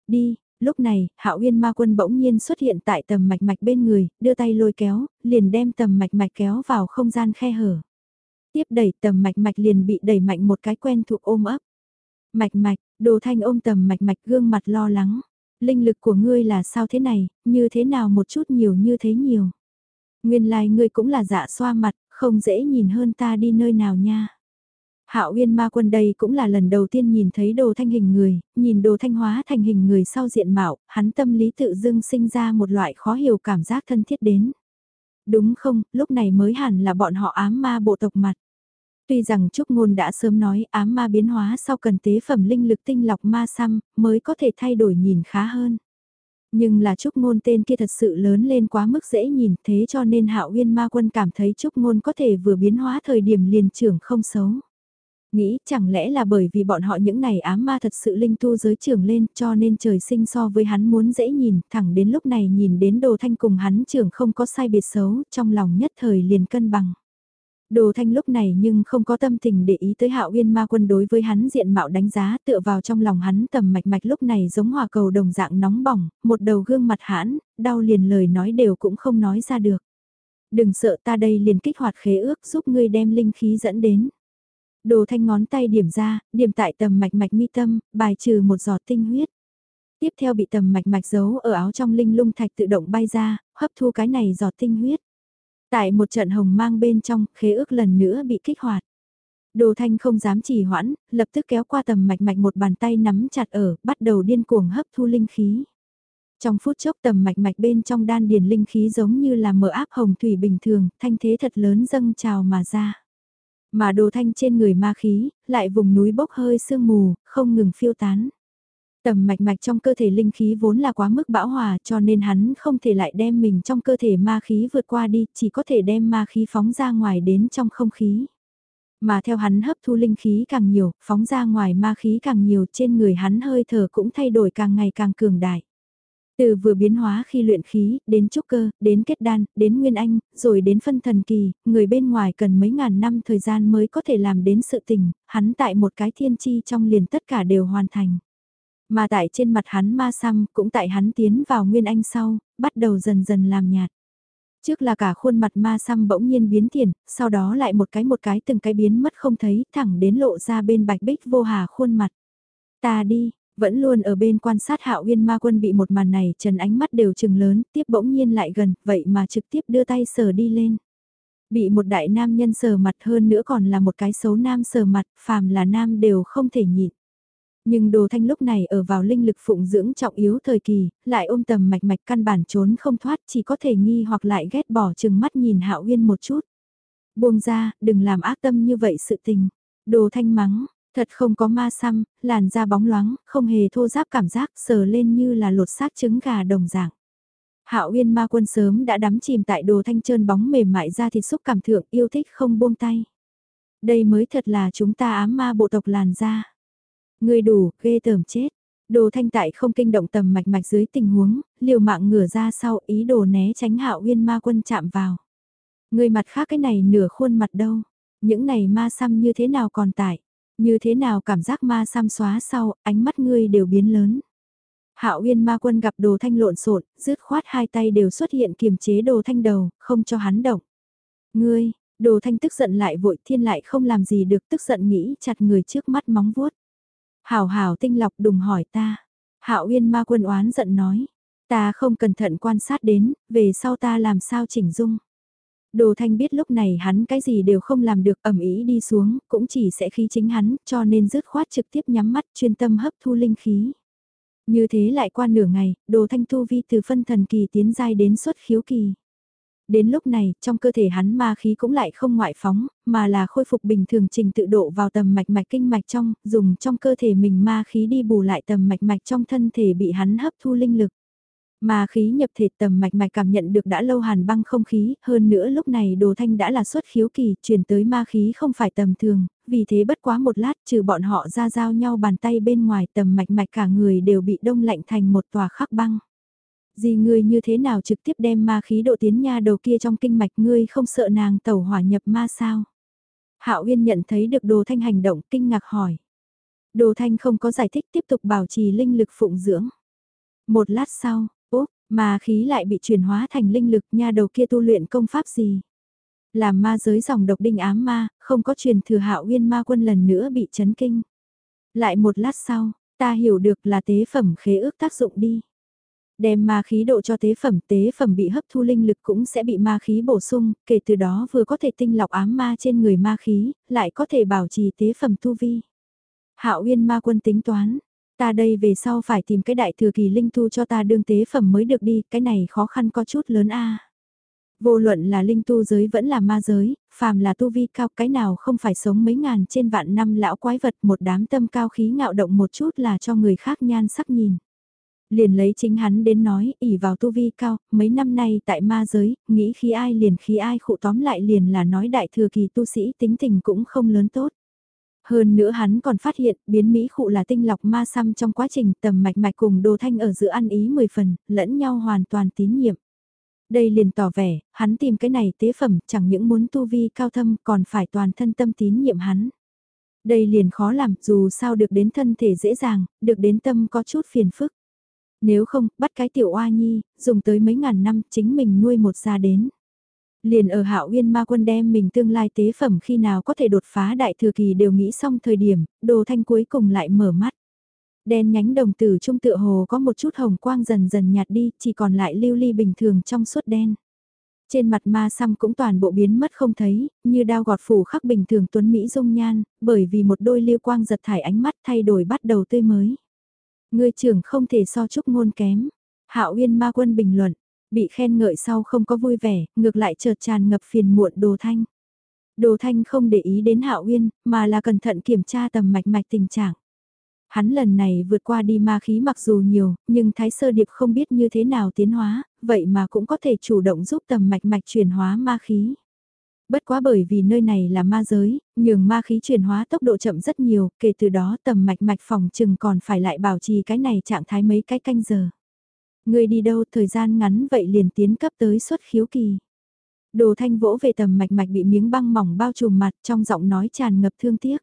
Đi, lúc này, Hạo Uyên Ma Quân bỗng nhiên xuất hiện tại tầm mạch mạch bên người, đưa tay lôi kéo, liền đem tầm mạch mạch kéo vào không gian khe hở. Tiếp đẩy tầm mạch mạch liền bị đẩy mạnh một cái quen thuộc ôm ấp. Mạch mạch, đồ thanh ôm tầm mạch mạch gương mặt lo lắng. Linh lực của ngươi là sao thế này, như thế nào một chút nhiều như thế nhiều. Nguyên lai like ngươi cũng là dạ xoa mặt, không dễ nhìn hơn ta đi nơi nào nha. Hạo Uyên Ma Quân đây cũng là lần đầu tiên nhìn thấy đồ thanh hình người, nhìn đồ thanh hóa thành hình người sau diện mạo, hắn tâm lý tự dưng sinh ra một loại khó hiểu cảm giác thân thiết đến. Đúng không, lúc này mới hẳn là bọn họ ám ma bộ tộc mặt. Tuy rằng Trúc Ngôn đã sớm nói ám ma biến hóa sau cần tế phẩm linh lực tinh lọc ma xăm mới có thể thay đổi nhìn khá hơn. Nhưng là Trúc Ngôn tên kia thật sự lớn lên quá mức dễ nhìn, thế cho nên Hạo Uyên Ma Quân cảm thấy Trúc Ngôn có thể vừa biến hóa thời điểm liền trưởng không xấu. Nghĩ chẳng lẽ là bởi vì bọn họ những này ám ma thật sự linh tu giới trưởng lên, cho nên trời sinh so với hắn muốn dễ nhìn, thẳng đến lúc này nhìn đến đồ thanh cùng hắn trưởng không có sai biệt xấu, trong lòng nhất thời liền cân bằng. Đồ thanh lúc này nhưng không có tâm tình để ý tới hạo uyên ma quân đối với hắn diện mạo đánh giá tựa vào trong lòng hắn tầm mạch mạch lúc này giống hòa cầu đồng dạng nóng bỏng, một đầu gương mặt hãn, đau liền lời nói đều cũng không nói ra được. Đừng sợ ta đây liền kích hoạt khế ước giúp ngươi đem linh khí dẫn đến. Đồ thanh ngón tay điểm ra, điểm tại tầm mạch mạch mi tâm, bài trừ một giọt tinh huyết. Tiếp theo bị tầm mạch mạch giấu ở áo trong linh lung thạch tự động bay ra, hấp thu cái này giọt tinh huyết. Tại một trận hồng mang bên trong, khế ước lần nữa bị kích hoạt. Đồ thanh không dám trì hoãn, lập tức kéo qua tầm mạch mạch một bàn tay nắm chặt ở, bắt đầu điên cuồng hấp thu linh khí. Trong phút chốc tầm mạch mạch bên trong đan điền linh khí giống như là mở áp hồng thủy bình thường, thanh thế thật lớn dâng trào mà ra. Mà đồ thanh trên người ma khí, lại vùng núi bốc hơi sương mù, không ngừng phiêu tán. Tầm mạch mạch trong cơ thể linh khí vốn là quá mức bão hòa cho nên hắn không thể lại đem mình trong cơ thể ma khí vượt qua đi, chỉ có thể đem ma khí phóng ra ngoài đến trong không khí. Mà theo hắn hấp thu linh khí càng nhiều, phóng ra ngoài ma khí càng nhiều trên người hắn hơi thở cũng thay đổi càng ngày càng cường đại. Từ vừa biến hóa khi luyện khí, đến trúc cơ, đến kết đan, đến nguyên anh, rồi đến phân thần kỳ, người bên ngoài cần mấy ngàn năm thời gian mới có thể làm đến sự tình, hắn tại một cái thiên chi trong liền tất cả đều hoàn thành. Mà tại trên mặt hắn ma xăm cũng tại hắn tiến vào nguyên anh sau, bắt đầu dần dần làm nhạt. Trước là cả khuôn mặt ma xăm bỗng nhiên biến tiền, sau đó lại một cái một cái từng cái biến mất không thấy, thẳng đến lộ ra bên bạch bích vô hà khuôn mặt. Ta đi, vẫn luôn ở bên quan sát hạo uyên ma quân bị một màn này trần ánh mắt đều chừng lớn, tiếp bỗng nhiên lại gần, vậy mà trực tiếp đưa tay sờ đi lên. Bị một đại nam nhân sờ mặt hơn nữa còn là một cái xấu nam sờ mặt, phàm là nam đều không thể nhịn. Nhưng đồ thanh lúc này ở vào linh lực phụng dưỡng trọng yếu thời kỳ, lại ôm tầm mạch mạch căn bản trốn không thoát chỉ có thể nghi hoặc lại ghét bỏ chừng mắt nhìn hạo uyên một chút. Buông ra, đừng làm ác tâm như vậy sự tình. Đồ thanh mắng, thật không có ma xăm, làn da bóng loáng, không hề thô giáp cảm giác sờ lên như là lột xác trứng gà đồng dạng. Hạo Uyên Ma Quân sớm đã đắm chìm tại đồ thanh trơn bóng mềm mại ra thịt xúc cảm thượng yêu thích không buông tay. Đây mới thật là chúng ta ám ma bộ tộc làn da. Người đủ, ghê tởm chết. Đồ thanh tại không kinh động tầm mạch mạch dưới tình huống, liều mạng ngửa ra sau ý đồ né tránh hạo uyên ma quân chạm vào. Người mặt khác cái này nửa khuôn mặt đâu. Những này ma xăm như thế nào còn tại. Như thế nào cảm giác ma xăm xóa sau, ánh mắt ngươi đều biến lớn. Hạo Uyên Ma Quân gặp Đồ Thanh lộn xộn, rứt khoát hai tay đều xuất hiện kiềm chế Đồ Thanh đầu, không cho hắn động. Ngươi, Đồ Thanh tức giận lại vội thiên lại không làm gì được, tức giận nghĩ chặt người trước mắt móng vuốt. Hảo hảo tinh lọc đùng hỏi ta. Hạo Uyên Ma Quân oán giận nói, ta không cẩn thận quan sát đến, về sau ta làm sao chỉnh dung. Đồ Thanh biết lúc này hắn cái gì đều không làm được ẩm ý đi xuống, cũng chỉ sẽ khí chính hắn, cho nên dứt khoát trực tiếp nhắm mắt chuyên tâm hấp thu linh khí. Như thế lại qua nửa ngày, Đồ Thanh tu vi từ phân thần kỳ tiến giai đến xuất khiếu kỳ. Đến lúc này, trong cơ thể hắn ma khí cũng lại không ngoại phóng, mà là khôi phục bình thường trình tự độ vào tầm mạch mạch kinh mạch trong, dùng trong cơ thể mình ma khí đi bù lại tầm mạch mạch trong thân thể bị hắn hấp thu linh lực. Mà khí nhập thể tầm mạch mạch cảm nhận được đã lâu hàn băng không khí, hơn nữa lúc này đồ thanh đã là xuất khiếu kỳ, chuyển tới ma khí không phải tầm thường, vì thế bất quá một lát trừ bọn họ ra giao nhau bàn tay bên ngoài tầm mạch mạch cả người đều bị đông lạnh thành một tòa khắc băng. Gì ngươi như thế nào trực tiếp đem ma khí độ tiến nha đầu kia trong kinh mạch ngươi không sợ nàng tẩu hỏa nhập ma sao? Hạo Uyên nhận thấy được đồ thanh hành động kinh ngạc hỏi. Đồ thanh không có giải thích tiếp tục bảo trì linh lực phụng dưỡng. Một lát sau, úp, ma khí lại bị chuyển hóa thành linh lực nha đầu kia tu luyện công pháp gì? Làm ma giới dòng độc đinh ám ma, không có truyền thừa hạo uyên ma quân lần nữa bị chấn kinh. Lại một lát sau, ta hiểu được là tế phẩm khế ước tác dụng đi. Đem ma khí độ cho tế phẩm, tế phẩm bị hấp thu linh lực cũng sẽ bị ma khí bổ sung, kể từ đó vừa có thể tinh lọc ám ma trên người ma khí, lại có thể bảo trì tế phẩm tu vi. Hạo Uyên ma quân tính toán, ta đây về sau phải tìm cái đại thừa kỳ linh tu cho ta đương tế phẩm mới được đi, cái này khó khăn có chút lớn a. Vô luận là linh tu giới vẫn là ma giới, phàm là tu vi cao cái nào không phải sống mấy ngàn trên vạn năm lão quái vật một đám tâm cao khí ngạo động một chút là cho người khác nhan sắc nhìn. Liền lấy chính hắn đến nói, ỉ vào tu vi cao, mấy năm nay tại ma giới, nghĩ khi ai liền khi ai khụ tóm lại liền là nói đại thừa kỳ tu sĩ tính tình cũng không lớn tốt. Hơn nữa hắn còn phát hiện biến Mỹ khụ là tinh lọc ma xăm trong quá trình tầm mạch mạch cùng đồ thanh ở giữa ăn ý 10 phần, lẫn nhau hoàn toàn tín nhiệm. Đây liền tỏ vẻ, hắn tìm cái này tế phẩm chẳng những muốn tu vi cao thâm còn phải toàn thân tâm tín nhiệm hắn. Đây liền khó làm dù sao được đến thân thể dễ dàng, được đến tâm có chút phiền phức. Nếu không, bắt cái tiểu oa nhi, dùng tới mấy ngàn năm chính mình nuôi một gia đến. Liền ở hạo uyên ma quân đem mình tương lai tế phẩm khi nào có thể đột phá đại thừa kỳ đều nghĩ xong thời điểm, đồ thanh cuối cùng lại mở mắt. Đen nhánh đồng tử trung tựa hồ có một chút hồng quang dần dần nhạt đi, chỉ còn lại lưu ly bình thường trong suốt đen. Trên mặt ma xăm cũng toàn bộ biến mất không thấy, như đao gọt phủ khắc bình thường tuấn Mỹ dung nhan, bởi vì một đôi lưu quang giật thải ánh mắt thay đổi bắt đầu tươi mới. Ngươi trưởng không thể so chúc ngôn kém. Hạo Uyên Ma Quân bình luận, bị khen ngợi sau không có vui vẻ, ngược lại chợt tràn ngập phiền muộn Đồ Thanh. Đồ Thanh không để ý đến Hạo Uyên, mà là cẩn thận kiểm tra tầm mạch mạch tình trạng. Hắn lần này vượt qua đi ma khí mặc dù nhiều, nhưng Thái Sơ Điệp không biết như thế nào tiến hóa, vậy mà cũng có thể chủ động giúp tầm mạch mạch chuyển hóa ma khí. Bất quá bởi vì nơi này là ma giới, nhường ma khí chuyển hóa tốc độ chậm rất nhiều, kể từ đó tầm mạch mạch phòng chừng còn phải lại bảo trì cái này trạng thái mấy cái canh giờ. Người đi đâu thời gian ngắn vậy liền tiến cấp tới xuất khiếu kỳ. Đồ thanh vỗ về tầm mạch mạch bị miếng băng mỏng bao trùm mặt trong giọng nói tràn ngập thương tiếc.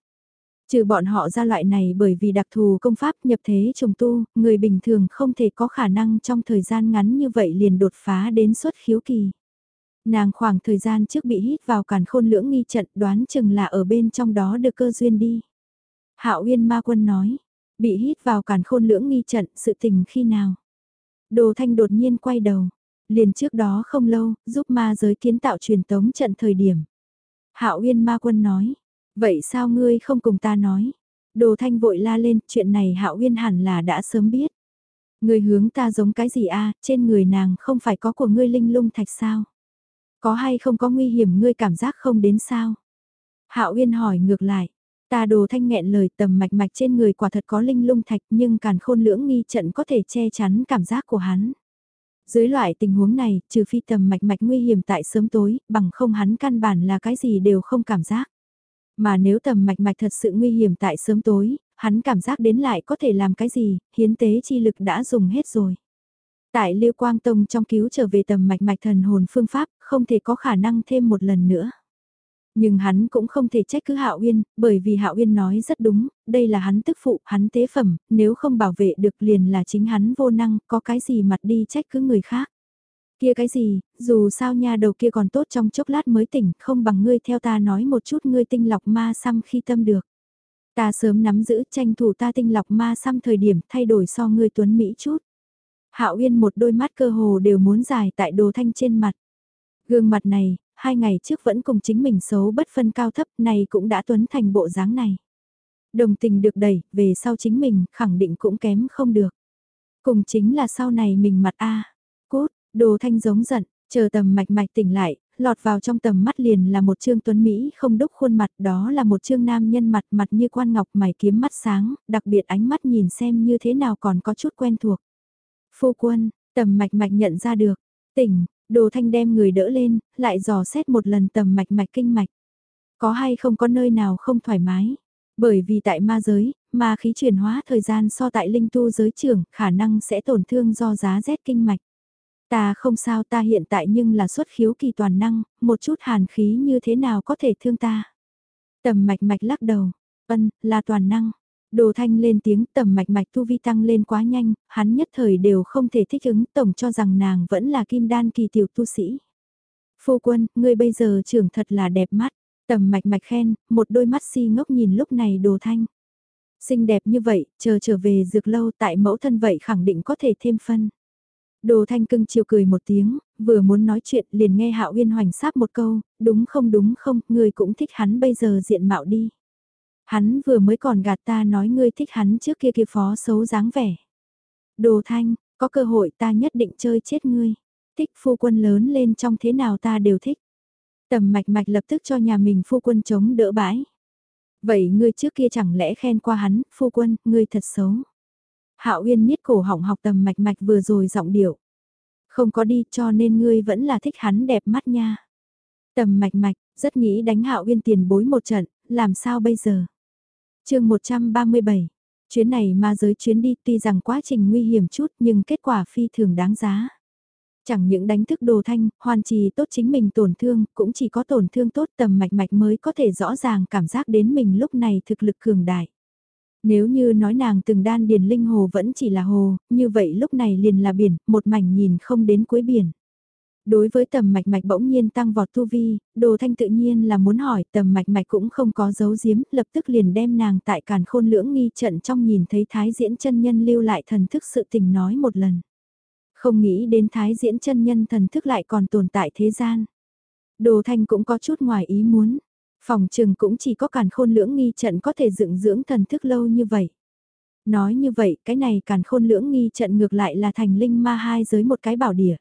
Trừ bọn họ ra loại này bởi vì đặc thù công pháp nhập thế trùng tu, người bình thường không thể có khả năng trong thời gian ngắn như vậy liền đột phá đến xuất khiếu kỳ. Nàng khoảng thời gian trước bị hít vào càn khôn lưỡng nghi trận đoán chừng là ở bên trong đó được cơ duyên đi. Hạo Uyên Ma Quân nói, bị hít vào càn khôn lưỡng nghi trận sự tình khi nào. Đồ Thanh đột nhiên quay đầu, liền trước đó không lâu, giúp ma giới kiến tạo truyền tống trận thời điểm. Hạo Uyên Ma Quân nói, vậy sao ngươi không cùng ta nói? Đồ Thanh vội la lên, chuyện này Hạo Uyên hẳn là đã sớm biết. Ngươi hướng ta giống cái gì a? trên người nàng không phải có của ngươi linh lung thạch sao? Có hay không có nguy hiểm ngươi cảm giác không đến sao? Hạo Uyên hỏi ngược lại. Ta đồ thanh nghẹn lời tầm mạch mạch trên người quả thật có linh lung thạch nhưng càn khôn lưỡng nghi trận có thể che chắn cảm giác của hắn. Dưới loại tình huống này, trừ phi tầm mạch mạch nguy hiểm tại sớm tối, bằng không hắn căn bản là cái gì đều không cảm giác. Mà nếu tầm mạch mạch thật sự nguy hiểm tại sớm tối, hắn cảm giác đến lại có thể làm cái gì, hiến tế chi lực đã dùng hết rồi. Tại Lưu Quang Tông trong cứu trở về tầm mạch mạch thần hồn phương pháp, không thể có khả năng thêm một lần nữa. Nhưng hắn cũng không thể trách cứ Hạo Uyên, bởi vì Hạo Uyên nói rất đúng, đây là hắn tức phụ, hắn tế phẩm, nếu không bảo vệ được liền là chính hắn vô năng, có cái gì mặt đi trách cứ người khác. Kia cái gì, dù sao nha đầu kia còn tốt trong chốc lát mới tỉnh, không bằng ngươi theo ta nói một chút ngươi tinh lọc ma xăm khi tâm được. Ta sớm nắm giữ tranh thủ ta tinh lọc ma xăm thời điểm thay đổi so ngươi tuấn Mỹ chút. Hạo Uyên một đôi mắt cơ hồ đều muốn dài tại đồ thanh trên mặt. Gương mặt này, hai ngày trước vẫn cùng chính mình xấu bất phân cao thấp này cũng đã tuấn thành bộ dáng này. Đồng tình được đẩy, về sau chính mình, khẳng định cũng kém không được. Cùng chính là sau này mình mặt A. À. Cốt, đồ thanh giống giận, chờ tầm mạch mạch tỉnh lại, lọt vào trong tầm mắt liền là một trương tuấn Mỹ không đúc khuôn mặt đó là một trương nam nhân mặt mặt như quan ngọc mày kiếm mắt sáng, đặc biệt ánh mắt nhìn xem như thế nào còn có chút quen thuộc. Phu quân, Tầm mạch mạch nhận ra được, tỉnh, đồ thanh đem người đỡ lên, lại dò xét một lần tầm mạch mạch kinh mạch. Có hay không có nơi nào không thoải mái. Bởi vì tại ma giới, ma khí chuyển hóa thời gian so tại linh tu giới trưởng, khả năng sẽ tổn thương do giá rét kinh mạch. Ta không sao ta hiện tại nhưng là xuất khiếu kỳ toàn năng, một chút hàn khí như thế nào có thể thương ta. Tầm mạch mạch lắc đầu, ân, là toàn năng. Đồ thanh lên tiếng tầm mạch mạch tu vi tăng lên quá nhanh, hắn nhất thời đều không thể thích ứng tổng cho rằng nàng vẫn là kim đan kỳ tiểu tu sĩ. Phu quân, ngươi bây giờ trưởng thật là đẹp mắt, tầm mạch mạch khen, một đôi mắt si ngốc nhìn lúc này đồ thanh. Xinh đẹp như vậy, chờ trở về dược lâu tại mẫu thân vậy khẳng định có thể thêm phân. Đồ thanh cưng chiều cười một tiếng, vừa muốn nói chuyện liền nghe Hạo Uyên hoành sáp một câu, đúng không đúng không, ngươi cũng thích hắn bây giờ diện mạo đi. Hắn vừa mới còn gạt ta nói ngươi thích hắn trước kia kia phó xấu dáng vẻ. Đồ thanh, có cơ hội ta nhất định chơi chết ngươi. Thích phu quân lớn lên trong thế nào ta đều thích. Tầm mạch mạch lập tức cho nhà mình phu quân chống đỡ bãi. Vậy ngươi trước kia chẳng lẽ khen qua hắn, phu quân, ngươi thật xấu. Hạo Uyên miết cổ họng học tầm mạch mạch vừa rồi giọng điệu. Không có đi cho nên ngươi vẫn là thích hắn đẹp mắt nha. Tầm mạch mạch, rất nghĩ đánh Hạo Uyên tiền bối một trận, làm sao bây giờ? Chương 137, chuyến này ma giới chuyến đi tuy rằng quá trình nguy hiểm chút nhưng kết quả phi thường đáng giá. Chẳng những đánh thức đồ thanh, hoàn trì tốt chính mình tổn thương, cũng chỉ có tổn thương tốt tầm mạch mạch mới có thể rõ ràng cảm giác đến mình lúc này thực lực cường đại. Nếu như nói nàng từng đan điền linh hồ vẫn chỉ là hồ, như vậy lúc này liền là biển, một mảnh nhìn không đến cuối biển. Đối với tầm mạch mạch bỗng nhiên tăng vọt tu vi, đồ thanh tự nhiên là muốn hỏi tầm mạch mạch cũng không có giấu giếm, lập tức liền đem nàng tại càn khôn lưỡng nghi trận trong nhìn thấy thái diễn chân nhân lưu lại thần thức sự tình nói một lần. Không nghĩ đến thái diễn chân nhân thần thức lại còn tồn tại thế gian. Đồ thanh cũng có chút ngoài ý muốn, phòng trừng cũng chỉ có càn khôn lưỡng nghi trận có thể dựng dưỡng thần thức lâu như vậy. Nói như vậy, cái này càn khôn lưỡng nghi trận ngược lại là thành linh ma hai giới một cái bảo địa.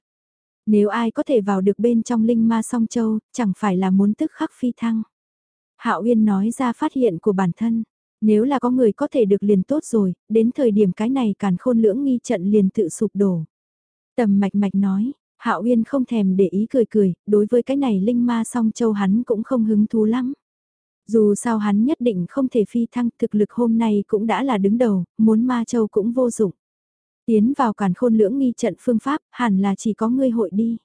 Nếu ai có thể vào được bên trong linh ma song châu, chẳng phải là muốn tức khắc phi thăng. Hạo Uyên nói ra phát hiện của bản thân. Nếu là có người có thể được liền tốt rồi, đến thời điểm cái này càn khôn lưỡng nghi trận liền tự sụp đổ. Tầm mạch mạch nói, Hạo Uyên không thèm để ý cười cười, đối với cái này linh ma song châu hắn cũng không hứng thú lắm. Dù sao hắn nhất định không thể phi thăng thực lực hôm nay cũng đã là đứng đầu, muốn ma châu cũng vô dụng. Tiến vào càn khôn lưỡng nghi trận phương pháp, hẳn là chỉ có ngươi hội đi.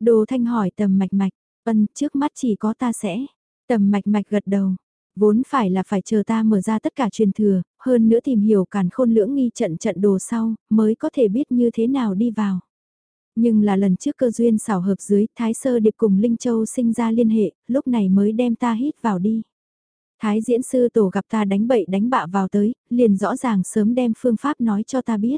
Đồ thanh hỏi tầm mạch mạch, ân trước mắt chỉ có ta sẽ. Tầm mạch mạch gật đầu, vốn phải là phải chờ ta mở ra tất cả truyền thừa, hơn nữa tìm hiểu càn khôn lưỡng nghi trận trận đồ sau, mới có thể biết như thế nào đi vào. Nhưng là lần trước cơ duyên xảo hợp dưới, Thái Sơ Điệp cùng Linh Châu sinh ra liên hệ, lúc này mới đem ta hít vào đi. Thái diễn sư tổ gặp ta đánh bậy đánh bạ vào tới, liền rõ ràng sớm đem phương pháp nói cho ta biết.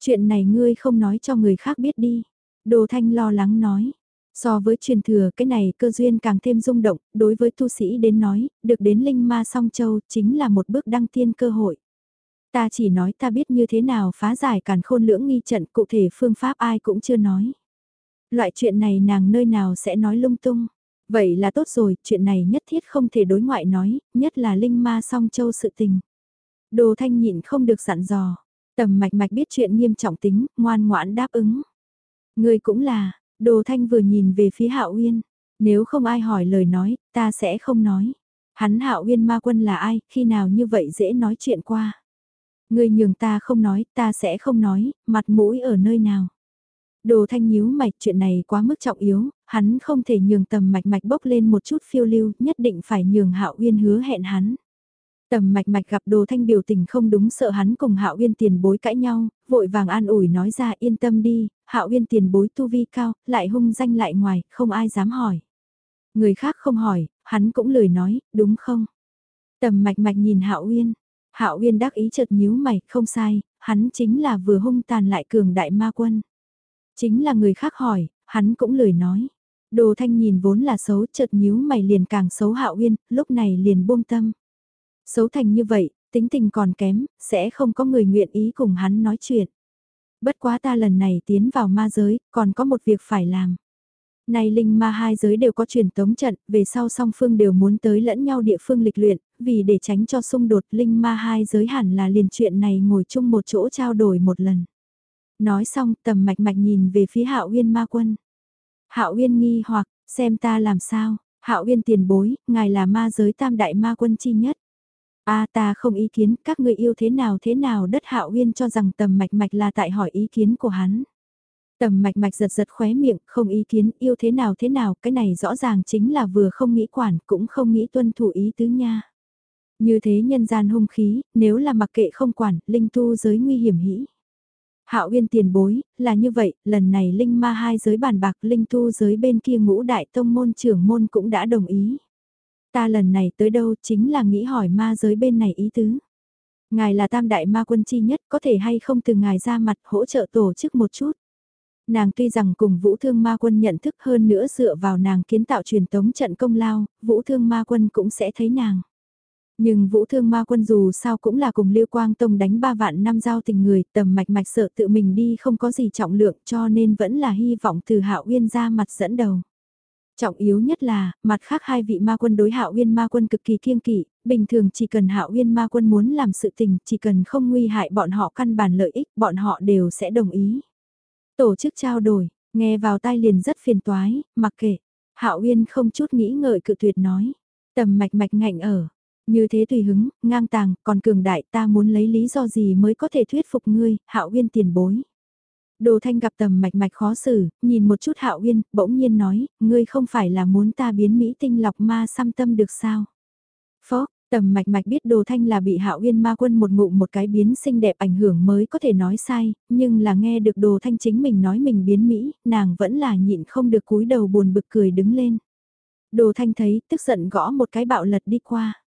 Chuyện này ngươi không nói cho người khác biết đi. Đồ Thanh lo lắng nói. So với truyền thừa cái này cơ duyên càng thêm rung động, đối với tu sĩ đến nói, được đến Linh Ma Song Châu chính là một bước đăng tiên cơ hội. Ta chỉ nói ta biết như thế nào phá giải càn khôn lưỡng nghi trận cụ thể phương pháp ai cũng chưa nói. Loại chuyện này nàng nơi nào sẽ nói lung tung. Vậy là tốt rồi, chuyện này nhất thiết không thể đối ngoại nói, nhất là Linh Ma Song Châu sự tình. Đồ Thanh nhịn không được dặn dò. Tầm mạch mạch biết chuyện nghiêm trọng tính, ngoan ngoãn đáp ứng. Người cũng là, đồ thanh vừa nhìn về phía hạo uyên. Nếu không ai hỏi lời nói, ta sẽ không nói. Hắn hạo uyên ma quân là ai, khi nào như vậy dễ nói chuyện qua. Người nhường ta không nói, ta sẽ không nói, mặt mũi ở nơi nào. Đồ thanh nhíu mạch chuyện này quá mức trọng yếu, hắn không thể nhường tầm mạch mạch bốc lên một chút phiêu lưu, nhất định phải nhường hạo uyên hứa hẹn hắn. Tầm mạch mạch gặp đồ thanh biểu tình không đúng sợ hắn cùng hạo uyên tiền bối cãi nhau, vội vàng an ủi nói ra yên tâm đi, hạo uyên tiền bối tu vi cao, lại hung danh lại ngoài, không ai dám hỏi. Người khác không hỏi, hắn cũng lười nói, đúng không? Tầm mạch mạch nhìn hạo uyên, hạo uyên đắc ý chợt nhíu mày, không sai, hắn chính là vừa hung tàn lại cường đại ma quân. Chính là người khác hỏi, hắn cũng lười nói. Đồ thanh nhìn vốn là xấu chợt nhíu mày liền càng xấu hạo uyên, lúc này liền buông tâm. Xấu thành như vậy, tính tình còn kém, sẽ không có người nguyện ý cùng hắn nói chuyện. Bất quá ta lần này tiến vào ma giới, còn có một việc phải làm. Này linh ma hai giới đều có truyền tống trận, về sau song phương đều muốn tới lẫn nhau địa phương lịch luyện, vì để tránh cho xung đột linh ma hai giới hẳn là liền chuyện này ngồi chung một chỗ trao đổi một lần. Nói xong tầm mạch mạch nhìn về phía Hạo Uyên ma quân. Hạo Uyên nghi hoặc, xem ta làm sao, Hạo Uyên tiền bối, ngài là ma giới tam đại ma quân chi nhất. A ta không ý kiến, các ngươi yêu thế nào thế nào đất Hạo Uyên cho rằng tầm mạch mạch là tại hỏi ý kiến của hắn. Tầm mạch mạch giật giật khóe miệng, không ý kiến, yêu thế nào thế nào, cái này rõ ràng chính là vừa không nghĩ quản, cũng không nghĩ tuân thủ ý tứ nha. Như thế nhân gian hung khí, nếu là mặc kệ không quản, linh tu giới nguy hiểm hĩ. Hạo Uyên tiền bối, là như vậy, lần này linh ma hai giới bàn bạc linh tu giới bên kia ngũ đại tông môn trưởng môn cũng đã đồng ý. Ta lần này tới đâu chính là nghĩ hỏi ma giới bên này ý tứ. Ngài là tam đại ma quân chi nhất, có thể hay không từ ngài ra mặt hỗ trợ tổ chức một chút. Nàng tuy rằng cùng Vũ Thương Ma Quân nhận thức hơn nữa dựa vào nàng kiến tạo truyền tống trận công lao, Vũ Thương Ma Quân cũng sẽ thấy nàng. Nhưng Vũ Thương Ma Quân dù sao cũng là cùng Liêu Quang Tông đánh ba vạn năm giao tình người, tầm mạch mạch sợ tự mình đi không có gì trọng lượng cho nên vẫn là hy vọng từ Hạo Uyên ra mặt dẫn đầu. Trọng yếu nhất là, mặt khác hai vị ma quân đối Hạo Uyên ma quân cực kỳ kiêng kỵ, bình thường chỉ cần Hạo Uyên ma quân muốn làm sự tình, chỉ cần không nguy hại bọn họ căn bản lợi ích, bọn họ đều sẽ đồng ý. Tổ chức trao đổi, nghe vào tai liền rất phiền toái, mặc kệ. Hạo Uyên không chút nghĩ ngợi cự tuyệt nói. Tầm mạch mạch ngạnh ở. Như thế tùy hứng, ngang tàng, còn cường đại ta muốn lấy lý do gì mới có thể thuyết phục ngươi, Hạo Uyên tiền bối. Đồ Thanh gặp tầm mạch mạch khó xử, nhìn một chút Hạo Uyên, bỗng nhiên nói, ngươi không phải là muốn ta biến Mỹ tinh lọc ma xăm tâm được sao? Phó, Tầm mạch mạch biết đồ thanh là bị hạo uyên ma quân một ngụm một cái biến xinh đẹp ảnh hưởng mới có thể nói sai, nhưng là nghe được đồ thanh chính mình nói mình biến Mỹ, nàng vẫn là nhịn không được cúi đầu buồn bực cười đứng lên. Đồ thanh thấy tức giận gõ một cái bạo lật đi qua.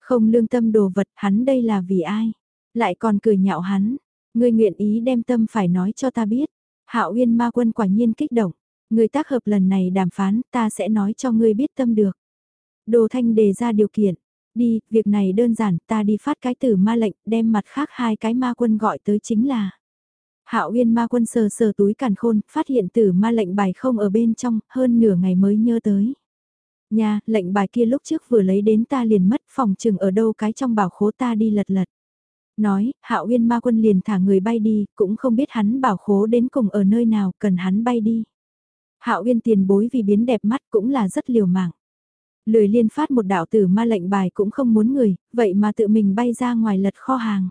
Không lương tâm đồ vật hắn đây là vì ai? Lại còn cười nhạo hắn. Ngươi nguyện ý đem tâm phải nói cho ta biết. Hạo uyên ma quân quả nhiên kích động. Ngươi tác hợp lần này đàm phán ta sẽ nói cho ngươi biết tâm được. Đồ thanh đề ra điều kiện Đi, việc này đơn giản, ta đi phát cái tử ma lệnh, đem mặt khác hai cái ma quân gọi tới chính là. Hạo Uyên ma quân sờ sờ túi càn khôn, phát hiện tử ma lệnh bài không ở bên trong, hơn nửa ngày mới nhớ tới. Nha, lệnh bài kia lúc trước vừa lấy đến ta liền mất phòng trừng ở đâu cái trong bảo khố ta đi lật lật. Nói, Hạo Uyên ma quân liền thả người bay đi, cũng không biết hắn bảo khố đến cùng ở nơi nào, cần hắn bay đi. Hạo Uyên tiền bối vì biến đẹp mắt cũng là rất liều mạng. Lười liên phát một đạo tử ma lệnh bài cũng không muốn người, vậy mà tự mình bay ra ngoài lật kho hàng.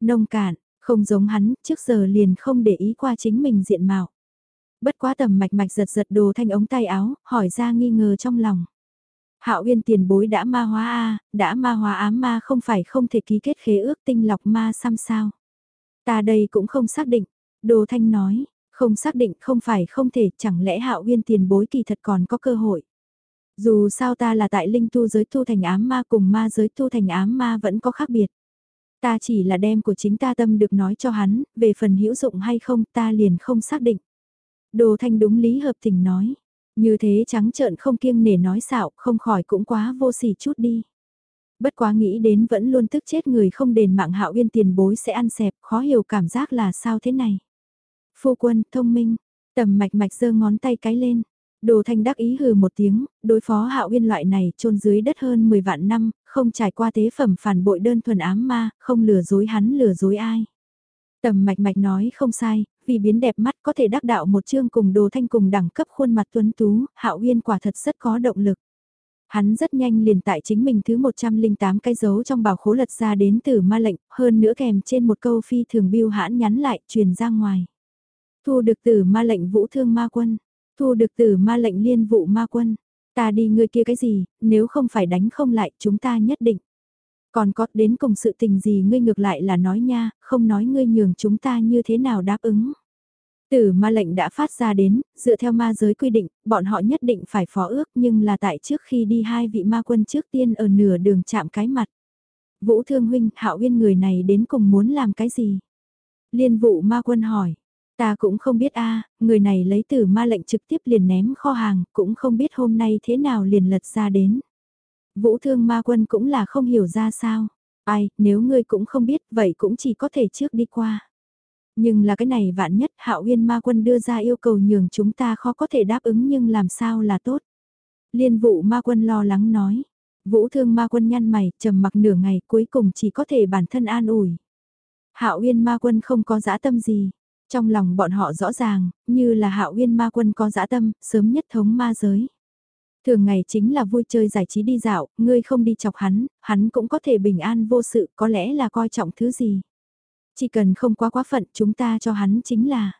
Nông cạn, không giống hắn, trước giờ liền không để ý qua chính mình diện mạo. Bất quá tầm mạch mạch giật giật đồ thanh ống tay áo, hỏi ra nghi ngờ trong lòng. Hạo Uyên tiền bối đã ma hóa a, đã ma hóa ám ma không phải không thể ký kết khế ước tinh lọc ma xăm sao? Ta đây cũng không xác định, Đồ Thanh nói, không xác định không phải không thể, chẳng lẽ Hạo Uyên tiền bối kỳ thật còn có cơ hội. Dù sao ta là tại linh tu giới tu thành ám ma cùng ma giới tu thành ám ma vẫn có khác biệt. Ta chỉ là đem của chính ta tâm được nói cho hắn, về phần hữu dụng hay không ta liền không xác định. Đồ thanh đúng lý hợp tình nói. Như thế trắng trợn không kiêng nể nói xạo, không khỏi cũng quá vô sỉ chút đi. Bất quá nghĩ đến vẫn luôn tức chết người không đền mạng hạo uyên tiền bối sẽ ăn xẹp, khó hiểu cảm giác là sao thế này. Phu quân, thông minh, tầm mạch mạch giơ ngón tay cái lên. Đồ thanh đắc ý hừ một tiếng, đối phó hạo uyên loại này trôn dưới đất hơn 10 vạn năm, không trải qua tế phẩm phản bội đơn thuần ám ma, không lừa dối hắn lừa dối ai. Tầm mạch mạch nói không sai, vì biến đẹp mắt có thể đắc đạo một chương cùng đồ thanh cùng đẳng cấp khuôn mặt tuấn tú, hạo uyên quả thật rất có động lực. Hắn rất nhanh liền tại chính mình thứ 108 cái dấu trong bảo khố lật ra đến từ ma lệnh, hơn nữa kèm trên một câu phi thường biêu hãn nhắn lại truyền ra ngoài. Thu được từ ma lệnh vũ thương ma quân, Thu được từ ma lệnh liên vụ ma quân. Ta đi người kia cái gì, nếu không phải đánh không lại chúng ta nhất định. Còn có đến cùng sự tình gì ngươi ngược lại là nói nha, không nói ngươi nhường chúng ta như thế nào đáp ứng. Tử ma lệnh đã phát ra đến, dựa theo ma giới quy định, bọn họ nhất định phải phó ước nhưng là tại trước khi đi hai vị ma quân trước tiên ở nửa đường chạm cái mặt. Vũ Thương Huynh, Hạo Uyên người này đến cùng muốn làm cái gì? Liên vụ ma quân hỏi, Ta cũng không biết a người này lấy tử ma lệnh trực tiếp liền ném kho hàng, cũng không biết hôm nay thế nào liền lật ra đến. Vũ thương ma quân cũng là không hiểu ra sao. Ai, nếu ngươi cũng không biết, vậy cũng chỉ có thể trước đi qua. Nhưng là cái này vạn nhất hạo uyên ma quân đưa ra yêu cầu nhường chúng ta khó có thể đáp ứng nhưng làm sao là tốt. Liên vụ ma quân lo lắng nói. Vũ thương ma quân nhăn mày, trầm mặc nửa ngày cuối cùng chỉ có thể bản thân an ủi. Hạo uyên ma quân không có dã tâm gì, Trong lòng bọn họ rõ ràng, như là hạo uyên ma quân có dã tâm, sớm nhất thống ma giới. Thường ngày chính là vui chơi giải trí đi dạo, ngươi không đi chọc hắn, hắn cũng có thể bình an vô sự, có lẽ là coi trọng thứ gì. Chỉ cần không quá quá phận chúng ta cho hắn chính là.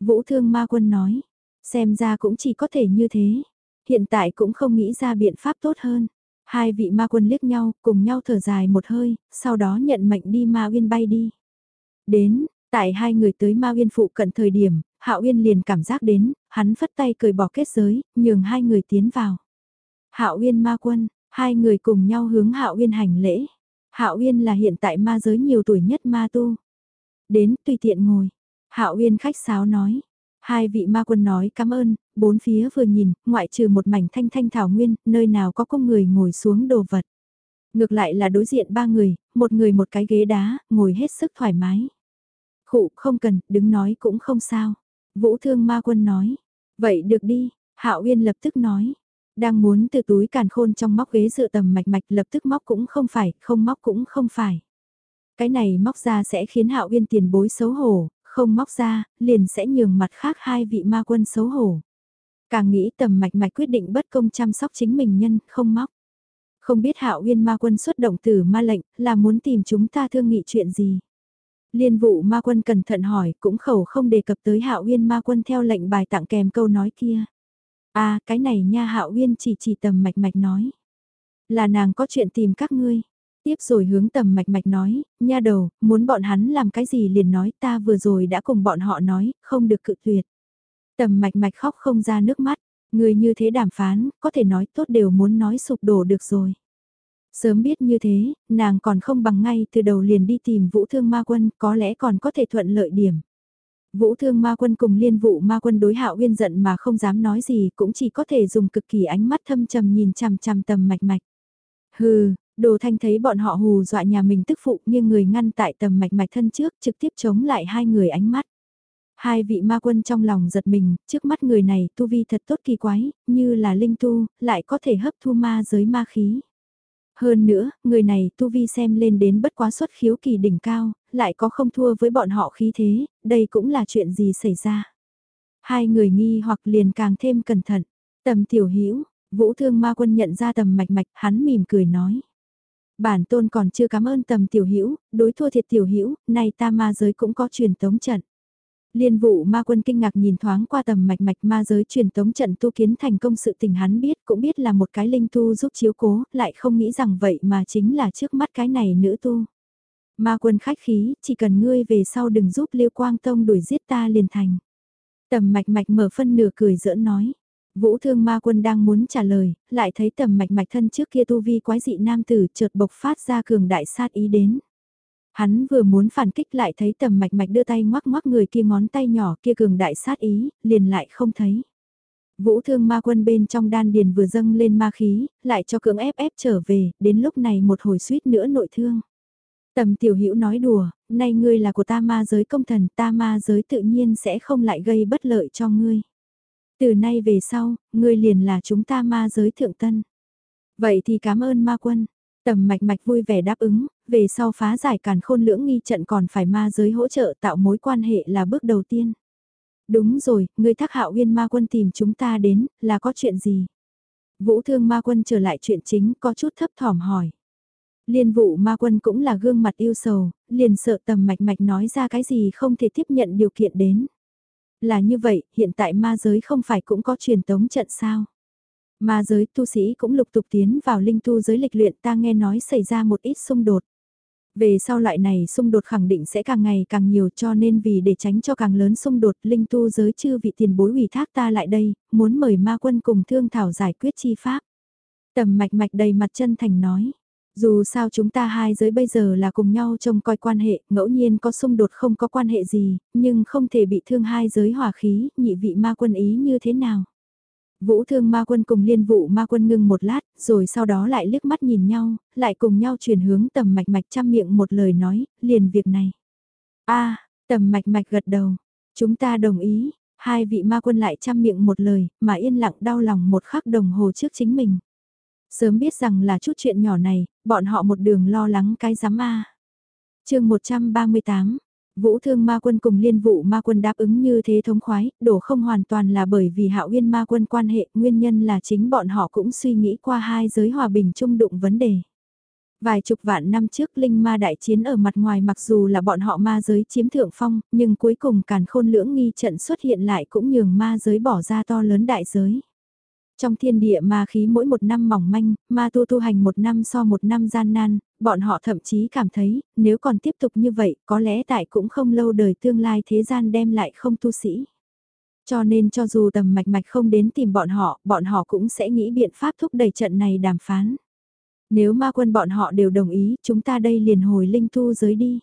Vũ thương ma quân nói, xem ra cũng chỉ có thể như thế. Hiện tại cũng không nghĩ ra biện pháp tốt hơn. Hai vị ma quân liếc nhau, cùng nhau thở dài một hơi, sau đó nhận mệnh đi ma uyên bay đi. Đến, tại hai người tới ma uyên phụ cận thời điểm, Hạo Uyên liền cảm giác đến, hắn phất tay cười bỏ kết giới, nhường hai người tiến vào. Hạo Uyên ma quân, hai người cùng nhau hướng Hạo Uyên hành lễ. Hạo Uyên là hiện tại ma giới nhiều tuổi nhất ma tu. Đến tùy tiện ngồi. Hạo Uyên khách sáo nói. Hai vị ma quân nói cảm ơn, bốn phía vừa nhìn, ngoại trừ một mảnh thanh thanh thảo nguyên, nơi nào có công người ngồi xuống đồ vật. Ngược lại là đối diện ba người, một người một cái ghế đá, ngồi hết sức thoải mái. Khụ không cần, đứng nói cũng không sao. Vũ thương ma quân nói. Vậy được đi, Hạo Uyên lập tức nói. Đang muốn từ túi càn khôn trong móc ghế dựa tầm mạch mạch lập tức móc cũng không phải, không móc cũng không phải. Cái này móc ra sẽ khiến Hạo Uyên tiền bối xấu hổ, không móc ra, liền sẽ nhường mặt khác hai vị ma quân xấu hổ. Càng nghĩ tầm mạch mạch quyết định bất công chăm sóc chính mình nhân, không móc. Không biết Hạo Uyên ma quân xuất động từ ma lệnh, là muốn tìm chúng ta thương nghị chuyện gì. Liên vụ ma quân cẩn thận hỏi cũng khẩu không đề cập tới Hạo Uyên ma quân theo lệnh bài tặng kèm câu nói kia. À cái này nha Hạo Uyên chỉ chỉ tầm mạch mạch nói. Là nàng có chuyện tìm các ngươi. Tiếp rồi hướng tầm mạch mạch nói, nha đầu, muốn bọn hắn làm cái gì liền nói ta vừa rồi đã cùng bọn họ nói, không được cự tuyệt. Tầm mạch mạch khóc không ra nước mắt, người như thế đàm phán, có thể nói tốt đều muốn nói sụp đổ được rồi. Sớm biết như thế, nàng còn không bằng ngay từ đầu liền đi tìm vũ thương ma quân, có lẽ còn có thể thuận lợi điểm. Vũ thương ma quân cùng liên vụ ma quân đối hạo uyên giận mà không dám nói gì, cũng chỉ có thể dùng cực kỳ ánh mắt thâm trầm nhìn chằm chằm tầm mạch mạch. Hừ, đồ thanh thấy bọn họ hù dọa nhà mình tức phụ nhưng người ngăn tại tầm mạch mạch thân trước trực tiếp chống lại hai người ánh mắt. Hai vị ma quân trong lòng giật mình, trước mắt người này tu vi thật tốt kỳ quái, như là linh tu, lại có thể hấp thu ma giới ma khí. Hơn nữa, người này tu vi xem lên đến bất quá xuất khiếu kỳ đỉnh cao, lại có không thua với bọn họ khí thế, đây cũng là chuyện gì xảy ra. Hai người nghi hoặc liền càng thêm cẩn thận. Tầm tiểu hữu vũ thương ma quân nhận ra tầm mạch mạch, hắn mỉm cười nói. Bản tôn còn chưa cảm ơn tầm tiểu hữu đối thua thiệt tiểu hữu nay ta ma giới cũng có truyền tống trận. Liên vụ ma quân kinh ngạc nhìn thoáng qua tầm mạch mạch ma giới truyền tống trận tu kiến thành công sự tình hắn biết cũng biết là một cái linh tu giúp chiếu cố, lại không nghĩ rằng vậy mà chính là trước mắt cái này nữ tu. Ma quân khách khí, chỉ cần ngươi về sau đừng giúp Liêu Quang Tông đuổi giết ta liền thành. Tầm mạch mạch mở phân nửa cười giỡn nói. Vũ thương ma quân đang muốn trả lời, lại thấy tầm mạch mạch thân trước kia tu vi quái dị nam tử chợt bộc phát ra cường đại sát ý đến. Hắn vừa muốn phản kích lại thấy tầm mạch mạch đưa tay ngoắc ngoắc người kia ngón tay nhỏ kia cường đại sát ý, liền lại không thấy. Vũ thương ma quân bên trong đan điền vừa dâng lên ma khí, lại cho cưỡng ép ép trở về, đến lúc này một hồi suýt nữa nội thương. Tầm tiểu hữu nói đùa, nay ngươi là của ta ma giới công thần, ta ma giới tự nhiên sẽ không lại gây bất lợi cho ngươi. Từ nay về sau, ngươi liền là chúng ta ma giới thượng tân. Vậy thì cảm ơn ma quân. Tầm mạch mạch vui vẻ đáp ứng, về sau phá giải càn khôn lưỡng nghi trận còn phải ma giới hỗ trợ tạo mối quan hệ là bước đầu tiên. Đúng rồi, người thác hạo uyên ma quân tìm chúng ta đến, là có chuyện gì? Vũ thương ma quân trở lại chuyện chính có chút thấp thỏm hỏi. Liên vụ ma quân cũng là gương mặt yêu sầu, liền sợ tầm mạch mạch nói ra cái gì không thể tiếp nhận điều kiện đến. Là như vậy, hiện tại ma giới không phải cũng có truyền tống trận sao? Ma giới tu sĩ cũng lục tục tiến vào linh tu giới lịch luyện ta nghe nói xảy ra một ít xung đột. Về sau loại này xung đột khẳng định sẽ càng ngày càng nhiều cho nên vì để tránh cho càng lớn xung đột linh tu giới chư vị tiền bối ủy thác ta lại đây, muốn mời ma quân cùng thương thảo giải quyết chi pháp. Tầm mạch mạch đầy mặt chân thành nói. Dù sao chúng ta hai giới bây giờ là cùng nhau trông coi quan hệ, ngẫu nhiên có xung đột không có quan hệ gì, nhưng không thể bị thương hai giới hòa khí, nhị vị ma quân ý như thế nào. Vũ thương ma quân cùng liên vụ ma quân ngưng một lát, rồi sau đó lại liếc mắt nhìn nhau, lại cùng nhau chuyển hướng tầm mạch mạch chăm miệng một lời nói, liền việc này. a tầm mạch mạch gật đầu, chúng ta đồng ý, hai vị ma quân lại chăm miệng một lời, mà yên lặng đau lòng một khắc đồng hồ trước chính mình. Sớm biết rằng là chút chuyện nhỏ này, bọn họ một đường lo lắng cái giám a. chương 138, Vũ thương ma quân cùng liên vụ ma quân đáp ứng như thế thống khoái, đổ không hoàn toàn là bởi vì hạo uyên ma quân quan hệ, nguyên nhân là chính bọn họ cũng suy nghĩ qua hai giới hòa bình chung đụng vấn đề. Vài chục vạn năm trước linh ma đại chiến ở mặt ngoài mặc dù là bọn họ ma giới chiếm thượng phong, nhưng cuối cùng càn khôn lưỡng nghi trận xuất hiện lại cũng nhường ma giới bỏ ra to lớn đại giới. Trong thiên địa ma khí mỗi một năm mỏng manh, ma tu tu hành một năm so một năm gian nan, bọn họ thậm chí cảm thấy, nếu còn tiếp tục như vậy, có lẽ tại cũng không lâu đời tương lai thế gian đem lại không tu sĩ. Cho nên cho dù tầm mạch mạch không đến tìm bọn họ, bọn họ cũng sẽ nghĩ biện pháp thúc đẩy trận này đàm phán. Nếu ma quân bọn họ đều đồng ý, chúng ta đây liền hồi linh tu giới đi.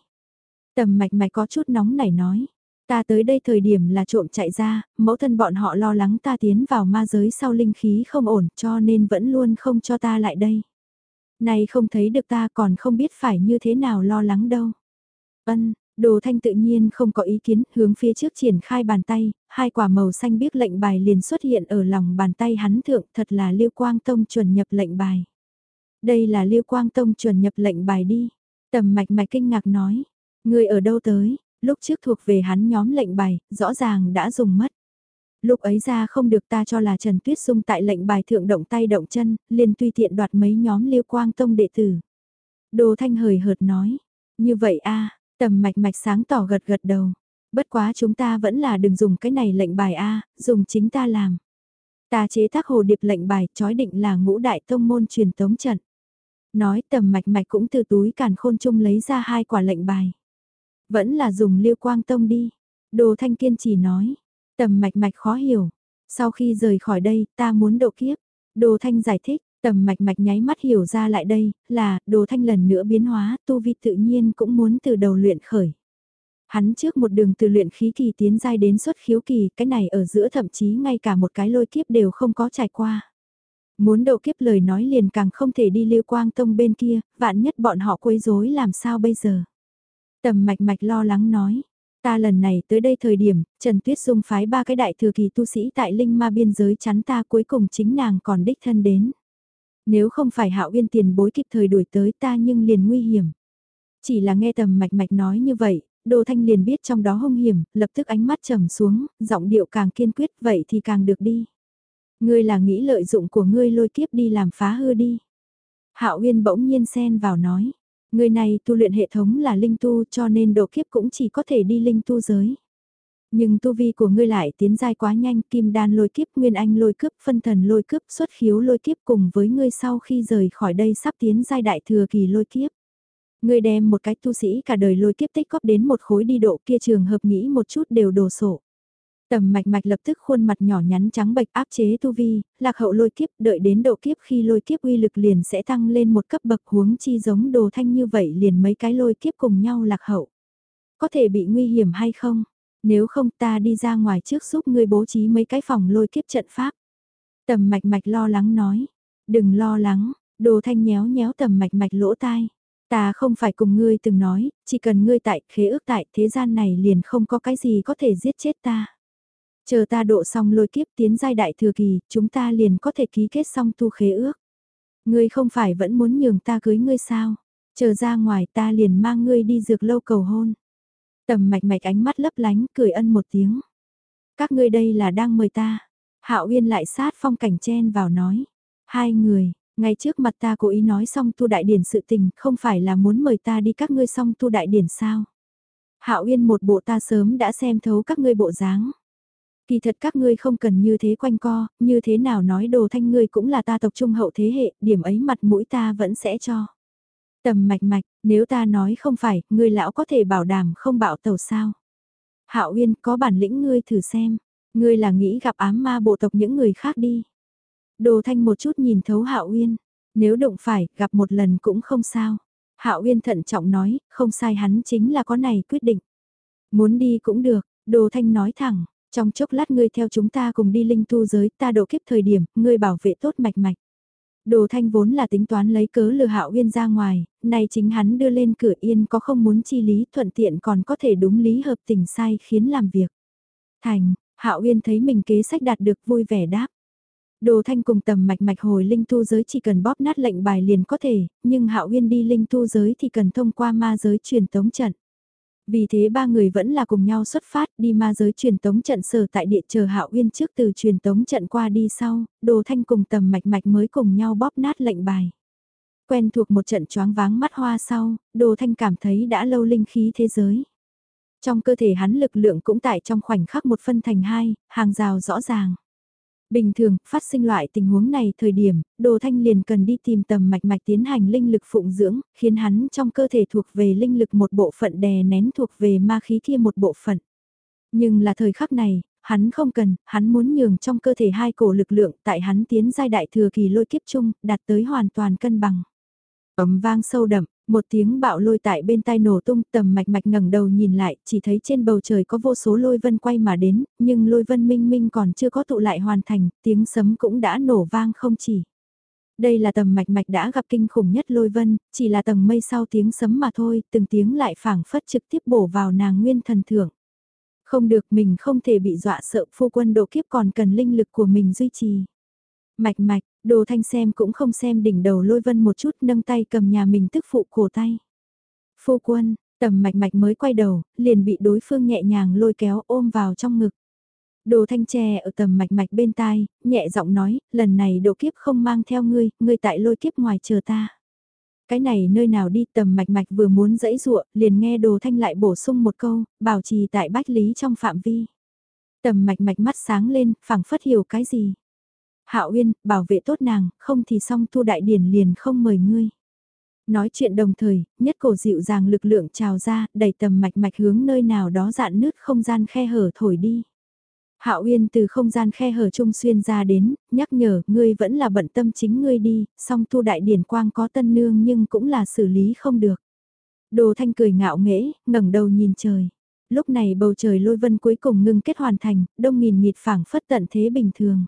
Tầm mạch mạch có chút nóng nảy nói. Ta tới đây thời điểm là trộm chạy ra, mẫu thân bọn họ lo lắng ta tiến vào ma giới sau linh khí không ổn cho nên vẫn luôn không cho ta lại đây. Này không thấy được ta còn không biết phải như thế nào lo lắng đâu. Ân, đồ thanh tự nhiên không có ý kiến, hướng phía trước triển khai bàn tay, hai quả màu xanh biếc lệnh bài liền xuất hiện ở lòng bàn tay hắn thượng thật là liêu quang tông chuẩn nhập lệnh bài. Đây là liêu quang tông chuẩn nhập lệnh bài đi. Tầm mạch mạch kinh ngạc nói, người ở đâu tới, lúc trước thuộc về hắn nhóm lệnh bài, rõ ràng đã dùng mất. Lúc ấy ra không được ta cho là Trần Tuyết Dung tại lệnh bài thượng động tay động chân, liền tùy tiện đoạt mấy nhóm liêu quang tông đệ tử. Đồ thanh hời hợt nói, như vậy a tầm mạch mạch sáng tỏ gật gật đầu. Bất quá chúng ta vẫn là đừng dùng cái này lệnh bài a dùng chính ta làm. Ta chế tác hồ điệp lệnh bài chói định là ngũ đại tông môn truyền tống trận. Nói tầm mạch mạch cũng từ túi càn khôn chung lấy ra hai quả lệnh bài. Vẫn là dùng liêu quang tông đi. Đồ thanh kiên chỉ nói. Tầm mạch mạch khó hiểu. Sau khi rời khỏi đây ta muốn độ kiếp. Đồ thanh giải thích. Tầm mạch mạch nháy mắt hiểu ra lại đây, là, đồ thanh lần nữa biến hóa, tu vi tự nhiên cũng muốn từ đầu luyện khởi. Hắn trước một đường từ luyện khí kỳ tiến giai đến xuất khiếu kỳ, cái này ở giữa thậm chí ngay cả một cái lôi kiếp đều không có trải qua. Muốn độ kiếp lời nói liền càng không thể đi lưu quang tông bên kia, vạn nhất bọn họ quấy rối làm sao bây giờ. Tầm mạch mạch lo lắng nói. Ta lần này tới đây thời điểm, Trần Tuyết Dung phái ba cái đại thừa kỳ tu sĩ tại Linh Ma biên giới chắn ta cuối cùng chính nàng còn đích thân đến. Nếu không phải hạo uyên tiền bối kịp thời đuổi tới ta nhưng liền nguy hiểm. Chỉ là nghe tầm mạch mạch nói như vậy, Đồ Thanh liền biết trong đó hung hiểm, lập tức ánh mắt trầm xuống, giọng điệu càng kiên quyết vậy thì càng được đi. Ngươi là nghĩ lợi dụng của ngươi lôi kiếp đi làm phá hư đi. Hạo Uyên bỗng nhiên xen vào nói, Người này tu luyện hệ thống là linh tu cho nên độ kiếp cũng chỉ có thể đi linh tu giới. Nhưng tu vi của ngươi lại tiến giai quá nhanh, kim đan lôi kiếp, nguyên anh lôi cướp, phân thần lôi cướp, xuất khiếu lôi kiếp cùng với ngươi sau khi rời khỏi đây sắp tiến giai đại thừa kỳ lôi kiếp. Ngươi đem một cái tu sĩ cả đời lôi kiếp tích góp đến một khối đi độ kia trường hợp nghĩ một chút đều đồ sổ. Tầm mạch mạch lập tức khuôn mặt nhỏ nhắn trắng bệch áp chế tu vi, lạc hậu lôi kiếp đợi đến độ kiếp khi lôi kiếp uy lực liền sẽ tăng lên một cấp bậc huống chi giống đồ thanh như vậy liền mấy cái lôi kiếp cùng nhau lạc hậu. Có thể bị nguy hiểm hay không? Nếu không ta đi ra ngoài trước giúp ngươi bố trí mấy cái phòng lôi kiếp trận pháp. Tầm mạch mạch lo lắng nói. Đừng lo lắng, đồ thanh nhéo nhéo tầm mạch mạch lỗ tai. Ta không phải cùng ngươi từng nói, chỉ cần ngươi tại khế ước tại thế gian này liền không có cái gì có thể giết chết ta. Chờ ta độ xong lôi kiếp tiến giai đại thừa kỳ, chúng ta liền có thể ký kết xong tu khế ước. Ngươi không phải vẫn muốn nhường ta cưới ngươi sao? Chờ ra ngoài ta liền mang ngươi đi dược lâu cầu hôn. Tầm mạch mạch ánh mắt lấp lánh, cười ân một tiếng. Các ngươi đây là đang mời ta. Hạo Uyên lại sát phong cảnh chen vào nói. Hai người, ngay trước mặt ta cố ý nói xong tu đại điển sự tình, không phải là muốn mời ta đi các ngươi xong tu đại điển sao? Hạo Uyên một bộ ta sớm đã xem thấu các ngươi bộ dáng. Kỳ thật các ngươi không cần như thế quanh co, như thế nào nói đồ thanh ngươi cũng là ta tộc trung hậu thế hệ, điểm ấy mặt mũi ta vẫn sẽ cho. Tầm mạch mạch, nếu ta nói không phải, ngươi lão có thể bảo đảm không bạo tàu sao. Hạo Uyên có bản lĩnh ngươi thử xem, ngươi là nghĩ gặp ám ma bộ tộc những người khác đi. Đồ thanh một chút nhìn thấu Hạo Uyên, nếu đụng phải, gặp một lần cũng không sao. Hạo Uyên thận trọng nói, không sai hắn chính là có này quyết định. Muốn đi cũng được, Đồ Thanh nói thẳng, trong chốc lát ngươi theo chúng ta cùng đi linh tu giới, ta độ kiếp thời điểm, ngươi bảo vệ tốt mạch mạch. Đồ thanh vốn là tính toán lấy cớ lừa hạo uyên ra ngoài, nay chính hắn đưa lên cửa yên có không muốn chi lý thuận tiện còn có thể đúng lý hợp tình sai khiến làm việc. Thành, hạo uyên thấy mình kế sách đạt được vui vẻ đáp. Đồ thanh cùng tầm mạch mạch hồi linh tu giới chỉ cần bóp nát lệnh bài liền có thể, nhưng hạo uyên đi linh tu giới thì cần thông qua ma giới truyền tống trận. Vì thế ba người vẫn là cùng nhau xuất phát đi ma giới truyền tống trận sở tại địa chờ Hạo Uyên trước từ truyền tống trận qua đi sau, Đồ Thanh cùng tầm mạch mạch mới cùng nhau bóp nát lệnh bài. Quen thuộc một trận choáng váng mắt hoa sau, Đồ Thanh cảm thấy đã lâu linh khí thế giới. Trong cơ thể hắn lực lượng cũng tại trong khoảnh khắc một phân thành hai, hàng rào rõ ràng. Bình thường, phát sinh loại tình huống này thời điểm, Đồ Thanh liền cần đi tìm tầm mạch mạch tiến hành linh lực phụng dưỡng, khiến hắn trong cơ thể thuộc về linh lực một bộ phận đè nén thuộc về ma khí kia một bộ phận. Nhưng là thời khắc này, hắn không cần, hắn muốn nhường trong cơ thể hai cổ lực lượng tại hắn tiến giai đại thừa kỳ lôi kiếp chung, đạt tới hoàn toàn cân bằng. Ấm vang sâu đậm, một tiếng bạo lôi tại bên tai nổ tung tầm mạch mạch ngẩng đầu nhìn lại, chỉ thấy trên bầu trời có vô số lôi vân quay mà đến, nhưng lôi vân minh minh còn chưa có tụ lại hoàn thành, tiếng sấm cũng đã nổ vang không chỉ. Đây là tầm mạch mạch đã gặp kinh khủng nhất lôi vân, chỉ là tầng mây sau tiếng sấm mà thôi, từng tiếng lại phảng phất trực tiếp bổ vào nàng nguyên thần thưởng. Không được mình không thể bị dọa sợ phu quân độ kiếp còn cần linh lực của mình duy trì. Mạch mạch, Đồ thanh xem cũng không xem đỉnh đầu lôi vân một chút nâng tay cầm nhà mình tức phụ cổ tay. Phu quân, tầm mạch mạch mới quay đầu, liền bị đối phương nhẹ nhàng lôi kéo ôm vào trong ngực. Đồ thanh tre ở tầm mạch mạch bên tai, nhẹ giọng nói, lần này đồ kiếp không mang theo ngươi, ngươi tại lôi kiếp ngoài chờ ta. Cái này nơi nào đi tầm mạch mạch vừa muốn dẫy dụa, liền nghe đồ thanh lại bổ sung một câu, bảo trì tại bách lý trong phạm vi. Tầm mạch mạch mắt sáng lên, phảng phất hiểu cái gì. Hạo Uyên, bảo vệ tốt nàng, không thì xong thu đại điển liền không mời ngươi. Nói chuyện đồng thời, nhất cổ dịu dàng lực lượng trào ra, đẩy tầm mạch mạch hướng nơi nào đó dạn nứt không gian khe hở thổi đi. Hạo Uyên từ không gian khe hở trung xuyên ra đến, nhắc nhở, ngươi vẫn là bận tâm chính ngươi đi, song thu đại điển quang có tân nương nhưng cũng là xử lý không được. Đồ Thanh cười ngạo nghễ, ngẩng đầu nhìn trời. Lúc này bầu trời lôi vân cuối cùng ngưng kết hoàn thành, đông nghìn nghịt phảng phất tận thế bình thường.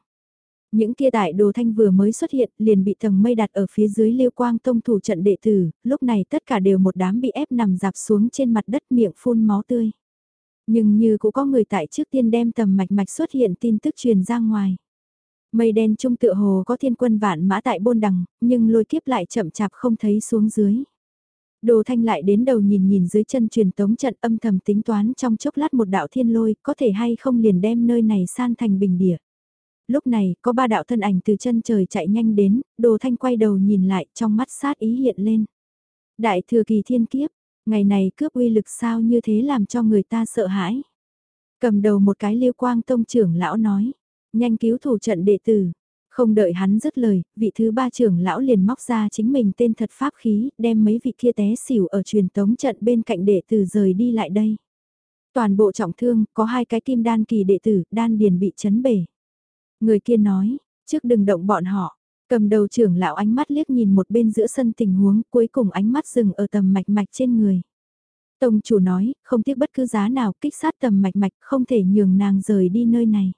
Những kia đại đồ thanh vừa mới xuất hiện liền bị tầng mây đặt ở phía dưới liêu quang tông thủ trận đệ tử, lúc này tất cả đều một đám bị ép nằm dạp xuống trên mặt đất miệng phun máu tươi. Nhưng như cũng có người tại trước tiên đem tầm mạch mạch xuất hiện tin tức truyền ra ngoài. Mây đen trung tựa hồ có thiên quân vạn mã tại bôn đằng, nhưng lôi kiếp lại chậm chạp không thấy xuống dưới. Đồ thanh lại đến đầu nhìn nhìn dưới chân truyền tống trận âm thầm tính toán trong chốc lát một đạo thiên lôi có thể hay không liền đem nơi này san thành bình địa. Lúc này, có ba đạo thân ảnh từ chân trời chạy nhanh đến, đồ thanh quay đầu nhìn lại, trong mắt sát ý hiện lên. Đại thừa kỳ thiên kiếp, ngày này cướp uy lực sao như thế làm cho người ta sợ hãi. Cầm đầu một cái liêu quang tông trưởng lão nói, nhanh cứu thủ trận đệ tử. Không đợi hắn dứt lời, vị thứ ba trưởng lão liền móc ra chính mình tên thật pháp khí, đem mấy vị kia té xỉu ở truyền tống trận bên cạnh đệ tử rời đi lại đây. Toàn bộ trọng thương, có hai cái kim đan kỳ đệ tử, đan điền bị chấn bể. Người kia nói, trước đừng động bọn họ, cầm đầu trưởng lão ánh mắt liếc nhìn một bên giữa sân tình huống cuối cùng ánh mắt dừng ở tầm mạch mạch trên người. Tông chủ nói, không tiếc bất cứ giá nào kích sát tầm mạch mạch không thể nhường nàng rời đi nơi này.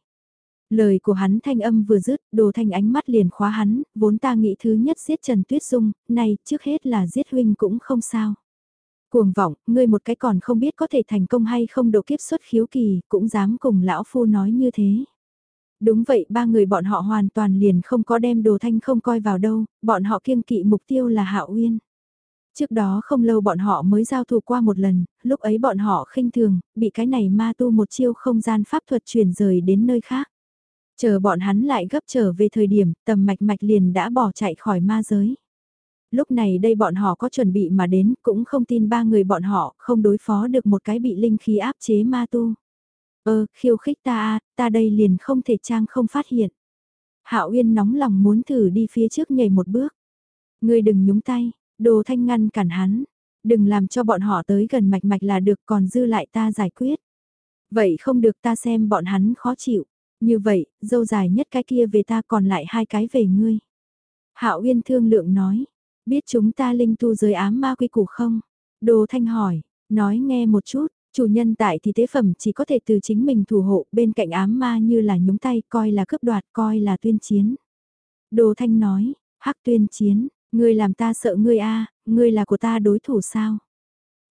Lời của hắn thanh âm vừa dứt, đồ thanh ánh mắt liền khóa hắn, vốn ta nghĩ thứ nhất giết Trần Tuyết Dung, nay trước hết là giết huynh cũng không sao. Cuồng vọng, ngươi một cái còn không biết có thể thành công hay không độ kiếp xuất khiếu kỳ, cũng dám cùng lão phu nói như thế. Đúng vậy ba người bọn họ hoàn toàn liền không có đem đồ thanh không coi vào đâu, bọn họ kiêng kỵ mục tiêu là Hạo Uyên. Trước đó không lâu bọn họ mới giao thủ qua một lần, lúc ấy bọn họ khinh thường, bị cái này ma tu một chiêu không gian pháp thuật chuyển rời đến nơi khác. Chờ bọn hắn lại gấp trở về thời điểm tầm mạch mạch liền đã bỏ chạy khỏi ma giới. Lúc này đây bọn họ có chuẩn bị mà đến cũng không tin ba người bọn họ không đối phó được một cái bị linh khí áp chế ma tu. Ơ, khiêu khích ta a, ta đây liền không thể trang không phát hiện. Hạo Uyên nóng lòng muốn thử đi phía trước nhảy một bước. Ngươi đừng nhúng tay, đồ thanh ngăn cản hắn. Đừng làm cho bọn họ tới gần mạch mạch là được còn dư lại ta giải quyết. Vậy không được ta xem bọn hắn khó chịu. Như vậy, dâu dài nhất cái kia về ta còn lại hai cái về ngươi. Hạo Uyên thương lượng nói, biết chúng ta linh tu giới ám ma quy củ không? Đồ Thanh hỏi, nói nghe một chút, Chủ nhân tại thì tế phẩm chỉ có thể từ chính mình thủ hộ bên cạnh ám ma như là nhúng tay coi là cướp đoạt coi là tuyên chiến. Đồ Thanh nói, hắc tuyên chiến, ngươi làm ta sợ ngươi a, ngươi là của ta đối thủ sao?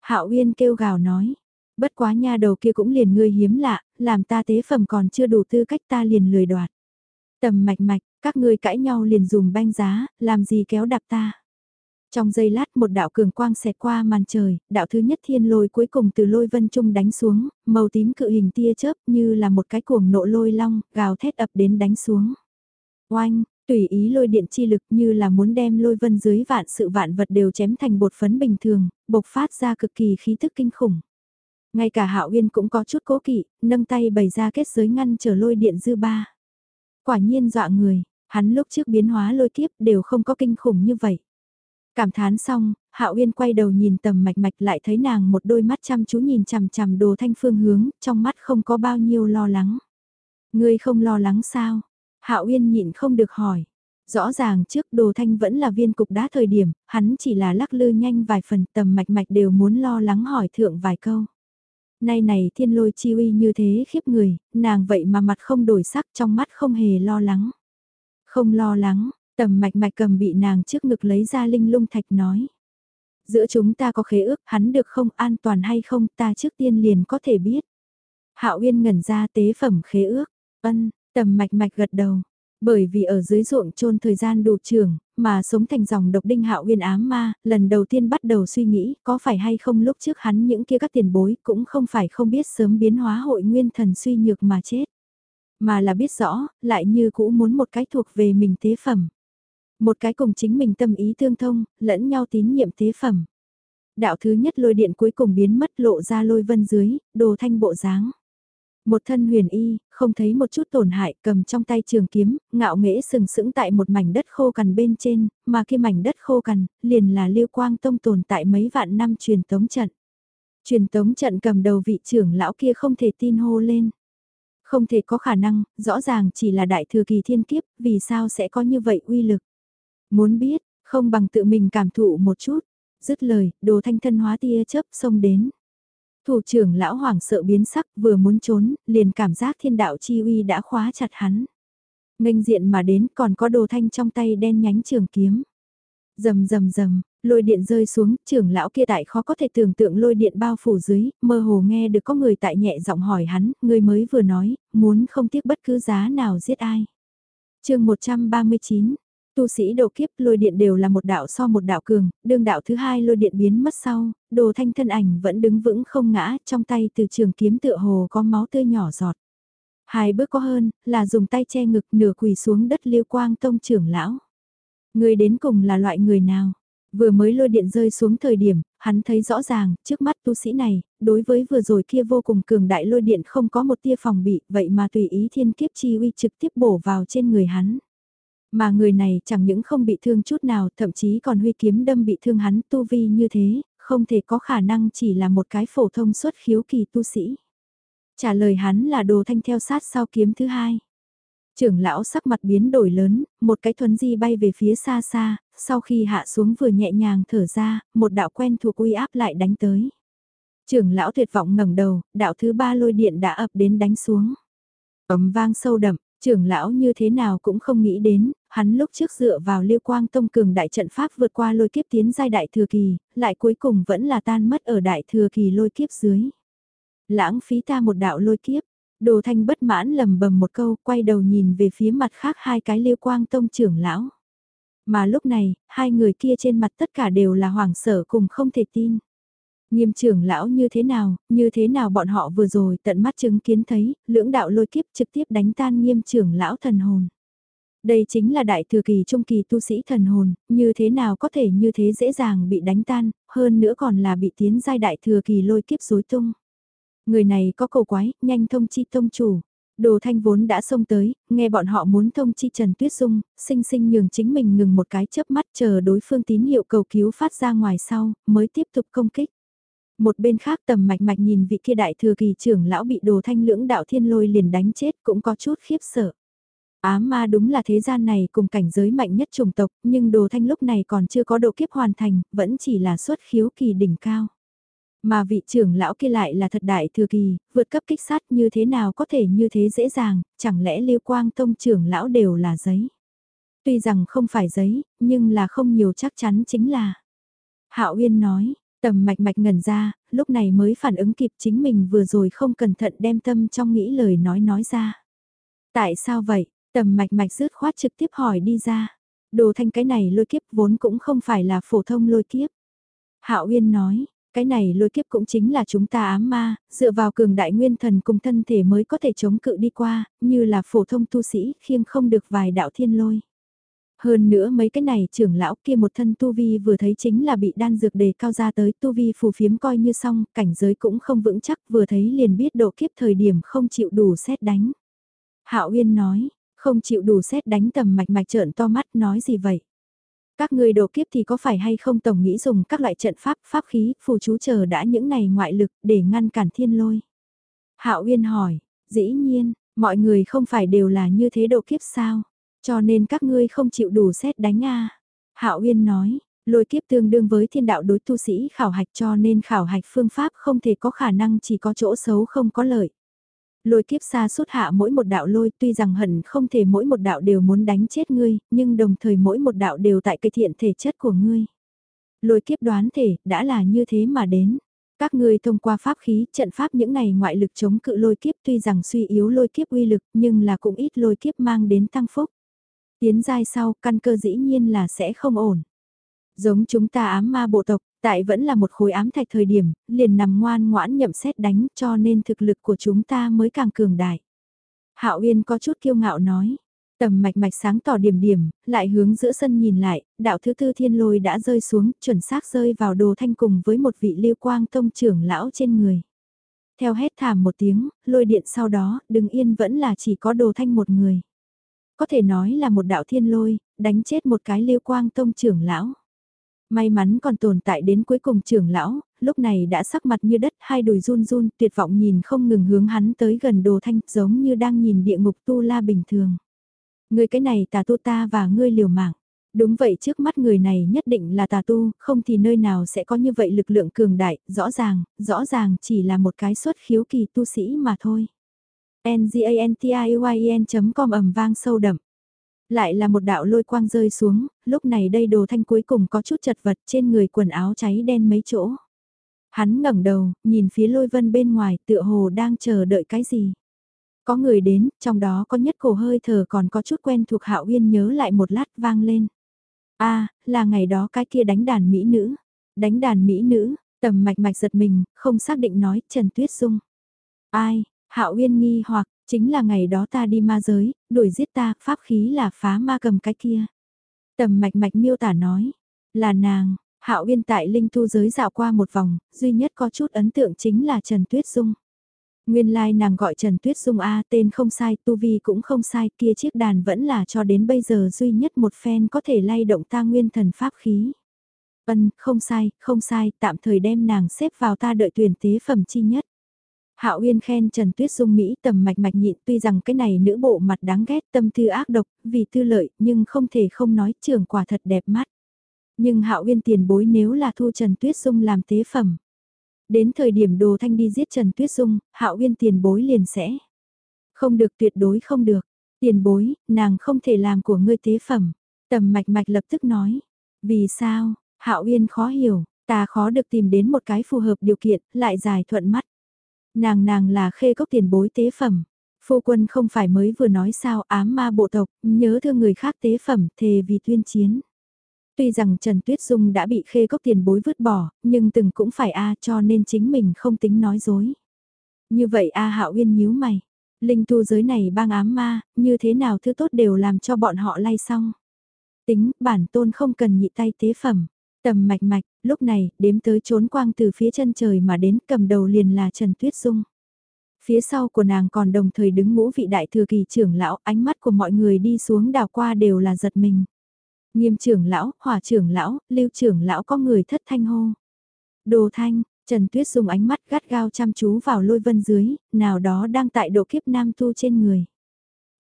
Hạo Uyên kêu gào nói, bất quá nha đầu kia cũng liền ngươi hiếm lạ, làm ta tế phẩm còn chưa đủ tư cách ta liền lười đoạt. Tầm mạch mạch, các ngươi cãi nhau liền dùng banh giá, làm gì kéo đạp ta. Trong giây lát một đạo cường quang xẹt qua màn trời, đạo thứ nhất thiên lôi cuối cùng từ lôi vân trung đánh xuống, màu tím cự hình tia chớp như là một cái cuồng nộ lôi long, gào thét ập đến đánh xuống. Oanh, tùy ý lôi điện chi lực như là muốn đem lôi vân dưới vạn sự vạn vật đều chém thành bột phấn bình thường, bộc phát ra cực kỳ khí thức kinh khủng. Ngay cả Hạo Uyên cũng có chút cố kỵ, nâng tay bày ra kết giới ngăn trở lôi điện dư ba. Quả nhiên dọa người, hắn lúc trước biến hóa lôi kiếp đều không có kinh khủng như vậy. Cảm thán xong, Hạo Uyên quay đầu nhìn tầm mạch mạch lại thấy nàng một đôi mắt chăm chú nhìn chằm chằm đồ thanh phương hướng, trong mắt không có bao nhiêu lo lắng. Ngươi không lo lắng sao? Hạo Uyên nhịn không được hỏi. Rõ ràng trước đồ thanh vẫn là viên cục đá thời điểm, hắn chỉ là lắc lư nhanh vài phần tầm mạch mạch đều muốn lo lắng hỏi thượng vài câu. Nay này thiên lôi chi uy như thế khiếp người, nàng vậy mà mặt không đổi sắc trong mắt không hề lo lắng. Không lo lắng, tầm mạch mạch cầm bị nàng trước ngực lấy ra linh lung thạch nói. Giữa chúng ta có khế ước, hắn được không an toàn hay không ta trước tiên liền có thể biết. Hạo Uyên ngẩn ra tế phẩm khế ước, ân, tầm mạch mạch gật đầu. Bởi vì ở dưới ruộng trôn thời gian đủ trường, mà sống thành dòng độc đinh hạo uyên ám ma, lần đầu tiên bắt đầu suy nghĩ có phải hay không lúc trước hắn những kia các tiền bối cũng không phải không biết sớm biến hóa hội nguyên thần suy nhược mà chết. Mà là biết rõ, lại như cũ muốn một cái thuộc về mình tế phẩm. Một cái cùng chính mình tâm ý tương thông, lẫn nhau tín nhiệm tế phẩm. Đạo thứ nhất lôi điện cuối cùng biến mất lộ ra lôi vân dưới, đồ thanh bộ dáng. Một thân huyền y, không thấy một chút tổn hại, cầm trong tay trường kiếm, ngạo nghễ sừng sững tại một mảnh đất khô cằn bên trên, mà kia mảnh đất khô cằn, liền là liêu quang tông tồn tại mấy vạn năm truyền tống trận. Truyền tống trận cầm đầu vị trưởng lão kia không thể tin hô lên. Không thể có khả năng, rõ ràng chỉ là đại thừa kỳ thiên kiếp, vì sao sẽ có như vậy uy lực. Muốn biết, không bằng tự mình cảm thụ một chút. Dứt lời, đồ thanh thân hóa tia chớp xông đến. Thủ trưởng lão hoàng sợ biến sắc vừa muốn trốn, liền cảm giác thiên đạo chi uy đã khóa chặt hắn. Nganh diện mà đến còn có đồ thanh trong tay đen nhánh trường kiếm. Rầm rầm rầm, lôi điện rơi xuống, trưởng lão kia tại khó có thể tưởng tượng lôi điện bao phủ dưới, mơ hồ nghe được có người tại nhẹ giọng hỏi hắn, người mới vừa nói, muốn không tiếc bất cứ giá nào giết ai. chương 139, Tu sĩ đầu kiếp lôi điện đều là một đạo so một đạo cường, đương đạo thứ hai lôi điện biến mất sau, đồ thanh thân ảnh vẫn đứng vững không ngã, trong tay từ trường kiếm tựa hồ có máu tươi nhỏ giọt. Hai bước có hơn, là dùng tay che ngực nửa quỳ xuống đất liêu quang tông trưởng lão. Người đến cùng là loại người nào? Vừa mới lôi điện rơi xuống thời điểm, hắn thấy rõ ràng, trước mắt tu sĩ này, đối với vừa rồi kia vô cùng cường đại lôi điện không có một tia phòng bị, vậy mà tùy ý thiên kiếp chi uy trực tiếp bổ vào trên người hắn. Mà người này chẳng những không bị thương chút nào, thậm chí còn huy kiếm đâm bị thương hắn tu vi như thế, không thể có khả năng chỉ là một cái phổ thông xuất khiếu kỳ tu sĩ. Trả lời hắn là đồ thanh theo sát sau kiếm thứ hai. Trưởng lão sắc mặt biến đổi lớn, một cái thuấn di bay về phía xa xa, sau khi hạ xuống vừa nhẹ nhàng thở ra, một đạo quen thuộc uy áp lại đánh tới. Trưởng lão tuyệt vọng ngẩng đầu, đạo thứ ba lôi điện đã ập đến đánh xuống. Ấm vang sâu đậm, trưởng lão như thế nào cũng không nghĩ đến, hắn lúc trước dựa vào liêu quang tông cường đại trận pháp vượt qua lôi kiếp tiến giai đại thừa kỳ, lại cuối cùng vẫn là tan mất ở đại thừa kỳ lôi kiếp dưới. Lãng phí ta một đạo lôi kiếp, đồ thanh bất mãn lầm bầm một câu, quay đầu nhìn về phía mặt khác hai cái liêu quang tông trưởng lão. Mà lúc này, hai người kia trên mặt tất cả đều là hoảng sợ cùng không thể tin. Nghiêm trưởng lão như thế nào, như thế nào bọn họ vừa rồi tận mắt chứng kiến thấy, lưỡng đạo lôi kiếp trực tiếp đánh tan nghiêm trưởng lão thần hồn. Đây chính là đại thừa kỳ trung kỳ tu sĩ thần hồn, như thế nào có thể như thế dễ dàng bị đánh tan, hơn nữa còn là bị tiến giai đại thừa kỳ lôi kiếp rối tung. Người này có cầu quái, nhanh thông chi tông chủ. Đồ thanh vốn đã xông tới, nghe bọn họ muốn thông chi Trần Tuyết Dung, sinh sinh nhường chính mình ngừng một cái chớp mắt chờ đối phương tín hiệu cầu cứu phát ra ngoài sau, mới tiếp tục công kích. Một bên khác tầm mạch mạch nhìn vị kia đại thừa kỳ trưởng lão bị đồ thanh lưỡng đạo thiên lôi liền đánh chết cũng có chút khiếp sợ. Ám ma đúng là thế gian này cùng cảnh giới mạnh nhất chủng tộc, nhưng đồ thanh lúc này còn chưa có độ kiếp hoàn thành, vẫn chỉ là xuất khiếu kỳ đỉnh cao. Mà vị trưởng lão kia lại là thật đại thừa kỳ, vượt cấp kích sát như thế nào có thể như thế dễ dàng, chẳng lẽ liêu quang tông trưởng lão đều là giấy. Tuy rằng không phải giấy, nhưng là không nhiều chắc chắn chính là. Hạo Uyên nói, tầm mạch mạch ngẩn ra, lúc này mới phản ứng kịp chính mình vừa rồi không cẩn thận đem tâm trong nghĩ lời nói nói ra. Tại sao vậy? Tầm mạch mạch rứt khoát trực tiếp hỏi đi ra. Đồ thanh cái này lôi kiếp vốn cũng không phải là phổ thông lôi kiếp. Hạo Uyên nói, cái này lôi kiếp cũng chính là chúng ta ám ma, dựa vào cường đại nguyên thần cùng thân thể mới có thể chống cự đi qua, như là phổ thông tu sĩ khiêng không được vài đạo thiên lôi. Hơn nữa mấy cái này trưởng lão kia một thân tu vi vừa thấy chính là bị đan dược đề cao ra tới tu vi phù phiếm coi như xong, cảnh giới cũng không vững chắc vừa thấy liền biết độ kiếp thời điểm không chịu đủ xét đánh. Hạo Uyên nói, không chịu đủ xét đánh tầm mạch mạch trợn to mắt nói gì vậy? Các người độ kiếp thì có phải hay không tổng nghĩ dùng các loại trận pháp, pháp khí, phù chú chờ đã những này ngoại lực để ngăn cản thiên lôi? Hạo Uyên hỏi, dĩ nhiên, mọi người không phải đều là như thế độ kiếp sao? Cho nên các ngươi không chịu đủ xét đánh a Hạo Uyên nói, lôi kiếp tương đương với thiên đạo đối tu sĩ khảo hạch cho nên khảo hạch phương pháp không thể có khả năng chỉ có chỗ xấu không có lợi. Lôi kiếp xa suốt hạ mỗi một đạo lôi tuy rằng hận không thể mỗi một đạo đều muốn đánh chết ngươi, nhưng đồng thời mỗi một đạo đều tại cây thiện thể chất của ngươi. Lôi kiếp đoán thể, đã là như thế mà đến. Các ngươi thông qua pháp khí, trận pháp những này ngoại lực chống cự lôi kiếp tuy rằng suy yếu lôi kiếp uy lực nhưng là cũng ít lôi kiếp mang đến tăng phúc. Tiến giai sau, căn cơ dĩ nhiên là sẽ không ổn. Giống chúng ta ám ma bộ tộc, tại vẫn là một khối ám thạch thời điểm, liền nằm ngoan ngoãn nhậm xét đánh cho nên thực lực của chúng ta mới càng cường đại. Hạo Uyên có chút kiêu ngạo nói, tầm mạch mạch sáng tỏ điểm điểm, lại hướng giữa sân nhìn lại, đạo thứ tư thiên lôi đã rơi xuống, chuẩn xác rơi vào đồ thanh cùng với một vị liêu quang tông trưởng lão trên người. Theo hét thảm một tiếng, lôi điện sau đó, đừng yên vẫn là chỉ có đồ thanh một người. Có thể nói là một đạo thiên lôi, đánh chết một cái liêu quang tông trưởng lão. May mắn còn tồn tại đến cuối cùng trưởng lão, lúc này đã sắc mặt như đất hai đùi run run tuyệt vọng nhìn không ngừng hướng hắn tới gần đồ thanh giống như đang nhìn địa ngục tu la bình thường. Người cái này tà tu ta và ngươi liều mạng. Đúng vậy trước mắt người này nhất định là tà tu, không thì nơi nào sẽ có như vậy lực lượng cường đại, rõ ràng, rõ ràng chỉ là một cái xuất khiếu kỳ tu sĩ mà thôi ngantien.com ầm vang sâu đậm. Lại là một đạo lôi quang rơi xuống, lúc này đây đồ thanh cuối cùng có chút chật vật trên người quần áo cháy đen mấy chỗ. Hắn ngẩng đầu, nhìn phía lôi vân bên ngoài tựa hồ đang chờ đợi cái gì. Có người đến, trong đó có nhất cổ hơi thở còn có chút quen thuộc hạo uyên nhớ lại một lát vang lên. a là ngày đó cái kia đánh đàn mỹ nữ. Đánh đàn mỹ nữ, tầm mạch mạch giật mình, không xác định nói Trần Tuyết Dung. Ai, hạo uyên nghi hoặc, Chính là ngày đó ta đi ma giới, đuổi giết ta, pháp khí là phá ma cầm cái kia. Tầm mạch mạch miêu tả nói, là nàng, Hạo Uyên tại linh thu giới dạo qua một vòng, duy nhất có chút ấn tượng chính là Trần Tuyết Dung. Nguyên lai like nàng gọi Trần Tuyết Dung A tên không sai, tu vi cũng không sai, kia chiếc đàn vẫn là cho đến bây giờ duy nhất một phen có thể lay động ta nguyên thần pháp khí. Vân, không sai, không sai, tạm thời đem nàng xếp vào ta đợi tuyển tế phẩm chi nhất. Hạo Uyên khen Trần Tuyết Dung Mỹ tầm mạch mạch nhịn tuy rằng cái này nữ bộ mặt đáng ghét tâm tư ác độc, vì tư lợi, nhưng không thể không nói trưởng quả thật đẹp mắt. Nhưng Hạo Uyên tiền bối nếu là thu Trần Tuyết Dung làm tế phẩm. Đến thời điểm đồ thanh đi giết Trần Tuyết Dung, Hạo Uyên tiền bối liền sẽ. Không được tuyệt đối không được. Tiền bối, nàng không thể làm của ngươi tế phẩm. Tầm mạch mạch lập tức nói. Vì sao, Hạo Uyên khó hiểu, ta khó được tìm đến một cái phù hợp điều kiện, lại dài thuận mắt. Nàng nàng là khê cốc tiền bối tế phẩm. Phu quân không phải mới vừa nói sao ám ma bộ tộc, nhớ thương người khác tế phẩm, thề vì tuyên chiến. Tuy rằng Trần Tuyết Dung đã bị khê cốc tiền bối vứt bỏ, nhưng từng cũng phải a cho nên chính mình không tính nói dối. Như vậy a Hạo Uyên nhíu mày. Linh tu giới này bang ám ma, như thế nào thứ tốt đều làm cho bọn họ lay xong. Tính, bản tôn không cần nhị tay tế phẩm. Tầm mạch mạch, lúc này, đếm tới trốn quang từ phía chân trời mà đến cầm đầu liền là Trần Tuyết Dung. Phía sau của nàng còn đồng thời đứng ngũ vị đại thừa kỳ trưởng lão, ánh mắt của mọi người đi xuống đào qua đều là giật mình. Nghiêm trưởng lão, hỏa trưởng lão, lưu trưởng lão có người thất thanh hô. Đồ thanh, Trần Tuyết dùng ánh mắt gắt gao chăm chú vào lôi vân dưới, nào đó đang tại độ kiếp nam tu trên người.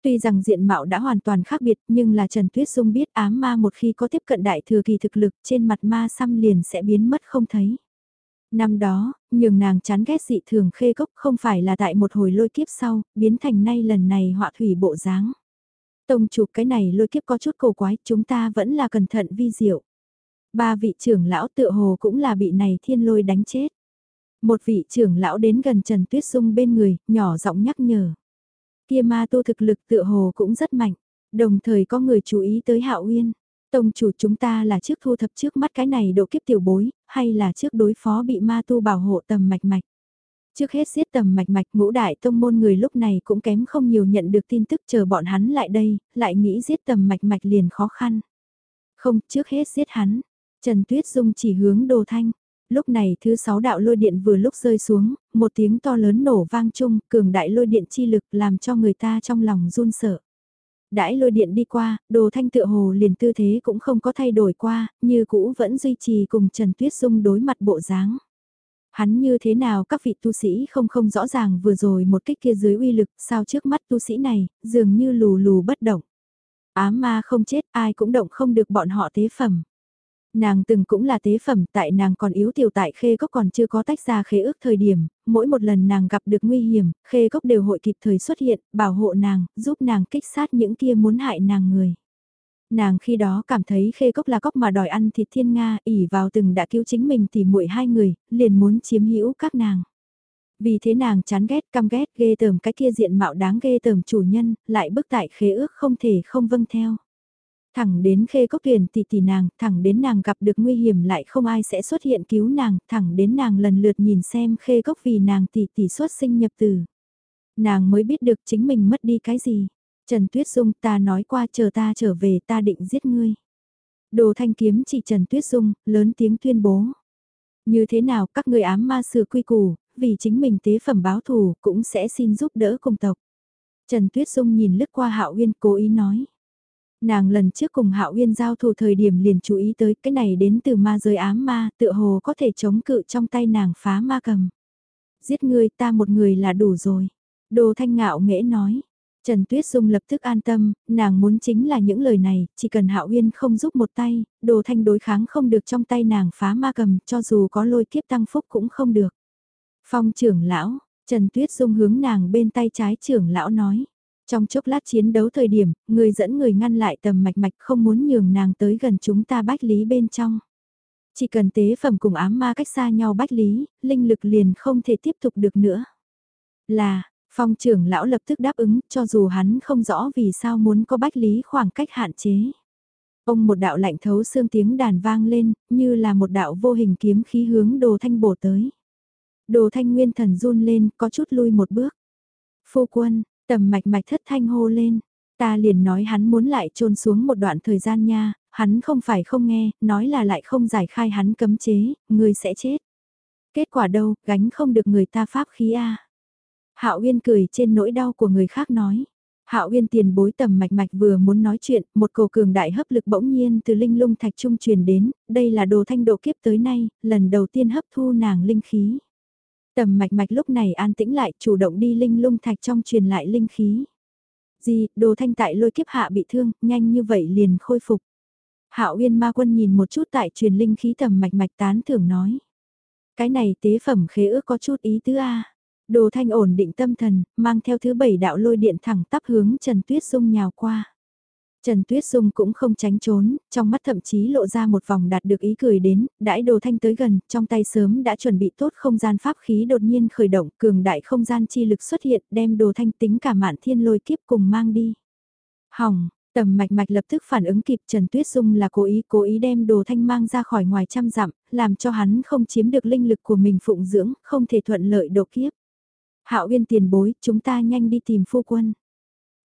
Tuy rằng diện mạo đã hoàn toàn khác biệt nhưng là Trần Tuyết Dung biết ám ma một khi có tiếp cận đại thừa kỳ thực lực trên mặt ma xăm liền sẽ biến mất không thấy. Năm đó, nhường nàng chán ghét dị thường khê cốc không phải là tại một hồi lôi kiếp sau, biến thành nay lần này họa thủy bộ dáng. Tông chụp cái này lôi kiếp có chút cổ quái, chúng ta vẫn là cẩn thận vi diệu. Ba vị trưởng lão tự hồ cũng là bị này thiên lôi đánh chết. Một vị trưởng lão đến gần Trần Tuyết Dung bên người, nhỏ giọng nhắc nhở. Kia ma tu thực lực tựa hồ cũng rất mạnh, đồng thời có người chú ý tới Hạo Uyên. Tông chủ chúng ta là trước thu thập trước mắt cái này độ kiếp tiểu bối, hay là trước đối phó bị ma tu bảo hộ tầm mạch mạch. Trước hết giết tầm mạch mạch ngũ đại tông môn người lúc này cũng kém không nhiều nhận được tin tức chờ bọn hắn lại đây, lại nghĩ giết tầm mạch mạch liền khó khăn. Không, trước hết giết hắn. Trần Tuyết Dung chỉ hướng đồ thanh. Lúc này thứ sáu đạo lôi điện vừa lúc rơi xuống, một tiếng to lớn nổ vang chung, cường đại lôi điện chi lực làm cho người ta trong lòng run sợ. Đãi lôi điện đi qua, đồ thanh tựa hồ liền tư thế cũng không có thay đổi qua, như cũ vẫn duy trì cùng Trần Tuyết Dung đối mặt bộ dáng. Hắn như thế nào các vị tu sĩ không không rõ ràng vừa rồi một kích kia dưới uy lực sao trước mắt tu sĩ này, dường như lù lù bất động. Ám ma không chết ai cũng động không được bọn họ tế phẩm. Nàng từng cũng là tế phẩm tại nàng còn yếu tiểu tại khê cốc còn chưa có tách ra khế ước thời điểm, mỗi một lần nàng gặp được nguy hiểm, khê cốc đều hội kịp thời xuất hiện, bảo hộ nàng, giúp nàng kích sát những kia muốn hại nàng người. Nàng khi đó cảm thấy khê cốc là cốc mà đòi ăn thịt thiên Nga, ỉ vào từng đã cứu chính mình thì muội hai người, liền muốn chiếm hữu các nàng. Vì thế nàng chán ghét, căm ghét, ghê tởm cái kia diện mạo đáng ghê tởm chủ nhân, lại bức tại khế ước không thể không vâng theo. Thẳng đến khê cốc tuyển tỷ tỷ nàng, thẳng đến nàng gặp được nguy hiểm lại không ai sẽ xuất hiện cứu nàng, thẳng đến nàng lần lượt nhìn xem khê cốc vì nàng tỷ tỷ xuất sinh nhập từ. Nàng mới biết được chính mình mất đi cái gì. Trần Tuyết Dung ta nói qua chờ ta trở về ta định giết ngươi. Đồ thanh kiếm chỉ Trần Tuyết Dung, lớn tiếng tuyên bố. Như thế nào các người ám ma sư quy củ, vì chính mình tế phẩm báo thù cũng sẽ xin giúp đỡ công tộc. Trần Tuyết Dung nhìn lướt qua Hạo Uyên cố ý nói. Nàng lần trước cùng Hạo Uyên giao thủ thời điểm liền chú ý tới cái này đến từ ma giới ám ma, tựa hồ có thể chống cự trong tay nàng phá ma cầm. Giết ngươi ta một người là đủ rồi. Đồ Thanh Ngạo nghễ nói. Trần Tuyết Dung lập tức an tâm, nàng muốn chính là những lời này, chỉ cần Hạo Uyên không giúp một tay, Đồ Thanh đối kháng không được trong tay nàng phá ma cầm, cho dù có lôi kiếp tăng phúc cũng không được. Phong trưởng lão, Trần Tuyết Dung hướng nàng bên tay trái trưởng lão nói. Trong chốc lát chiến đấu thời điểm, người dẫn người ngăn lại tầm mạch mạch không muốn nhường nàng tới gần chúng ta bách lý bên trong. Chỉ cần tế phẩm cùng ám ma cách xa nhau bách lý, linh lực liền không thể tiếp tục được nữa. Là, phong trưởng lão lập tức đáp ứng cho dù hắn không rõ vì sao muốn có bách lý khoảng cách hạn chế. Ông một đạo lạnh thấu xương tiếng đàn vang lên, như là một đạo vô hình kiếm khí hướng đồ thanh bổ tới. Đồ thanh nguyên thần run lên, có chút lui một bước. Phu quân, tầm mạch mạch thất thanh hô lên. Ta liền nói hắn muốn lại trôn xuống một đoạn thời gian nha, hắn không phải không nghe, nói là lại không giải khai hắn cấm chế, người sẽ chết. Kết quả đâu, gánh không được người ta pháp khí a. Hạo Uyên cười trên nỗi đau của người khác nói. Hạo Uyên tiền bối tầm mạch mạch vừa muốn nói chuyện, một cổ cường đại hấp lực bỗng nhiên từ linh lung thạch trung truyền đến, đây là đồ thanh độ kiếp tới nay, lần đầu tiên hấp thu nàng linh khí. Tầm mạch mạch lúc này an tĩnh lại chủ động đi linh lung thạch trong truyền lại linh khí. Gì, đồ thanh tại lôi kiếp hạ bị thương, nhanh như vậy liền khôi phục. Hạo Uyên Ma Quân nhìn một chút tại truyền linh khí tầm mạch mạch tán thưởng nói. Cái này tế phẩm khế ước có chút ý tứ a. Đồ thanh ổn định tâm thần, mang theo thứ bảy đạo lôi điện thẳng tắp hướng Trần Tuyết Dung nhào qua. Trần Tuyết Dung cũng không tránh trốn, trong mắt thậm chí lộ ra một vòng đạt được ý cười đến, đãi đồ thanh tới gần, trong tay sớm đã chuẩn bị tốt không gian pháp khí đột nhiên khởi động, cường đại không gian chi lực xuất hiện, đem đồ thanh tính cả mạn thiên lôi kiếp cùng mang đi. Hỏng, tầm mạch mạch lập tức phản ứng kịp Trần Tuyết Dung là cố ý cố ý đem đồ thanh mang ra khỏi ngoài trăm dặm, làm cho hắn không chiếm được linh lực của mình phụng dưỡng, không thể thuận lợi độ kiếp. Hạo Uyên tiền bối, chúng ta nhanh đi tìm phu quân.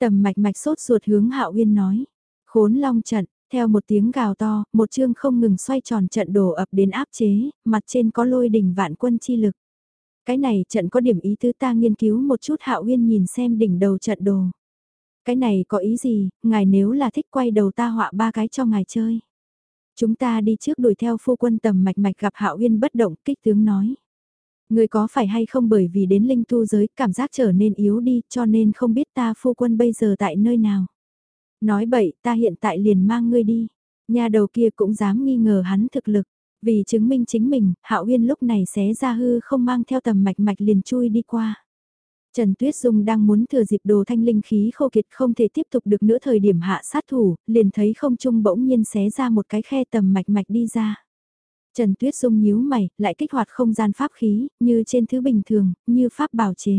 Tầm mạch mạch sốt ruột hướng Hạo Uyên nói. Khốn long trận, theo một tiếng gào to, một chương không ngừng xoay tròn trận đổ ập đến áp chế, mặt trên có lôi đỉnh vạn quân chi lực. Cái này trận có điểm ý tứ ta nghiên cứu một chút Hạo Uyên nhìn xem đỉnh đầu trận đồ. Cái này có ý gì, ngài nếu là thích quay đầu ta họa ba cái cho ngài chơi. Chúng ta đi trước đuổi theo phu quân tầm mạch mạch gặp Hạo Uyên bất động, kích tướng nói. Người có phải hay không bởi vì đến linh tu giới cảm giác trở nên yếu đi cho nên không biết ta phu quân bây giờ tại nơi nào. Nói bậy ta hiện tại liền mang ngươi đi. Nhà đầu kia cũng dám nghi ngờ hắn thực lực. Vì chứng minh chính mình, Hạo Uyên lúc này xé ra hư không mang theo tầm mạch mạch liền chui đi qua. Trần Tuyết Dung đang muốn thừa dịp đồ thanh linh khí khô kiệt không thể tiếp tục được nữa thời điểm hạ sát thủ, liền thấy không trung bỗng nhiên xé ra một cái khe tầm mạch mạch đi ra. Trần Tuyết Dung nhíu mày, lại kích hoạt không gian pháp khí, như trên thứ bình thường, như pháp bảo chế.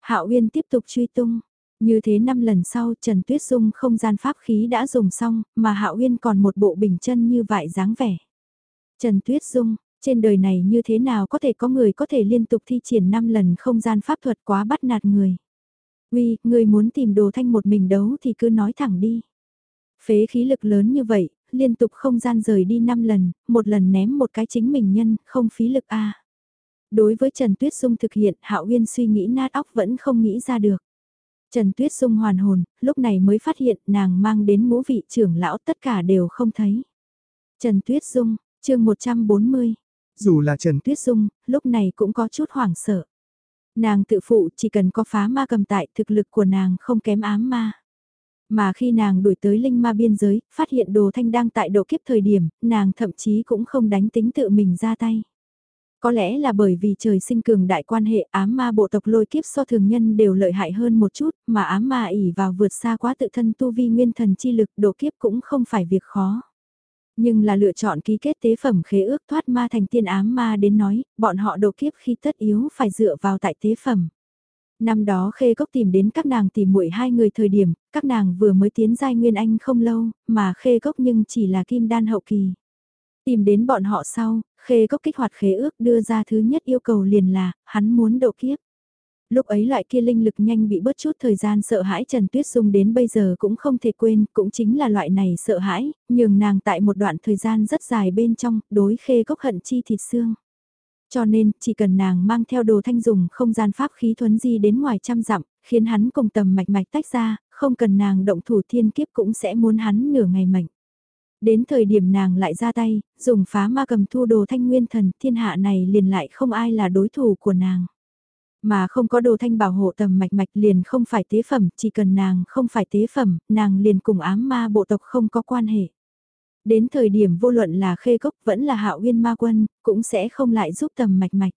Hạo Uyên tiếp tục truy tung. Như thế năm lần sau Trần Tuyết Dung không gian pháp khí đã dùng xong, mà Hạo Uyên còn một bộ bình chân như vậy dáng vẻ. Trần Tuyết Dung, trên đời này như thế nào có thể có người có thể liên tục thi triển 5 lần không gian pháp thuật quá bắt nạt người. Uy, người muốn tìm đồ thanh một mình đấu thì cứ nói thẳng đi. Phế khí lực lớn như vậy, liên tục không gian rời đi 5 lần, một lần ném một cái chính mình nhân, không phí lực a. Đối với Trần Tuyết Dung thực hiện, Hạo Uyên suy nghĩ nát óc vẫn không nghĩ ra được. Trần Tuyết Dung hoàn hồn, lúc này mới phát hiện nàng mang đến ngũ vị trưởng lão tất cả đều không thấy. Trần Tuyết Dung, chương 140. Dù là Trần Tuyết Dung, lúc này cũng có chút hoảng sợ. Nàng tự phụ chỉ cần có phá ma cầm tại thực lực của nàng không kém ám ma. Mà khi nàng đuổi tới linh ma biên giới, phát hiện đồ thanh đang tại độ kiếp thời điểm, nàng thậm chí cũng không đánh tính tự mình ra tay. Có lẽ là bởi vì trời sinh cường đại quan hệ ám ma bộ tộc lôi kiếp so thường nhân đều lợi hại hơn một chút, mà ám ma ỉ vào vượt xa quá tự thân tu vi nguyên thần chi lực độ kiếp cũng không phải việc khó. Nhưng là lựa chọn ký kết tế phẩm khế ước thoát ma thành tiên ám ma đến nói, bọn họ độ kiếp khi tất yếu phải dựa vào tại tế phẩm. Năm đó Khê Cốc tìm đến các nàng tìm muội hai người thời điểm, các nàng vừa mới tiến giai Nguyên Anh không lâu, mà Khê Cốc nhưng chỉ là kim đan hậu kỳ. Tìm đến bọn họ sau, Khê Cốc kích hoạt khế ước đưa ra thứ nhất yêu cầu liền là, hắn muốn độ kiếp. Lúc ấy loại kia linh lực nhanh bị bớt chút thời gian sợ hãi Trần Tuyết Dung đến bây giờ cũng không thể quên, cũng chính là loại này sợ hãi, nhưng nàng tại một đoạn thời gian rất dài bên trong, đối khê cốc hận chi thịt xương. Cho nên, chỉ cần nàng mang theo đồ thanh dùng không gian pháp khí thuấn di đến ngoài trăm dặm, khiến hắn cùng tầm mạch mạch tách ra, không cần nàng động thủ thiên kiếp cũng sẽ muốn hắn nửa ngày mệnh. Đến thời điểm nàng lại ra tay, dùng phá ma cầm thu đồ thanh nguyên thần, thiên hạ này liền lại không ai là đối thủ của nàng. Mà không có đồ thanh bảo hộ tầm mạch mạch liền không phải tế phẩm, chỉ cần nàng không phải tế phẩm, nàng liền cùng ám ma bộ tộc không có quan hệ. Đến thời điểm vô luận là khê cốc vẫn là hạo uyên ma quân, cũng sẽ không lại giúp tầm mạch mạch.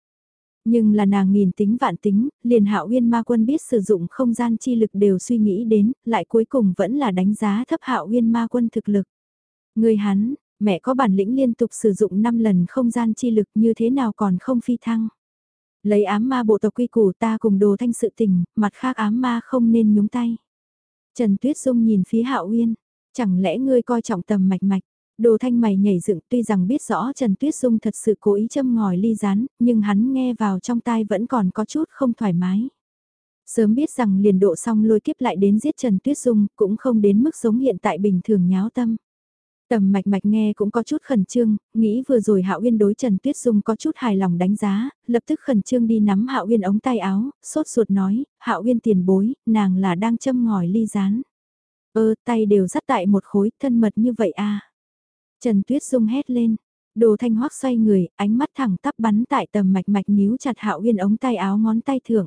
Nhưng là nàng nghìn tính vạn tính, liền hạo uyên ma quân biết sử dụng không gian chi lực đều suy nghĩ đến, lại cuối cùng vẫn là đánh giá thấp hạo uyên ma quân thực lực. Người hắn, mẹ có bản lĩnh liên tục sử dụng 5 lần không gian chi lực như thế nào còn không phi thăng. Lấy ám ma bộ tộc quy củ ta cùng đồ thanh sự tình, mặt khác ám ma không nên nhúng tay. Trần Tuyết Dung nhìn phía Hạo Uyên, chẳng lẽ ngươi coi trọng tầm mạch mạch, đồ thanh mày nhảy dựng tuy rằng biết rõ Trần Tuyết Dung thật sự cố ý châm ngòi ly rán, nhưng hắn nghe vào trong tai vẫn còn có chút không thoải mái. Sớm biết rằng liền độ xong lôi kiếp lại đến giết Trần Tuyết Dung cũng không đến mức giống hiện tại bình thường nháo tâm. Tầm mạch mạch nghe cũng có chút khẩn trương, nghĩ vừa rồi Hạo Uyên đối Trần Tuyết Dung có chút hài lòng đánh giá, lập tức khẩn trương đi nắm Hạo Uyên ống tay áo, sốt ruột nói, Hạo Uyên tiền bối, nàng là đang châm ngòi ly rán. Ơ, tay đều dắt tại một khối, thân mật như vậy à. Trần Tuyết Dung hét lên, đồ thanh hoác xoay người, ánh mắt thẳng tắp bắn tại tầm mạch mạch níu chặt Hạo Uyên ống tay áo ngón tay thưởng.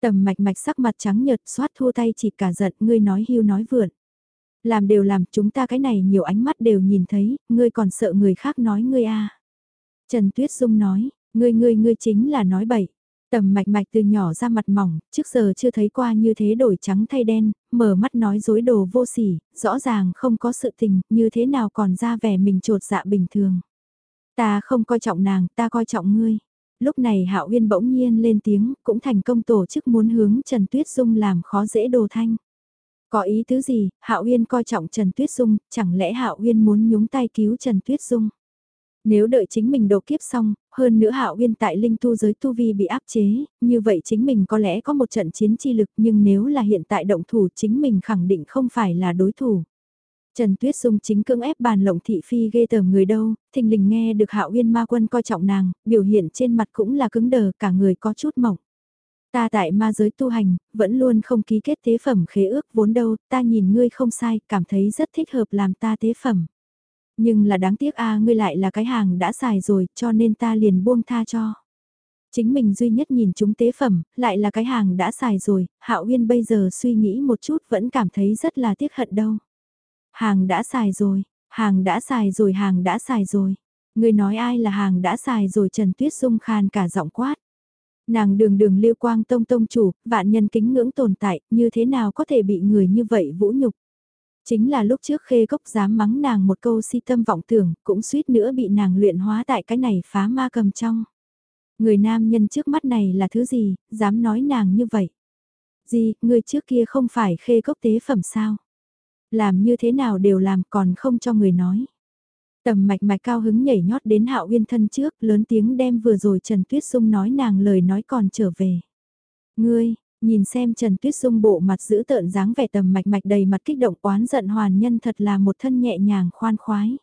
Tầm mạch mạch sắc mặt trắng nhợt xoát thua tay chỉ cả giận, ngươi nói hưu nói vượn. Làm đều làm, chúng ta cái này nhiều ánh mắt đều nhìn thấy, ngươi còn sợ người khác nói ngươi a à. Trần Tuyết Dung nói, ngươi ngươi ngươi chính là nói bậy. Tầm mạch mạch từ nhỏ ra mặt mỏng, trước giờ chưa thấy qua như thế đổi trắng thay đen, mở mắt nói dối đồ vô sỉ, rõ ràng không có sự tình, như thế nào còn ra vẻ mình trột dạ bình thường. Ta không coi trọng nàng, ta coi trọng ngươi. Lúc này Hạo Uyên bỗng nhiên lên tiếng, cũng thành công tổ chức muốn hướng Trần Tuyết Dung làm khó dễ đồ thanh. Có ý tứ gì, Hạo Uyên coi trọng Trần Tuyết Dung, chẳng lẽ Hạo Uyên muốn nhúng tay cứu Trần Tuyết Dung? Nếu đợi chính mình độ kiếp xong, hơn nữa Hạo Uyên tại linh tu giới tu vi bị áp chế, như vậy chính mình có lẽ có một trận chiến chi lực nhưng nếu là hiện tại động thủ chính mình khẳng định không phải là đối thủ. Trần Tuyết Dung chính cưỡng ép bàn lộng thị phi ghê tởm người đâu, thình lình nghe được Hạo Uyên ma quân coi trọng nàng, biểu hiện trên mặt cũng là cứng đờ, cả người có chút mỏng. Ta tại ma giới tu hành, vẫn luôn không ký kết tế phẩm khế ước vốn đâu, ta nhìn ngươi không sai, cảm thấy rất thích hợp làm ta tế phẩm. Nhưng là đáng tiếc a ngươi lại là cái hàng đã xài rồi, cho nên ta liền buông tha cho. Chính mình duy nhất nhìn chúng tế phẩm, lại là cái hàng đã xài rồi, Hạo Uyên bây giờ suy nghĩ một chút vẫn cảm thấy rất là tiếc hận đâu. Hàng đã xài rồi, hàng đã xài rồi, hàng đã xài rồi. Ngươi nói ai là hàng đã xài rồi Trần Tuyết Dung khan cả giọng quát. Nàng đường đường liêu quang tông tông chủ, vạn nhân kính ngưỡng tồn tại, như thế nào có thể bị người như vậy vũ nhục. Chính là lúc trước khê gốc dám mắng nàng một câu si tâm vọng tưởng, cũng suýt nữa bị nàng luyện hóa tại cái này phá ma cầm trong. Người nam nhân trước mắt này là thứ gì, dám nói nàng như vậy. Gì, ngươi trước kia không phải khê gốc tế phẩm sao? Làm như thế nào đều làm còn không cho người nói. Tầm mạch mạch cao hứng nhảy nhót đến hạo uyên thân trước, lớn tiếng đem vừa rồi Trần Tuyết Dung nói nàng lời nói còn trở về. Ngươi, nhìn xem Trần Tuyết Dung bộ mặt giữ tợn dáng vẻ tầm mạch mạch đầy mặt kích động oán giận hoàn nhân thật là một thân nhẹ nhàng khoan khoái.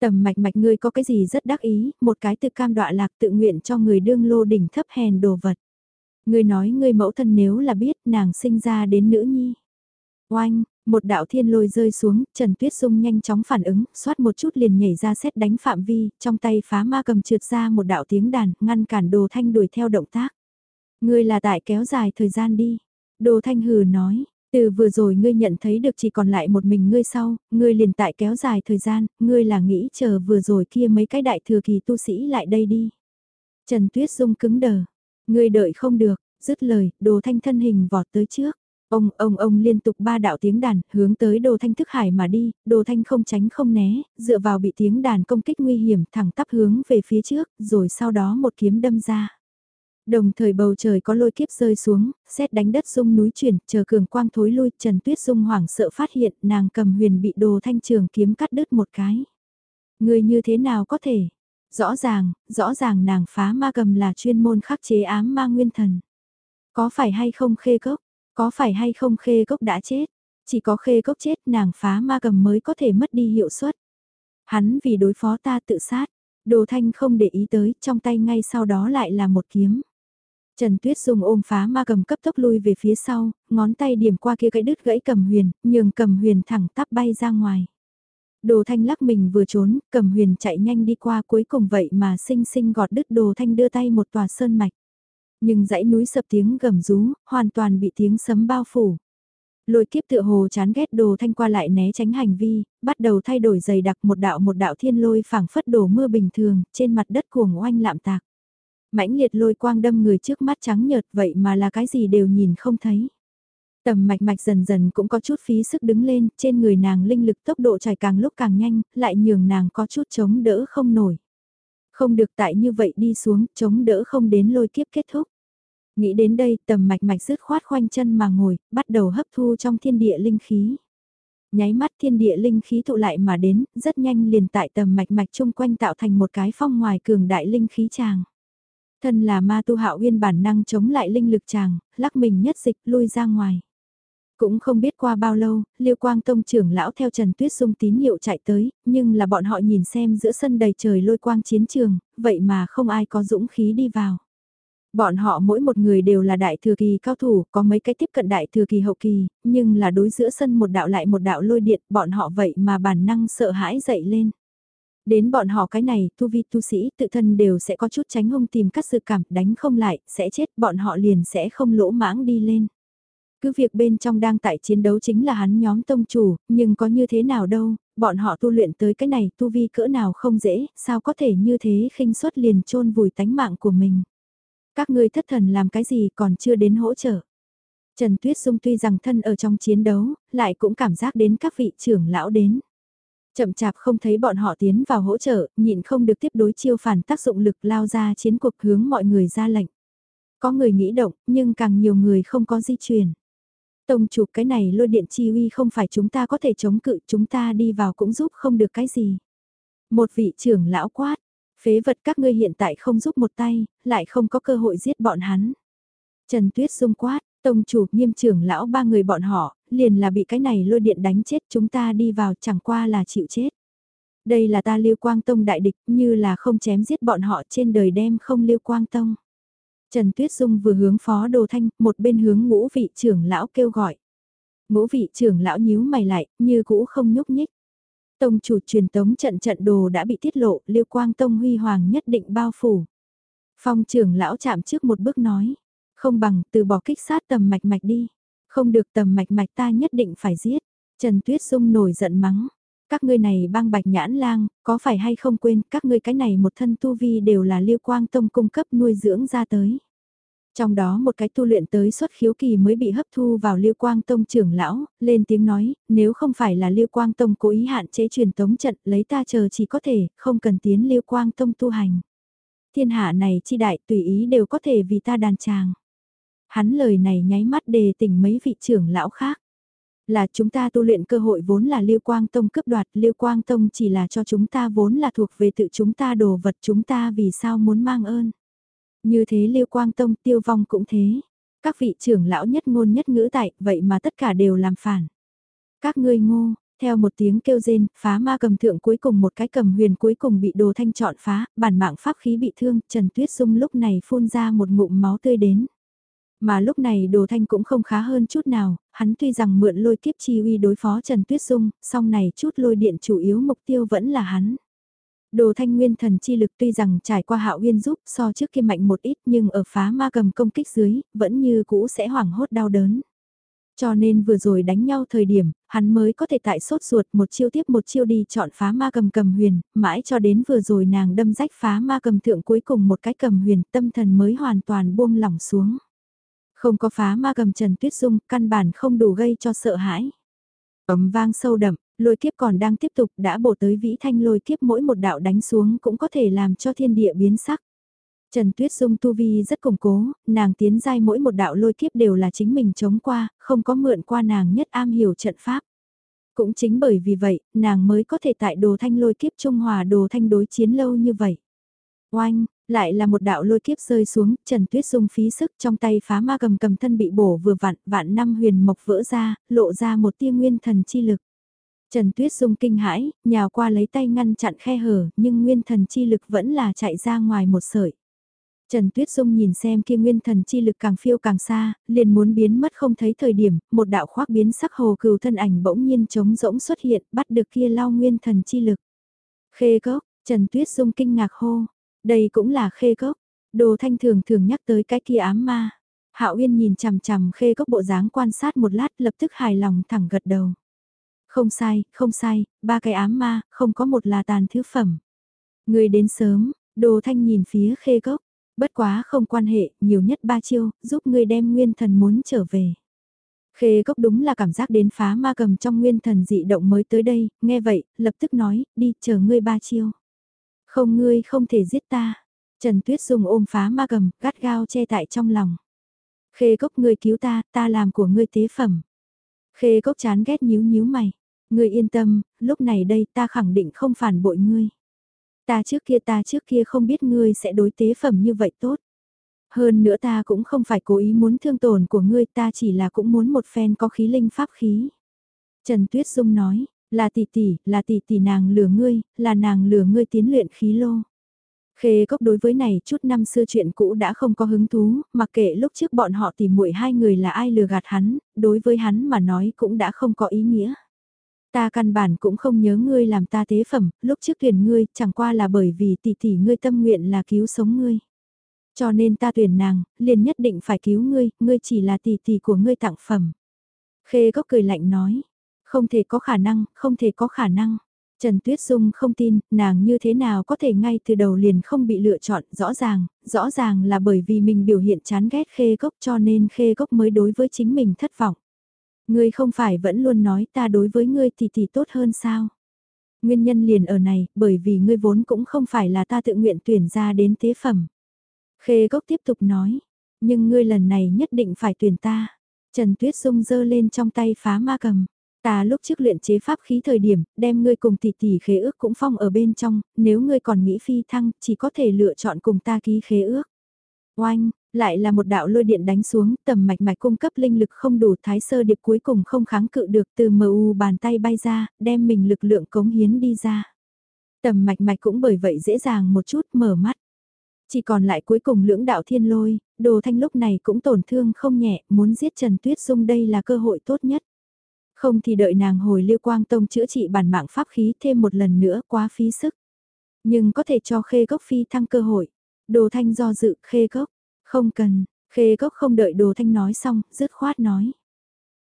Tầm mạch mạch ngươi có cái gì rất đắc ý, một cái tự cam đọa lạc tự nguyện cho người đương lô đỉnh thấp hèn đồ vật. Ngươi nói ngươi mẫu thân nếu là biết nàng sinh ra đến nữ nhi. Oanh, một đạo thiên lôi rơi xuống, Trần Tuyết Dung nhanh chóng phản ứng, xoát một chút liền nhảy ra xét đánh phạm vi, trong tay phá ma cầm trượt ra một đạo tiếng đàn, ngăn cản đồ thanh đuổi theo động tác. Ngươi là tại kéo dài thời gian đi. Đồ thanh hừ nói, từ vừa rồi ngươi nhận thấy được chỉ còn lại một mình ngươi sau, ngươi liền tại kéo dài thời gian, ngươi là nghĩ chờ vừa rồi kia mấy cái đại thừa kỳ tu sĩ lại đây đi. Trần Tuyết Dung cứng đờ, ngươi đợi không được, dứt lời, đồ thanh thân hình vọt tới trước. Ông, ông, ông liên tục ba đạo tiếng đàn, hướng tới đồ thanh thức hải mà đi, đồ thanh không tránh không né, dựa vào bị tiếng đàn công kích nguy hiểm thẳng tắp hướng về phía trước, rồi sau đó một kiếm đâm ra. Đồng thời bầu trời có lôi kiếp rơi xuống, xét đánh đất rung núi chuyển, chờ cường quang thối lui, Trần Tuyết Dung hoảng sợ phát hiện nàng cầm huyền bị đồ thanh trường kiếm cắt đứt một cái. Người như thế nào có thể? Rõ ràng, rõ ràng nàng phá ma cầm là chuyên môn khắc chế ám ma nguyên thần. Có phải hay không khê cốc? Có phải hay không khê cốc đã chết? Chỉ có khê cốc chết nàng phá ma cầm mới có thể mất đi hiệu suất. Hắn vì đối phó ta tự sát, đồ thanh không để ý tới, trong tay ngay sau đó lại là một kiếm. Trần Tuyết Dung ôm phá ma cầm cấp tốc lui về phía sau, ngón tay điểm qua kia cái đứt gãy cầm huyền, nhường cầm huyền thẳng tắp bay ra ngoài. Đồ thanh lắc mình vừa trốn, cầm huyền chạy nhanh đi qua cuối cùng vậy mà sinh sinh gọt đứt đồ thanh đưa tay một tòa sơn mạch. Nhưng dãy núi sập tiếng gầm rú, hoàn toàn bị tiếng sấm bao phủ. Lôi kiếp tựa hồ chán ghét đồ thanh qua lại né tránh hành vi, bắt đầu thay đổi dày đặc một đạo một đạo thiên lôi phảng phất đổ mưa bình thường, trên mặt đất cuồng oanh lạm tạc mãnh liệt lôi quang đâm người trước mắt trắng nhợt vậy mà là cái gì đều nhìn không thấy. Tầm mạch mạch dần dần cũng có chút phí sức đứng lên, trên người nàng linh lực tốc độ chảy càng lúc càng nhanh, lại nhường nàng có chút chống đỡ không nổi. Không được tại như vậy đi xuống, chống đỡ không đến lôi kiếp kết thúc. Nghĩ đến đây tầm mạch mạch rứt khoát khoanh chân mà ngồi, bắt đầu hấp thu trong thiên địa linh khí. Nháy mắt thiên địa linh khí tụ lại mà đến, rất nhanh liền tại tầm mạch mạch chung quanh tạo thành một cái phong ngoài cường đại linh khí tràng. Thân là ma tu hạo uyên bản năng chống lại linh lực chàng lắc mình nhất dịch lui ra ngoài. Cũng không biết qua bao lâu, Liêu Quang Tông trưởng lão theo Trần Tuyết Dung tín hiệu chạy tới, nhưng là bọn họ nhìn xem giữa sân đầy trời lôi quang chiến trường, vậy mà không ai có dũng khí đi vào. Bọn họ mỗi một người đều là đại thừa kỳ cao thủ, có mấy cái tiếp cận đại thừa kỳ hậu kỳ, nhưng là đối giữa sân một đạo lại một đạo lôi điện, bọn họ vậy mà bản năng sợ hãi dậy lên. Đến bọn họ cái này, tu vi tu sĩ tự thân đều sẽ có chút tránh hung tìm các sự cảm, đánh không lại, sẽ chết, bọn họ liền sẽ không lỗ mãng đi lên. Cứ việc bên trong đang tại chiến đấu chính là hắn nhóm tông chủ, nhưng có như thế nào đâu, bọn họ tu luyện tới cái này tu vi cỡ nào không dễ, sao có thể như thế khinh suất liền chôn vùi tánh mạng của mình. Các ngươi thất thần làm cái gì còn chưa đến hỗ trợ. Trần Tuyết Dung tuy rằng thân ở trong chiến đấu, lại cũng cảm giác đến các vị trưởng lão đến. Chậm chạp không thấy bọn họ tiến vào hỗ trợ, nhịn không được tiếp đối chiêu phản tác dụng lực lao ra chiến cuộc hướng mọi người ra lệnh. Có người nghĩ động, nhưng càng nhiều người không có di chuyển. Tông chủ cái này lôi điện chi uy không phải chúng ta có thể chống cự, chúng ta đi vào cũng giúp không được cái gì. Một vị trưởng lão quát, phế vật các ngươi hiện tại không giúp một tay, lại không có cơ hội giết bọn hắn. Trần Tuyết Dung quát, tông chủ nghiêm trưởng lão ba người bọn họ, liền là bị cái này lôi điện đánh chết chúng ta đi vào chẳng qua là chịu chết. Đây là ta lưu quang tông đại địch như là không chém giết bọn họ trên đời đem không lưu quang tông. Trần Tuyết Dung vừa hướng phó đồ thanh, một bên hướng ngũ vị trưởng lão kêu gọi. Ngũ vị trưởng lão nhíu mày lại, như cũ không nhúc nhích. Tông chủ truyền tống trận trận đồ đã bị tiết lộ, Liêu Quang Tông huy hoàng nhất định bao phủ. Phong trưởng lão chạm trước một bước nói, không bằng từ bỏ kích sát tầm mạch mạch đi, không được tầm mạch mạch ta nhất định phải giết. Trần Tuyết Dung nổi giận mắng, các ngươi này băng bạch nhãn lang, có phải hay không quên, các ngươi cái này một thân tu vi đều là Liêu Quang Tông cung cấp nuôi dưỡng ra tới. Trong đó một cái tu luyện tới xuất khiếu kỳ mới bị hấp thu vào Liêu Quang Tông trưởng lão, lên tiếng nói, nếu không phải là Liêu Quang Tông cố ý hạn chế truyền tống trận, lấy ta chờ chỉ có thể, không cần tiến Liêu Quang Tông tu hành. Thiên hạ này chi đại tùy ý đều có thể vì ta đàn tràng. Hắn lời này nháy mắt đề tỉnh mấy vị trưởng lão khác. Là chúng ta tu luyện cơ hội vốn là Liêu Quang Tông cướp đoạt, Liêu Quang Tông chỉ là cho chúng ta vốn là thuộc về tự chúng ta đồ vật chúng ta vì sao muốn mang ơn. Như thế Liêu Quang Tông tiêu vong cũng thế. Các vị trưởng lão nhất ngôn nhất ngữ tại, vậy mà tất cả đều làm phản. Các ngươi ngô, theo một tiếng kêu rên, phá ma cầm thượng cuối cùng một cái cầm huyền cuối cùng bị đồ thanh chọn phá, bản mạng pháp khí bị thương, Trần Tuyết Dung lúc này phun ra một ngụm máu tươi đến. Mà lúc này đồ thanh cũng không khá hơn chút nào, hắn tuy rằng mượn lôi kiếp chi uy đối phó Trần Tuyết Dung, song này chút lôi điện chủ yếu mục tiêu vẫn là hắn. Đồ thanh nguyên thần chi lực tuy rằng trải qua hạo uyên giúp so trước kia mạnh một ít nhưng ở phá ma cầm công kích dưới, vẫn như cũ sẽ hoảng hốt đau đớn. Cho nên vừa rồi đánh nhau thời điểm, hắn mới có thể tại sốt ruột một chiêu tiếp một chiêu đi chọn phá ma cầm cầm huyền, mãi cho đến vừa rồi nàng đâm rách phá ma cầm thượng cuối cùng một cái cầm huyền tâm thần mới hoàn toàn buông lỏng xuống. Không có phá ma cầm Trần Tuyết Dung, căn bản không đủ gây cho sợ hãi. Ấm vang sâu đậm, lôi kiếp còn đang tiếp tục đã bổ tới vĩ thanh lôi kiếp mỗi một đạo đánh xuống cũng có thể làm cho thiên địa biến sắc. Trần Tuyết Dung tu vi rất củng cố, nàng tiến giai mỗi một đạo lôi kiếp đều là chính mình chống qua, không có mượn qua nàng nhất am hiểu trận pháp. Cũng chính bởi vì vậy, nàng mới có thể tại đồ thanh lôi kiếp trung hòa đồ thanh đối chiến lâu như vậy. Oanh, lại là một đạo lôi kiếp rơi xuống, Trần Tuyết Dung phí sức trong tay phá ma cầm cầm thân bị bổ vừa vặn, vạn năm huyền mộc vỡ ra, lộ ra một tia nguyên thần chi lực. Trần Tuyết Dung kinh hãi, nhào qua lấy tay ngăn chặn khe hở, nhưng nguyên thần chi lực vẫn là chạy ra ngoài một sợi. Trần Tuyết Dung nhìn xem kia nguyên thần chi lực càng phiêu càng xa, liền muốn biến mất không thấy thời điểm, một đạo khoác biến sắc hồ cừu thân ảnh bỗng nhiên trống rỗng xuất hiện, bắt được kia lao nguyên thần chi lực. Khê cốc, Trần Tuyết Dung kinh ngạc hô, đây cũng là khê cốc, đồ thanh thường thường nhắc tới cái kia ám ma. Hạo Uyên nhìn chằm chằm khê cốc bộ dáng quan sát một lát lập tức hài lòng thẳng gật đầu. Không sai, không sai, ba cái ám ma, không có một là tàn thứ phẩm. Người đến sớm, đồ thanh nhìn phía khê cốc, bất quá không quan hệ, nhiều nhất ba chiêu, giúp ngươi đem nguyên thần muốn trở về. Khê cốc đúng là cảm giác đến phá ma cầm trong nguyên thần dị động mới tới đây, nghe vậy, lập tức nói, đi, chờ ngươi ba chiêu. Không ngươi không thể giết ta. Trần Tuyết Dung ôm phá ma cầm, gắt gao che tại trong lòng. Khê cốc ngươi cứu ta, ta làm của ngươi tế phẩm. Khê cốc chán ghét nhíu nhíu mày. Ngươi yên tâm, lúc này đây ta khẳng định không phản bội ngươi. Ta trước kia ta trước kia không biết ngươi sẽ đối tế phẩm như vậy tốt. Hơn nữa ta cũng không phải cố ý muốn thương tổn của ngươi ta chỉ là cũng muốn một phen có khí linh pháp khí. Trần Tuyết Dung nói, là tỷ tỷ, là tỷ tỷ nàng lừa ngươi, là nàng lừa ngươi tiến luyện khí lô. Khê cốc đối với này chút năm xưa chuyện cũ đã không có hứng thú, mặc kệ lúc trước bọn họ tìm muội hai người là ai lừa gạt hắn, đối với hắn mà nói cũng đã không có ý nghĩa. Ta căn bản cũng không nhớ ngươi làm ta tế phẩm, lúc trước tuyển ngươi chẳng qua là bởi vì tỷ tỷ ngươi tâm nguyện là cứu sống ngươi. Cho nên ta tuyển nàng, liền nhất định phải cứu ngươi, ngươi chỉ là tỷ tỷ của ngươi tặng phẩm. Khê cốc cười lạnh nói, không thể có khả năng, không thể có khả năng. Trần Tuyết Dung không tin, nàng như thế nào có thể ngay từ đầu liền không bị lựa chọn, rõ ràng, rõ ràng là bởi vì mình biểu hiện chán ghét khê gốc cho nên khê gốc mới đối với chính mình thất vọng. Ngươi không phải vẫn luôn nói ta đối với ngươi thì thì tốt hơn sao? Nguyên nhân liền ở này, bởi vì ngươi vốn cũng không phải là ta tự nguyện tuyển ra đến tế phẩm. Khê gốc tiếp tục nói, nhưng ngươi lần này nhất định phải tuyển ta. Trần Tuyết Dung giơ lên trong tay phá ma cầm. Ta lúc trước luyện chế pháp khí thời điểm, đem ngươi cùng tỷ tỷ khế ước cũng phong ở bên trong, nếu ngươi còn nghĩ phi thăng, chỉ có thể lựa chọn cùng ta ký khế ước. Oanh, lại là một đạo lôi điện đánh xuống, tầm mạch mạch cung cấp linh lực không đủ thái sơ điệp cuối cùng không kháng cự được từ mu bàn tay bay ra, đem mình lực lượng cống hiến đi ra. Tầm mạch mạch cũng bởi vậy dễ dàng một chút mở mắt. Chỉ còn lại cuối cùng lưỡng đạo thiên lôi, đồ thanh lúc này cũng tổn thương không nhẹ, muốn giết Trần Tuyết Dung đây là cơ hội tốt nhất. Không thì đợi nàng hồi liêu quang tông chữa trị bản mạng pháp khí thêm một lần nữa quá phí sức. Nhưng có thể cho khê gốc phi thăng cơ hội. Đồ thanh do dự khê gốc. Không cần, khê gốc không đợi đồ thanh nói xong, dứt khoát nói.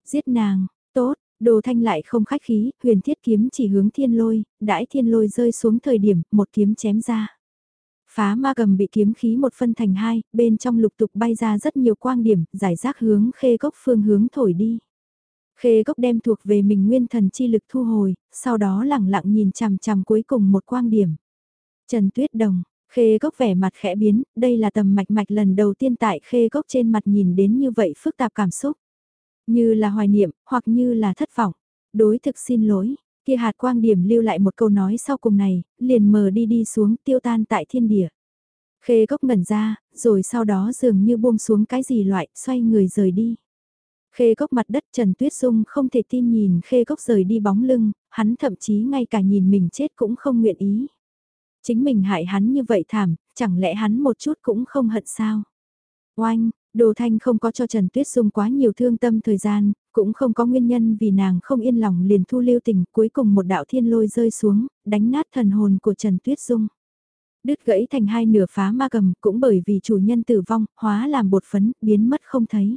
Giết nàng, tốt, đồ thanh lại không khách khí, huyền thiết kiếm chỉ hướng thiên lôi, đãi thiên lôi rơi xuống thời điểm, một kiếm chém ra. Phá ma cầm bị kiếm khí một phân thành hai, bên trong lục tục bay ra rất nhiều quang điểm, giải rác hướng khê gốc phương hướng thổi đi. Khê gốc đem thuộc về mình nguyên thần chi lực thu hồi, sau đó lẳng lặng nhìn chằm chằm cuối cùng một quang điểm. Trần Tuyết Đồng, Khê gốc vẻ mặt khẽ biến, đây là tầm mạch mạch lần đầu tiên tại khê gốc trên mặt nhìn đến như vậy phức tạp cảm xúc. Như là hoài niệm, hoặc như là thất vọng. Đối thực xin lỗi, kia hạt quang điểm lưu lại một câu nói sau cùng này, liền mờ đi đi xuống tiêu tan tại thiên địa. Khê gốc ngẩn ra, rồi sau đó dường như buông xuống cái gì loại, xoay người rời đi. Khê gốc mặt đất Trần Tuyết Dung không thể tin nhìn khê gốc rời đi bóng lưng, hắn thậm chí ngay cả nhìn mình chết cũng không nguyện ý. Chính mình hại hắn như vậy thảm, chẳng lẽ hắn một chút cũng không hận sao? Oanh, Đồ Thanh không có cho Trần Tuyết Dung quá nhiều thương tâm thời gian, cũng không có nguyên nhân vì nàng không yên lòng liền thu lưu tình cuối cùng một đạo thiên lôi rơi xuống, đánh nát thần hồn của Trần Tuyết Dung. Đứt gãy thành hai nửa phá ma cầm cũng bởi vì chủ nhân tử vong, hóa làm bột phấn, biến mất không thấy.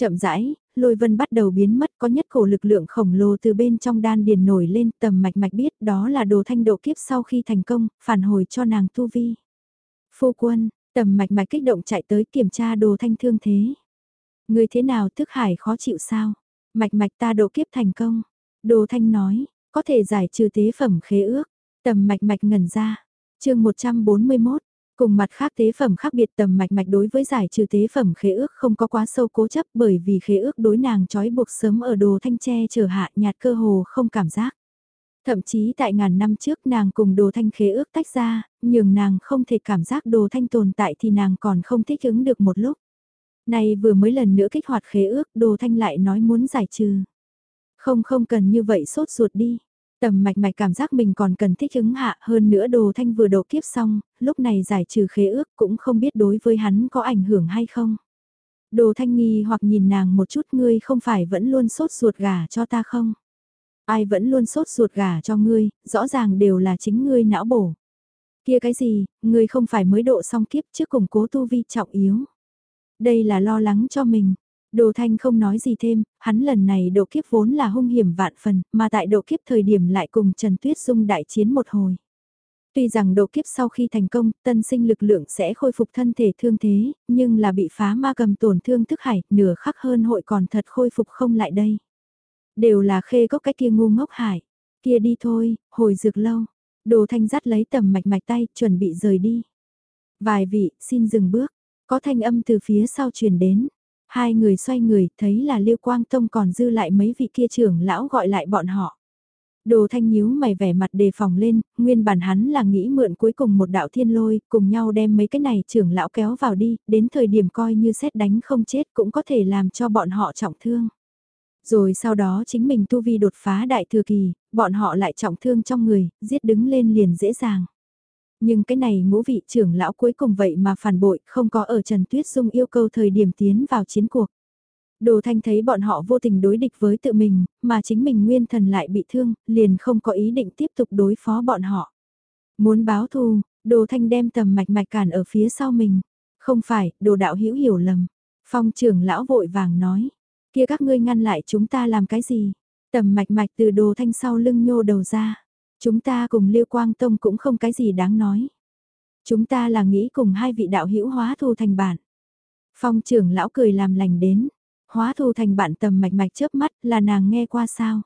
Chậm rãi, lôi vân bắt đầu biến mất có nhất cổ lực lượng khổng lồ từ bên trong đan điền nổi lên tầm mạch mạch biết đó là đồ thanh độ kiếp sau khi thành công, phản hồi cho nàng tu vi. Phu quân, tầm mạch mạch kích động chạy tới kiểm tra đồ thanh thương thế. Người thế nào thức hải khó chịu sao? Mạch mạch ta độ kiếp thành công. Đồ thanh nói, có thể giải trừ tế phẩm khế ước. Tầm mạch mạch ngẩn ra. chương 141, Cùng mặt khác tế phẩm khác biệt tầm mạch mạch đối với giải trừ tế phẩm khế ước không có quá sâu cố chấp bởi vì khế ước đối nàng trói buộc sớm ở đồ thanh tre trở hạ nhạt cơ hồ không cảm giác. Thậm chí tại ngàn năm trước nàng cùng đồ thanh khế ước tách ra, nhưng nàng không thể cảm giác đồ thanh tồn tại thì nàng còn không thích ứng được một lúc. Này vừa mới lần nữa kích hoạt khế ước đồ thanh lại nói muốn giải trừ. Không không cần như vậy sốt ruột đi. Tầm mạch mạch cảm giác mình còn cần thích ứng hạ hơn nữa đồ thanh vừa độ kiếp xong, lúc này giải trừ khế ước cũng không biết đối với hắn có ảnh hưởng hay không. Đồ thanh nghi hoặc nhìn nàng một chút ngươi không phải vẫn luôn sốt ruột gà cho ta không? Ai vẫn luôn sốt ruột gà cho ngươi, rõ ràng đều là chính ngươi não bổ. Kia cái gì, ngươi không phải mới độ xong kiếp trước củng cố tu vi trọng yếu. Đây là lo lắng cho mình, Đồ Thanh không nói gì thêm, hắn lần này độ kiếp vốn là hung hiểm vạn phần, mà tại độ kiếp thời điểm lại cùng Trần Tuyết Dung đại chiến một hồi. Tuy rằng độ kiếp sau khi thành công, tân sinh lực lượng sẽ khôi phục thân thể thương thế, nhưng là bị phá ma cầm tổn thương thức hải, nửa khắc hơn hội còn thật khôi phục không lại đây. Đều là khê có cái kia ngu ngốc hải. Kia đi thôi, hồi dược lâu. Đồ thanh dắt lấy tầm mạch mạch tay, chuẩn bị rời đi. Vài vị, xin dừng bước. Có thanh âm từ phía sau truyền đến. Hai người xoay người, thấy là Lưu Quang Tông còn dư lại mấy vị kia trưởng lão gọi lại bọn họ. Đồ thanh nhíu mày vẻ mặt đề phòng lên, nguyên bản hắn là nghĩ mượn cuối cùng một đạo thiên lôi, cùng nhau đem mấy cái này trưởng lão kéo vào đi, đến thời điểm coi như xét đánh không chết cũng có thể làm cho bọn họ trọng thương. Rồi sau đó chính mình tu vi đột phá đại thừa kỳ, bọn họ lại trọng thương trong người, giết đứng lên liền dễ dàng. Nhưng cái này ngũ vị trưởng lão cuối cùng vậy mà phản bội, không có ở Trần Tuyết Dung yêu cầu thời điểm tiến vào chiến cuộc. Đồ Thanh thấy bọn họ vô tình đối địch với tự mình, mà chính mình nguyên thần lại bị thương, liền không có ý định tiếp tục đối phó bọn họ. Muốn báo thù, Đồ Thanh đem tầm mạch mạch cản ở phía sau mình. Không phải, đồ đạo hữu hiểu lầm. Phong trưởng lão vội vàng nói. Kia các ngươi ngăn lại chúng ta làm cái gì? Tầm mạch mạch từ đồ thanh sau lưng nhô đầu ra. Chúng ta cùng Liêu Quang Tông cũng không cái gì đáng nói. Chúng ta là nghĩ cùng hai vị đạo hữu hóa thu thành bạn. Phong trưởng lão cười làm lành đến. Hóa thu thành bạn tầm mạch mạch chớp mắt là nàng nghe qua sao.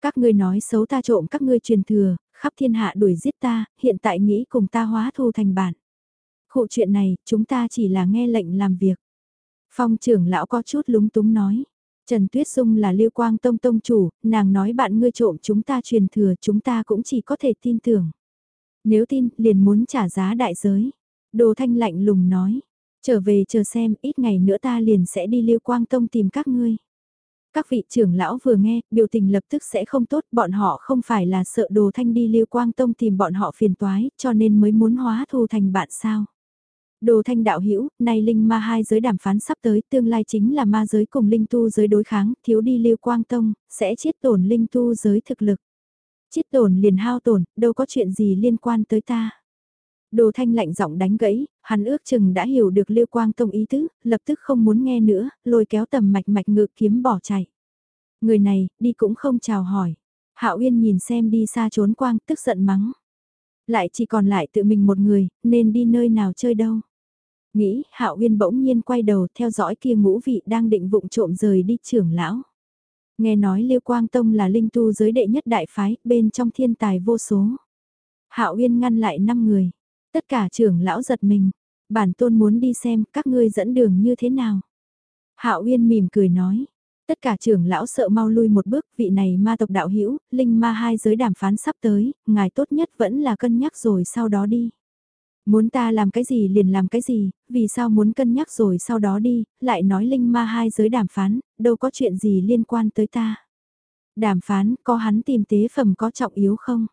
Các ngươi nói xấu ta trộm các ngươi truyền thừa, khắp thiên hạ đuổi giết ta, hiện tại nghĩ cùng ta hóa thu thành bạn. Khụ chuyện này, chúng ta chỉ là nghe lệnh làm việc. Phong trưởng lão có chút lúng túng nói. Trần Tuyết Dung là Lưu Quang Tông Tông chủ, nàng nói bạn ngươi trộm chúng ta truyền thừa chúng ta cũng chỉ có thể tin tưởng. Nếu tin, liền muốn trả giá đại giới. Đồ Thanh lạnh lùng nói, trở về chờ xem, ít ngày nữa ta liền sẽ đi Lưu Quang Tông tìm các ngươi. Các vị trưởng lão vừa nghe, biểu tình lập tức sẽ không tốt, bọn họ không phải là sợ Đồ Thanh đi Lưu Quang Tông tìm bọn họ phiền toái, cho nên mới muốn hóa thù thành bạn sao. Đồ thanh đạo hữu nay linh ma hai giới đàm phán sắp tới, tương lai chính là ma giới cùng linh tu giới đối kháng, thiếu đi lưu quang tông, sẽ chết tổn linh tu giới thực lực. chết tổn liền hao tổn, đâu có chuyện gì liên quan tới ta. Đồ thanh lạnh giọng đánh gãy, hắn ước chừng đã hiểu được lưu quang tông ý tứ, lập tức không muốn nghe nữa, lôi kéo tầm mạch mạch ngự kiếm bỏ chạy. Người này, đi cũng không chào hỏi. Hạo Uyên nhìn xem đi xa trốn quang, tức giận mắng. Lại chỉ còn lại tự mình một người, nên đi nơi nào chơi đâu. Nghĩ, Hạo Uyên bỗng nhiên quay đầu theo dõi kia ngũ vị đang định vụng trộm rời đi trưởng lão. Nghe nói Liêu Quang Tông là linh tu giới đệ nhất đại phái, bên trong thiên tài vô số. Hạo Uyên ngăn lại năm người. Tất cả trưởng lão giật mình, bản tôn muốn đi xem các ngươi dẫn đường như thế nào. Hạo Uyên mỉm cười nói, tất cả trưởng lão sợ mau lui một bước, vị này ma tộc đạo hữu, linh ma hai giới đàm phán sắp tới, ngài tốt nhất vẫn là cân nhắc rồi sau đó đi. Muốn ta làm cái gì liền làm cái gì, vì sao muốn cân nhắc rồi sau đó đi, lại nói linh ma hai giới đàm phán, đâu có chuyện gì liên quan tới ta. Đàm phán, có hắn tìm tế phẩm có trọng yếu không?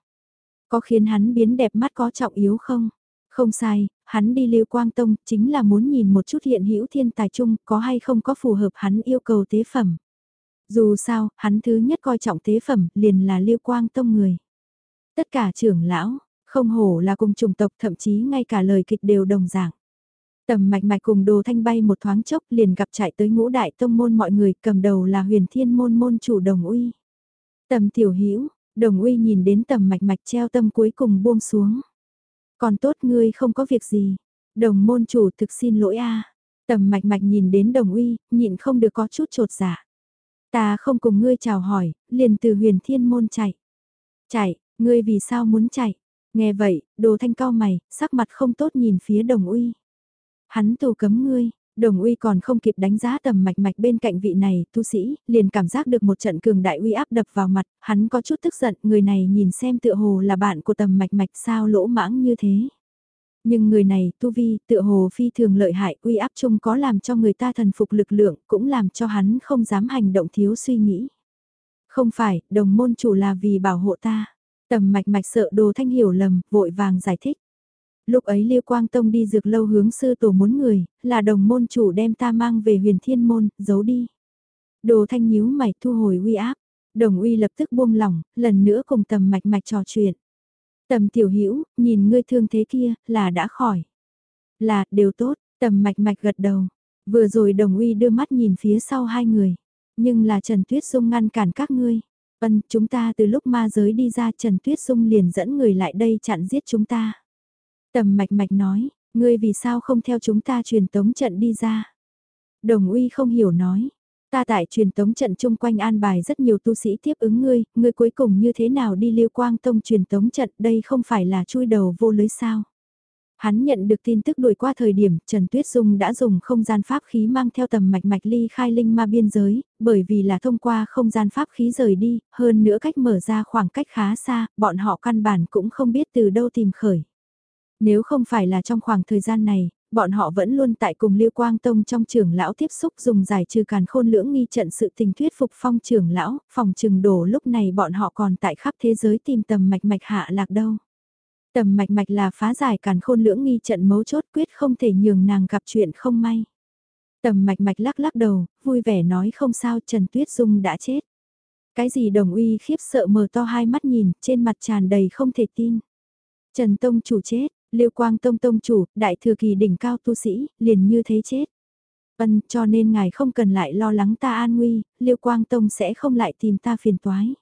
Có khiến hắn biến đẹp mắt có trọng yếu không? Không sai, hắn đi Lưu Quang Tông chính là muốn nhìn một chút hiện hữu thiên tài chung có hay không có phù hợp hắn yêu cầu tế phẩm. Dù sao, hắn thứ nhất coi trọng tế phẩm liền là Lưu Quang Tông người. Tất cả trưởng lão, không hổ là cùng chủng tộc thậm chí ngay cả lời kịch đều đồng dạng. Tầm mạch mạch cùng đồ thanh bay một thoáng chốc liền gặp chạy tới ngũ đại tông môn mọi người cầm đầu là huyền thiên môn môn chủ đồng uy. Tầm tiểu hữu đồng uy nhìn đến tầm mạch mạch treo tâm cuối cùng buông xuống. Còn tốt ngươi không có việc gì. Đồng môn chủ thực xin lỗi a Tầm mạch mạch nhìn đến đồng uy, nhịn không được có chút trột dạ. Ta không cùng ngươi chào hỏi, liền từ huyền thiên môn chạy. Chạy, ngươi vì sao muốn chạy? Nghe vậy, đồ thanh cao mày, sắc mặt không tốt nhìn phía đồng uy. Hắn tù cấm ngươi, đồng uy còn không kịp đánh giá tầm mạch mạch bên cạnh vị này, tu sĩ, liền cảm giác được một trận cường đại uy áp đập vào mặt, hắn có chút tức giận, người này nhìn xem tựa hồ là bạn của tầm mạch mạch sao lỗ mãng như thế. Nhưng người này, tu vi, tựa hồ phi thường lợi hại, uy áp chung có làm cho người ta thần phục lực lượng, cũng làm cho hắn không dám hành động thiếu suy nghĩ. Không phải, đồng môn chủ là vì bảo hộ ta. Tầm mạch mạch sợ đồ thanh hiểu lầm, vội vàng giải thích. Lúc ấy Liêu Quang Tông đi dược lâu hướng sư tổ muốn người, là đồng môn chủ đem ta mang về huyền thiên môn, giấu đi. Đồ thanh nhíu mày thu hồi uy áp, đồng uy lập tức buông lỏng, lần nữa cùng tầm mạch mạch trò chuyện. Tầm tiểu hữu nhìn ngươi thương thế kia, là đã khỏi. Là, đều tốt, tầm mạch mạch gật đầu. Vừa rồi đồng uy đưa mắt nhìn phía sau hai người. Nhưng là Trần Tuyết Dung ngăn cản các ngươi. Vân, chúng ta từ lúc ma giới đi ra Trần Tuyết Dung liền dẫn người lại đây chặn giết chúng ta. Tầm mạch mạch nói, ngươi vì sao không theo chúng ta truyền tống trận đi ra. Đồng uy không hiểu nói, ta tại truyền tống trận chung quanh an bài rất nhiều tu sĩ tiếp ứng ngươi, ngươi cuối cùng như thế nào đi liêu quang tông truyền tống trận đây không phải là chui đầu vô lưới sao. Hắn nhận được tin tức đuổi qua thời điểm Trần Tuyết Dung đã dùng không gian pháp khí mang theo tầm mạch mạch ly khai linh ma biên giới, bởi vì là thông qua không gian pháp khí rời đi, hơn nữa cách mở ra khoảng cách khá xa, bọn họ căn bản cũng không biết từ đâu tìm khởi. Nếu không phải là trong khoảng thời gian này, bọn họ vẫn luôn tại cùng Liêu Quang Tông trong trường lão tiếp xúc dùng giải trừ càn khôn lưỡng nghi trận sự tình thuyết phục phong trường lão, phòng trường đổ lúc này bọn họ còn tại khắp thế giới tìm tầm mạch mạch hạ lạc đâu. Tầm mạch mạch là phá giải càn khôn lưỡng nghi trận mấu chốt quyết không thể nhường nàng gặp chuyện không may. Tầm mạch mạch lắc lắc đầu, vui vẻ nói không sao Trần Tuyết Dung đã chết. Cái gì đồng uy khiếp sợ mở to hai mắt nhìn, trên mặt tràn đầy không thể tin. Trần Tông chủ chết, Liêu Quang Tông Tông chủ, đại thừa kỳ đỉnh cao tu sĩ, liền như thế chết. Ân, cho nên ngài không cần lại lo lắng ta an nguy, Liêu Quang Tông sẽ không lại tìm ta phiền toái.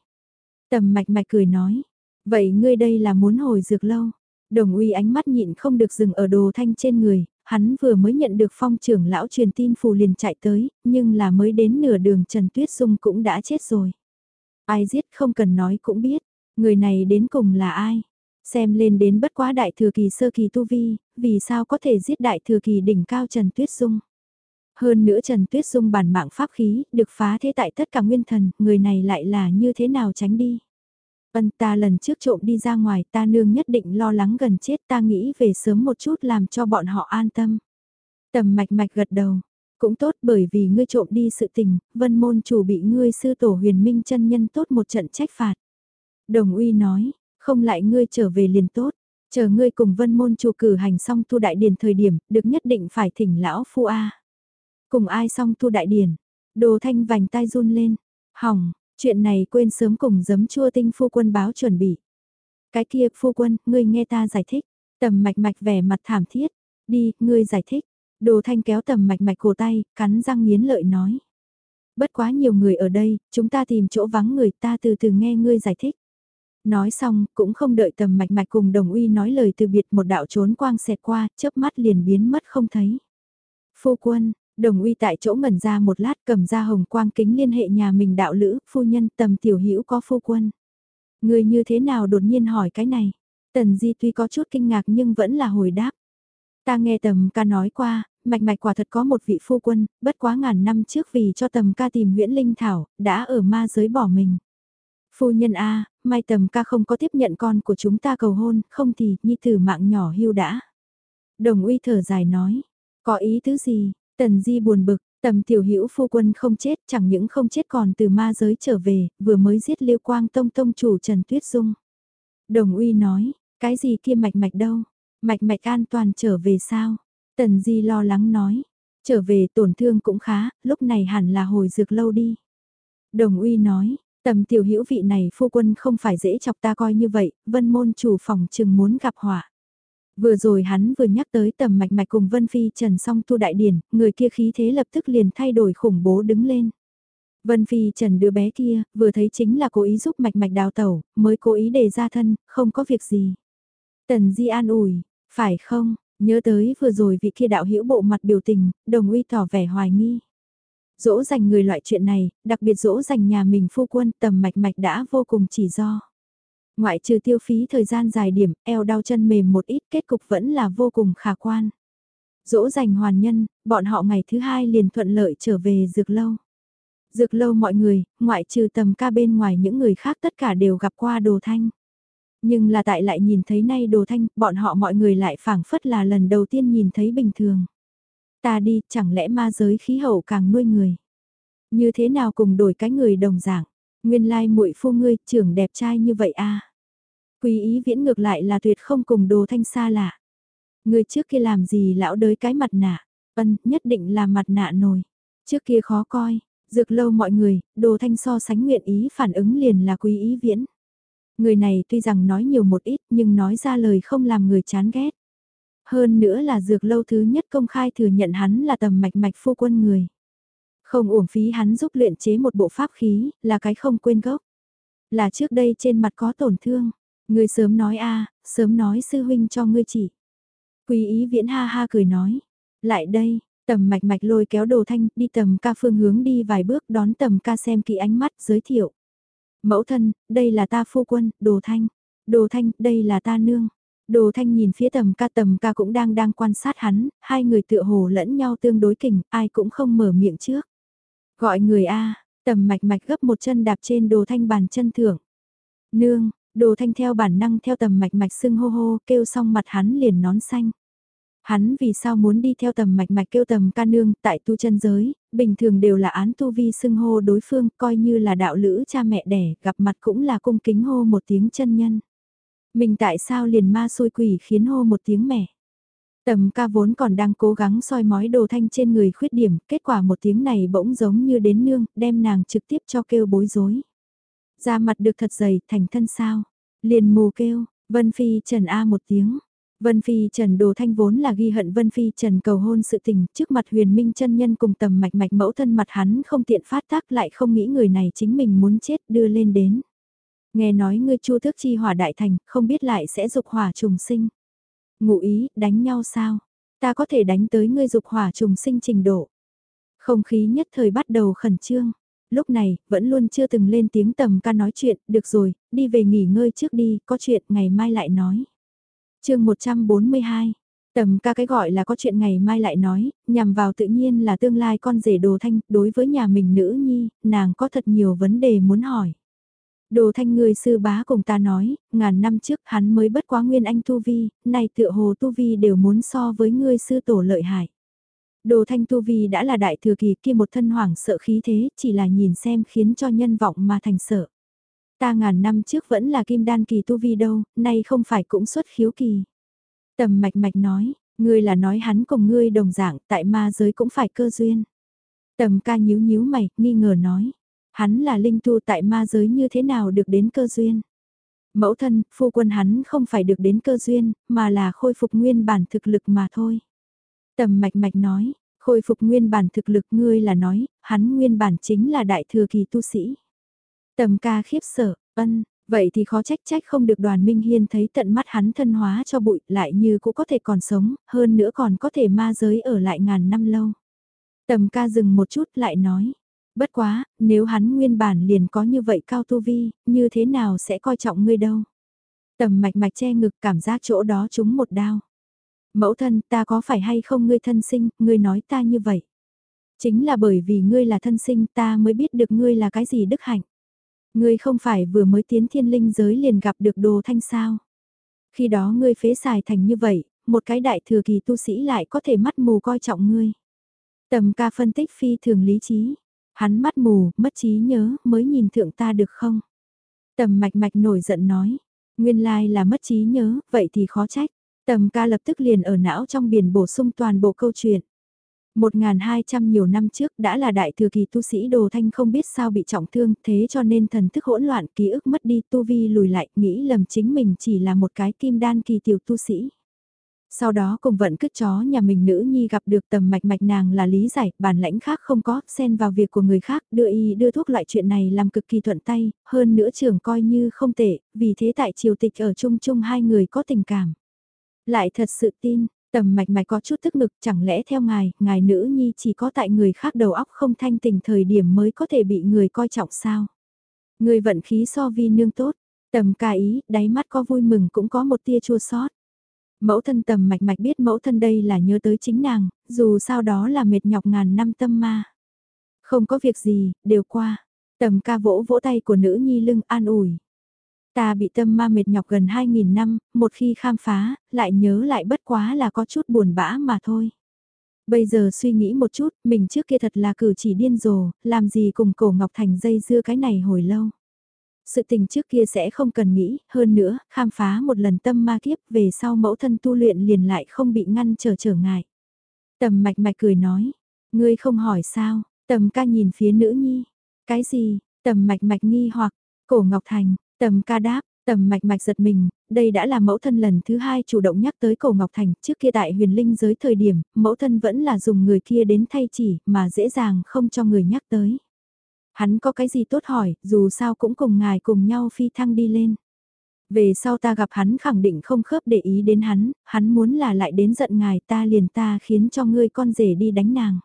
Tầm mạch mạch cười nói, vậy ngươi đây là muốn hồi dược lâu. Đồng uy ánh mắt nhịn không được dừng ở đồ thanh trên người, hắn vừa mới nhận được phong trưởng lão truyền tin phù liền chạy tới, nhưng là mới đến nửa đường Trần Tuyết Dung cũng đã chết rồi. Ai giết không cần nói cũng biết, người này đến cùng là ai? Xem lên đến bất quá đại thừa kỳ sơ kỳ tu vi, vì sao có thể giết đại thừa kỳ đỉnh cao Trần Tuyết Dung. Hơn nữa Trần Tuyết Dung bản mạng pháp khí, được phá thế tại tất cả nguyên thần, người này lại là như thế nào tránh đi. Ân ta lần trước trộm đi ra ngoài ta nương nhất định lo lắng gần chết ta nghĩ về sớm một chút làm cho bọn họ an tâm. Tầm mạch mạch gật đầu, cũng tốt bởi vì ngươi trộm đi sự tình, vân môn chủ bị ngươi sư tổ huyền minh chân nhân tốt một trận trách phạt. Đồng uy nói, không lại ngươi trở về liền tốt, chờ ngươi cùng vân môn chủ cử hành xong tu đại điển thời điểm, được nhất định phải thỉnh lão phu A. Cùng ai xong tu đại điển, đồ thanh vành tai run lên, hỏng, chuyện này quên sớm cùng giấm chua tinh phu quân báo chuẩn bị. Cái kia phu quân, ngươi nghe ta giải thích, tầm mạch mạch vẻ mặt thảm thiết, đi, ngươi giải thích, đồ thanh kéo tầm mạch mạch cổ tay, cắn răng nghiến lợi nói. Bất quá nhiều người ở đây, chúng ta tìm chỗ vắng người ta từ từ nghe ngươi giải thích. Nói xong, cũng không đợi tầm mạch mạch cùng đồng uy nói lời từ biệt một đạo trốn quang xẹt qua, chớp mắt liền biến mất không thấy. Phu quân, đồng uy tại chỗ ngẩn ra một lát cầm ra hồng quang kính liên hệ nhà mình đạo lữ, phu nhân tầm tiểu hữu có phu quân. Người như thế nào đột nhiên hỏi cái này? Tần Di tuy có chút kinh ngạc nhưng vẫn là hồi đáp. Ta nghe tầm ca nói qua, mạch mạch quả thật có một vị phu quân, bất quá ngàn năm trước vì cho tầm ca tìm Nguyễn Linh Thảo, đã ở ma giới bỏ mình. Phu nhân A, mai tầm ca không có tiếp nhận con của chúng ta cầu hôn, không thì nhi tử mạng nhỏ hưu đã. Đồng uy thở dài nói, có ý tứ gì, tần di buồn bực, tầm tiểu hữu phu quân không chết chẳng những không chết còn từ ma giới trở về, vừa mới giết liêu quang tông tông chủ Trần Tuyết Dung. Đồng uy nói, cái gì kia mạch mạch đâu, mạch mạch an toàn trở về sao? Tần di lo lắng nói, trở về tổn thương cũng khá, lúc này hẳn là hồi dược lâu đi. Đồng uy nói, tầm tiểu hữu vị này phu quân không phải dễ chọc ta coi như vậy, vân môn chủ phòng chừng muốn gặp họa. Vừa rồi hắn vừa nhắc tới tầm mạch mạch cùng Vân Phi Trần song tu đại điển, người kia khí thế lập tức liền thay đổi khủng bố đứng lên. Vân Phi Trần đứa bé kia, vừa thấy chính là cố ý giúp mạch mạch đào tẩu, mới cố ý đề ra thân, không có việc gì. Tần Di an ủi, phải không, nhớ tới vừa rồi vị kia đạo hữu bộ mặt biểu tình, đồng uy tỏ vẻ hoài nghi. Dỗ dành người loại chuyện này, đặc biệt dỗ dành nhà mình phu quân tầm mạch mạch đã vô cùng chỉ do. Ngoại trừ tiêu phí thời gian dài điểm, eo đau chân mềm một ít kết cục vẫn là vô cùng khả quan. Dỗ dành hoàn nhân, bọn họ ngày thứ hai liền thuận lợi trở về dược lâu. Dược lâu mọi người, ngoại trừ tầm ca bên ngoài những người khác tất cả đều gặp qua đồ thanh. Nhưng là tại lại nhìn thấy nay đồ thanh, bọn họ mọi người lại phảng phất là lần đầu tiên nhìn thấy bình thường. Ta đi, chẳng lẽ ma giới khí hậu càng nuôi người. Như thế nào cùng đổi cái người đồng dạng, nguyên lai muội phu ngươi, trưởng đẹp trai như vậy a à? Quý ý viễn ngược lại là tuyệt không cùng đồ thanh xa lạ. Người trước kia làm gì lão đới cái mặt nạ, ân, nhất định là mặt nạ nồi. Trước kia khó coi, dược lâu mọi người, đồ thanh so sánh nguyện ý phản ứng liền là quý ý viễn. Người này tuy rằng nói nhiều một ít nhưng nói ra lời không làm người chán ghét. Hơn nữa là dược lâu thứ nhất công khai thừa nhận hắn là tầm mạch mạch phu quân người. Không uổng phí hắn giúp luyện chế một bộ pháp khí, là cái không quên gốc. Là trước đây trên mặt có tổn thương, Ngươi sớm nói a, sớm nói sư huynh cho ngươi chỉ. Quý ý viễn ha ha cười nói. Lại đây, tầm mạch mạch lôi kéo đồ thanh đi tầm ca phương hướng đi vài bước đón tầm ca xem kỹ ánh mắt giới thiệu. Mẫu thân, đây là ta phu quân, đồ thanh. Đồ thanh, đây là ta nương. Đồ thanh nhìn phía tầm ca tầm ca cũng đang đang quan sát hắn, hai người tựa hồ lẫn nhau tương đối kình, ai cũng không mở miệng trước. Gọi người A, tầm mạch mạch gấp một chân đạp trên đồ thanh bàn chân thưởng. Nương, Đồ thanh theo bản năng theo tầm mạch mạch sưng hô hô kêu xong mặt hắn liền nón xanh. Hắn vì sao muốn đi theo tầm mạch mạch kêu tầm ca nương tại tu chân giới, bình thường đều là án tu vi sưng hô đối phương coi như là đạo lữ cha mẹ đẻ gặp mặt cũng là cung kính hô một tiếng chân nhân. Mình tại sao liền ma xôi quỷ khiến hô một tiếng mẹ. Tầm ca vốn còn đang cố gắng soi mói đồ thanh trên người khuyết điểm, kết quả một tiếng này bỗng giống như đến nương, đem nàng trực tiếp cho kêu bối rối. Da mặt được thật dày, thành thân sao? Liền mù kêu, Vân Phi Trần A một tiếng. Vân Phi Trần Đồ Thanh vốn là ghi hận Vân Phi Trần cầu hôn sự tình trước mặt huyền minh chân nhân cùng tầm mạch mạch mẫu thân mặt hắn không tiện phát tác lại không nghĩ người này chính mình muốn chết đưa lên đến. Nghe nói ngươi chu thức chi hỏa đại thành không biết lại sẽ dục hỏa trùng sinh. Ngụ ý đánh nhau sao? Ta có thể đánh tới ngươi dục hỏa trùng sinh trình độ. Không khí nhất thời bắt đầu khẩn trương lúc này, vẫn luôn chưa từng lên tiếng tầm ca nói chuyện, được rồi, đi về nghỉ ngơi trước đi, có chuyện ngày mai lại nói. chương 142 Tầm ca cái gọi là có chuyện ngày mai lại nói, nhằm vào tự nhiên là tương lai con rể đồ thanh, đối với nhà mình nữ nhi, nàng có thật nhiều vấn đề muốn hỏi. Đồ thanh người sư bá cùng ta nói, ngàn năm trước hắn mới bất quá nguyên anh Tu Vi, nay tựa hồ Tu Vi đều muốn so với ngươi sư tổ lợi hại. Đồ thanh tu vi đã là đại thừa kỳ kia một thân hoảng sợ khí thế, chỉ là nhìn xem khiến cho nhân vọng mà thành sợ. Ta ngàn năm trước vẫn là kim đan kỳ tu vi đâu, nay không phải cũng xuất khiếu kỳ. Tầm mạch mạch nói, ngươi là nói hắn cùng ngươi đồng dạng, tại ma giới cũng phải cơ duyên. Tầm ca nhíu nhíu mày, nghi ngờ nói, hắn là linh tu tại ma giới như thế nào được đến cơ duyên. Mẫu thân, phu quân hắn không phải được đến cơ duyên, mà là khôi phục nguyên bản thực lực mà thôi. Tầm mạch mạch nói, khôi phục nguyên bản thực lực ngươi là nói, hắn nguyên bản chính là đại thừa kỳ tu sĩ. Tầm ca khiếp sợ, ân, vậy thì khó trách trách không được đoàn minh hiên thấy tận mắt hắn thân hóa cho bụi lại như cũng có thể còn sống, hơn nữa còn có thể ma giới ở lại ngàn năm lâu. Tầm ca dừng một chút lại nói, bất quá, nếu hắn nguyên bản liền có như vậy cao tu vi, như thế nào sẽ coi trọng ngươi đâu. Tầm mạch mạch che ngực cảm giác chỗ đó trúng một đao. Mẫu thân ta có phải hay không ngươi thân sinh, ngươi nói ta như vậy. Chính là bởi vì ngươi là thân sinh ta mới biết được ngươi là cái gì đức hạnh. Ngươi không phải vừa mới tiến thiên linh giới liền gặp được đồ thanh sao. Khi đó ngươi phế xài thành như vậy, một cái đại thừa kỳ tu sĩ lại có thể mắt mù coi trọng ngươi. Tầm ca phân tích phi thường lý trí. Hắn mắt mù, mất trí nhớ, mới nhìn thượng ta được không? Tầm mạch mạch nổi giận nói. Nguyên lai là mất trí nhớ, vậy thì khó trách. Tầm ca lập tức liền ở não trong biển bổ sung toàn bộ câu chuyện. 1.200 nhiều năm trước đã là đại thừa kỳ tu sĩ đồ thanh không biết sao bị trọng thương thế cho nên thần thức hỗn loạn ký ức mất đi tu vi lùi lại nghĩ lầm chính mình chỉ là một cái kim đan kỳ tiểu tu sĩ. Sau đó cùng vận cứt chó nhà mình nữ nhi gặp được tầm mạch mạch nàng là lý giải, bản lãnh khác không có, xen vào việc của người khác, đưa y đưa thuốc loại chuyện này làm cực kỳ thuận tay, hơn nữa trưởng coi như không tệ, vì thế tại triều tịch ở chung chung hai người có tình cảm. Lại thật sự tin, tầm mạch mạch có chút tức ngực chẳng lẽ theo ngài, ngài nữ nhi chỉ có tại người khác đầu óc không thanh tình thời điểm mới có thể bị người coi trọng sao. Người vận khí so vi nương tốt, tầm ca ý, đáy mắt có vui mừng cũng có một tia chua sót. Mẫu thân tầm mạch mạch biết mẫu thân đây là nhớ tới chính nàng, dù sao đó là mệt nhọc ngàn năm tâm ma. Không có việc gì, đều qua. Tầm ca vỗ vỗ tay của nữ nhi lưng an ủi. Ta bị tâm ma mệt nhọc gần 2.000 năm, một khi khám phá, lại nhớ lại bất quá là có chút buồn bã mà thôi. Bây giờ suy nghĩ một chút, mình trước kia thật là cử chỉ điên rồ, làm gì cùng cổ Ngọc Thành dây dưa cái này hồi lâu. Sự tình trước kia sẽ không cần nghĩ, hơn nữa, khám phá một lần tâm ma kiếp về sau mẫu thân tu luyện liền lại không bị ngăn trở trở ngại. Tầm mạch mạch cười nói, ngươi không hỏi sao, tầm ca nhìn phía nữ nhi, cái gì, tầm mạch mạch nghi hoặc, cổ Ngọc Thành, tầm ca đáp, tầm mạch mạch giật mình, đây đã là mẫu thân lần thứ hai chủ động nhắc tới cổ Ngọc Thành, trước kia tại huyền linh giới thời điểm, mẫu thân vẫn là dùng người kia đến thay chỉ, mà dễ dàng không cho người nhắc tới. Hắn có cái gì tốt hỏi, dù sao cũng cùng ngài cùng nhau phi thăng đi lên. Về sau ta gặp hắn khẳng định không khớp để ý đến hắn, hắn muốn là lại đến giận ngài ta liền ta khiến cho ngươi con rể đi đánh nàng.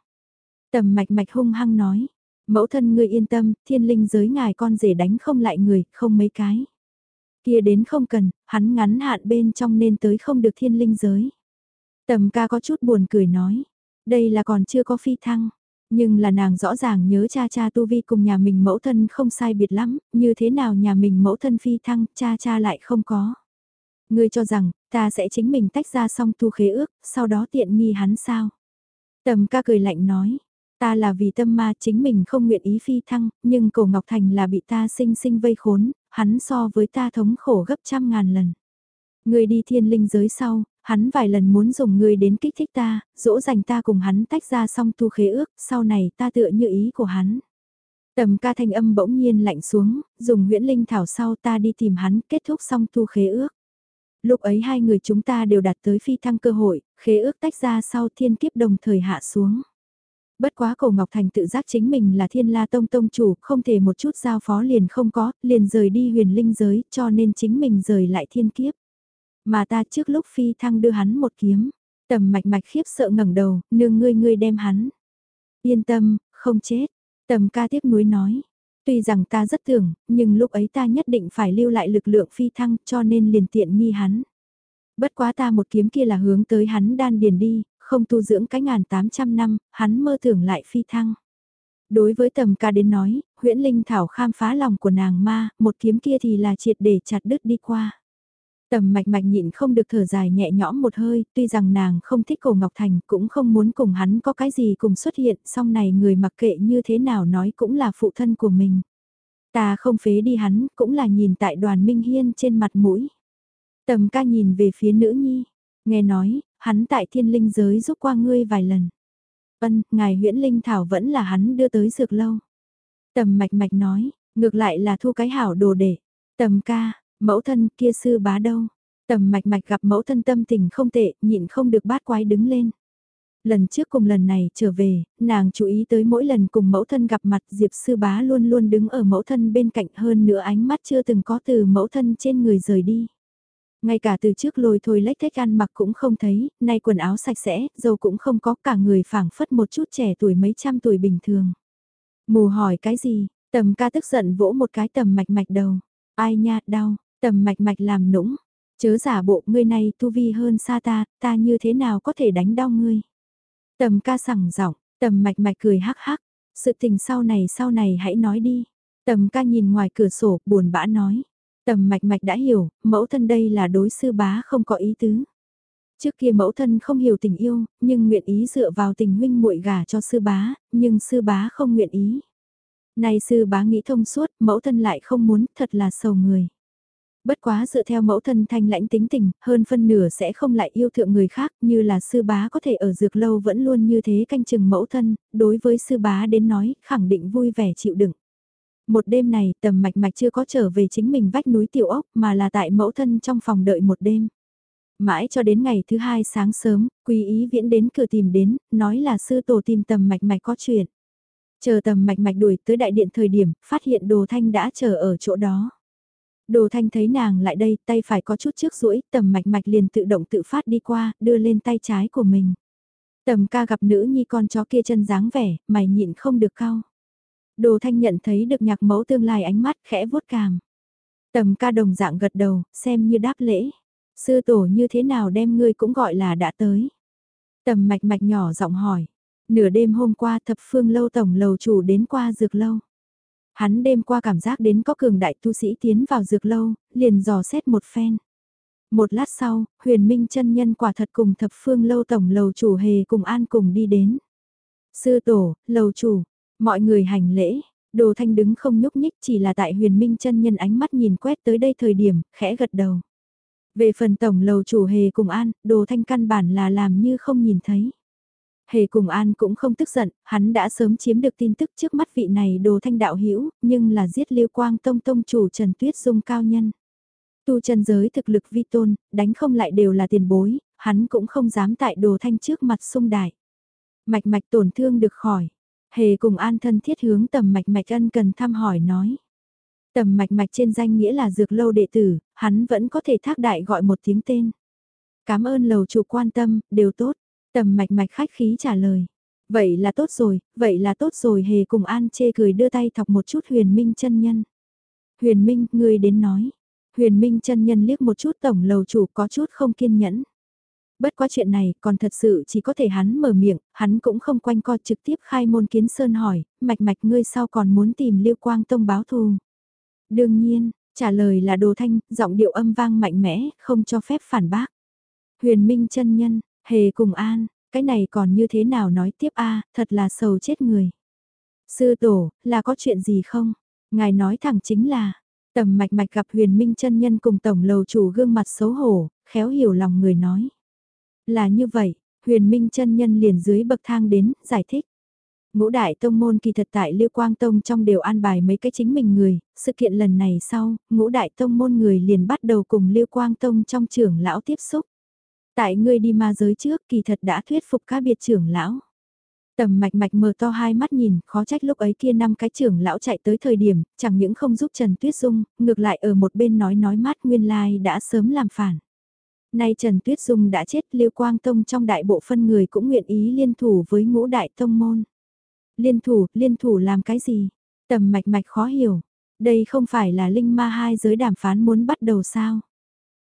Tầm mạch mạch hung hăng nói, mẫu thân ngươi yên tâm, thiên linh giới ngài con rể đánh không lại người, không mấy cái. Kia đến không cần, hắn ngắn hạn bên trong nên tới không được thiên linh giới. Tầm ca có chút buồn cười nói, đây là còn chưa có phi thăng. Nhưng là nàng rõ ràng nhớ cha cha tu vi cùng nhà mình mẫu thân không sai biệt lắm, như thế nào nhà mình mẫu thân phi thăng, cha cha lại không có. Ngươi cho rằng, ta sẽ chính mình tách ra xong tu khế ước, sau đó tiện nghi hắn sao? Tầm ca cười lạnh nói, ta là vì tâm ma chính mình không nguyện ý phi thăng, nhưng cổ Ngọc Thành là bị ta sinh sinh vây khốn, hắn so với ta thống khổ gấp trăm ngàn lần. người đi thiên linh giới sau, Hắn vài lần muốn dùng người đến kích thích ta, dỗ dành ta cùng hắn tách ra xong tu khế ước, sau này ta tựa như ý của hắn. Tầm ca thanh âm bỗng nhiên lạnh xuống, dùng huyễn linh thảo sau ta đi tìm hắn kết thúc xong tu khế ước. Lúc ấy hai người chúng ta đều đạt tới phi thăng cơ hội, khế ước tách ra sau thiên kiếp đồng thời hạ xuống. Bất quá cổ Ngọc Thành tự giác chính mình là thiên la tông tông chủ, không thể một chút giao phó liền không có, liền rời đi huyền linh giới, cho nên chính mình rời lại thiên kiếp. Mà ta trước lúc phi thăng đưa hắn một kiếm, tầm mạch mạch khiếp sợ ngẩng đầu, nương ngươi ngươi đem hắn. Yên tâm, không chết, tầm ca tiếp nuối nói. Tuy rằng ta rất tưởng, nhưng lúc ấy ta nhất định phải lưu lại lực lượng phi thăng cho nên liền tiện nghi hắn. Bất quá ta một kiếm kia là hướng tới hắn đan điền đi, không tu dưỡng cái ngàn tám trăm năm, hắn mơ tưởng lại phi thăng. Đối với tầm ca đến nói, huyễn linh thảo khám phá lòng của nàng ma, một kiếm kia thì là triệt để chặt đứt đi qua. Tầm mạch mạch nhịn không được thở dài nhẹ nhõm một hơi, tuy rằng nàng không thích cổ Ngọc Thành cũng không muốn cùng hắn có cái gì cùng xuất hiện, song này người mặc kệ như thế nào nói cũng là phụ thân của mình. Ta không phế đi hắn, cũng là nhìn tại đoàn Minh Hiên trên mặt mũi. Tầm ca nhìn về phía nữ nhi, nghe nói, hắn tại thiên linh giới giúp qua ngươi vài lần. vân ngài huyễn linh thảo vẫn là hắn đưa tới dược lâu. Tầm mạch mạch nói, ngược lại là thu cái hảo đồ để. Tầm ca, Mẫu thân kia sư bá đâu? Tầm mạch mạch gặp mẫu thân tâm tình không tệ, nhịn không được bát quái đứng lên. Lần trước cùng lần này trở về, nàng chú ý tới mỗi lần cùng mẫu thân gặp mặt Diệp sư bá luôn luôn đứng ở mẫu thân bên cạnh hơn nữa ánh mắt chưa từng có từ mẫu thân trên người rời đi. Ngay cả từ trước lôi thôi lách thách ăn mặc cũng không thấy, nay quần áo sạch sẽ, dâu cũng không có cả người phảng phất một chút trẻ tuổi mấy trăm tuổi bình thường. Mù hỏi cái gì, tầm ca tức giận vỗ một cái tầm mạch mạch đầu. Ai nha, đau, Tầm mạch mạch làm nũng, chớ giả bộ ngươi này tu vi hơn xa ta, ta như thế nào có thể đánh đau ngươi. Tầm ca sẳng giọng, tầm mạch mạch cười hắc hắc, sự tình sau này sau này hãy nói đi. Tầm ca nhìn ngoài cửa sổ, buồn bã nói. Tầm mạch mạch đã hiểu, mẫu thân đây là đối sư bá không có ý tứ. Trước kia mẫu thân không hiểu tình yêu, nhưng nguyện ý dựa vào tình huynh muội gả cho sư bá, nhưng sư bá không nguyện ý. Này sư bá nghĩ thông suốt, mẫu thân lại không muốn, thật là sầu người. Bất quá dựa theo mẫu thân thanh lãnh tính tình, hơn phân nửa sẽ không lại yêu thượng người khác như là sư bá có thể ở dược lâu vẫn luôn như thế canh chừng mẫu thân, đối với sư bá đến nói, khẳng định vui vẻ chịu đựng. Một đêm này tầm mạch mạch chưa có trở về chính mình vách núi tiểu ốc mà là tại mẫu thân trong phòng đợi một đêm. Mãi cho đến ngày thứ hai sáng sớm, quý ý viễn đến cửa tìm đến, nói là sư tổ tìm tầm mạch mạch có chuyện. Chờ tầm mạch mạch đuổi tới đại điện thời điểm, phát hiện đồ thanh đã chờ ở chỗ đó. Đồ thanh thấy nàng lại đây, tay phải có chút trước rũi, tầm mạch mạch liền tự động tự phát đi qua, đưa lên tay trái của mình. Tầm ca gặp nữ nhi con chó kia chân dáng vẻ, mày nhịn không được cao. Đồ thanh nhận thấy được nhạc mẫu tương lai ánh mắt khẽ vuốt cằm. Tầm ca đồng dạng gật đầu, xem như đáp lễ. Sư tổ như thế nào đem ngươi cũng gọi là đã tới. Tầm mạch mạch nhỏ giọng hỏi. Nửa đêm hôm qua thập phương lâu tổng lầu chủ đến qua dược lâu. Hắn đêm qua cảm giác đến có cường đại tu sĩ tiến vào dược lâu, liền dò xét một phen. Một lát sau, huyền minh chân nhân quả thật cùng thập phương lâu tổng lầu chủ hề cùng an cùng đi đến. Sư tổ, lầu chủ, mọi người hành lễ, đồ thanh đứng không nhúc nhích chỉ là tại huyền minh chân nhân ánh mắt nhìn quét tới đây thời điểm, khẽ gật đầu. Về phần tổng lầu chủ hề cùng an, đồ thanh căn bản là làm như không nhìn thấy. Hề cùng An cũng không tức giận, hắn đã sớm chiếm được tin tức trước mắt vị này đồ thanh đạo hữu nhưng là giết liêu Quang Tông Tông chủ Trần Tuyết Dung cao nhân. Tu chân giới thực lực vi tôn, đánh không lại đều là tiền bối, hắn cũng không dám tại đồ thanh trước mặt sung đại. Mạch mạch tổn thương được khỏi. Hề cùng An thân thiết hướng tầm mạch mạch ân cần thăm hỏi nói. Tầm mạch mạch trên danh nghĩa là dược lâu đệ tử, hắn vẫn có thể thác đại gọi một tiếng tên. Cảm ơn lầu chủ quan tâm, đều tốt. Tầm mạch mạch khách khí trả lời. Vậy là tốt rồi, vậy là tốt rồi hề cùng an chê cười đưa tay thọc một chút huyền minh chân nhân. Huyền minh, ngươi đến nói. Huyền minh chân nhân liếc một chút tổng lầu chủ có chút không kiên nhẫn. Bất quá chuyện này còn thật sự chỉ có thể hắn mở miệng, hắn cũng không quanh co trực tiếp khai môn kiến sơn hỏi, mạch mạch ngươi sao còn muốn tìm liêu quang tông báo thù. Đương nhiên, trả lời là đồ thanh, giọng điệu âm vang mạnh mẽ, không cho phép phản bác. Huyền minh chân nhân, Hề cùng an, cái này còn như thế nào nói tiếp a thật là sầu chết người. Sư tổ, là có chuyện gì không? Ngài nói thẳng chính là, tầm mạch mạch gặp huyền minh chân nhân cùng tổng lầu chủ gương mặt xấu hổ, khéo hiểu lòng người nói. Là như vậy, huyền minh chân nhân liền dưới bậc thang đến, giải thích. Ngũ đại tông môn kỳ thật tại Lưu Quang Tông trong đều an bài mấy cái chính mình người, sự kiện lần này sau, ngũ đại tông môn người liền bắt đầu cùng Lưu Quang Tông trong trưởng lão tiếp xúc. Tại ngươi đi ma giới trước kỳ thật đã thuyết phục các biệt trưởng lão. Tầm mạch mạch mờ to hai mắt nhìn, khó trách lúc ấy kia năm cái trưởng lão chạy tới thời điểm, chẳng những không giúp Trần Tuyết Dung, ngược lại ở một bên nói nói mát nguyên lai đã sớm làm phản. Nay Trần Tuyết Dung đã chết Liêu Quang Tông trong đại bộ phân người cũng nguyện ý liên thủ với ngũ đại tông môn. Liên thủ, liên thủ làm cái gì? Tầm mạch mạch khó hiểu. Đây không phải là linh ma hai giới đàm phán muốn bắt đầu sao?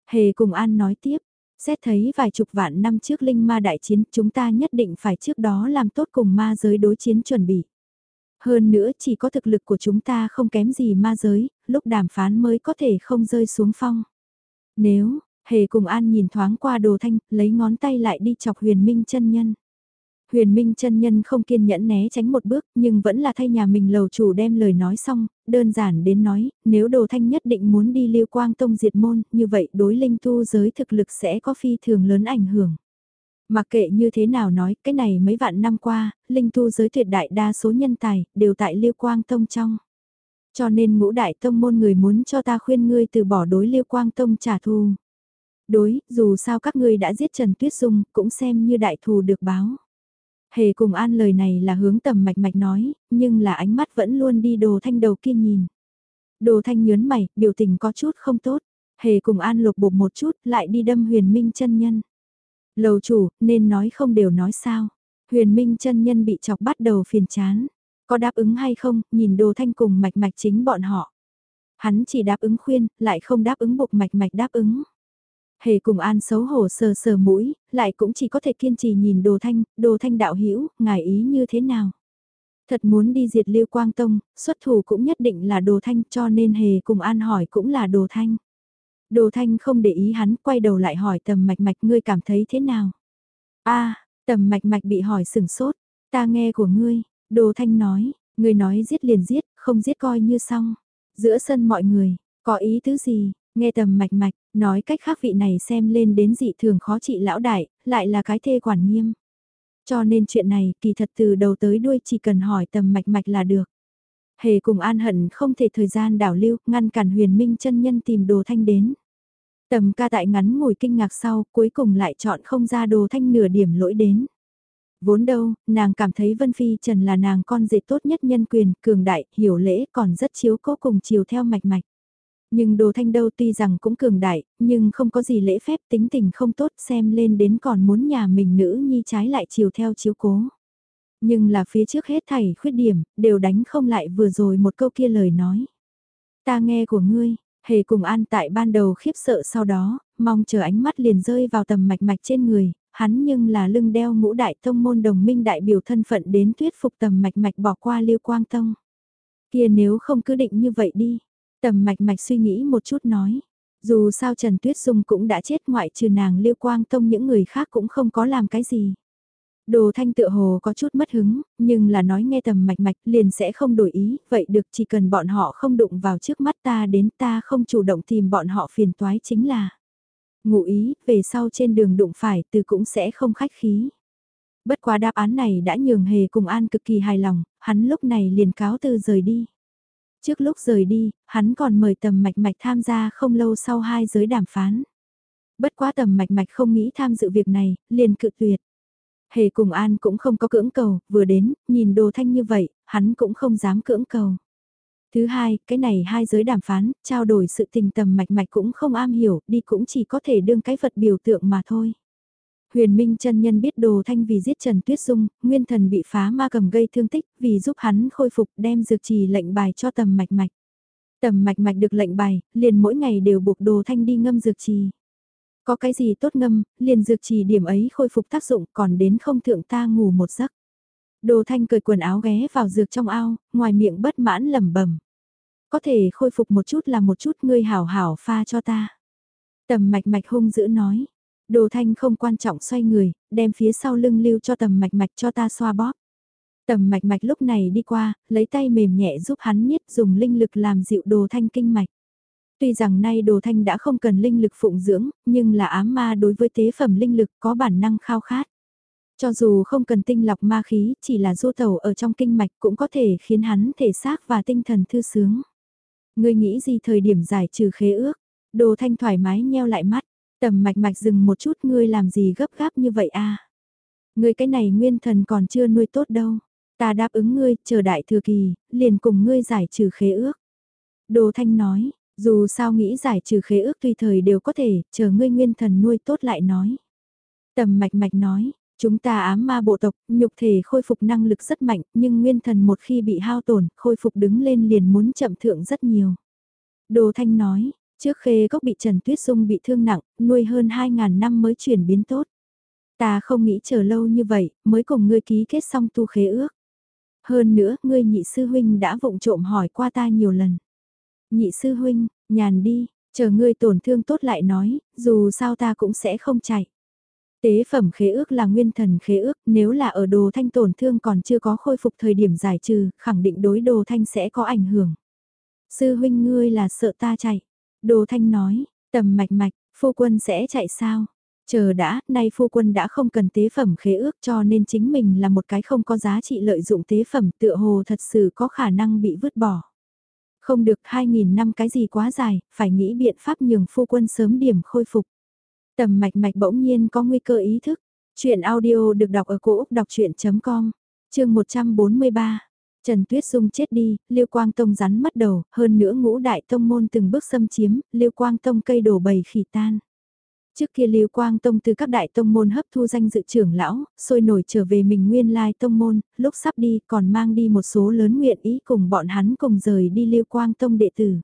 Hề cùng An nói tiếp, Xét thấy vài chục vạn năm trước linh ma đại chiến chúng ta nhất định phải trước đó làm tốt cùng ma giới đối chiến chuẩn bị. Hơn nữa chỉ có thực lực của chúng ta không kém gì ma giới, lúc đàm phán mới có thể không rơi xuống phong. Nếu, hề cùng an nhìn thoáng qua đồ thanh, lấy ngón tay lại đi chọc huyền minh chân nhân. Huyền Minh chân nhân không kiên nhẫn né tránh một bước nhưng vẫn là thay nhà mình lầu chủ đem lời nói xong, đơn giản đến nói, nếu đồ thanh nhất định muốn đi lưu quang tông diệt môn, như vậy đối linh tu giới thực lực sẽ có phi thường lớn ảnh hưởng. Mặc kệ như thế nào nói, cái này mấy vạn năm qua, linh tu giới tuyệt đại đa số nhân tài, đều tại lưu quang tông trong. Cho nên ngũ đại tông môn người muốn cho ta khuyên ngươi từ bỏ đối lưu quang tông trả thù. Đối, dù sao các ngươi đã giết Trần Tuyết Dung, cũng xem như đại thù được báo. Hề cùng an lời này là hướng tầm mạch mạch nói, nhưng là ánh mắt vẫn luôn đi đồ thanh đầu kia nhìn. Đồ thanh nhớn mày, biểu tình có chút không tốt. Hề cùng an lục bột một chút, lại đi đâm huyền minh chân nhân. Lầu chủ, nên nói không đều nói sao. Huyền minh chân nhân bị chọc bắt đầu phiền chán. Có đáp ứng hay không, nhìn đồ thanh cùng mạch mạch chính bọn họ. Hắn chỉ đáp ứng khuyên, lại không đáp ứng bục mạch mạch đáp ứng. Hề cùng an xấu hổ sờ sờ mũi, lại cũng chỉ có thể kiên trì nhìn đồ thanh, đồ thanh đạo hữu ngài ý như thế nào. Thật muốn đi diệt Lưu Quang Tông, xuất thủ cũng nhất định là đồ thanh cho nên hề cùng an hỏi cũng là đồ thanh. Đồ thanh không để ý hắn, quay đầu lại hỏi tầm mạch mạch ngươi cảm thấy thế nào. a tầm mạch mạch bị hỏi sừng sốt, ta nghe của ngươi, đồ thanh nói, ngươi nói giết liền giết, không giết coi như xong. Giữa sân mọi người, có ý tứ gì, nghe tầm mạch mạch, nói cách khác vị này xem lên đến dị thường khó trị lão đại, lại là cái thê quản nghiêm. Cho nên chuyện này kỳ thật từ đầu tới đuôi chỉ cần hỏi tầm mạch mạch là được. Hề cùng an hận không thể thời gian đảo lưu, ngăn cản huyền minh chân nhân tìm đồ thanh đến. Tầm ca tại ngắn ngồi kinh ngạc sau, cuối cùng lại chọn không ra đồ thanh nửa điểm lỗi đến. Vốn đâu, nàng cảm thấy Vân Phi Trần là nàng con dệt tốt nhất nhân quyền, cường đại, hiểu lễ, còn rất chiếu cố cùng chiều theo mạch mạch. Nhưng đồ thanh đâu tuy rằng cũng cường đại, nhưng không có gì lễ phép tính tình không tốt xem lên đến còn muốn nhà mình nữ nhi trái lại chiều theo chiếu cố. Nhưng là phía trước hết thảy khuyết điểm, đều đánh không lại vừa rồi một câu kia lời nói. Ta nghe của ngươi, hề cùng an tại ban đầu khiếp sợ sau đó, mong chờ ánh mắt liền rơi vào tầm mạch mạch trên người, hắn nhưng là lưng đeo ngũ đại tông môn đồng minh đại biểu thân phận đến thuyết phục tầm mạch mạch bỏ qua liêu quang tông. Kia nếu không cứ định như vậy đi, tầm mạch mạch suy nghĩ một chút nói. Dù sao Trần Tuyết Dung cũng đã chết ngoại trừ nàng liêu quang tông những người khác cũng không có làm cái gì. Đồ thanh tựa hồ có chút mất hứng, nhưng là nói nghe tầm mạch mạch liền sẽ không đổi ý, vậy được chỉ cần bọn họ không đụng vào trước mắt ta đến ta không chủ động tìm bọn họ phiền toái chính là ngụ ý, về sau trên đường đụng phải từ cũng sẽ không khách khí. Bất quá đáp án này đã nhường hề cùng an cực kỳ hài lòng, hắn lúc này liền cáo từ rời đi. Trước lúc rời đi, hắn còn mời tầm mạch mạch tham gia không lâu sau hai giới đàm phán. Bất quá tầm mạch mạch không nghĩ tham dự việc này, liền cự tuyệt. Hề cùng an cũng không có cưỡng cầu, vừa đến, nhìn đồ thanh như vậy, hắn cũng không dám cưỡng cầu. Thứ hai, cái này hai giới đàm phán, trao đổi sự tình tầm mạch mạch cũng không am hiểu, đi cũng chỉ có thể đương cái vật biểu tượng mà thôi. Huyền Minh chân nhân biết đồ thanh vì giết Trần Tuyết Dung, nguyên thần bị phá ma cầm gây thương tích, vì giúp hắn khôi phục đem dược trì lệnh bài cho tầm mạch mạch. Tầm mạch mạch được lệnh bài, liền mỗi ngày đều buộc đồ thanh đi ngâm dược trì. Có cái gì tốt ngâm, liền dược trì điểm ấy khôi phục tác dụng còn đến không thượng ta ngủ một giấc. Đồ thanh cởi quần áo ghé vào dược trong ao, ngoài miệng bất mãn lẩm bẩm. Có thể khôi phục một chút là một chút ngươi hảo hảo pha cho ta. Tầm mạch mạch hung dữ nói. Đồ thanh không quan trọng xoay người, đem phía sau lưng lưu cho tầm mạch mạch cho ta xoa bóp. Tầm mạch mạch lúc này đi qua, lấy tay mềm nhẹ giúp hắn niết dùng linh lực làm dịu đồ thanh kinh mạch. Tuy rằng nay đồ thanh đã không cần linh lực phụng dưỡng, nhưng là ám ma đối với tế phẩm linh lực có bản năng khao khát. Cho dù không cần tinh lọc ma khí, chỉ là du tẩu ở trong kinh mạch cũng có thể khiến hắn thể xác và tinh thần thư sướng. Ngươi nghĩ gì thời điểm giải trừ khế ước, đồ thanh thoải mái nheo lại mắt, tầm mạch mạch dừng một chút ngươi làm gì gấp gáp như vậy a à? Ngươi cái này nguyên thần còn chưa nuôi tốt đâu, ta đáp ứng ngươi, chờ đại thừa kỳ, liền cùng ngươi giải trừ khế ước. Đồ thanh nói, dù sao nghĩ giải trừ khế ước tùy thời đều có thể, chờ ngươi nguyên thần nuôi tốt lại nói. Tầm mạch mạch nói, Chúng ta ám ma bộ tộc, nhục thể khôi phục năng lực rất mạnh, nhưng nguyên thần một khi bị hao tổn, khôi phục đứng lên liền muốn chậm thượng rất nhiều. Đồ Thanh nói, trước khê gốc bị Trần Tuyết Dung bị thương nặng, nuôi hơn 2.000 năm mới chuyển biến tốt. Ta không nghĩ chờ lâu như vậy, mới cùng ngươi ký kết xong tu khế ước. Hơn nữa, ngươi nhị sư huynh đã vụng trộm hỏi qua ta nhiều lần. Nhị sư huynh, nhàn đi, chờ ngươi tổn thương tốt lại nói, dù sao ta cũng sẽ không chạy. Tế phẩm khế ước là nguyên thần khế ước, nếu là ở đồ thanh tổn thương còn chưa có khôi phục thời điểm giải trừ, khẳng định đối đồ thanh sẽ có ảnh hưởng. Sư huynh ngươi là sợ ta chạy. Đồ thanh nói, tầm mạch mạch, phu quân sẽ chạy sao? Chờ đã, nay phu quân đã không cần tế phẩm khế ước cho nên chính mình là một cái không có giá trị lợi dụng tế phẩm tựa hồ thật sự có khả năng bị vứt bỏ. Không được 2.000 năm cái gì quá dài, phải nghĩ biện pháp nhường phu quân sớm điểm khôi phục. Tầm mạch mạch bỗng nhiên có nguy cơ ý thức. Chuyện audio được đọc ở cổ Úc đọc chuyện.com, chương 143. Trần Tuyết Dung chết đi, Liêu Quang Tông rắn mất đầu, hơn nữa ngũ đại tông môn từng bước xâm chiếm, Liêu Quang Tông cây đổ bầy khỉ tan. Trước kia Liêu Quang Tông từ các đại tông môn hấp thu danh dự trưởng lão, sôi nổi trở về mình nguyên lai tông môn, lúc sắp đi còn mang đi một số lớn nguyện ý cùng bọn hắn cùng rời đi Liêu Quang Tông đệ tử.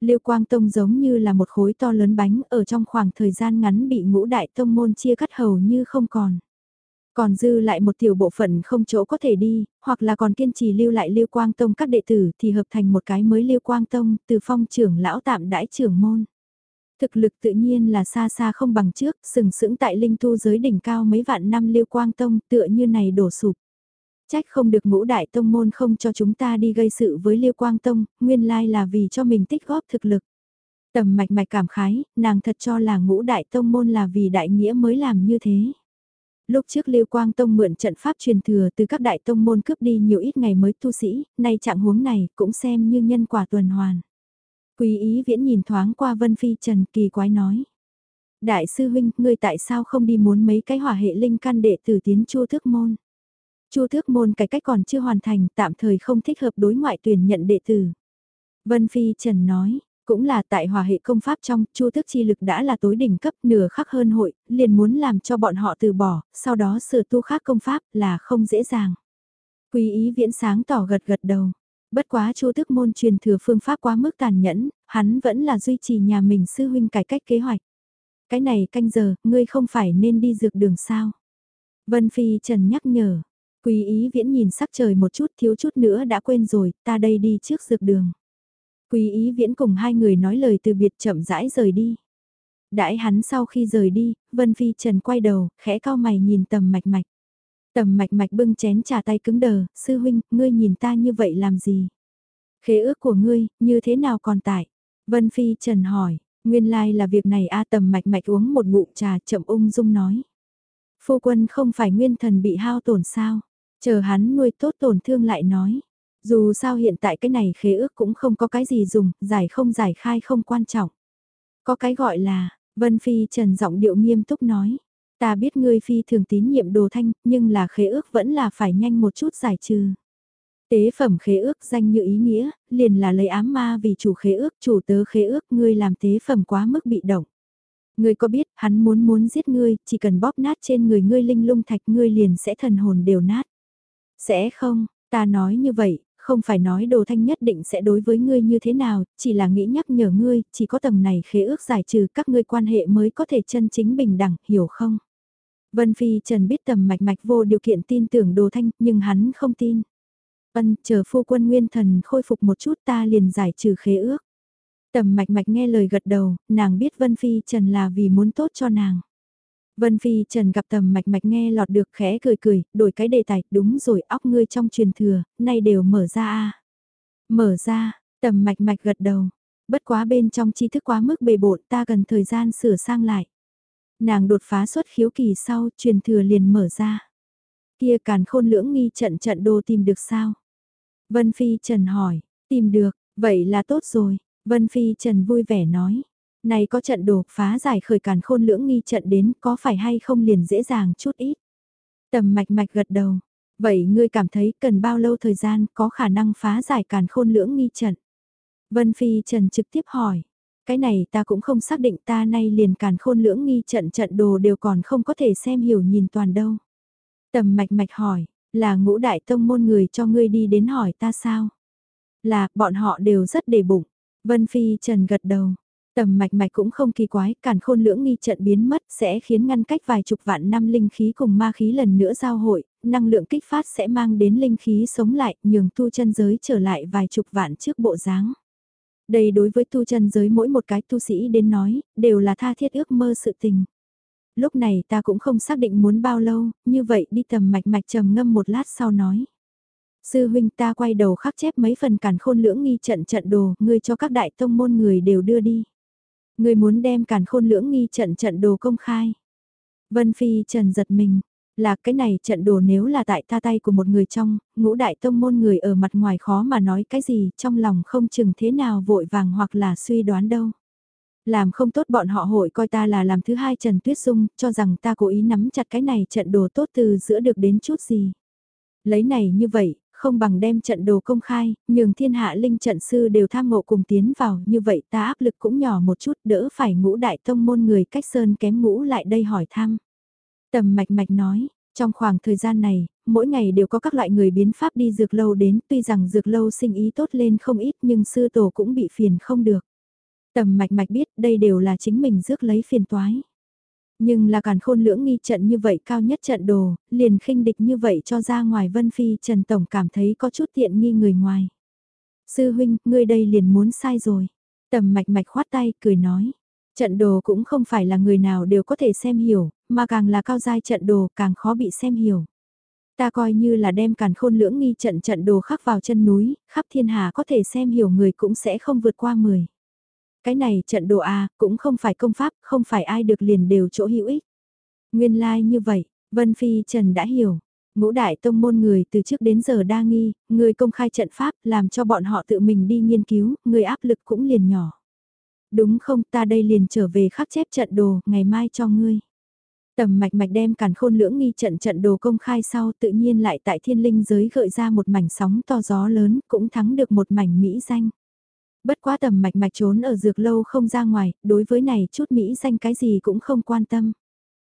Lưu Quang Tông giống như là một khối to lớn bánh ở trong khoảng thời gian ngắn bị ngũ đại tông môn chia cắt hầu như không còn. Còn dư lại một tiểu bộ phận không chỗ có thể đi, hoặc là còn kiên trì lưu lại Lưu Quang Tông các đệ tử thì hợp thành một cái mới Lưu Quang Tông từ phong trưởng lão tạm đãi trưởng môn. Thực lực tự nhiên là xa xa không bằng trước, sừng sững tại linh tu giới đỉnh cao mấy vạn năm Lưu Quang Tông tựa như này đổ sụp. Trách không được ngũ đại tông môn không cho chúng ta đi gây sự với lưu Quang Tông, nguyên lai là vì cho mình tích góp thực lực. Tầm mạch mạch cảm khái, nàng thật cho là ngũ đại tông môn là vì đại nghĩa mới làm như thế. Lúc trước lưu Quang Tông mượn trận pháp truyền thừa từ các đại tông môn cướp đi nhiều ít ngày mới tu sĩ, nay trạng huống này cũng xem như nhân quả tuần hoàn. Quý ý viễn nhìn thoáng qua Vân Phi Trần kỳ quái nói. Đại sư huynh, ngươi tại sao không đi muốn mấy cái hỏa hệ linh căn đệ tử tiến chu thước môn? Chu thước môn cái cách còn chưa hoàn thành, tạm thời không thích hợp đối ngoại tuyển nhận đệ tử. Vân Phi Trần nói, cũng là tại hòa hệ công pháp trong, chu thức chi lực đã là tối đỉnh cấp nửa khắc hơn hội, liền muốn làm cho bọn họ từ bỏ, sau đó sửa tu khác công pháp là không dễ dàng. Quý ý viễn sáng tỏ gật gật đầu. Bất quá chu thức môn truyền thừa phương pháp quá mức tàn nhẫn, hắn vẫn là duy trì nhà mình sư huynh cải cách kế hoạch. Cái này canh giờ, ngươi không phải nên đi dược đường sao? Vân Phi Trần nhắc nhở, Quý ý viễn nhìn sắc trời một chút thiếu chút nữa đã quên rồi, ta đây đi trước dược đường. Quý ý viễn cùng hai người nói lời từ biệt chậm rãi rời đi. Đãi hắn sau khi rời đi, Vân Phi Trần quay đầu, khẽ cao mày nhìn tầm mạch mạch. Tầm mạch mạch bưng chén trà tay cứng đờ, sư huynh, ngươi nhìn ta như vậy làm gì? Khế ước của ngươi, như thế nào còn tại? Vân Phi Trần hỏi, nguyên lai là việc này a tầm mạch mạch uống một ngụm trà chậm ung dung nói. Phu quân không phải nguyên thần bị hao tổn sao? Chờ hắn nuôi tốt tổn thương lại nói. Dù sao hiện tại cái này khế ước cũng không có cái gì dùng, giải không giải khai không quan trọng. Có cái gọi là, Vân Phi trần giọng điệu nghiêm túc nói. Ta biết ngươi Phi thường tín nhiệm đồ thanh, nhưng là khế ước vẫn là phải nhanh một chút giải trừ. Tế phẩm khế ước danh như ý nghĩa, liền là lấy ám ma vì chủ khế ước, chủ tớ khế ước ngươi làm tế phẩm quá mức bị động. Ngươi có biết, hắn muốn muốn giết ngươi, chỉ cần bóp nát trên người ngươi linh lung thạch ngươi liền sẽ thần hồn đều nát. Sẽ không, ta nói như vậy, không phải nói đồ thanh nhất định sẽ đối với ngươi như thế nào, chỉ là nghĩ nhắc nhở ngươi, chỉ có tầng này khế ước giải trừ các ngươi quan hệ mới có thể chân chính bình đẳng, hiểu không? Vân Phi Trần biết tầm mạch mạch vô điều kiện tin tưởng đồ thanh, nhưng hắn không tin. Ân, chờ phu quân nguyên thần khôi phục một chút ta liền giải trừ khế ước. Tầm mạch mạch nghe lời gật đầu, nàng biết Vân Phi Trần là vì muốn tốt cho nàng. Vân Phi Trần gặp tầm mạch mạch nghe lọt được khẽ cười cười, đổi cái đề tài, đúng rồi óc ngươi trong truyền thừa, nay đều mở ra a Mở ra, tầm mạch mạch gật đầu, bất quá bên trong tri thức quá mức bề bộn ta cần thời gian sửa sang lại. Nàng đột phá xuất khiếu kỳ sau, truyền thừa liền mở ra. Kia càn khôn lưỡng nghi trận trận đồ tìm được sao? Vân Phi Trần hỏi, tìm được, vậy là tốt rồi, Vân Phi Trần vui vẻ nói. Này có trận đồ phá giải khởi càn khôn lưỡng nghi trận đến có phải hay không liền dễ dàng chút ít. Tầm mạch mạch gật đầu. Vậy ngươi cảm thấy cần bao lâu thời gian có khả năng phá giải càn khôn lưỡng nghi trận? Vân Phi Trần trực tiếp hỏi. Cái này ta cũng không xác định ta nay liền càn khôn lưỡng nghi trận trận đồ đều còn không có thể xem hiểu nhìn toàn đâu. Tầm mạch mạch hỏi, là ngũ đại tông môn người cho ngươi đi đến hỏi ta sao? Là, bọn họ đều rất đề bụng. Vân Phi Trần gật đầu, Tầm mạch mạch cũng không kỳ quái, càn khôn lưỡng nghi trận biến mất sẽ khiến ngăn cách vài chục vạn năm linh khí cùng ma khí lần nữa giao hội, năng lượng kích phát sẽ mang đến linh khí sống lại, nhường tu chân giới trở lại vài chục vạn trước bộ dáng. Đây đối với tu chân giới mỗi một cái tu sĩ đến nói, đều là tha thiết ước mơ sự tình. Lúc này ta cũng không xác định muốn bao lâu, như vậy đi tầm mạch mạch trầm ngâm một lát sau nói. Sư huynh ta quay đầu khắc chép mấy phần càn khôn lưỡng nghi trận trận đồ, ngươi cho các đại tông môn người đều đưa đi. Người muốn đem càn khôn lưỡng nghi trận trận đồ công khai. Vân Phi Trần giật mình, là cái này trận đồ nếu là tại ta tay của một người trong, ngũ đại tông môn người ở mặt ngoài khó mà nói cái gì, trong lòng không chừng thế nào vội vàng hoặc là suy đoán đâu. Làm không tốt bọn họ hội coi ta là làm thứ hai Trần Tuyết Dung, cho rằng ta cố ý nắm chặt cái này trận đồ tốt từ giữa được đến chút gì. Lấy này như vậy, không bằng đem trận đồ công khai, nhường thiên hạ linh trận sư đều tham ngộ cùng tiến vào, như vậy ta áp lực cũng nhỏ một chút đỡ phải ngũ đại tông môn người cách sơn kém ngũ lại đây hỏi thăm. Tầm mạch mạch nói, trong khoảng thời gian này, mỗi ngày đều có các loại người biến pháp đi dược lâu đến, tuy rằng dược lâu sinh ý tốt lên không ít nhưng sư tổ cũng bị phiền không được. Tầm mạch mạch biết đây đều là chính mình rước lấy phiền toái. Nhưng là càn khôn lưỡng nghi trận như vậy cao nhất trận đồ, liền khinh địch như vậy cho ra ngoài Vân Phi Trần Tổng cảm thấy có chút tiện nghi người ngoài. Sư huynh, ngươi đây liền muốn sai rồi. Tầm mạch mạch khoát tay, cười nói. Trận đồ cũng không phải là người nào đều có thể xem hiểu, mà càng là cao giai trận đồ càng khó bị xem hiểu. Ta coi như là đem càn khôn lưỡng nghi trận trận đồ khắc vào chân núi, khắp thiên hà có thể xem hiểu người cũng sẽ không vượt qua 10. Cái này trận đồ A cũng không phải công pháp, không phải ai được liền đều chỗ hữu ích. Nguyên lai like như vậy, Vân Phi Trần đã hiểu. Ngũ đại tông môn người từ trước đến giờ đa nghi, người công khai trận pháp làm cho bọn họ tự mình đi nghiên cứu, người áp lực cũng liền nhỏ. Đúng không ta đây liền trở về khắc chép trận đồ, ngày mai cho ngươi. Tầm mạch mạch đem càn khôn lưỡng nghi trận trận đồ công khai sau tự nhiên lại tại thiên linh giới gợi ra một mảnh sóng to gió lớn cũng thắng được một mảnh mỹ danh. Bất quá tầm mạch mạch trốn ở dược lâu không ra ngoài, đối với này chút mỹ danh cái gì cũng không quan tâm.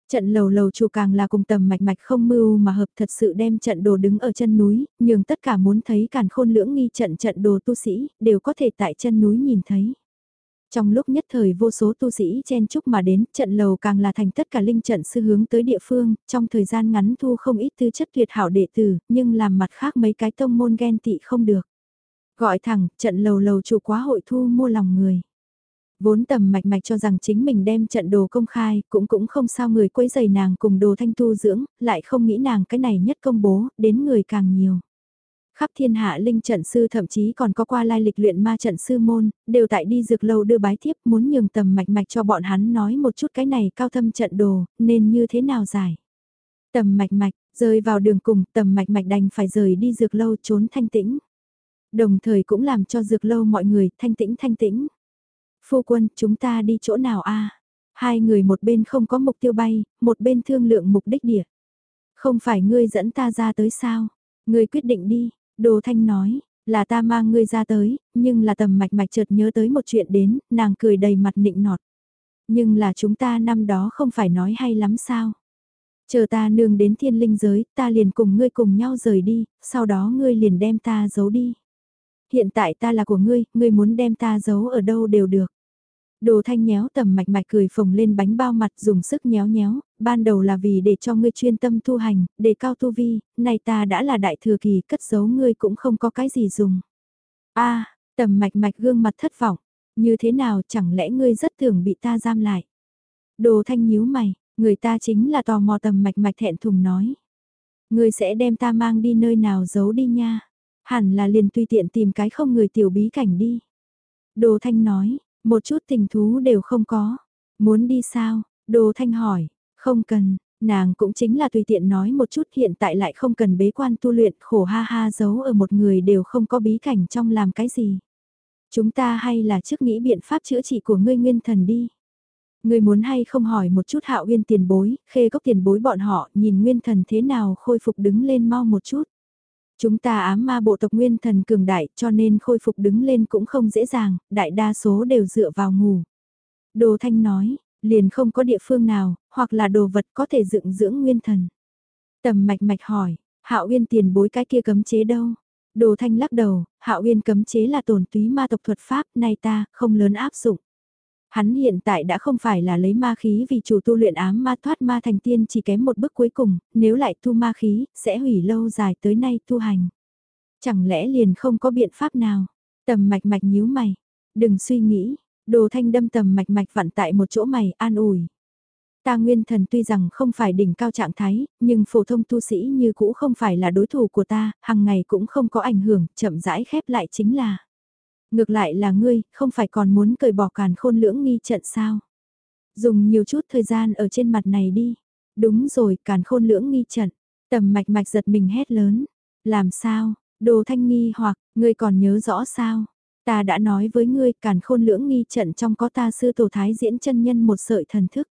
Trận lầu lầu chủ càng là cùng tầm mạch mạch không mưu mà hợp thật sự đem trận đồ đứng ở chân núi, nhưng tất cả muốn thấy càn khôn lưỡng nghi trận trận đồ tu sĩ, đều có thể tại chân núi nhìn thấy. Trong lúc nhất thời vô số tu sĩ chen chúc mà đến, trận lầu càng là thành tất cả linh trận sư hướng tới địa phương, trong thời gian ngắn thu không ít tư chất tuyệt hảo đệ tử, nhưng làm mặt khác mấy cái tông môn ghen tị không được. Gọi thẳng, trận lầu lầu chủ quá hội thu mua lòng người. Vốn tầm mạch mạch cho rằng chính mình đem trận đồ công khai, cũng cũng không sao người quấy giày nàng cùng đồ thanh tu dưỡng, lại không nghĩ nàng cái này nhất công bố, đến người càng nhiều. Khắp thiên hạ linh trận sư thậm chí còn có qua lai lịch luyện ma trận sư môn, đều tại đi dược lâu đưa bái thiếp muốn nhường tầm mạch mạch cho bọn hắn nói một chút cái này cao thâm trận đồ, nên như thế nào giải. Tầm mạch mạch, rơi vào đường cùng, tầm mạch mạch đành phải rời đi dược lâu trốn thanh tĩnh. Đồng thời cũng làm cho dược lâu mọi người thanh tĩnh thanh tĩnh. Phu quân, chúng ta đi chỗ nào a? Hai người một bên không có mục tiêu bay, một bên thương lượng mục đích địa. Không phải ngươi dẫn ta ra tới sao? Ngươi quyết định đi, Đồ Thanh nói, là ta mang ngươi ra tới, nhưng là tầm mạch mạch chợt nhớ tới một chuyện đến, nàng cười đầy mặt nịnh nọt. Nhưng là chúng ta năm đó không phải nói hay lắm sao? Chờ ta nương đến thiên linh giới, ta liền cùng ngươi cùng nhau rời đi, sau đó ngươi liền đem ta giấu đi. Hiện tại ta là của ngươi, ngươi muốn đem ta giấu ở đâu đều được. Đồ thanh nhéo tầm mạch mạch cười phồng lên bánh bao mặt dùng sức nhéo nhéo, ban đầu là vì để cho ngươi chuyên tâm tu hành, để cao tu vi, này ta đã là đại thừa kỳ cất giấu ngươi cũng không có cái gì dùng. a tầm mạch mạch gương mặt thất vọng, như thế nào chẳng lẽ ngươi rất tưởng bị ta giam lại. Đồ thanh nhíu mày, người ta chính là tò mò tầm mạch mạch thẹn thùng nói. Ngươi sẽ đem ta mang đi nơi nào giấu đi nha. Hẳn là liền tùy tiện tìm cái không người tiểu bí cảnh đi. Đồ Thanh nói, một chút tình thú đều không có. Muốn đi sao? Đồ Thanh hỏi, không cần, nàng cũng chính là tùy tiện nói một chút hiện tại lại không cần bế quan tu luyện khổ ha ha giấu ở một người đều không có bí cảnh trong làm cái gì. Chúng ta hay là trước nghĩ biện pháp chữa trị của ngươi nguyên thần đi. Ngươi muốn hay không hỏi một chút hạo uyên tiền bối, khê gốc tiền bối bọn họ nhìn nguyên thần thế nào khôi phục đứng lên mau một chút. Chúng ta ám ma bộ tộc nguyên thần cường đại cho nên khôi phục đứng lên cũng không dễ dàng, đại đa số đều dựa vào ngủ. Đồ Thanh nói, liền không có địa phương nào, hoặc là đồ vật có thể dựng dưỡng nguyên thần. Tầm mạch mạch hỏi, Hạo Uyên tiền bối cái kia cấm chế đâu? Đồ Thanh lắc đầu, Hạo Uyên cấm chế là tổn túy ma tộc thuật pháp, này ta không lớn áp dụng. Hắn hiện tại đã không phải là lấy ma khí vì chủ tu luyện ám ma thoát ma thành tiên chỉ kém một bước cuối cùng, nếu lại thu ma khí, sẽ hủy lâu dài tới nay tu hành. Chẳng lẽ liền không có biện pháp nào? Tầm mạch mạch nhíu mày. Đừng suy nghĩ, đồ thanh đâm tầm mạch mạch vặn tại một chỗ mày an ủi. Ta nguyên thần tuy rằng không phải đỉnh cao trạng thái, nhưng phổ thông tu sĩ như cũ không phải là đối thủ của ta, hàng ngày cũng không có ảnh hưởng, chậm rãi khép lại chính là. Ngược lại là ngươi, không phải còn muốn cởi bỏ càn khôn lưỡng nghi trận sao? Dùng nhiều chút thời gian ở trên mặt này đi. Đúng rồi, càn khôn lưỡng nghi trận. Tầm mạch mạch giật mình hét lớn. Làm sao? Đồ thanh nghi hoặc, ngươi còn nhớ rõ sao? Ta đã nói với ngươi càn khôn lưỡng nghi trận trong có ta sư tổ thái diễn chân nhân một sợi thần thức.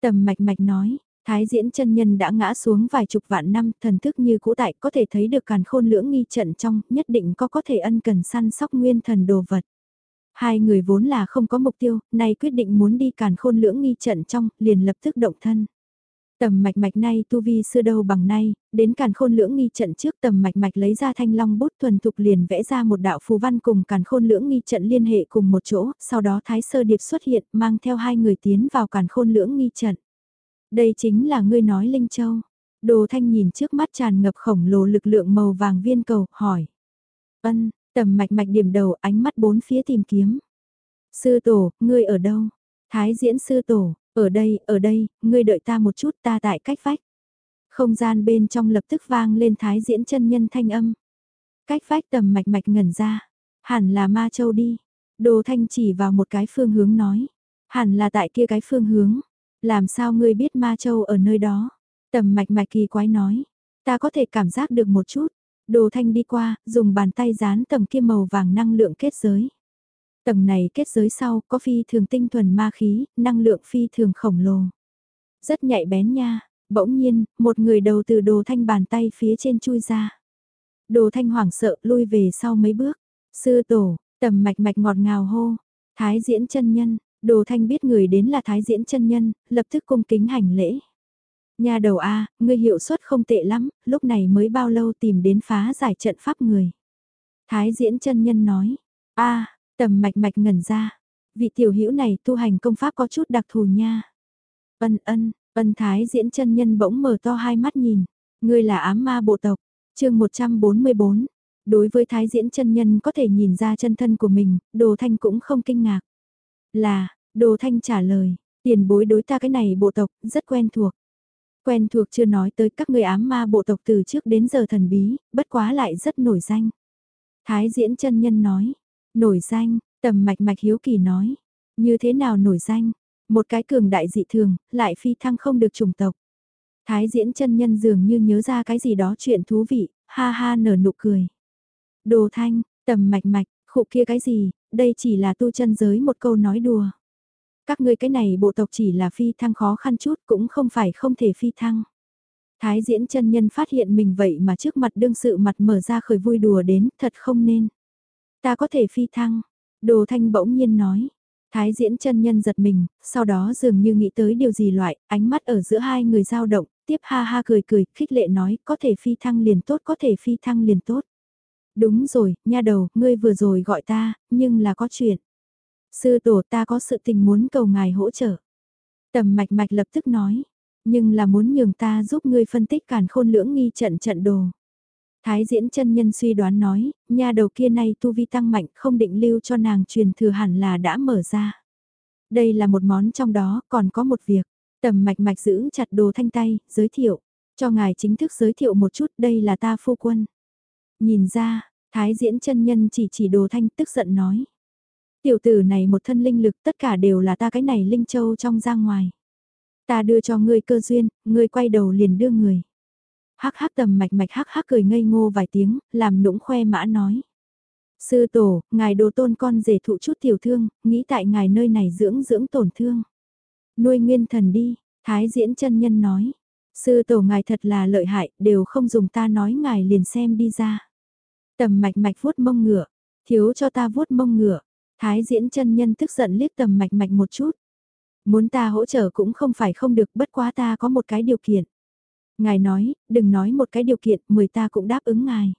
Tầm mạch mạch nói, Thái diễn chân nhân đã ngã xuống vài chục vạn năm, thần thức như cũ tại có thể thấy được càn khôn lưỡng nghi trận trong, nhất định có có thể ân cần săn sóc nguyên thần đồ vật. Hai người vốn là không có mục tiêu, nay quyết định muốn đi càn khôn lưỡng nghi trận trong, liền lập tức động thân. Tầm mạch mạch nay tu vi xưa đâu bằng nay, đến càn khôn lưỡng nghi trận trước tầm mạch mạch lấy ra thanh long bút thuần thục liền vẽ ra một đạo phù văn cùng càn khôn lưỡng nghi trận liên hệ cùng một chỗ, sau đó thái sơ điệp xuất hiện mang theo hai người tiến vào càn khôn lưỡng nghi trận. Đây chính là ngươi nói Linh Châu. Đồ thanh nhìn trước mắt tràn ngập khổng lồ lực lượng màu vàng viên cầu, hỏi. Ân, tầm mạch mạch điểm đầu ánh mắt bốn phía tìm kiếm. Sư tổ, ngươi ở đâu? Thái diễn sư tổ, ở đây, ở đây, ngươi đợi ta một chút ta tại cách vách. Không gian bên trong lập tức vang lên thái diễn chân nhân thanh âm. Cách vách tầm mạch mạch ngẩn ra. Hẳn là ma châu đi. Đồ thanh chỉ vào một cái phương hướng nói. Hẳn là tại kia cái phương hướng. Làm sao ngươi biết ma châu ở nơi đó? Tầm mạch mạch kỳ quái nói. Ta có thể cảm giác được một chút. Đồ thanh đi qua, dùng bàn tay dán tầm kia màu vàng năng lượng kết giới. Tầng này kết giới sau có phi thường tinh thuần ma khí, năng lượng phi thường khổng lồ. Rất nhạy bén nha, bỗng nhiên, một người đầu từ đồ thanh bàn tay phía trên chui ra. Đồ thanh hoảng sợ lui về sau mấy bước. Sư tổ, tầm mạch mạch ngọt ngào hô. Thái diễn chân nhân, đồ thanh biết người đến là thái diễn chân nhân, lập tức cung kính hành lễ. Nhà đầu A, ngươi hiệu suất không tệ lắm, lúc này mới bao lâu tìm đến phá giải trận pháp người. Thái diễn chân nhân nói, A, Tầm mạch mạch ngẩn ra, vị tiểu hữu này tu hành công pháp có chút đặc thù nha. Ân ân, ân thái diễn chân nhân bỗng mở to hai mắt nhìn, ngươi là ám ma bộ tộc, chương 144. Đối với thái diễn chân nhân có thể nhìn ra chân thân của mình, đồ thanh cũng không kinh ngạc. Là, đồ thanh trả lời, tiền bối đối ta cái này bộ tộc, rất quen thuộc. Quen thuộc chưa nói tới các người ám ma bộ tộc từ trước đến giờ thần bí, bất quá lại rất nổi danh. Thái diễn chân nhân nói, Nổi danh, tầm mạch mạch hiếu kỳ nói. Như thế nào nổi danh? Một cái cường đại dị thường, lại phi thăng không được trùng tộc. Thái diễn chân nhân dường như nhớ ra cái gì đó chuyện thú vị, ha ha nở nụ cười. Đồ thanh, tầm mạch mạch, khụ kia cái gì, đây chỉ là tu chân giới một câu nói đùa. Các ngươi cái này bộ tộc chỉ là phi thăng khó khăn chút cũng không phải không thể phi thăng. Thái diễn chân nhân phát hiện mình vậy mà trước mặt đương sự mặt mở ra khởi vui đùa đến, thật không nên. Ta có thể phi thăng. Đồ thanh bỗng nhiên nói. Thái diễn chân nhân giật mình, sau đó dường như nghĩ tới điều gì loại, ánh mắt ở giữa hai người dao động, tiếp ha ha cười cười, khích lệ nói, có thể phi thăng liền tốt, có thể phi thăng liền tốt. Đúng rồi, nha đầu, ngươi vừa rồi gọi ta, nhưng là có chuyện. Sư tổ ta có sự tình muốn cầu ngài hỗ trợ. Tầm mạch mạch lập tức nói, nhưng là muốn nhường ta giúp ngươi phân tích càn khôn lưỡng nghi trận trận đồ. Thái diễn chân nhân suy đoán nói, nha đầu kia nay tu vi tăng mạnh không định lưu cho nàng truyền thừa hẳn là đã mở ra. Đây là một món trong đó, còn có một việc. Tầm mạch mạch giữ chặt đồ thanh tay, giới thiệu. Cho ngài chính thức giới thiệu một chút, đây là ta phu quân. Nhìn ra, thái diễn chân nhân chỉ chỉ đồ thanh tức giận nói. Tiểu tử này một thân linh lực tất cả đều là ta cái này linh châu trong ra ngoài. Ta đưa cho ngươi cơ duyên, ngươi quay đầu liền đưa người. Hắc hắc tầm mạch mạch hắc hắc cười ngây ngô vài tiếng, làm nũng khoe mã nói. Sư tổ, ngài đồ tôn con rể thụ chút tiểu thương, nghĩ tại ngài nơi này dưỡng dưỡng tổn thương. Nuôi nguyên thần đi, thái diễn chân nhân nói. Sư tổ ngài thật là lợi hại, đều không dùng ta nói ngài liền xem đi ra. Tầm mạch mạch vuốt mông ngựa, thiếu cho ta vuốt mông ngựa. Thái diễn chân nhân tức giận liếc tầm mạch mạch một chút. Muốn ta hỗ trợ cũng không phải không được bất quá ta có một cái điều kiện. Ngài nói, đừng nói một cái điều kiện, mười ta cũng đáp ứng ngài.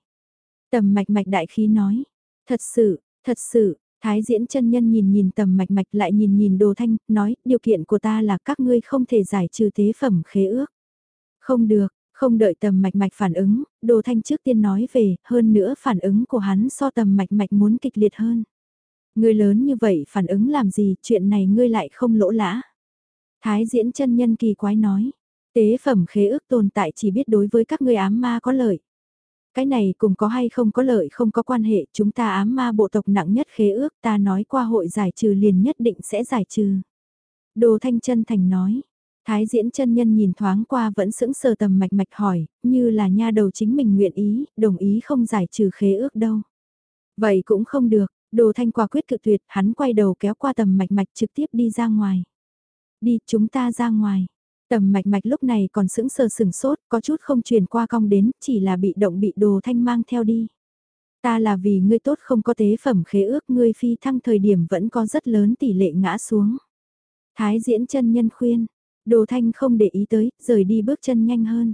Tầm mạch mạch đại khí nói, thật sự, thật sự, thái diễn chân nhân nhìn nhìn tầm mạch mạch lại nhìn nhìn đồ thanh, nói, điều kiện của ta là các ngươi không thể giải trừ tế phẩm khế ước. Không được, không đợi tầm mạch mạch phản ứng, đồ thanh trước tiên nói về, hơn nữa phản ứng của hắn so tầm mạch mạch muốn kịch liệt hơn. Ngươi lớn như vậy phản ứng làm gì, chuyện này ngươi lại không lỗ lã. Thái diễn chân nhân kỳ quái nói, Tế phẩm khế ước tồn tại chỉ biết đối với các ngươi ám ma có lợi. Cái này cùng có hay không có lợi không có quan hệ, chúng ta ám ma bộ tộc nặng nhất khế ước ta nói qua hội giải trừ liền nhất định sẽ giải trừ. Đồ Thanh chân thành nói, Thái diễn chân nhân nhìn thoáng qua vẫn sững sờ tầm mạch mạch hỏi, như là nha đầu chính mình nguyện ý, đồng ý không giải trừ khế ước đâu. Vậy cũng không được, đồ thanh quả quyết cự tuyệt, hắn quay đầu kéo qua tầm mạch mạch trực tiếp đi ra ngoài. Đi, chúng ta ra ngoài. Tầm mạch mạch lúc này còn sững sờ sừng sốt, có chút không truyền qua cong đến, chỉ là bị động bị đồ thanh mang theo đi. Ta là vì ngươi tốt không có tế phẩm khế ước ngươi phi thăng thời điểm vẫn có rất lớn tỷ lệ ngã xuống. Thái diễn chân nhân khuyên, Đồ thanh không để ý tới, rời đi bước chân nhanh hơn.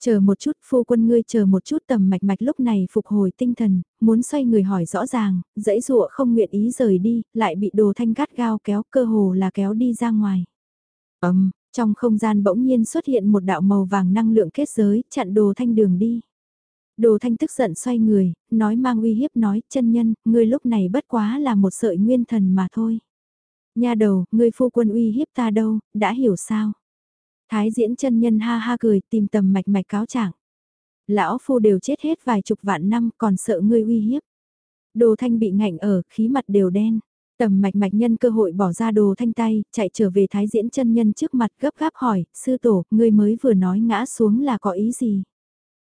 Chờ một chút, phu quân ngươi chờ một chút tầm mạch mạch lúc này phục hồi tinh thần, muốn xoay người hỏi rõ ràng, dãy dụa không nguyện ý rời đi, lại bị đồ thanh gắt gao kéo cơ hồ là kéo đi ra ngoài. Ấm, trong không gian bỗng nhiên xuất hiện một đạo màu vàng năng lượng kết giới, chặn đồ thanh đường đi. Đồ thanh tức giận xoay người, nói mang uy hiếp nói, chân nhân, ngươi lúc này bất quá là một sợi nguyên thần mà thôi. Nha đầu, ngươi phu quân uy hiếp ta đâu, đã hiểu sao? Thái diễn chân nhân ha ha cười tìm tầm mạch mạch cáo trạng. Lão phu đều chết hết vài chục vạn năm còn sợ ngươi uy hiếp. Đồ thanh bị ngạnh ở, khí mặt đều đen. Tầm mạch mạch nhân cơ hội bỏ ra đồ thanh tay, chạy trở về thái diễn chân nhân trước mặt gấp gáp hỏi, sư tổ, ngươi mới vừa nói ngã xuống là có ý gì?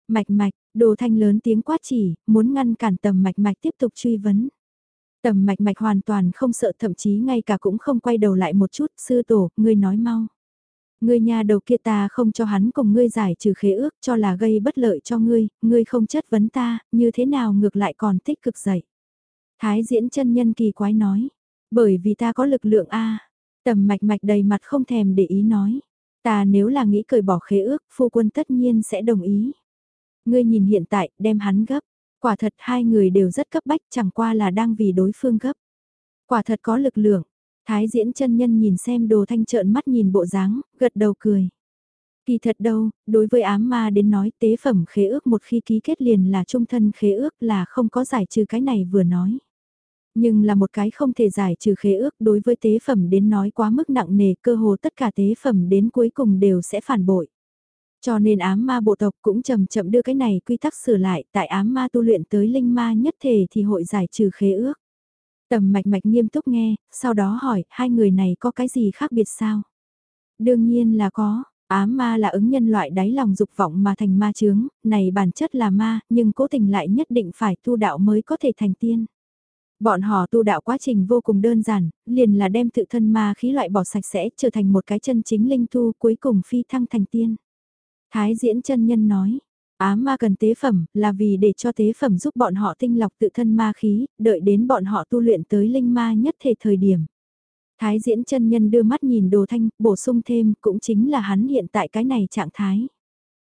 Mạch mạch, đồ thanh lớn tiếng quát chỉ, muốn ngăn cản tầm mạch mạch tiếp tục truy vấn. Tầm mạch mạch hoàn toàn không sợ thậm chí ngay cả cũng không quay đầu lại một chút, sư tổ, ngươi nói mau. Ngươi nhà đầu kia ta không cho hắn cùng ngươi giải trừ khế ước cho là gây bất lợi cho ngươi, ngươi không chất vấn ta, như thế nào ngược lại còn tích cực dậy. Thái diễn chân nhân kỳ quái nói, bởi vì ta có lực lượng A, tầm mạch mạch đầy mặt không thèm để ý nói, ta nếu là nghĩ cởi bỏ khế ước, phu quân tất nhiên sẽ đồng ý. Ngươi nhìn hiện tại, đem hắn gấp, quả thật hai người đều rất cấp bách chẳng qua là đang vì đối phương gấp. Quả thật có lực lượng, Thái diễn chân nhân nhìn xem đồ thanh trợn mắt nhìn bộ dáng, gật đầu cười. Kỳ thật đâu, đối với ám ma đến nói tế phẩm khế ước một khi ký kết liền là trung thân khế ước là không có giải trừ cái này vừa nói. Nhưng là một cái không thể giải trừ khế ước đối với tế phẩm đến nói quá mức nặng nề cơ hồ tất cả tế phẩm đến cuối cùng đều sẽ phản bội. Cho nên ám ma bộ tộc cũng chậm chậm đưa cái này quy tắc sửa lại tại ám ma tu luyện tới linh ma nhất thể thì hội giải trừ khế ước. Tầm mạch mạch nghiêm túc nghe, sau đó hỏi, hai người này có cái gì khác biệt sao? Đương nhiên là có, ám ma là ứng nhân loại đáy lòng dục vọng mà thành ma chướng, này bản chất là ma, nhưng cố tình lại nhất định phải tu đạo mới có thể thành tiên. Bọn họ tu đạo quá trình vô cùng đơn giản, liền là đem tự thân ma khí loại bỏ sạch sẽ trở thành một cái chân chính linh tu cuối cùng phi thăng thành tiên. Thái diễn chân nhân nói, Ám ma cần tế phẩm là vì để cho tế phẩm giúp bọn họ tinh lọc tự thân ma khí, đợi đến bọn họ tu luyện tới linh ma nhất thể thời điểm. Thái diễn chân nhân đưa mắt nhìn đồ thanh, bổ sung thêm cũng chính là hắn hiện tại cái này trạng thái.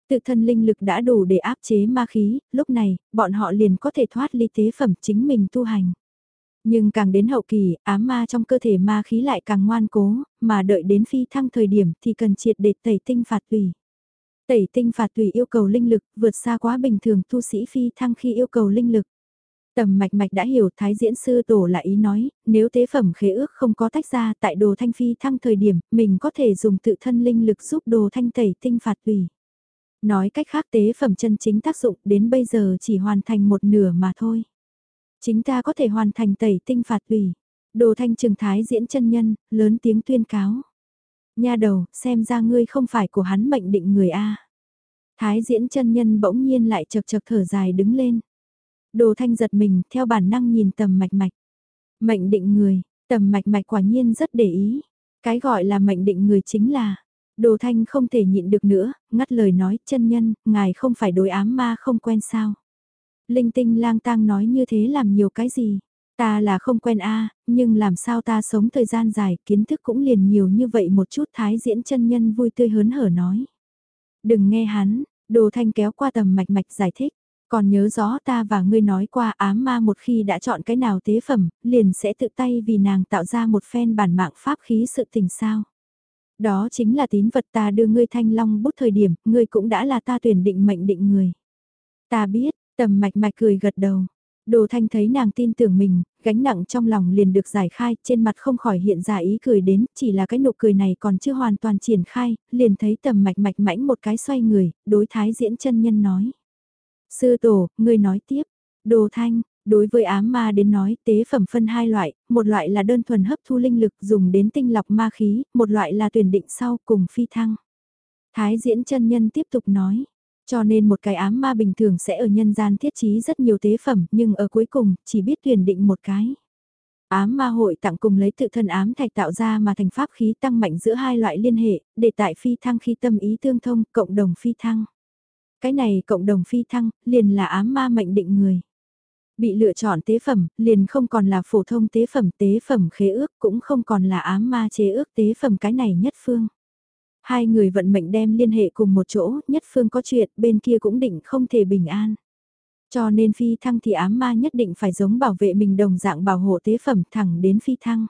Tự thân linh lực đã đủ để áp chế ma khí, lúc này, bọn họ liền có thể thoát ly tế phẩm chính mình tu hành. Nhưng càng đến hậu kỳ, ám ma trong cơ thể ma khí lại càng ngoan cố, mà đợi đến phi thăng thời điểm thì cần triệt để tẩy tinh phạt tùy. Tẩy tinh phạt tùy yêu cầu linh lực, vượt xa quá bình thường tu sĩ phi thăng khi yêu cầu linh lực. Tầm mạch mạch đã hiểu thái diễn sư tổ là ý nói, nếu tế phẩm khế ước không có tách ra tại đồ thanh phi thăng thời điểm, mình có thể dùng tự thân linh lực giúp đồ thanh tẩy tinh phạt tùy. Nói cách khác tế phẩm chân chính tác dụng đến bây giờ chỉ hoàn thành một nửa mà thôi. Chính ta có thể hoàn thành tẩy tinh phạt tùy. Đồ thanh trường thái diễn chân nhân, lớn tiếng tuyên cáo. Nha đầu, xem ra ngươi không phải của hắn mệnh định người A. Thái diễn chân nhân bỗng nhiên lại chật chật thở dài đứng lên. Đồ thanh giật mình, theo bản năng nhìn tầm mạch mạch. Mệnh định người, tầm mạch mạch quả nhiên rất để ý. Cái gọi là mệnh định người chính là, đồ thanh không thể nhịn được nữa, ngắt lời nói, chân nhân, ngài không phải đối ám ma không quen sao. Linh tinh lang tang nói như thế làm nhiều cái gì. Ta là không quen a nhưng làm sao ta sống thời gian dài, kiến thức cũng liền nhiều như vậy một chút thái diễn chân nhân vui tươi hớn hở nói. Đừng nghe hắn, đồ thanh kéo qua tầm mạch mạch giải thích, còn nhớ rõ ta và ngươi nói qua ám ma một khi đã chọn cái nào tế phẩm, liền sẽ tự tay vì nàng tạo ra một phen bản mạng pháp khí sự tình sao. Đó chính là tín vật ta đưa ngươi thanh long bút thời điểm, ngươi cũng đã là ta tuyển định mệnh định người. Ta biết, tầm mạch mạch cười gật đầu, Đồ Thanh thấy nàng tin tưởng mình, gánh nặng trong lòng liền được giải khai, trên mặt không khỏi hiện ra ý cười đến, chỉ là cái nụ cười này còn chưa hoàn toàn triển khai, liền thấy tầm mạch mạch mãnh một cái xoay người, đối thái diễn chân nhân nói. Sư tổ, ngươi nói tiếp, Đồ Thanh, đối với ám ma đến nói tế phẩm phân hai loại, một loại là đơn thuần hấp thu linh lực dùng đến tinh lọc ma khí, một loại là tuyển định sau cùng phi thăng. Thái diễn chân nhân tiếp tục nói, cho nên một cái ám ma bình thường sẽ ở nhân gian thiết trí rất nhiều tế phẩm nhưng ở cuối cùng chỉ biết tuyển định một cái. Ám ma hội tặng cùng lấy tự thân ám thạch tạo ra mà thành pháp khí tăng mạnh giữa hai loại liên hệ, để tại phi thăng khi tâm ý tương thông, cộng đồng phi thăng. Cái này cộng đồng phi thăng, liền là ám ma mệnh định người. Bị lựa chọn tế phẩm, liền không còn là phổ thông tế phẩm tế phẩm khế ước cũng không còn là ám ma chế ước tế phẩm cái này nhất phương. Hai người vận mệnh đem liên hệ cùng một chỗ, nhất phương có chuyện, bên kia cũng định không thể bình an. Cho nên phi thăng thì ám ma nhất định phải giống bảo vệ mình đồng dạng bảo hộ tế phẩm thẳng đến phi thăng.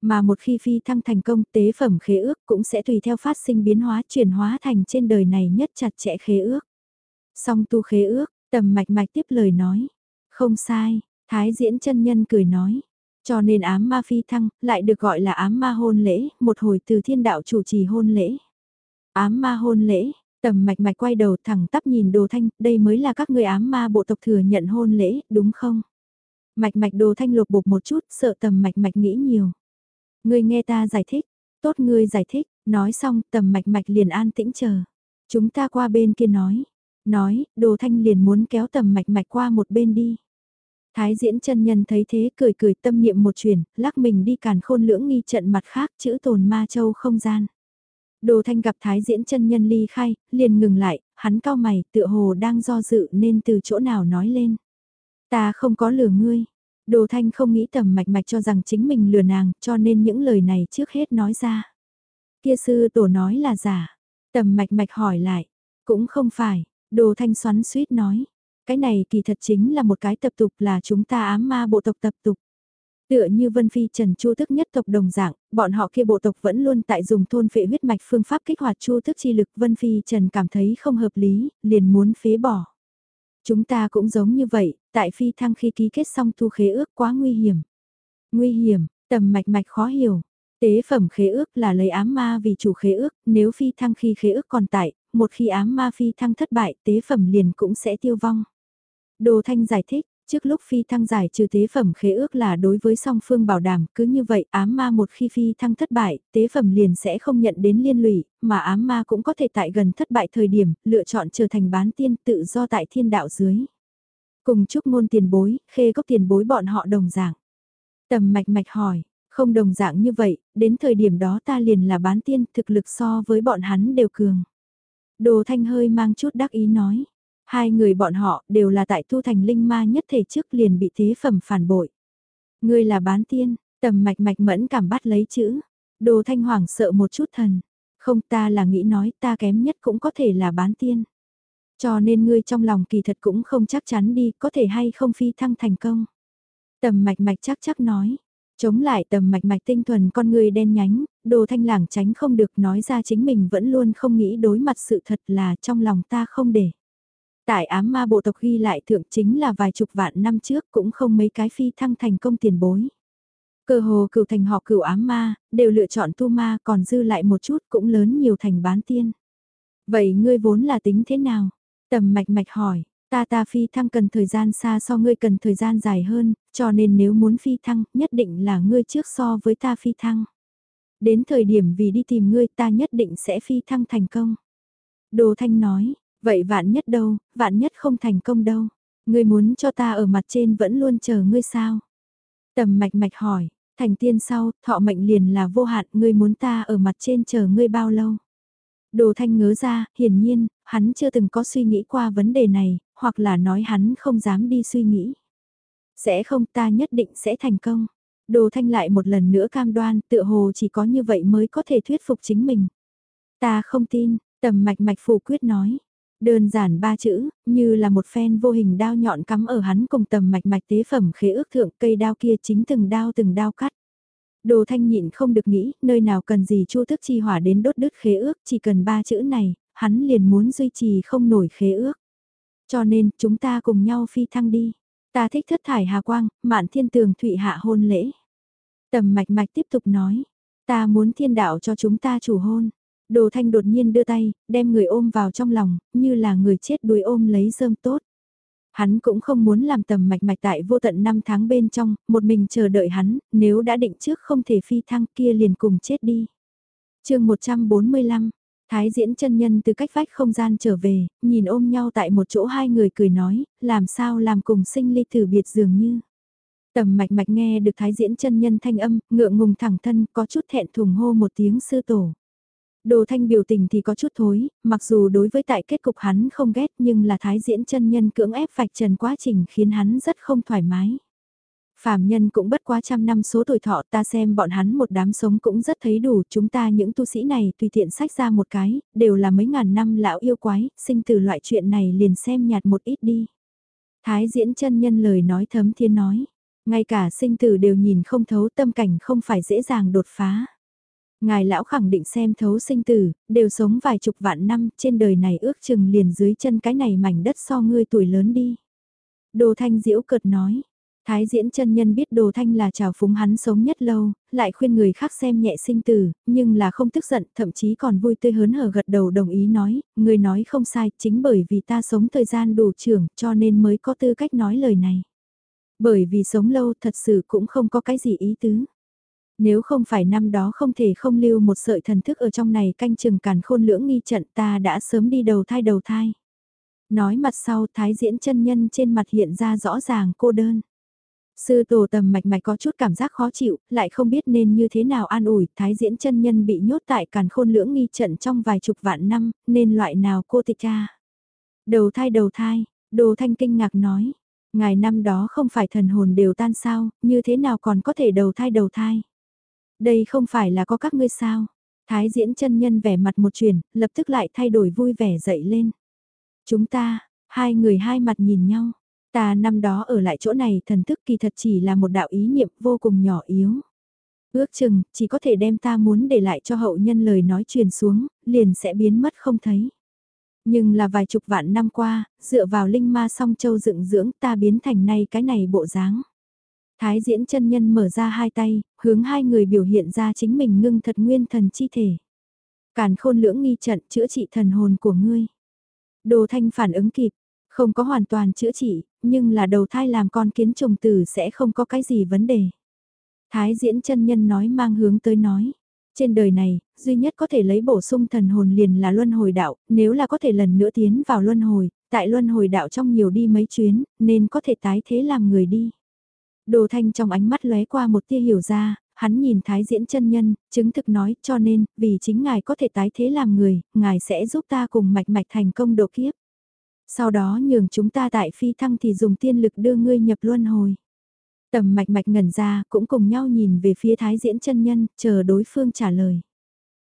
Mà một khi phi thăng thành công tế phẩm khế ước cũng sẽ tùy theo phát sinh biến hóa chuyển hóa thành trên đời này nhất chặt chẽ khế ước. Song tu khế ước, tầm mạch mạch tiếp lời nói. Không sai, thái diễn chân nhân cười nói. Cho nên ám ma phi thăng, lại được gọi là ám ma hôn lễ, một hồi từ thiên đạo chủ trì hôn lễ. Ám ma hôn lễ, tầm mạch mạch quay đầu thẳng tắp nhìn đồ thanh, đây mới là các người ám ma bộ tộc thừa nhận hôn lễ, đúng không? Mạch mạch đồ thanh lột bột một chút, sợ tầm mạch mạch nghĩ nhiều. Ngươi nghe ta giải thích, tốt ngươi giải thích, nói xong tầm mạch mạch liền an tĩnh chờ. Chúng ta qua bên kia nói, nói, đồ thanh liền muốn kéo tầm mạch mạch qua một bên đi. Thái diễn chân nhân thấy thế cười cười tâm niệm một chuyển, lắc mình đi càn khôn lưỡng nghi trận mặt khác chữ tồn ma châu không gian. Đồ thanh gặp thái diễn chân nhân ly khai, liền ngừng lại, hắn cao mày tựa hồ đang do dự nên từ chỗ nào nói lên. Ta không có lừa ngươi. Đồ thanh không nghĩ tầm mạch mạch cho rằng chính mình lừa nàng cho nên những lời này trước hết nói ra. Kia sư tổ nói là giả. Tầm mạch mạch hỏi lại. Cũng không phải. Đồ thanh xoắn suýt nói. Cái này kỳ thật chính là một cái tập tục là chúng ta ám ma bộ tộc tập tục. Tựa như Vân Phi Trần Chu thức nhất tộc đồng dạng, bọn họ kia bộ tộc vẫn luôn tại dùng thôn phệ huyết mạch phương pháp kích hoạt Chu thức chi lực Vân Phi Trần cảm thấy không hợp lý, liền muốn phế bỏ. Chúng ta cũng giống như vậy, tại Phi Thăng khi ký kết xong thu khế ước quá nguy hiểm. Nguy hiểm, tầm mạch mạch khó hiểu. Tế phẩm khế ước là lấy ám ma vì chủ khế ước, nếu Phi Thăng khi khế ước còn tại, một khi ám ma Phi Thăng thất bại, tế phẩm liền cũng sẽ tiêu vong. Đồ Thanh giải thích, trước lúc phi thăng giải trừ tế phẩm khế ước là đối với song phương bảo đảm, cứ như vậy ám ma một khi phi thăng thất bại, tế phẩm liền sẽ không nhận đến liên lụy, mà ám ma cũng có thể tại gần thất bại thời điểm, lựa chọn trở thành bán tiên tự do tại thiên đạo dưới. Cùng chúc ngôn tiền bối, khê cốc tiền bối bọn họ đồng dạng. Tầm mạch mạch hỏi, không đồng dạng như vậy, đến thời điểm đó ta liền là bán tiên, thực lực so với bọn hắn đều cường. Đồ thanh hơi mang chút đắc ý nói, Hai người bọn họ đều là tại thu thành linh ma nhất thể trước liền bị thế phẩm phản bội. Ngươi là bán tiên, tầm mạch mạch mẫn cảm bắt lấy chữ. Đồ thanh hoàng sợ một chút thần. Không ta là nghĩ nói ta kém nhất cũng có thể là bán tiên. Cho nên ngươi trong lòng kỳ thật cũng không chắc chắn đi có thể hay không phi thăng thành công. Tầm mạch mạch chắc chắc nói. Chống lại tầm mạch mạch tinh thuần con người đen nhánh, đồ thanh lảng tránh không được nói ra chính mình vẫn luôn không nghĩ đối mặt sự thật là trong lòng ta không để. Tại ám ma bộ tộc ghi lại thượng chính là vài chục vạn năm trước cũng không mấy cái phi thăng thành công tiền bối. Cơ hồ cửu thành họ cửu ám ma, đều lựa chọn tu ma còn dư lại một chút cũng lớn nhiều thành bán tiên. Vậy ngươi vốn là tính thế nào? Tầm mạch mạch hỏi, ta ta phi thăng cần thời gian xa so ngươi cần thời gian dài hơn, cho nên nếu muốn phi thăng, nhất định là ngươi trước so với ta phi thăng. Đến thời điểm vì đi tìm ngươi ta nhất định sẽ phi thăng thành công. Đồ Thanh nói, Vậy vạn nhất đâu, vạn nhất không thành công đâu. Ngươi muốn cho ta ở mặt trên vẫn luôn chờ ngươi sao? Tầm mạch mạch hỏi, thành tiên sau, thọ mệnh liền là vô hạn, ngươi muốn ta ở mặt trên chờ ngươi bao lâu? Đồ thanh ngớ ra, hiển nhiên, hắn chưa từng có suy nghĩ qua vấn đề này, hoặc là nói hắn không dám đi suy nghĩ. Sẽ không ta nhất định sẽ thành công. Đồ thanh lại một lần nữa cam đoan, tựa hồ chỉ có như vậy mới có thể thuyết phục chính mình. Ta không tin, tầm mạch mạch phủ quyết nói. Đơn giản ba chữ, như là một phen vô hình đao nhọn cắm ở hắn cùng tầm mạch mạch tế phẩm khế ước thượng cây đao kia chính từng đao từng đao cắt. Đồ thanh nhịn không được nghĩ, nơi nào cần gì chu thức chi hỏa đến đốt đứt khế ước, chỉ cần ba chữ này, hắn liền muốn duy trì không nổi khế ước. Cho nên, chúng ta cùng nhau phi thăng đi. Ta thích thất thải hà quang, mạn thiên tường thụy hạ hôn lễ. Tầm mạch mạch tiếp tục nói, ta muốn thiên đạo cho chúng ta chủ hôn. Đồ thanh đột nhiên đưa tay, đem người ôm vào trong lòng, như là người chết đuối ôm lấy rơm tốt. Hắn cũng không muốn làm tầm mạch mạch tại vô tận năm tháng bên trong, một mình chờ đợi hắn, nếu đã định trước không thể phi thăng kia liền cùng chết đi. chương 145, Thái diễn chân nhân từ cách vách không gian trở về, nhìn ôm nhau tại một chỗ hai người cười nói, làm sao làm cùng sinh ly thử biệt dường như. Tầm mạch mạch nghe được thái diễn chân nhân thanh âm, ngượng ngùng thẳng thân, có chút thẹn thùng hô một tiếng sư tổ. Đồ thanh biểu tình thì có chút thối, mặc dù đối với tại kết cục hắn không ghét nhưng là thái diễn chân nhân cưỡng ép vạch trần quá trình khiến hắn rất không thoải mái. Phạm nhân cũng bất quá trăm năm số tuổi thọ ta xem bọn hắn một đám sống cũng rất thấy đủ chúng ta những tu sĩ này tùy tiện sách ra một cái, đều là mấy ngàn năm lão yêu quái, sinh từ loại chuyện này liền xem nhạt một ít đi. Thái diễn chân nhân lời nói thấm thiên nói, ngay cả sinh tử đều nhìn không thấu tâm cảnh không phải dễ dàng đột phá. Ngài lão khẳng định xem thấu sinh tử, đều sống vài chục vạn năm trên đời này ước chừng liền dưới chân cái này mảnh đất so ngươi tuổi lớn đi. Đồ Thanh Diễu cợt nói, Thái diễn chân nhân biết đồ thanh là trào phúng hắn sống nhất lâu, lại khuyên người khác xem nhẹ sinh tử, nhưng là không tức giận, thậm chí còn vui tươi hớn hở gật đầu đồng ý nói, người nói không sai, chính bởi vì ta sống thời gian đủ trưởng, cho nên mới có tư cách nói lời này. Bởi vì sống lâu thật sự cũng không có cái gì ý tứ. Nếu không phải năm đó không thể không lưu một sợi thần thức ở trong này canh chừng càn khôn lưỡng nghi trận ta đã sớm đi đầu thai đầu thai. Nói mặt sau thái diễn chân nhân trên mặt hiện ra rõ ràng cô đơn. Sư tổ tầm mạch mạch có chút cảm giác khó chịu, lại không biết nên như thế nào an ủi, thái diễn chân nhân bị nhốt tại càn khôn lưỡng nghi trận trong vài chục vạn năm, nên loại nào cô tịch cha. Đầu thai đầu thai, đồ thanh kinh ngạc nói, ngài năm đó không phải thần hồn đều tan sao, như thế nào còn có thể đầu thai đầu thai. Đây không phải là có các ngươi sao. Thái diễn chân nhân vẻ mặt một chuyển, lập tức lại thay đổi vui vẻ dậy lên. Chúng ta, hai người hai mặt nhìn nhau. Ta năm đó ở lại chỗ này thần thức kỳ thật chỉ là một đạo ý niệm vô cùng nhỏ yếu. Ước chừng, chỉ có thể đem ta muốn để lại cho hậu nhân lời nói truyền xuống, liền sẽ biến mất không thấy. Nhưng là vài chục vạn năm qua, dựa vào linh ma song châu dựng dưỡng ta biến thành nay cái này bộ dáng. Thái diễn chân nhân mở ra hai tay, hướng hai người biểu hiện ra chính mình ngưng thật nguyên thần chi thể. Càn khôn lưỡng nghi trận chữa trị thần hồn của ngươi. Đồ thanh phản ứng kịp, không có hoàn toàn chữa trị, nhưng là đầu thai làm con kiến trùng tử sẽ không có cái gì vấn đề. Thái diễn chân nhân nói mang hướng tới nói. Trên đời này, duy nhất có thể lấy bổ sung thần hồn liền là luân hồi đạo, nếu là có thể lần nữa tiến vào luân hồi, tại luân hồi đạo trong nhiều đi mấy chuyến, nên có thể tái thế làm người đi. Đồ thanh trong ánh mắt lóe qua một tia hiểu ra, hắn nhìn thái diễn chân nhân, chứng thực nói cho nên, vì chính ngài có thể tái thế làm người, ngài sẽ giúp ta cùng mạch mạch thành công độ kiếp. Sau đó nhường chúng ta tại phi thăng thì dùng tiên lực đưa ngươi nhập luân hồi. Tầm mạch mạch ngẩn ra cũng cùng nhau nhìn về phía thái diễn chân nhân, chờ đối phương trả lời.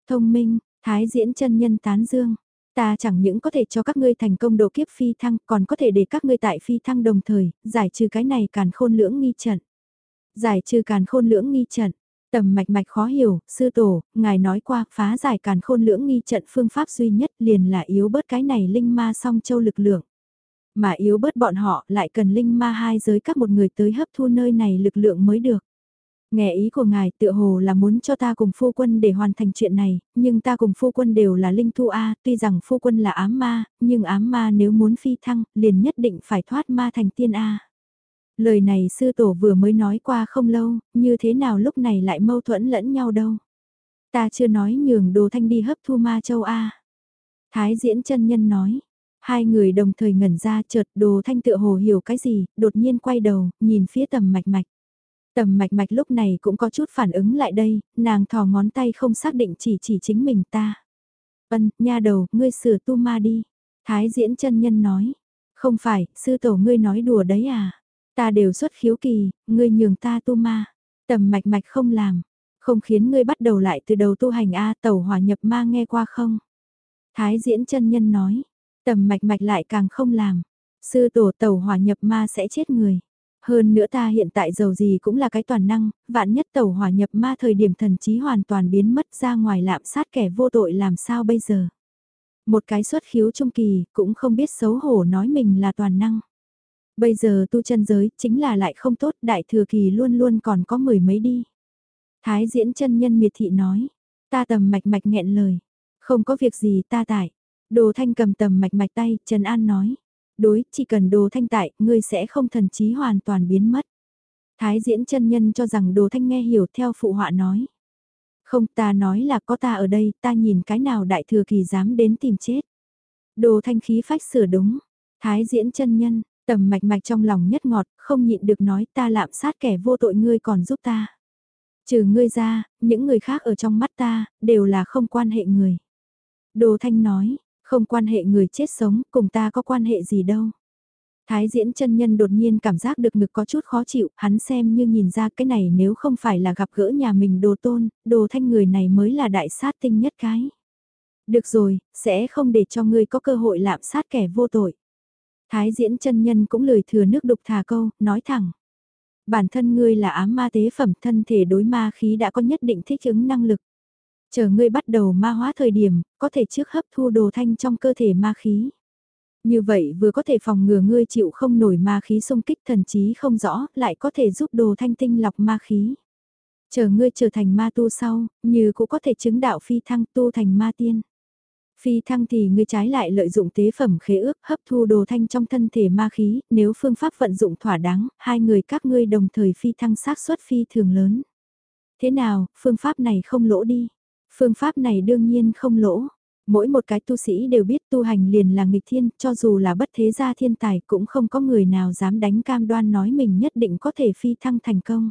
Thông minh, thái diễn chân nhân tán dương. Ta chẳng những có thể cho các ngươi thành công độ kiếp phi thăng, còn có thể để các ngươi tại phi thăng đồng thời, giải trừ cái này càn khôn lưỡng nghi trận. Giải trừ càn khôn lưỡng nghi trận. Tầm mạch mạch khó hiểu, sư tổ, ngài nói qua phá giải càn khôn lưỡng nghi trận phương pháp duy nhất liền là yếu bớt cái này linh ma song châu lực lượng. Mà yếu bớt bọn họ lại cần linh ma hai giới các một người tới hấp thu nơi này lực lượng mới được. Nghe ý của ngài tựa hồ là muốn cho ta cùng phu quân để hoàn thành chuyện này, nhưng ta cùng phu quân đều là linh thu A, tuy rằng phu quân là ám ma, nhưng ám ma nếu muốn phi thăng, liền nhất định phải thoát ma thành tiên A. Lời này sư tổ vừa mới nói qua không lâu, như thế nào lúc này lại mâu thuẫn lẫn nhau đâu. Ta chưa nói nhường đồ thanh đi hấp thu ma châu A. Thái diễn chân nhân nói, hai người đồng thời ngẩn ra chợt đồ thanh tựa hồ hiểu cái gì, đột nhiên quay đầu, nhìn phía tầm mạch mạch. Tầm mạch mạch lúc này cũng có chút phản ứng lại đây, nàng thò ngón tay không xác định chỉ chỉ chính mình ta. Ân, nha đầu, ngươi sửa tu ma đi. Thái diễn chân nhân nói. Không phải, sư tổ ngươi nói đùa đấy à. Ta đều xuất khiếu kỳ, ngươi nhường ta tu ma. Tầm mạch mạch không làm. Không khiến ngươi bắt đầu lại từ đầu tu hành A tẩu hòa nhập ma nghe qua không. Thái diễn chân nhân nói. Tầm mạch mạch lại càng không làm. Sư tổ tẩu hòa nhập ma sẽ chết người. Hơn nữa ta hiện tại giàu gì cũng là cái toàn năng, vạn nhất tàu hỏa nhập ma thời điểm thần trí hoàn toàn biến mất ra ngoài lạm sát kẻ vô tội làm sao bây giờ. Một cái xuất khiếu trung kỳ cũng không biết xấu hổ nói mình là toàn năng. Bây giờ tu chân giới chính là lại không tốt đại thừa kỳ luôn luôn còn có mười mấy đi. Thái diễn chân nhân miệt thị nói, ta tầm mạch mạch nghẹn lời, không có việc gì ta tại. Đồ thanh cầm tầm mạch mạch tay, Trần An nói đối, chỉ cần đồ thanh tại, ngươi sẽ không thần trí hoàn toàn biến mất. Thái diễn chân nhân cho rằng đồ thanh nghe hiểu theo phụ họa nói. Không ta nói là có ta ở đây, ta nhìn cái nào đại thừa kỳ dám đến tìm chết. Đồ thanh khí phách sửa đúng. Thái diễn chân nhân, tầm mạch mạch trong lòng nhất ngọt, không nhịn được nói ta lạm sát kẻ vô tội ngươi còn giúp ta. Trừ ngươi ra, những người khác ở trong mắt ta, đều là không quan hệ người. Đồ thanh nói, không quan hệ người chết sống, cùng ta có quan hệ gì đâu. Thái diễn chân nhân đột nhiên cảm giác được ngực có chút khó chịu, hắn xem như nhìn ra cái này nếu không phải là gặp gỡ nhà mình đồ tôn, đồ thanh người này mới là đại sát tinh nhất cái. Được rồi, sẽ không để cho ngươi có cơ hội lạm sát kẻ vô tội. Thái diễn chân nhân cũng lười thừa nước đục thà câu, nói thẳng. Bản thân ngươi là ám ma tế phẩm thân thể đối ma khí đã có nhất định thích ứng năng lực. Chờ ngươi bắt đầu ma hóa thời điểm, có thể trước hấp thu đồ thanh trong cơ thể ma khí. Như vậy vừa có thể phòng ngừa ngươi chịu không nổi ma khí xung kích thần trí không rõ, lại có thể giúp đồ thanh tinh lọc ma khí. Chờ ngươi trở thành ma tu sau, như cũng có thể chứng đạo phi thăng tu thành ma tiên. Phi thăng thì ngươi trái lại lợi dụng tế phẩm khế ước hấp thu đồ thanh trong thân thể ma khí, nếu phương pháp vận dụng thỏa đáng, hai người các ngươi đồng thời phi thăng xác suất phi thường lớn. Thế nào, phương pháp này không lỗ đi. Phương pháp này đương nhiên không lỗ. Mỗi một cái tu sĩ đều biết tu hành liền là nghịch thiên, cho dù là bất thế gia thiên tài cũng không có người nào dám đánh cam đoan nói mình nhất định có thể phi thăng thành công.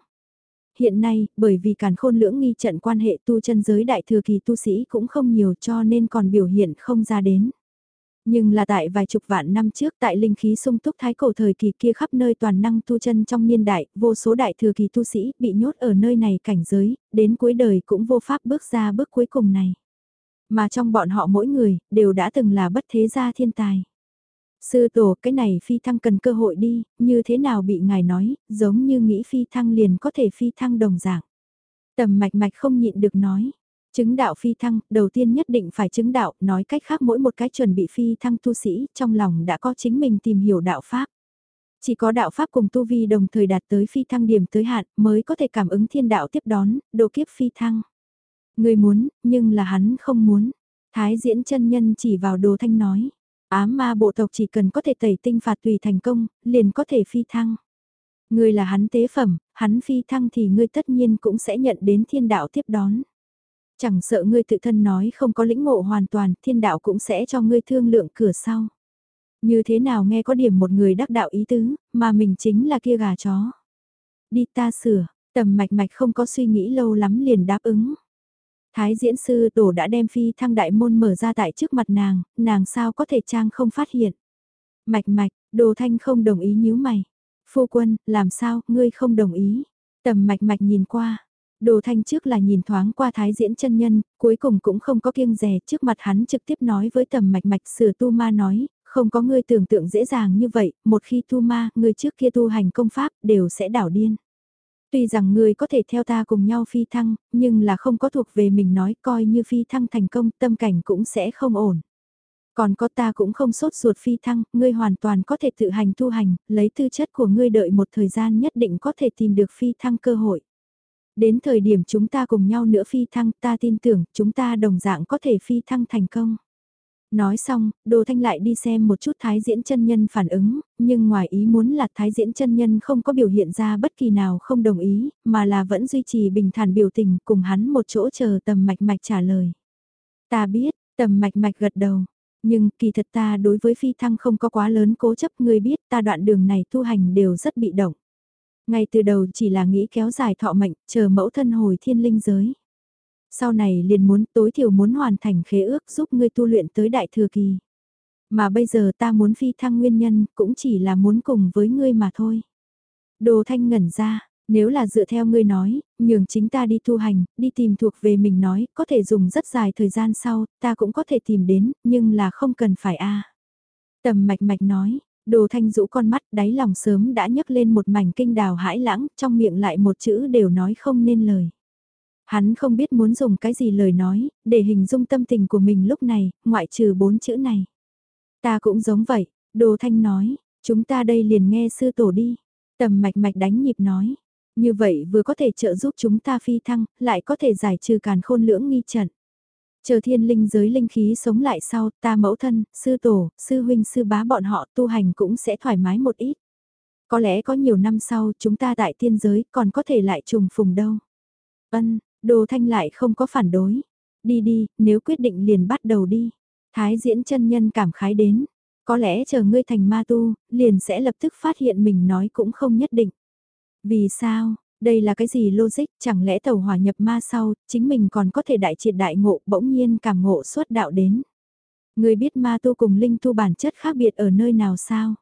Hiện nay, bởi vì càn khôn lưỡng nghi trận quan hệ tu chân giới đại thừa kỳ tu sĩ cũng không nhiều cho nên còn biểu hiện không ra đến. Nhưng là tại vài chục vạn năm trước tại linh khí sung túc thái cổ thời kỳ kia khắp nơi toàn năng tu chân trong niên đại, vô số đại thừa kỳ tu sĩ bị nhốt ở nơi này cảnh giới, đến cuối đời cũng vô pháp bước ra bước cuối cùng này. Mà trong bọn họ mỗi người, đều đã từng là bất thế gia thiên tài. Sư tổ cái này phi thăng cần cơ hội đi, như thế nào bị ngài nói, giống như nghĩ phi thăng liền có thể phi thăng đồng dạng. Tầm mạch mạch không nhịn được nói. Chứng đạo phi thăng, đầu tiên nhất định phải chứng đạo, nói cách khác mỗi một cái chuẩn bị phi thăng tu sĩ, trong lòng đã có chính mình tìm hiểu đạo Pháp. Chỉ có đạo Pháp cùng tu vi đồng thời đạt tới phi thăng điểm tới hạn mới có thể cảm ứng thiên đạo tiếp đón, độ kiếp phi thăng. Người muốn, nhưng là hắn không muốn. Thái diễn chân nhân chỉ vào đồ thanh nói. Ám ma bộ tộc chỉ cần có thể tẩy tinh phạt tùy thành công, liền có thể phi thăng. Ngươi là hắn tế phẩm, hắn phi thăng thì ngươi tất nhiên cũng sẽ nhận đến thiên đạo tiếp đón. Chẳng sợ ngươi tự thân nói không có lĩnh ngộ hoàn toàn, thiên đạo cũng sẽ cho ngươi thương lượng cửa sau. Như thế nào nghe có điểm một người đắc đạo ý tứ, mà mình chính là kia gà chó. Đi ta sửa, tầm mạch mạch không có suy nghĩ lâu lắm liền đáp ứng. Thái diễn sư đổ đã đem phi thăng đại môn mở ra tại trước mặt nàng, nàng sao có thể trang không phát hiện. Mạch mạch, đồ thanh không đồng ý nhíu mày. Phu quân, làm sao, ngươi không đồng ý. Tầm mạch mạch nhìn qua. Đồ thanh trước là nhìn thoáng qua thái diễn chân nhân, cuối cùng cũng không có kiêng rè trước mặt hắn trực tiếp nói với tầm mạch mạch sửa tu ma nói, không có ngươi tưởng tượng dễ dàng như vậy, một khi tu ma, ngươi trước kia tu hành công pháp đều sẽ đảo điên. Tuy rằng người có thể theo ta cùng nhau phi thăng, nhưng là không có thuộc về mình nói coi như phi thăng thành công tâm cảnh cũng sẽ không ổn. Còn có ta cũng không sốt ruột phi thăng, ngươi hoàn toàn có thể tự hành tu hành, lấy tư chất của ngươi đợi một thời gian nhất định có thể tìm được phi thăng cơ hội. Đến thời điểm chúng ta cùng nhau nữa phi thăng, ta tin tưởng chúng ta đồng dạng có thể phi thăng thành công. Nói xong, Đồ Thanh lại đi xem một chút thái diễn chân nhân phản ứng, nhưng ngoài ý muốn là thái diễn chân nhân không có biểu hiện ra bất kỳ nào không đồng ý, mà là vẫn duy trì bình thản biểu tình cùng hắn một chỗ chờ tầm mạch mạch trả lời. Ta biết, tầm mạch mạch gật đầu, nhưng kỳ thật ta đối với phi thăng không có quá lớn cố chấp người biết ta đoạn đường này tu hành đều rất bị động. Ngay từ đầu chỉ là nghĩ kéo dài thọ mệnh, chờ mẫu thân hồi thiên linh giới. Sau này liền muốn tối thiểu muốn hoàn thành khế ước giúp ngươi tu luyện tới đại thừa kỳ. Mà bây giờ ta muốn phi thăng nguyên nhân cũng chỉ là muốn cùng với ngươi mà thôi. Đồ thanh ngẩn ra, nếu là dựa theo ngươi nói, nhường chính ta đi tu hành, đi tìm thuộc về mình nói, có thể dùng rất dài thời gian sau, ta cũng có thể tìm đến, nhưng là không cần phải a. Tầm mạch mạch nói, đồ thanh rũ con mắt đáy lòng sớm đã nhấc lên một mảnh kinh đào hãi lãng, trong miệng lại một chữ đều nói không nên lời. Hắn không biết muốn dùng cái gì lời nói, để hình dung tâm tình của mình lúc này, ngoại trừ bốn chữ này. Ta cũng giống vậy, Đồ Thanh nói, chúng ta đây liền nghe sư tổ đi. Tầm mạch mạch đánh nhịp nói. Như vậy vừa có thể trợ giúp chúng ta phi thăng, lại có thể giải trừ càn khôn lưỡng nghi trận. Chờ thiên linh giới linh khí sống lại sau, ta mẫu thân, sư tổ, sư huynh sư bá bọn họ tu hành cũng sẽ thoải mái một ít. Có lẽ có nhiều năm sau chúng ta tại tiên giới còn có thể lại trùng phùng đâu. Ân, Đồ Thanh lại không có phản đối. Đi đi, nếu quyết định liền bắt đầu đi. Thái diễn chân nhân cảm khái đến. Có lẽ chờ ngươi thành ma tu, liền sẽ lập tức phát hiện mình nói cũng không nhất định. Vì sao, đây là cái gì logic, chẳng lẽ tàu hỏa nhập ma sau, chính mình còn có thể đại triệt đại ngộ, bỗng nhiên cảm ngộ suốt đạo đến. người biết ma tu cùng linh tu bản chất khác biệt ở nơi nào sao?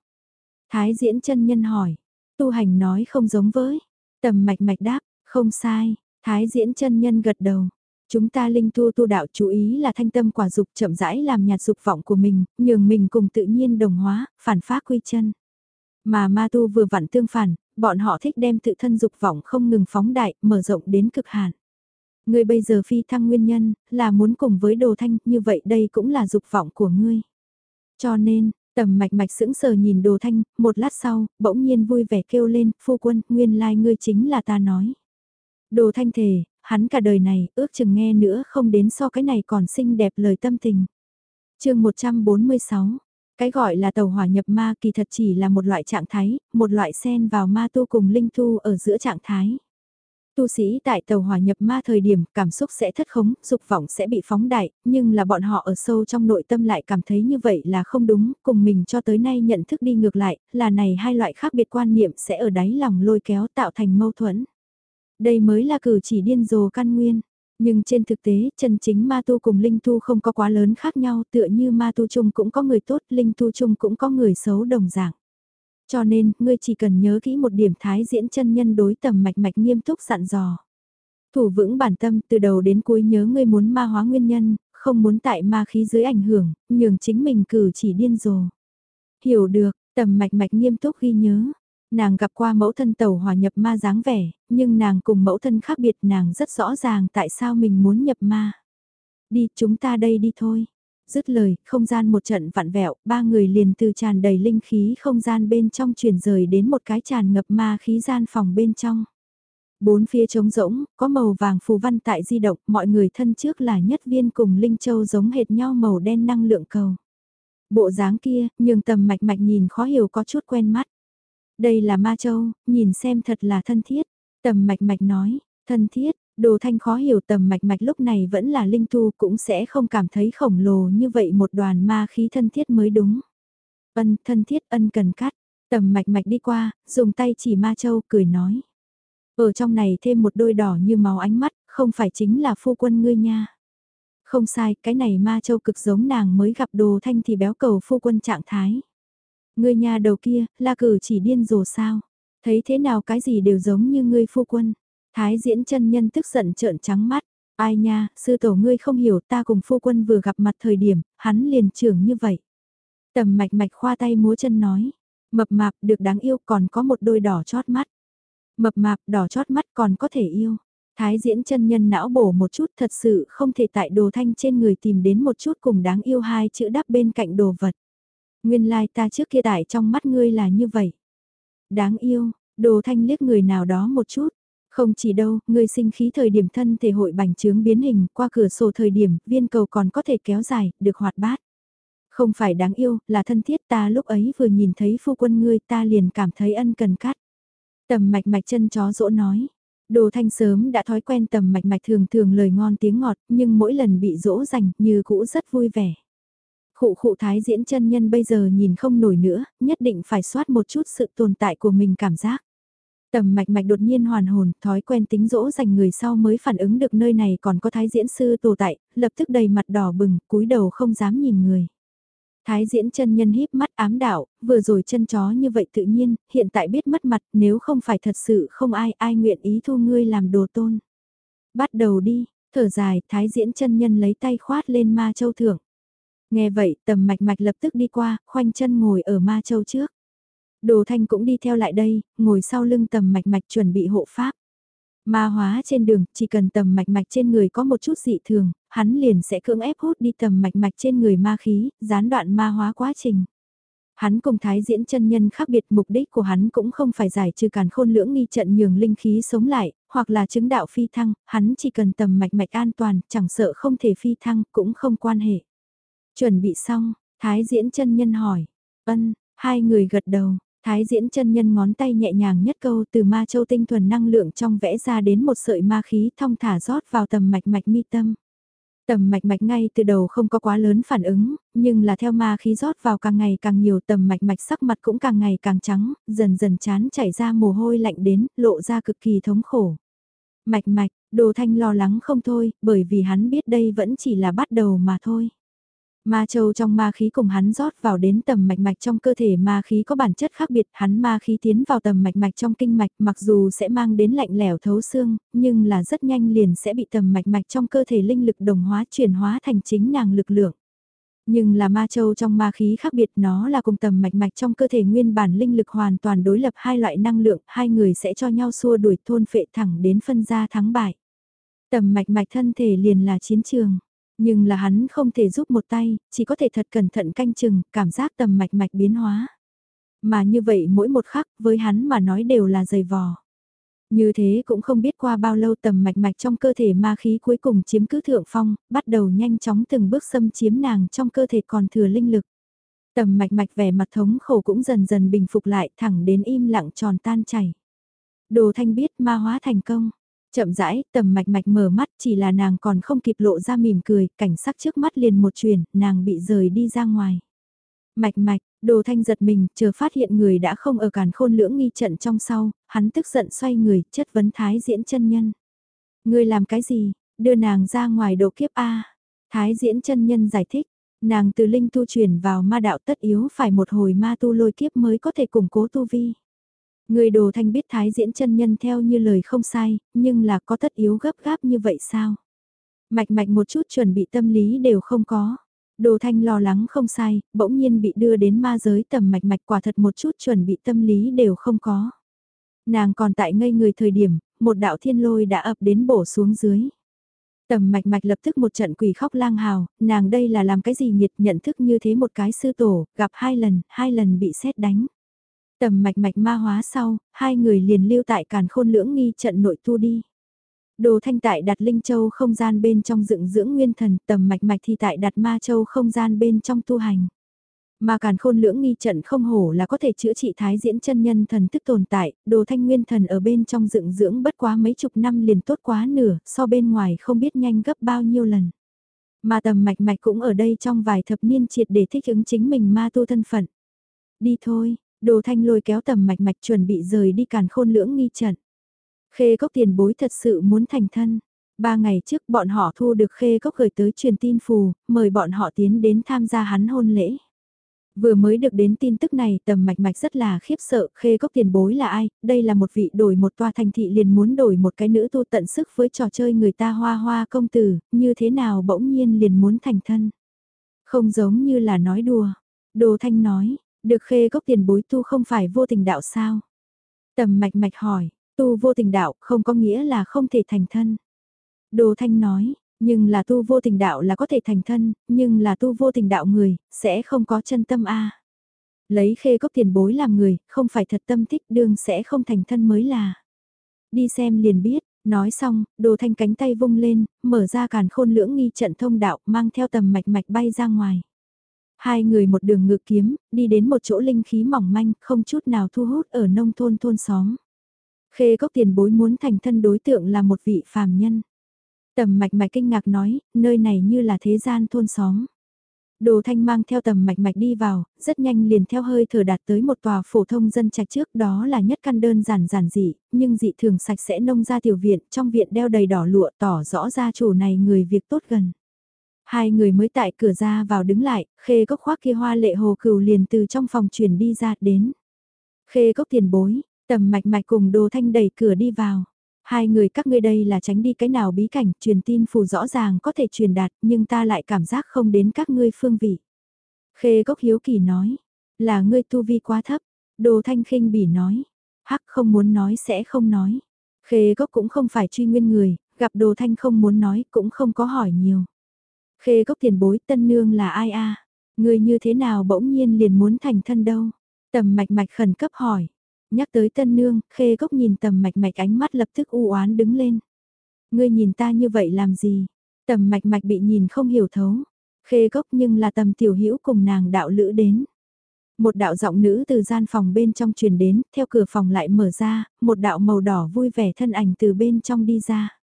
Thái diễn chân nhân hỏi, tu hành nói không giống với, tầm mạch mạch đáp, không sai, thái diễn chân nhân gật đầu. Chúng ta linh tu tu đạo chú ý là thanh tâm quả dục chậm rãi làm nhạt dục vọng của mình, nhường mình cùng tự nhiên đồng hóa, phản phá quy chân. Mà ma tu vừa vặn tương phản, bọn họ thích đem tự thân dục vọng không ngừng phóng đại, mở rộng đến cực hạn. Ngươi bây giờ phi thăng nguyên nhân, là muốn cùng với đồ thanh, như vậy đây cũng là dục vọng của ngươi. Cho nên, tầm mạch mạch sững sờ nhìn đồ thanh, một lát sau, bỗng nhiên vui vẻ kêu lên, phu quân, nguyên lai ngươi chính là ta nói. Đồ thanh thề, hắn cả đời này, ước chừng nghe nữa không đến so cái này còn xinh đẹp lời tâm tình. chương 146 cái gọi là tàu hỏa nhập ma kỳ thật chỉ là một loại trạng thái, một loại sen vào ma tu cùng linh tu ở giữa trạng thái. Tu sĩ tại tàu hỏa nhập ma thời điểm cảm xúc sẽ thất khống, dục vọng sẽ bị phóng đại, nhưng là bọn họ ở sâu trong nội tâm lại cảm thấy như vậy là không đúng, cùng mình cho tới nay nhận thức đi ngược lại, là này hai loại khác biệt quan niệm sẽ ở đáy lòng lôi kéo tạo thành mâu thuẫn. Đây mới là cử chỉ điên rồ căn nguyên. Nhưng trên thực tế, chân chính ma tu cùng linh tu không có quá lớn khác nhau tựa như ma tu chung cũng có người tốt, linh tu chung cũng có người xấu đồng dạng. Cho nên, ngươi chỉ cần nhớ kỹ một điểm thái diễn chân nhân đối tầm mạch mạch nghiêm túc dặn dò. Thủ vững bản tâm từ đầu đến cuối nhớ ngươi muốn ma hóa nguyên nhân, không muốn tại ma khí dưới ảnh hưởng, nhường chính mình cử chỉ điên rồ. Hiểu được, tầm mạch mạch nghiêm túc ghi nhớ, Nàng gặp qua mẫu thân tàu hòa nhập ma dáng vẻ, nhưng nàng cùng mẫu thân khác biệt nàng rất rõ ràng tại sao mình muốn nhập ma. Đi chúng ta đây đi thôi. Dứt lời, không gian một trận vặn vẹo, ba người liền từ tràn đầy linh khí không gian bên trong chuyển rời đến một cái tràn ngập ma khí gian phòng bên trong. Bốn phía trống rỗng, có màu vàng phù văn tại di động, mọi người thân trước là nhất viên cùng Linh Châu giống hệt nhau màu đen năng lượng cầu. Bộ dáng kia, nhưng tầm mạch mạch nhìn khó hiểu có chút quen mắt. Đây là Ma Châu, nhìn xem thật là thân thiết. Tầm mạch mạch nói, thân thiết, đồ thanh khó hiểu tầm mạch mạch lúc này vẫn là linh tu cũng sẽ không cảm thấy khổng lồ như vậy một đoàn ma khí thân thiết mới đúng. Ân thân thiết ân cần cắt, tầm mạch mạch đi qua, dùng tay chỉ Ma Châu cười nói. Ở trong này thêm một đôi đỏ như máu ánh mắt, không phải chính là phu quân ngươi nha. Không sai, cái này Ma Châu cực giống nàng mới gặp đồ thanh thì béo cầu phu quân trạng thái. Ngươi nhà đầu kia, là cử chỉ điên rồ sao? Thấy thế nào cái gì đều giống như ngươi phu quân. Thái diễn chân nhân tức giận trợn trắng mắt. Ai nha, sư tổ ngươi không hiểu ta cùng phu quân vừa gặp mặt thời điểm, hắn liền trưởng như vậy. Tầm mạch mạch khoa tay múa chân nói. Mập mạp được đáng yêu còn có một đôi đỏ chót mắt. Mập mạp đỏ chót mắt còn có thể yêu. Thái diễn chân nhân não bổ một chút thật sự không thể tại đồ thanh trên người tìm đến một chút cùng đáng yêu hai chữ đắp bên cạnh đồ vật. Nguyên lai like ta trước kia tại trong mắt ngươi là như vậy. Đáng yêu, đồ thanh liếc người nào đó một chút. Không chỉ đâu, ngươi sinh khí thời điểm thân thể hội bành trướng biến hình, qua cửa sổ thời điểm, viên cầu còn có thể kéo dài, được hoạt bát. Không phải đáng yêu, là thân thiết ta lúc ấy vừa nhìn thấy phu quân ngươi ta liền cảm thấy ân cần cắt. Tầm mạch mạch chân chó dỗ nói. Đồ thanh sớm đã thói quen tầm mạch mạch thường thường lời ngon tiếng ngọt, nhưng mỗi lần bị dỗ dành như cũ rất vui vẻ. Khụ khụ thái diễn chân nhân bây giờ nhìn không nổi nữa, nhất định phải soát một chút sự tồn tại của mình cảm giác. Tầm mạch mạch đột nhiên hoàn hồn, thói quen tính dỗ dành người sau mới phản ứng được nơi này còn có thái diễn sư tồn tại, lập tức đầy mặt đỏ bừng, cúi đầu không dám nhìn người. Thái diễn chân nhân híp mắt ám đạo, vừa rồi chân chó như vậy tự nhiên, hiện tại biết mất mặt, nếu không phải thật sự không ai ai nguyện ý thu ngươi làm đồ tôn. Bắt đầu đi, thở dài, thái diễn chân nhân lấy tay khoát lên ma châu thưởng. Nghe vậy, tầm mạch mạch lập tức đi qua, khoanh chân ngồi ở ma châu trước. Đồ thanh cũng đi theo lại đây, ngồi sau lưng tầm mạch mạch chuẩn bị hộ pháp. Ma hóa trên đường, chỉ cần tầm mạch mạch trên người có một chút dị thường, hắn liền sẽ cưỡng ép hút đi tầm mạch mạch trên người ma khí, gián đoạn ma hóa quá trình. Hắn cùng thái diễn chân nhân khác biệt mục đích của hắn cũng không phải giải trừ càn khôn lưỡng nghi trận nhường linh khí sống lại, hoặc là chứng đạo phi thăng, hắn chỉ cần tầm mạch mạch an toàn, chẳng sợ không thể phi thăng, cũng không quan hệ. Chuẩn bị xong, Thái diễn chân nhân hỏi. Ân, hai người gật đầu. Thái diễn chân nhân ngón tay nhẹ nhàng nhất câu từ ma châu tinh thuần năng lượng trong vẽ ra đến một sợi ma khí thong thả rót vào tầm mạch mạch mi tâm. Tầm mạch mạch ngay từ đầu không có quá lớn phản ứng, nhưng là theo ma khí rót vào càng ngày càng nhiều tầm mạch mạch sắc mặt cũng càng ngày càng trắng, dần dần chán chảy ra mồ hôi lạnh đến, lộ ra cực kỳ thống khổ. Mạch mạch, đồ thanh lo lắng không thôi, bởi vì hắn biết đây vẫn chỉ là bắt đầu mà thôi. Ma châu trong ma khí cùng hắn rót vào đến tầm mạch mạch trong cơ thể ma khí có bản chất khác biệt, hắn ma khí tiến vào tầm mạch mạch trong kinh mạch mặc dù sẽ mang đến lạnh lẻo thấu xương, nhưng là rất nhanh liền sẽ bị tầm mạch mạch trong cơ thể linh lực đồng hóa chuyển hóa thành chính nàng lực lượng. Nhưng là ma châu trong ma khí khác biệt nó là cùng tầm mạch mạch trong cơ thể nguyên bản linh lực hoàn toàn đối lập hai loại năng lượng, hai người sẽ cho nhau xua đuổi thôn phệ thẳng đến phân ra thắng bại. Tầm mạch mạch thân thể liền là chiến trường. Nhưng là hắn không thể giúp một tay, chỉ có thể thật cẩn thận canh chừng, cảm giác tầm mạch mạch biến hóa. Mà như vậy mỗi một khắc với hắn mà nói đều là dày vò. Như thế cũng không biết qua bao lâu tầm mạch mạch trong cơ thể ma khí cuối cùng chiếm cứ thượng phong, bắt đầu nhanh chóng từng bước xâm chiếm nàng trong cơ thể còn thừa linh lực. Tầm mạch mạch vẻ mặt thống khổ cũng dần dần bình phục lại thẳng đến im lặng tròn tan chảy. Đồ thanh biết ma hóa thành công, Chậm rãi, tầm mạch mạch mở mắt chỉ là nàng còn không kịp lộ ra mỉm cười, cảnh sắc trước mắt liền một chuyển, nàng bị rời đi ra ngoài. Mạch mạch, đồ thanh giật mình, chờ phát hiện người đã không ở càn khôn lưỡng nghi trận trong sau, hắn tức giận xoay người, chất vấn thái diễn chân nhân. Người làm cái gì, đưa nàng ra ngoài độ kiếp A. Thái diễn chân nhân giải thích, nàng từ linh tu chuyển vào ma đạo tất yếu phải một hồi ma tu lôi kiếp mới có thể củng cố tu vi. Người đồ thanh biết thái diễn chân nhân theo như lời không sai, nhưng là có tất yếu gấp gáp như vậy sao? Mạch mạch một chút chuẩn bị tâm lý đều không có. Đồ thanh lo lắng không sai, bỗng nhiên bị đưa đến ma giới tầm mạch mạch quả thật một chút chuẩn bị tâm lý đều không có. Nàng còn tại ngây người thời điểm, một đạo thiên lôi đã ập đến bổ xuống dưới. Tầm mạch mạch lập tức một trận quỷ khóc lang hào, nàng đây là làm cái gì nhiệt nhận thức như thế một cái sư tổ, gặp hai lần, hai lần bị xét đánh. Tầm mạch mạch ma hóa sau, hai người liền lưu tại càn khôn lưỡng nghi trận nội tu đi. Đồ thanh tại đặt Linh Châu không gian bên trong dựng dưỡng nguyên thần, tầm mạch mạch thì tại đặt Ma Châu không gian bên trong tu hành. Mà càn khôn lưỡng nghi trận không hổ là có thể chữa trị thái diễn chân nhân thần thức tồn tại, đồ thanh nguyên thần ở bên trong dựng dưỡng bất quá mấy chục năm liền tốt quá nửa, so bên ngoài không biết nhanh gấp bao nhiêu lần. Mà tầm mạch mạch cũng ở đây trong vài thập niên triệt để thích ứng chính mình ma tu thân phận. Đi thôi, Đồ thanh lôi kéo tầm mạch mạch chuẩn bị rời đi càn khôn lưỡng nghi trận. Khê cốc tiền bối thật sự muốn thành thân. Ba ngày trước bọn họ thu được khê cốc gửi tới truyền tin phù, mời bọn họ tiến đến tham gia hắn hôn lễ. Vừa mới được đến tin tức này tầm mạch mạch rất là khiếp sợ, khê cốc tiền bối là ai, đây là một vị đổi một toa thành thị liền muốn đổi một cái nữ tu tận sức với trò chơi người ta hoa hoa công tử, như thế nào bỗng nhiên liền muốn thành thân. Không giống như là nói đùa, đồ thanh nói, được khê gốc tiền bối tu không phải vô tình đạo sao? Tầm mạch mạch hỏi, tu vô tình đạo không có nghĩa là không thể thành thân. Đồ Thanh nói, nhưng là tu vô tình đạo là có thể thành thân, nhưng là tu vô tình đạo người, sẽ không có chân tâm a. Lấy khê gốc tiền bối làm người, không phải thật tâm thích đương sẽ không thành thân mới là. Đi xem liền biết, nói xong, đồ thanh cánh tay vung lên, mở ra càn khôn lưỡng nghi trận thông đạo mang theo tầm mạch mạch bay ra ngoài. Hai người một đường ngự kiếm, đi đến một chỗ linh khí mỏng manh, không chút nào thu hút ở nông thôn thôn xóm. Khê cốc tiền bối muốn thành thân đối tượng là một vị phàm nhân. Tầm mạch mạch kinh ngạc nói, nơi này như là thế gian thôn xóm. Đồ thanh mang theo tầm mạch mạch đi vào, rất nhanh liền theo hơi thở đạt tới một tòa phổ thông dân trạch trước đó là nhất căn đơn giản giản dị, nhưng dị thường sạch sẽ nông ra tiểu viện, trong viện đeo đầy đỏ lụa tỏ rõ ra chủ này người việc tốt gần. Hai người mới tại cửa ra vào đứng lại, khê cốc khoác kia hoa lệ hồ cừu liền từ trong phòng chuyển đi ra đến. Khê cốc tiền bối, tầm mạch mạch cùng đồ thanh đẩy cửa đi vào. Hai người các ngươi đây là tránh đi cái nào bí cảnh, truyền tin phù rõ ràng có thể truyền đạt, nhưng ta lại cảm giác không đến các ngươi phương vị. Khê cốc hiếu kỳ nói, là ngươi tu vi quá thấp, đồ thanh khinh bỉ nói, hắc không muốn nói sẽ không nói. Khê cốc cũng không phải truy nguyên người, gặp đồ thanh không muốn nói cũng không có hỏi nhiều. Khê gốc tiền bối tân nương là ai a? Người như thế nào bỗng nhiên liền muốn thành thân đâu? Tầm mạch mạch khẩn cấp hỏi. Nhắc tới tân nương, khê gốc nhìn tầm mạch mạch ánh mắt lập tức u oán đứng lên. Ngươi nhìn ta như vậy làm gì? Tầm mạch mạch bị nhìn không hiểu thấu. Khê gốc nhưng là tầm tiểu hữu cùng nàng đạo lữ đến. Một đạo giọng nữ từ gian phòng bên trong truyền đến, theo cửa phòng lại mở ra, một đạo màu đỏ vui vẻ thân ảnh từ bên trong đi ra.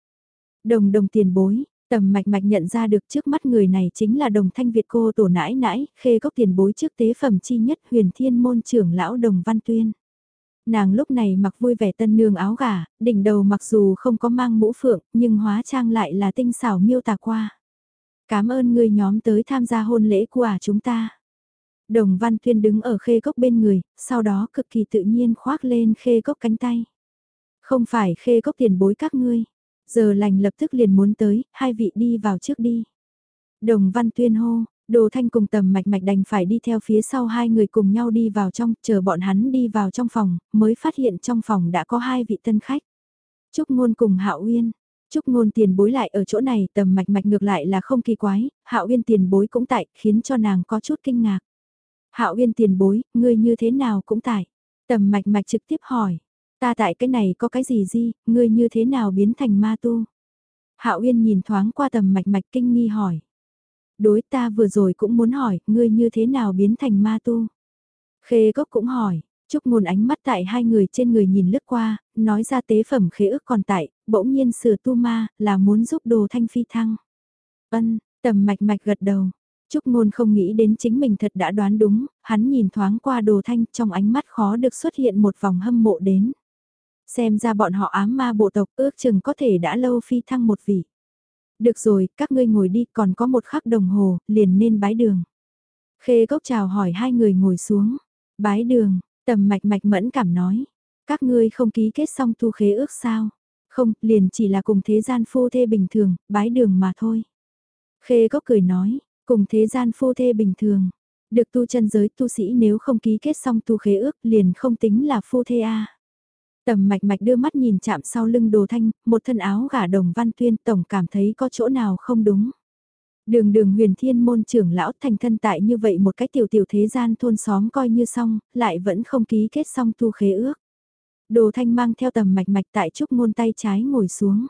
Đồng đồng tiền bối, Tầm mạch mạch nhận ra được trước mắt người này chính là đồng thanh Việt cô tổ nãi nãi, khê gốc tiền bối trước tế phẩm chi nhất huyền thiên môn trưởng lão đồng văn tuyên. Nàng lúc này mặc vui vẻ tân nương áo gà, đỉnh đầu mặc dù không có mang mũ phượng, nhưng hóa trang lại là tinh xảo miêu tả qua. Cảm ơn người nhóm tới tham gia hôn lễ của à chúng ta. Đồng Văn Tuyên đứng ở khê cốc bên người, sau đó cực kỳ tự nhiên khoác lên khê cốc cánh tay. Không phải khê cốc tiền bối các ngươi. Giờ lành lập tức liền muốn tới, hai vị đi vào trước đi. Đồng Văn Tuyên hô, Đồ Thanh cùng tầm mạch mạch đành phải đi theo phía sau hai người cùng nhau đi vào trong, chờ bọn hắn đi vào trong phòng, mới phát hiện trong phòng đã có hai vị tân khách. Trúc Ngôn cùng Hạo Uyên. Trúc Ngôn tiền bối lại ở chỗ này, tầm mạch mạch ngược lại là không kỳ quái, Hạo Uyên tiền bối cũng tại, khiến cho nàng có chút kinh ngạc. Hạo Uyên tiền bối, ngươi như thế nào cũng tại. Tầm mạch mạch trực tiếp hỏi, ta tại cái này có cái gì gì, ngươi như thế nào biến thành ma tu? Hạo Uyên nhìn thoáng qua tầm mạch mạch kinh nghi hỏi. Đối ta vừa rồi cũng muốn hỏi, ngươi như thế nào biến thành ma tu? Khê Cốc cũng hỏi, Trúc ngôn ánh mắt tại hai người trên người nhìn lướt qua, nói ra tế phẩm khế ước còn tại, bỗng nhiên sửa tu ma, là muốn giúp đồ thanh phi thăng. Ân, tầm mạch mạch gật đầu. Trúc ngôn không nghĩ đến chính mình thật đã đoán đúng, hắn nhìn thoáng qua đồ thanh trong ánh mắt khó được xuất hiện một vòng hâm mộ đến. Xem ra bọn họ ám ma bộ tộc ước chừng có thể đã lâu phi thăng một vị. Được rồi, các ngươi ngồi đi, còn có một khắc đồng hồ, liền nên bái đường. Khê cốc chào hỏi hai người ngồi xuống. Bái đường, tầm mạch mạch mẫn cảm nói. Các ngươi không ký kết xong tu khế ước sao? Không, liền chỉ là cùng thế gian phu thê bình thường, bái đường mà thôi. Khê cốc cười nói, cùng thế gian phu thê bình thường. Được tu chân giới tu sĩ nếu không ký kết xong tu khế ước liền không tính là phu thê a. Tầm mạch mạch đưa mắt nhìn chạm sau lưng đồ thanh, một thân áo gả đồng văn tuyên tổng cảm thấy có chỗ nào không đúng. Đường đường huyền thiên môn trưởng lão thành thân tại như vậy một cái tiểu tiểu thế gian thôn xóm coi như xong, lại vẫn không ký kết xong tu khế ước. Đồ thanh mang theo tầm mạch mạch tại trúc môn tay trái ngồi xuống.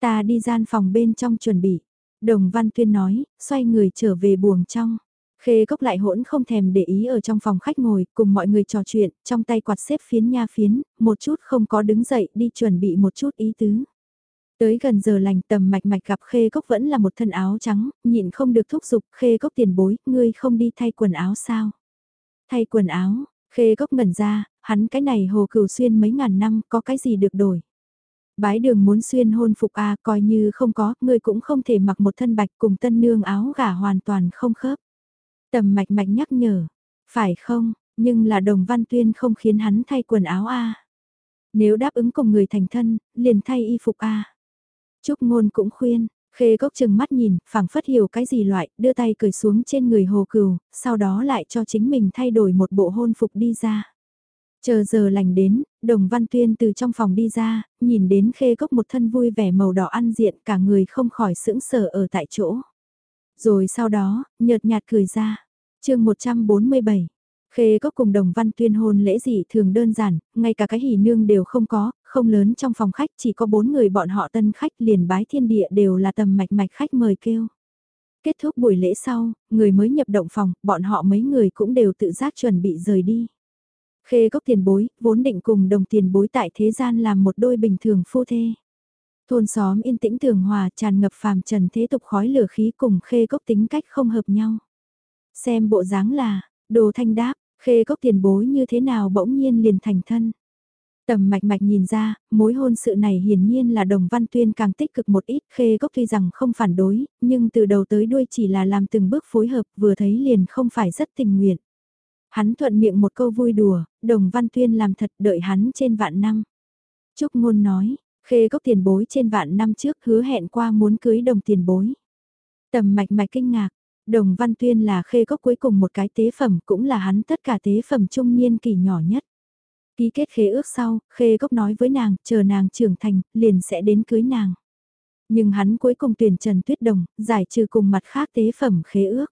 Ta đi gian phòng bên trong chuẩn bị. Đồng văn tuyên nói, xoay người trở về buồng trong. Khê cốc lại hỗn không thèm để ý ở trong phòng khách ngồi, cùng mọi người trò chuyện, trong tay quạt xếp phiến nha phiến, một chút không có đứng dậy đi chuẩn bị một chút ý tứ. Tới gần giờ lành tầm mạch mạch gặp khê cốc vẫn là một thân áo trắng, nhịn không được thúc giục khê cốc tiền bối, ngươi không đi thay quần áo sao? Thay quần áo, khê cốc ngẩn ra, hắn cái này hồ cửu xuyên mấy ngàn năm có cái gì được đổi? Bái đường muốn xuyên hôn phục a coi như không có, ngươi cũng không thể mặc một thân bạch cùng tân nương áo gả hoàn toàn không khớp. Tầm mạch mạch nhắc nhở, phải không, nhưng là đồng văn tuyên không khiến hắn thay quần áo a Nếu đáp ứng cùng người thành thân, liền thay y phục a Trúc ngôn cũng khuyên, khê gốc chừng mắt nhìn, phảng phất hiểu cái gì loại, đưa tay cởi xuống trên người hồ cừu, sau đó lại cho chính mình thay đổi một bộ hôn phục đi ra. Chờ giờ lành đến, đồng văn tuyên từ trong phòng đi ra, nhìn đến khê gốc một thân vui vẻ màu đỏ ăn diện cả người không khỏi sững sờ ở tại chỗ. Rồi sau đó, nhợt nhạt cười ra. chương 147. Khê có cùng đồng văn tuyên hôn lễ gì thường đơn giản, ngay cả cái hỉ nương đều không có, không lớn trong phòng khách chỉ có bốn người bọn họ tân khách liền bái thiên địa đều là tầm mạch mạch khách mời kêu. Kết thúc buổi lễ sau, người mới nhập động phòng, bọn họ mấy người cũng đều tự giác chuẩn bị rời đi. Khê cốc tiền bối, vốn định cùng đồng tiền bối tại thế gian làm một đôi bình thường phu thê. Thôn xóm yên tĩnh tường hòa tràn ngập phàm trần thế tục khói lửa khí cùng khê cốc tính cách không hợp nhau. Xem bộ dáng là, đồ thanh đáp, khê cốc tiền bối như thế nào bỗng nhiên liền thành thân. Tầm mạch mạch nhìn ra, mối hôn sự này hiển nhiên là đồng văn tuyên càng tích cực một ít khê cốc tuy rằng không phản đối, nhưng từ đầu tới đuôi chỉ là làm từng bước phối hợp vừa thấy liền không phải rất tình nguyện. Hắn thuận miệng một câu vui đùa, đồng văn tuyên làm thật đợi hắn trên vạn năm. Trúc ngôn nói, khê cốc tiền bối trên vạn năm trước hứa hẹn qua muốn cưới đồng tiền bối. Tầm mạch mạch kinh ngạc, đồng văn tuyên là khê cốc cuối cùng một cái tế phẩm cũng là hắn tất cả tế phẩm trung niên kỳ nhỏ nhất. Ký kết khế ước sau, khê cốc nói với nàng, chờ nàng trưởng thành, liền sẽ đến cưới nàng. Nhưng hắn cuối cùng tuyển Trần Tuyết Đồng, giải trừ cùng mặt khác tế phẩm khế ước.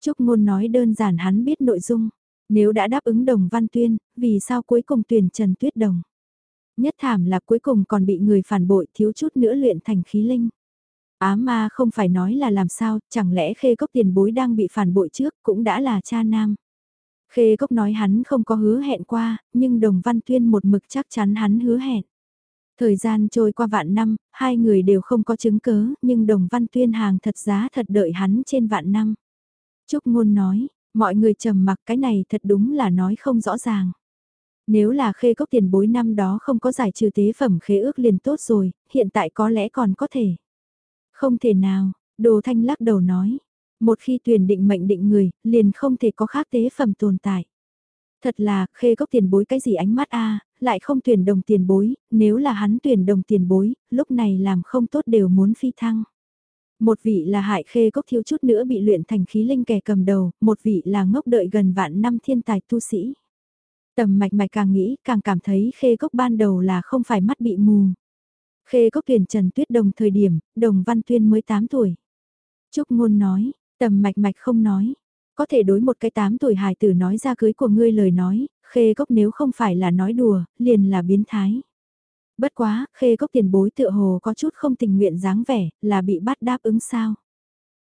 Trúc Ngôn nói đơn giản hắn biết nội dung. Nếu đã đáp ứng đồng văn tuyên, vì sao cuối cùng tuyển Trần Tuyết Đồng? Nhất thảm là cuối cùng còn bị người phản bội thiếu chút nữa luyện thành khí linh. Á ma không phải nói là làm sao, chẳng lẽ khê cốc tiền bối đang bị phản bội trước cũng đã là cha nam. Khê cốc nói hắn không có hứa hẹn qua, nhưng đồng văn tuyên một mực chắc chắn hắn hứa hẹn. Thời gian trôi qua vạn năm, hai người đều không có chứng cớ, nhưng đồng văn tuyên hàng thật giá thật đợi hắn trên vạn năm. Trúc Ngôn nói, mọi người trầm mặc cái này thật đúng là nói không rõ ràng. Nếu là khê cốc tiền bối năm đó không có giải trừ tế phẩm khế ước liền tốt rồi, hiện tại có lẽ còn có thể. Không thể nào, Đồ Thanh lắc đầu nói, một khi tuyển định mệnh định người, liền không thể có khác tế phẩm tồn tại. Thật là, khê gốc tiền bối cái gì ánh mắt a lại không tuyển đồng tiền bối, nếu là hắn tuyển đồng tiền bối, lúc này làm không tốt đều muốn phi thăng. Một vị là hại khê gốc thiếu chút nữa bị luyện thành khí linh kẻ cầm đầu, một vị là ngốc đợi gần vạn năm thiên tài tu sĩ. Tầm mạch mạch càng nghĩ càng cảm thấy khê gốc ban đầu là không phải mắt bị mù. Khê gốc tuyển Trần Tuyết Đồng thời điểm, Đồng Văn Tuyên mới 8 tuổi. Trúc Ngôn nói, tầm mạch mạch không nói. Có thể đối một cái 8 tuổi hài tử nói ra cưới của ngươi lời nói, khê gốc nếu không phải là nói đùa, liền là biến thái. Bất quá, khê gốc tiền bối tựa hồ có chút không tình nguyện dáng vẻ, là bị bắt đáp ứng sao.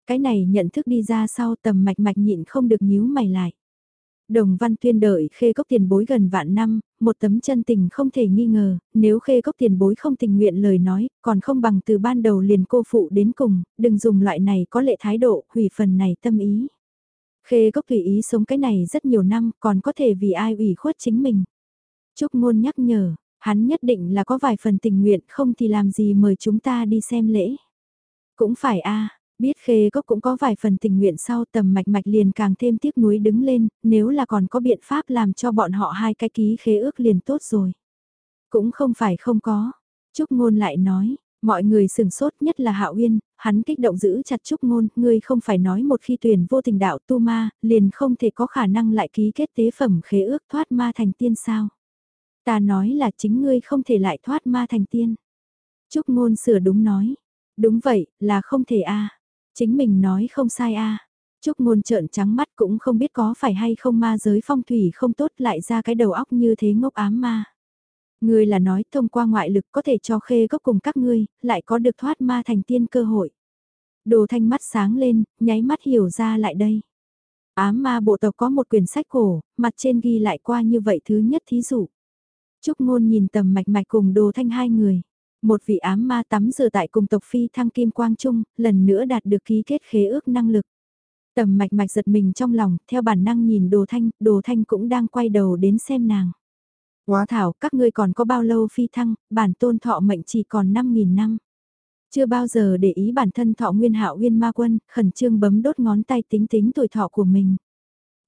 Cái này nhận thức đi ra sau tầm mạch mạch nhịn không được nhíu mày lại. Đồng văn tuyên đợi khê cốc tiền bối gần vạn năm, một tấm chân tình không thể nghi ngờ, nếu khê cốc tiền bối không tình nguyện lời nói, còn không bằng từ ban đầu liền cô phụ đến cùng, đừng dùng loại này có lệ thái độ, hủy phần này tâm ý. Khê cốc tùy ý sống cái này rất nhiều năm, còn có thể vì ai ủy khuất chính mình. Trúc ngôn nhắc nhở, hắn nhất định là có vài phần tình nguyện không thì làm gì mời chúng ta đi xem lễ. Cũng phải a Biết khê cốc cũng có vài phần tình nguyện sau tầm mạch mạch liền càng thêm tiếc nuối đứng lên, nếu là còn có biện pháp làm cho bọn họ hai cái ký khế ước liền tốt rồi. Cũng không phải không có. Trúc Ngôn lại nói, mọi người sừng sốt nhất là Hạo Uyên, hắn kích động giữ chặt Trúc Ngôn, ngươi không phải nói một khi tuyển vô tình đạo tu ma, liền không thể có khả năng lại ký kết tế phẩm khế ước thoát ma thành tiên sao. Ta nói là chính ngươi không thể lại thoát ma thành tiên. Trúc Ngôn sửa đúng nói, đúng vậy, là không thể a Chính mình nói không sai a Trúc ngôn trợn trắng mắt cũng không biết có phải hay không ma giới phong thủy không tốt lại ra cái đầu óc như thế ngốc ám ma. Ngươi là nói thông qua ngoại lực có thể cho khê gốc cùng các ngươi, lại có được thoát ma thành tiên cơ hội. Đồ thanh mắt sáng lên, nháy mắt hiểu ra lại đây. Ám ma bộ tộc có một quyển sách cổ, mặt trên ghi lại qua như vậy thứ nhất thí dụ. Trúc ngôn nhìn tầm mạch mạch cùng đồ thanh hai người. Một vị ám ma tắm rửa tại cùng tộc phi thăng kim quang trung, lần nữa đạt được ký kết khế ước năng lực. Tầm mạch mạch giật mình trong lòng, theo bản năng nhìn đồ thanh, đồ thanh cũng đang quay đầu đến xem nàng. Quá thảo, các ngươi còn có bao lâu phi thăng, bản tôn thọ mệnh chỉ còn 5.000 năm. Chưa bao giờ để ý bản thân thọ nguyên hạo nguyên ma quân, khẩn trương bấm đốt ngón tay tính tính tuổi thọ của mình.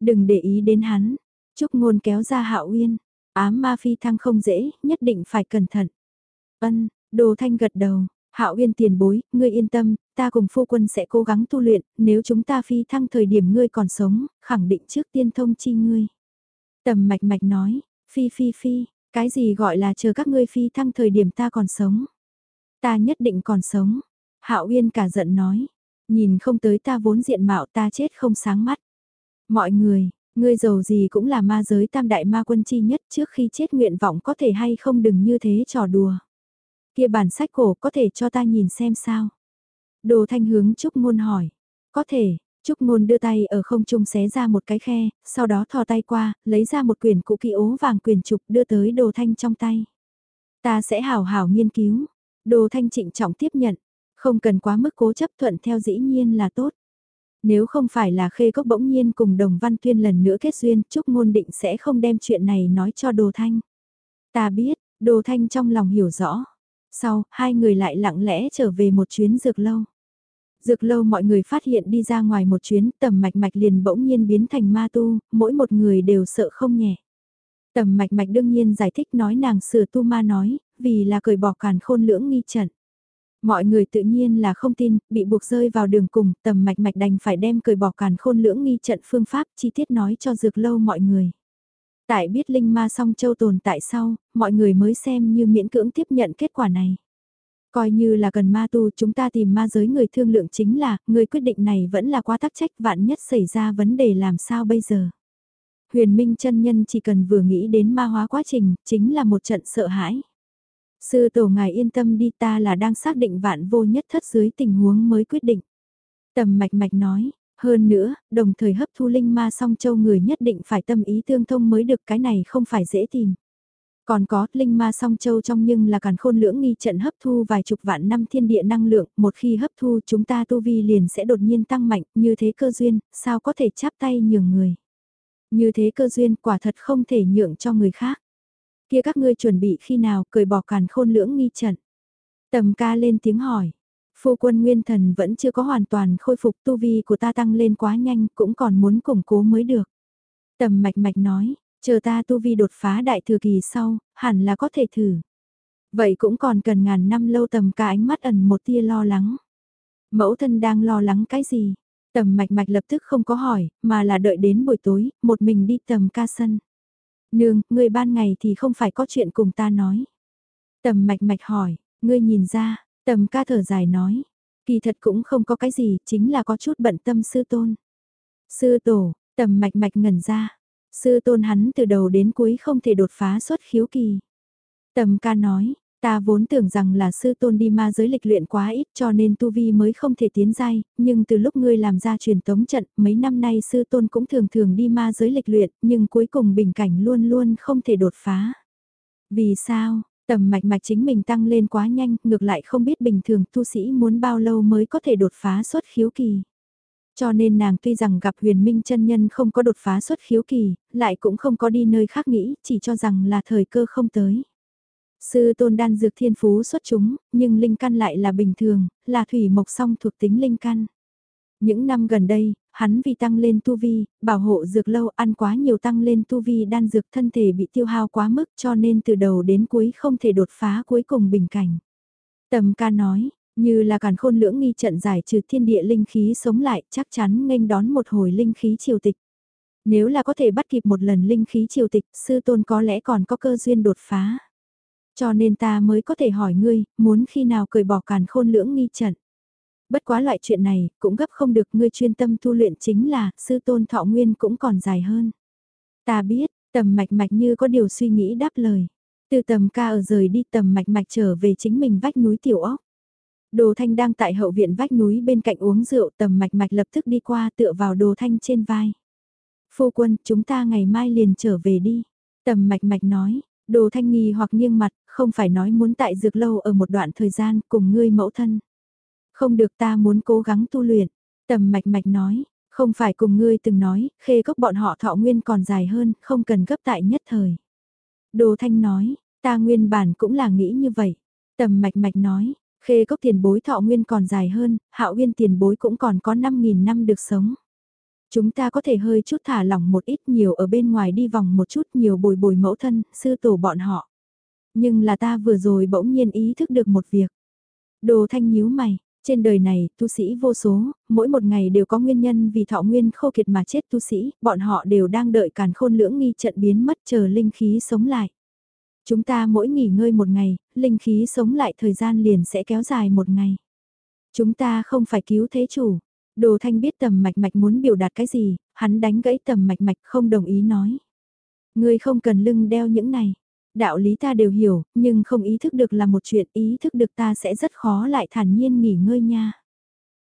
Đừng để ý đến hắn, chúc ngôn kéo ra hạo nguyên, ám ma phi thăng không dễ, nhất định phải cẩn thận. Ân, Đồ Thanh gật đầu, Hạo Uyên tiền bối, ngươi yên tâm, ta cùng phu quân sẽ cố gắng tu luyện, nếu chúng ta phi thăng thời điểm ngươi còn sống, khẳng định trước tiên thông chi ngươi. Tầm mạch mạch nói, phi phi phi, cái gì gọi là chờ các ngươi phi thăng thời điểm ta còn sống. Ta nhất định còn sống. Hạo Uyên cả giận nói, nhìn không tới ta vốn diện mạo ta chết không sáng mắt. Mọi người, ngươi giàu gì cũng là ma giới tam đại ma quân chi nhất trước khi chết nguyện vọng có thể hay không đừng như thế trò đùa. Kia bản sách cổ có thể cho ta nhìn xem sao? Đồ thanh hướng Trúc Ngôn hỏi. Có thể, Trúc Ngôn đưa tay ở không trung xé ra một cái khe, sau đó thò tay qua, lấy ra một quyển cũ kỹ ố vàng quyển trục đưa tới đồ thanh trong tay. Ta sẽ hảo hảo nghiên cứu. Đồ thanh trịnh trọng tiếp nhận. Không cần quá mức cố chấp thuận theo dĩ nhiên là tốt. Nếu không phải là khê cốc bỗng nhiên cùng đồng văn tuyên lần nữa kết duyên, Trúc Ngôn định sẽ không đem chuyện này nói cho đồ thanh. Ta biết, đồ thanh trong lòng hiểu rõ. Sau, hai người lại lặng lẽ trở về một chuyến dược lâu. Dược lâu mọi người phát hiện đi ra ngoài một chuyến tầm mạch mạch liền bỗng nhiên biến thành ma tu, mỗi một người đều sợ không nhẹ. Tầm mạch mạch đương nhiên giải thích nói nàng sửa tu ma nói, vì là cởi bỏ càn khôn lưỡng nghi trận. Mọi người tự nhiên là không tin, bị buộc rơi vào đường cùng, tầm mạch mạch đành phải đem cởi bỏ càn khôn lưỡng nghi trận phương pháp chi tiết nói cho dược lâu mọi người. Tại biết linh ma song châu tồn tại sau, mọi người mới xem như miễn cưỡng tiếp nhận kết quả này. Coi như là cần ma tu chúng ta tìm ma giới người thương lượng chính là, người quyết định này vẫn là quá tắc trách vạn nhất xảy ra vấn đề làm sao bây giờ. Huyền Minh chân nhân chỉ cần vừa nghĩ đến ma hóa quá trình, chính là một trận sợ hãi. Sư tổ ngài yên tâm đi ta là đang xác định vạn vô nhất thất dưới tình huống mới quyết định. Tầm mạch mạch nói, hơn nữa, đồng thời hấp thu linh ma song châu người nhất định phải tâm ý tương thông mới được cái này không phải dễ tìm. Còn có, linh ma song châu trong nhưng là càn khôn lưỡng nghi trận hấp thu vài chục vạn năm thiên địa năng lượng, một khi hấp thu chúng ta tu vi liền sẽ đột nhiên tăng mạnh, như thế cơ duyên, sao có thể chắp tay nhường người. Như thế cơ duyên quả thật không thể nhượng cho người khác. Kia các ngươi chuẩn bị khi nào cởi bỏ càn khôn lưỡng nghi trận. Tầm ca lên tiếng hỏi. Phu quân nguyên thần vẫn chưa có hoàn toàn khôi phục tu vi của ta tăng lên quá nhanh cũng còn muốn củng cố mới được. Tầm mạch mạch nói, chờ ta tu vi đột phá đại thừa kỳ sau, hẳn là có thể thử. Vậy cũng còn cần ngàn năm lâu tầm cả ánh mắt ẩn một tia lo lắng. Mẫu thân đang lo lắng cái gì? Tầm mạch mạch lập tức không có hỏi, mà là đợi đến buổi tối, một mình đi tầm ca sân. Nương, người ban ngày thì không phải có chuyện cùng ta nói. Tầm mạch mạch hỏi, ngươi nhìn ra, tầm ca thở dài nói. Kỳ thật cũng không có cái gì, chính là có chút bận tâm sư tôn. Sư tổ, tầm mạch mạch ngẩn ra. Sư tôn hắn từ đầu đến cuối không thể đột phá xuất khiếu kỳ. Tầm ca nói, Ta vốn tưởng rằng là sư tôn đi ma giới lịch luyện quá ít cho nên tu vi mới không thể tiến giai, nhưng từ lúc ngươi làm ra truyền tống trận, mấy năm nay sư tôn cũng thường thường đi ma giới lịch luyện, nhưng cuối cùng bình cảnh luôn luôn không thể đột phá. Vì sao, tầm mạch mạch chính mình tăng lên quá nhanh, ngược lại không biết bình thường tu sĩ muốn bao lâu mới có thể đột phá xuất khiếu kỳ. Cho nên nàng tuy rằng gặp huyền minh chân nhân không có đột phá xuất khiếu kỳ, lại cũng không có đi nơi khác nghĩ, chỉ cho rằng là thời cơ không tới. Sư tôn đan dược thiên phú xuất chúng, nhưng linh căn lại là bình thường, là thủy mộc song thuộc tính linh căn. Những năm gần đây, hắn vì tăng lên tu vi, bảo hộ dược lâu ăn quá nhiều tăng lên tu vi đan dược thân thể bị tiêu hao quá mức cho nên từ đầu đến cuối không thể đột phá cuối cùng bình cảnh. Tầm ca nói, như là càn khôn lưỡng nghi trận giải trừ thiên địa linh khí sống lại chắc chắn nghênh đón một hồi linh khí triều tịch. Nếu là có thể bắt kịp một lần linh khí triều tịch, sư tôn có lẽ còn có cơ duyên đột phá. Cho nên ta mới có thể hỏi ngươi, muốn khi nào cởi bỏ càn khôn lưỡng nghi trận. Bất quá loại chuyện này, cũng gấp không được ngươi chuyên tâm tu luyện chính là, sư tôn thọ nguyên cũng còn dài hơn. Ta biết, tầm mạch mạch như có điều suy nghĩ đáp lời. Từ tầm ca ở rời đi tầm mạch mạch trở về chính mình vách núi tiểu ốc. Đồ Thanh đang tại hậu viện vách núi bên cạnh uống rượu tầm mạch mạch lập tức đi qua tựa vào Đồ Thanh trên vai. Phu quân, chúng ta ngày mai liền trở về đi. Tầm mạch mạch nói, Đồ Thanh nghi hoặc nghiêng mặt, không phải nói muốn tại dược lâu ở một đoạn thời gian cùng ngươi mẫu thân. Không được ta muốn cố gắng tu luyện. Tầm mạch mạch nói, không phải cùng ngươi từng nói, khê gốc bọn họ thọ nguyên còn dài hơn, không cần gấp tại nhất thời. Đồ Thanh nói, ta nguyên bản cũng là nghĩ như vậy. Tầm mạch mạch nói, khê gốc tiền bối thọ nguyên còn dài hơn, hạo nguyên tiền bối cũng còn có 5.000 năm được sống. Chúng ta có thể hơi chút thả lỏng một ít nhiều ở bên ngoài đi vòng một chút nhiều bồi bồi mẫu thân, sư tổ bọn họ. Nhưng là ta vừa rồi bỗng nhiên ý thức được một việc. Đồ thanh nhíu mày, trên đời này, tu sĩ vô số, mỗi một ngày đều có nguyên nhân vì thọ nguyên khô kiệt mà chết tu sĩ, bọn họ đều đang đợi càn khôn lưỡng nghi trận biến mất chờ linh khí sống lại. Chúng ta mỗi nghỉ ngơi một ngày, linh khí sống lại thời gian liền sẽ kéo dài một ngày. Chúng ta không phải cứu thế chủ, Đồ Thanh biết tầm mạch mạch muốn biểu đạt cái gì, hắn đánh gãy tầm mạch mạch không đồng ý nói. Ngươi không cần lưng đeo những này. Đạo lý ta đều hiểu, nhưng không ý thức được là một chuyện, ý thức được ta sẽ rất khó lại thản nhiên nghỉ ngơi nha.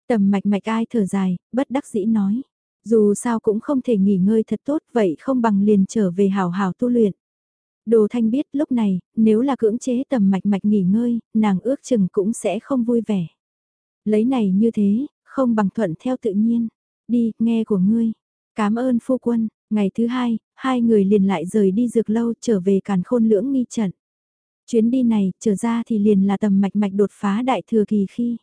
Tầm mạch mạch ai thở dài, bất đắc dĩ nói. Dù sao cũng không thể nghỉ ngơi thật tốt vậy không bằng liền trở về hào hào tu luyện. Đồ Thanh biết lúc này, nếu là cưỡng chế tầm mạch mạch nghỉ ngơi, nàng ước chừng cũng sẽ không vui vẻ. Lấy này như thế, không bằng thuận theo tự nhiên. Đi, nghe của ngươi. Cảm ơn phu quân, ngày thứ hai, hai người liền lại rời đi dược lâu trở về càn khôn lưỡng nghi trận. Chuyến đi này, trở ra thì liền là tầm mạch mạch đột phá đại thừa kỳ khi.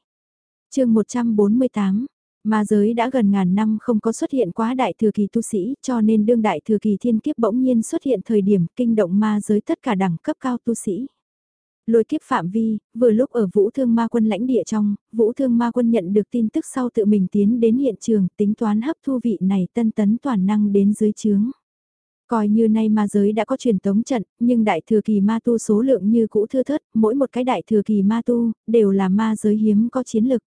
chương 148, Ma giới đã gần ngàn năm không có xuất hiện quá đại thừa kỳ tu sĩ, cho nên đương đại thừa kỳ thiên kiếp bỗng nhiên xuất hiện thời điểm kinh động ma giới tất cả đẳng cấp cao tu sĩ. Lôi kiếp phạm vi, vừa lúc ở vũ thương ma quân lãnh địa trong, vũ thương ma quân nhận được tin tức sau tự mình tiến đến hiện trường tính toán hấp thu vị này tân tấn toàn năng đến dưới chướng. Coi như nay ma giới đã có truyền tống trận, nhưng đại thừa kỳ ma tu số lượng như cũ thưa thớt, mỗi một cái đại thừa kỳ ma tu, đều là ma giới hiếm có chiến lực.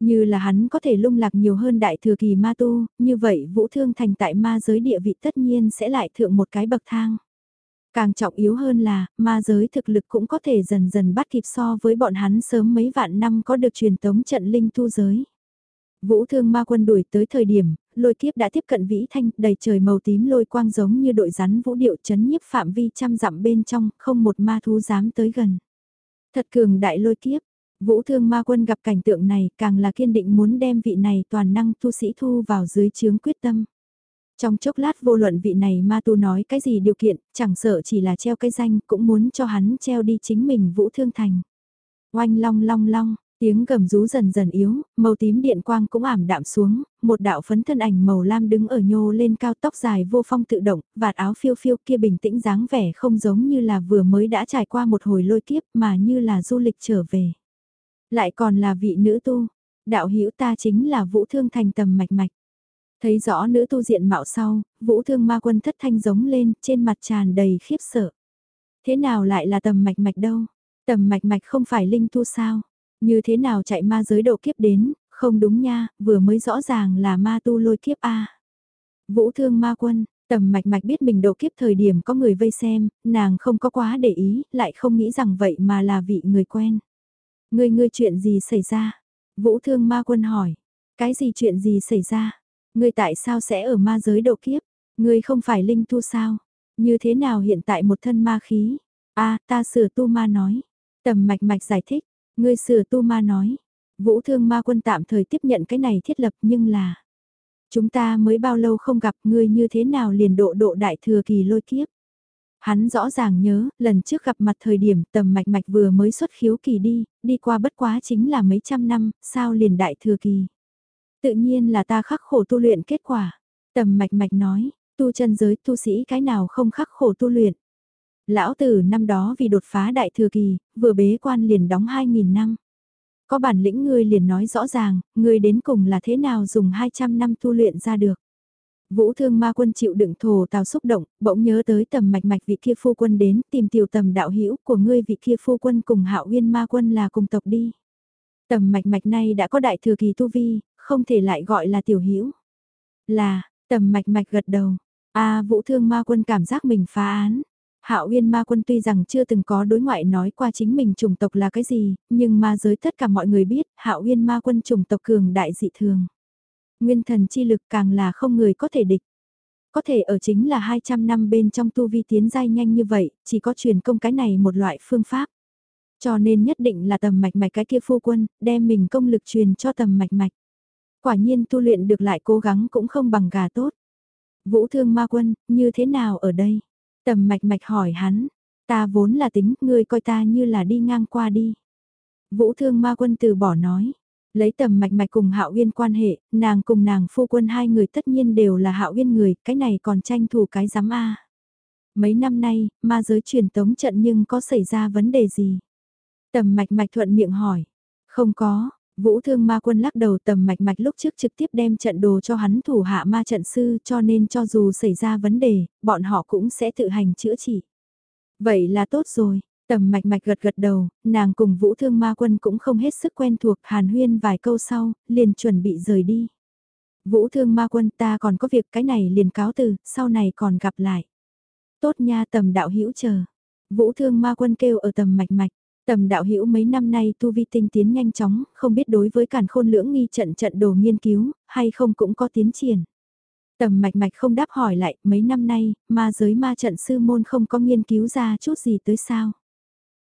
Như là hắn có thể lung lạc nhiều hơn đại thừa kỳ ma tu, như vậy vũ thương thành tại ma giới địa vị tất nhiên sẽ lại thượng một cái bậc thang. Càng trọng yếu hơn là, ma giới thực lực cũng có thể dần dần bắt kịp so với bọn hắn sớm mấy vạn năm có được truyền tống trận linh tu giới. Vũ thương ma quân đuổi tới thời điểm, lôi kiếp đã tiếp cận vĩ thanh, đầy trời màu tím lôi quang giống như đội rắn vũ điệu chấn nhiếp phạm vi trăm dặm bên trong, không một ma thú dám tới gần. Thật cường đại lôi kiếp, vũ thương ma quân gặp cảnh tượng này càng là kiên định muốn đem vị này toàn năng tu sĩ thu vào dưới chướng quyết tâm. Trong chốc lát vô luận vị này ma tu nói cái gì điều kiện, chẳng sợ chỉ là treo cái danh cũng muốn cho hắn treo đi chính mình vũ thương thành. Oanh long long long, Tiếng gầm rú dần dần yếu, màu tím điện quang cũng ảm đạm xuống, một đạo phấn thân ảnh màu lam đứng ở nhô lên cao tóc dài vô phong tự động, vạt áo phiêu phiêu kia bình tĩnh dáng vẻ không giống như là vừa mới đã trải qua một hồi lôi kiếp mà như là du lịch trở về. Lại còn là vị nữ tu, đạo hữu ta chính là vũ thương thành tầm mạch mạch. Thấy rõ nữ tu diện mạo sau, vũ thương ma quân thất thanh giống lên, trên mặt tràn đầy khiếp sợ. Thế nào lại là tầm mạch mạch đâu? Tầm mạch mạch không phải linh tu sao? Như thế nào chạy ma giới độ kiếp đến? Không đúng nha, vừa mới rõ ràng là ma tu lôi kiếp A. Vũ thương ma quân, tầm mạch mạch biết mình độ kiếp thời điểm có người vây xem, nàng không có quá để ý, lại không nghĩ rằng vậy mà là vị người quen. Ngươi ngươi chuyện gì xảy ra? Vũ thương ma quân hỏi. Cái gì chuyện gì xảy ra? Ngươi tại sao sẽ ở ma giới độ kiếp? Ngươi không phải linh tu sao? Như thế nào hiện tại một thân ma khí? a ta sửa tu ma nói. Tầm mạch mạch giải thích. Ngươi sửa tu ma nói. Vũ thương ma quân tạm thời tiếp nhận cái này thiết lập nhưng là. Chúng ta mới bao lâu không gặp ngươi như thế nào liền độ độ đại thừa kỳ lôi kiếp. Hắn rõ ràng nhớ, lần trước gặp mặt thời điểm tầm mạch mạch vừa mới xuất khiếu kỳ đi, đi qua bất quá chính là mấy trăm năm, sao liền đại thừa kỳ. Tự nhiên là ta khắc khổ tu luyện kết quả. Tầm mạch mạch nói, tu chân giới tu sĩ cái nào không khắc khổ tu luyện. Lão tử năm đó vì đột phá đại thừa kỳ, vừa bế quan liền đóng 2.000 năm. Có bản lĩnh ngươi liền nói rõ ràng, ngươi đến cùng là thế nào dùng 200 năm tu luyện ra được. Vũ thương ma quân chịu đựng thổ tào xúc động, bỗng nhớ tới tầm mạch mạch vị kia phu quân đến tìm tiểu tầm đạo hữu của ngươi vị kia phu quân cùng hạo uyên ma quân là cùng tộc đi. Tầm mạch mạch này đã có đại thừa kỳ tu vi, không thể lại gọi là tiểu hữu Là, tầm mạch mạch gật đầu. a vũ thương ma quân cảm giác mình phá án. Hạo Uyên Ma Quân tuy rằng chưa từng có đối ngoại nói qua chính mình chủng tộc là cái gì, nhưng ma giới tất cả mọi người biết, Hạo Uyên Ma Quân chủng tộc cường đại dị thường. Nguyên thần chi lực càng là không người có thể địch. Có thể ở chính là 200 năm bên trong tu vi tiến giai nhanh như vậy, chỉ có truyền công cái này một loại phương pháp. Cho nên nhất định là tầm mạch mạch cái kia phu quân, đem mình công lực truyền cho tầm mạch mạch. Quả nhiên tu luyện được lại cố gắng cũng không bằng gà tốt. Vũ thương ma quân, như thế nào ở đây? Tầm mạch mạch hỏi hắn, ta vốn là tính, ngươi coi ta như là đi ngang qua đi. Vũ thương ma quân từ bỏ nói, lấy tầm mạch mạch cùng hạo uyên quan hệ, nàng cùng nàng phu quân hai người tất nhiên đều là hạo uyên người, cái này còn tranh thủ cái giám A. Mấy năm nay, ma giới truyền tống trận nhưng có xảy ra vấn đề gì? Tầm mạch mạch thuận miệng hỏi, không có, Vũ thương ma quân lắc đầu tầm mạch mạch lúc trước trực tiếp đem trận đồ cho hắn thủ hạ ma trận sư cho nên cho dù xảy ra vấn đề, bọn họ cũng sẽ tự hành chữa trị. Vậy là tốt rồi, tầm mạch mạch gật gật đầu, nàng cùng vũ thương ma quân cũng không hết sức quen thuộc hàn huyên vài câu sau, liền chuẩn bị rời đi. Vũ thương ma quân ta còn có việc cái này liền cáo từ, sau này còn gặp lại. Tốt nha tầm đạo hữu chờ. Vũ thương ma quân kêu ở tầm mạch mạch. Tầm đạo hữu mấy năm nay tu vi tinh tiến nhanh chóng, không biết đối với càn khôn lưỡng nghi trận trận đồ nghiên cứu, hay không cũng có tiến triển. Tầm mạch mạch không đáp hỏi lại, mấy năm nay, ma giới ma trận sư môn không có nghiên cứu ra chút gì tới sao.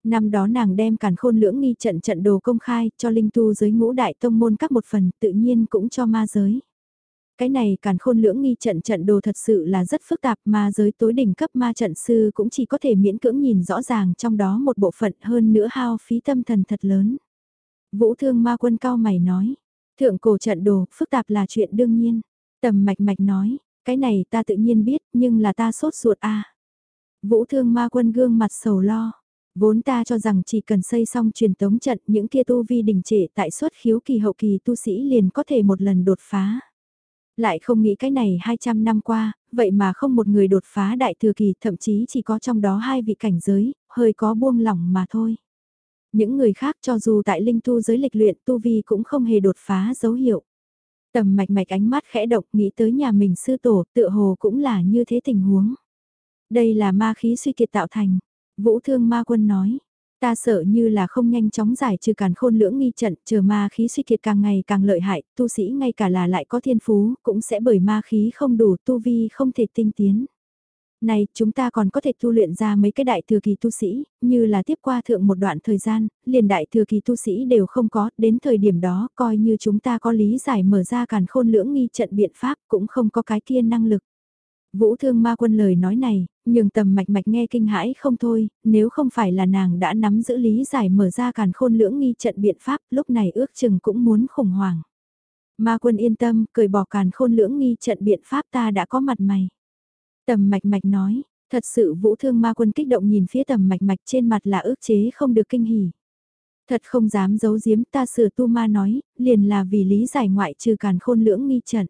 Năm đó nàng đem càn khôn lưỡng nghi trận trận đồ công khai cho linh tu giới ngũ đại tông môn các một phần tự nhiên cũng cho ma giới. Cái này càn khôn lưỡng nghi trận trận đồ thật sự là rất phức tạp mà giới tối đỉnh cấp ma trận sư cũng chỉ có thể miễn cưỡng nhìn rõ ràng trong đó một bộ phận hơn nữa hao phí tâm thần thật lớn. Vũ thương ma quân cao mày nói, thượng cổ trận đồ phức tạp là chuyện đương nhiên. Tầm mạch mạch nói, cái này ta tự nhiên biết nhưng là ta sốt ruột a Vũ thương ma quân gương mặt sầu lo. Vốn ta cho rằng chỉ cần xây xong truyền tống trận những kia tu vi đình trệ tại suất khiếu kỳ hậu kỳ tu sĩ liền có thể một lần đột phá. Lại không nghĩ cái này 200 năm qua, vậy mà không một người đột phá đại thừa kỳ thậm chí chỉ có trong đó hai vị cảnh giới, hơi có buông lỏng mà thôi. Những người khác cho dù tại linh tu giới lịch luyện tu vi cũng không hề đột phá dấu hiệu. Tầm mạch mạch ánh mắt khẽ độc nghĩ tới nhà mình sư tổ tựa hồ cũng là như thế tình huống. Đây là ma khí suy kiệt tạo thành. Vũ thương ma quân nói, Ta sợ như là không nhanh chóng giải trừ càn khôn lưỡng nghi trận, chờ ma khí suy kiệt càng ngày càng lợi hại, tu sĩ ngay cả là lại có thiên phú, cũng sẽ bởi ma khí không đủ tu vi không thể tinh tiến. Này, chúng ta còn có thể tu luyện ra mấy cái đại thừa kỳ tu sĩ, như là tiếp qua thượng một đoạn thời gian, liền đại thừa kỳ tu sĩ đều không có, đến thời điểm đó coi như chúng ta có lý giải mở ra càn khôn lưỡng nghi trận biện pháp cũng không có cái kia năng lực. Vũ thương ma quân lời nói này, nhưng tầm mạch mạch nghe kinh hãi không thôi, nếu không phải là nàng đã nắm giữ lý giải mở ra càn khôn lưỡng nghi trận biện pháp, lúc này ước chừng cũng muốn khủng hoảng. Ma quân yên tâm, cười bỏ càn khôn lưỡng nghi trận biện pháp ta đã có mặt mày. Tầm mạch mạch nói, thật sự vũ thương ma quân kích động nhìn phía tầm mạch mạch trên mặt là ước chế không được kinh hỉ. Thật không dám giấu giếm ta sửa tu ma nói, liền là vì lý giải ngoại trừ càn khôn lưỡng nghi trận.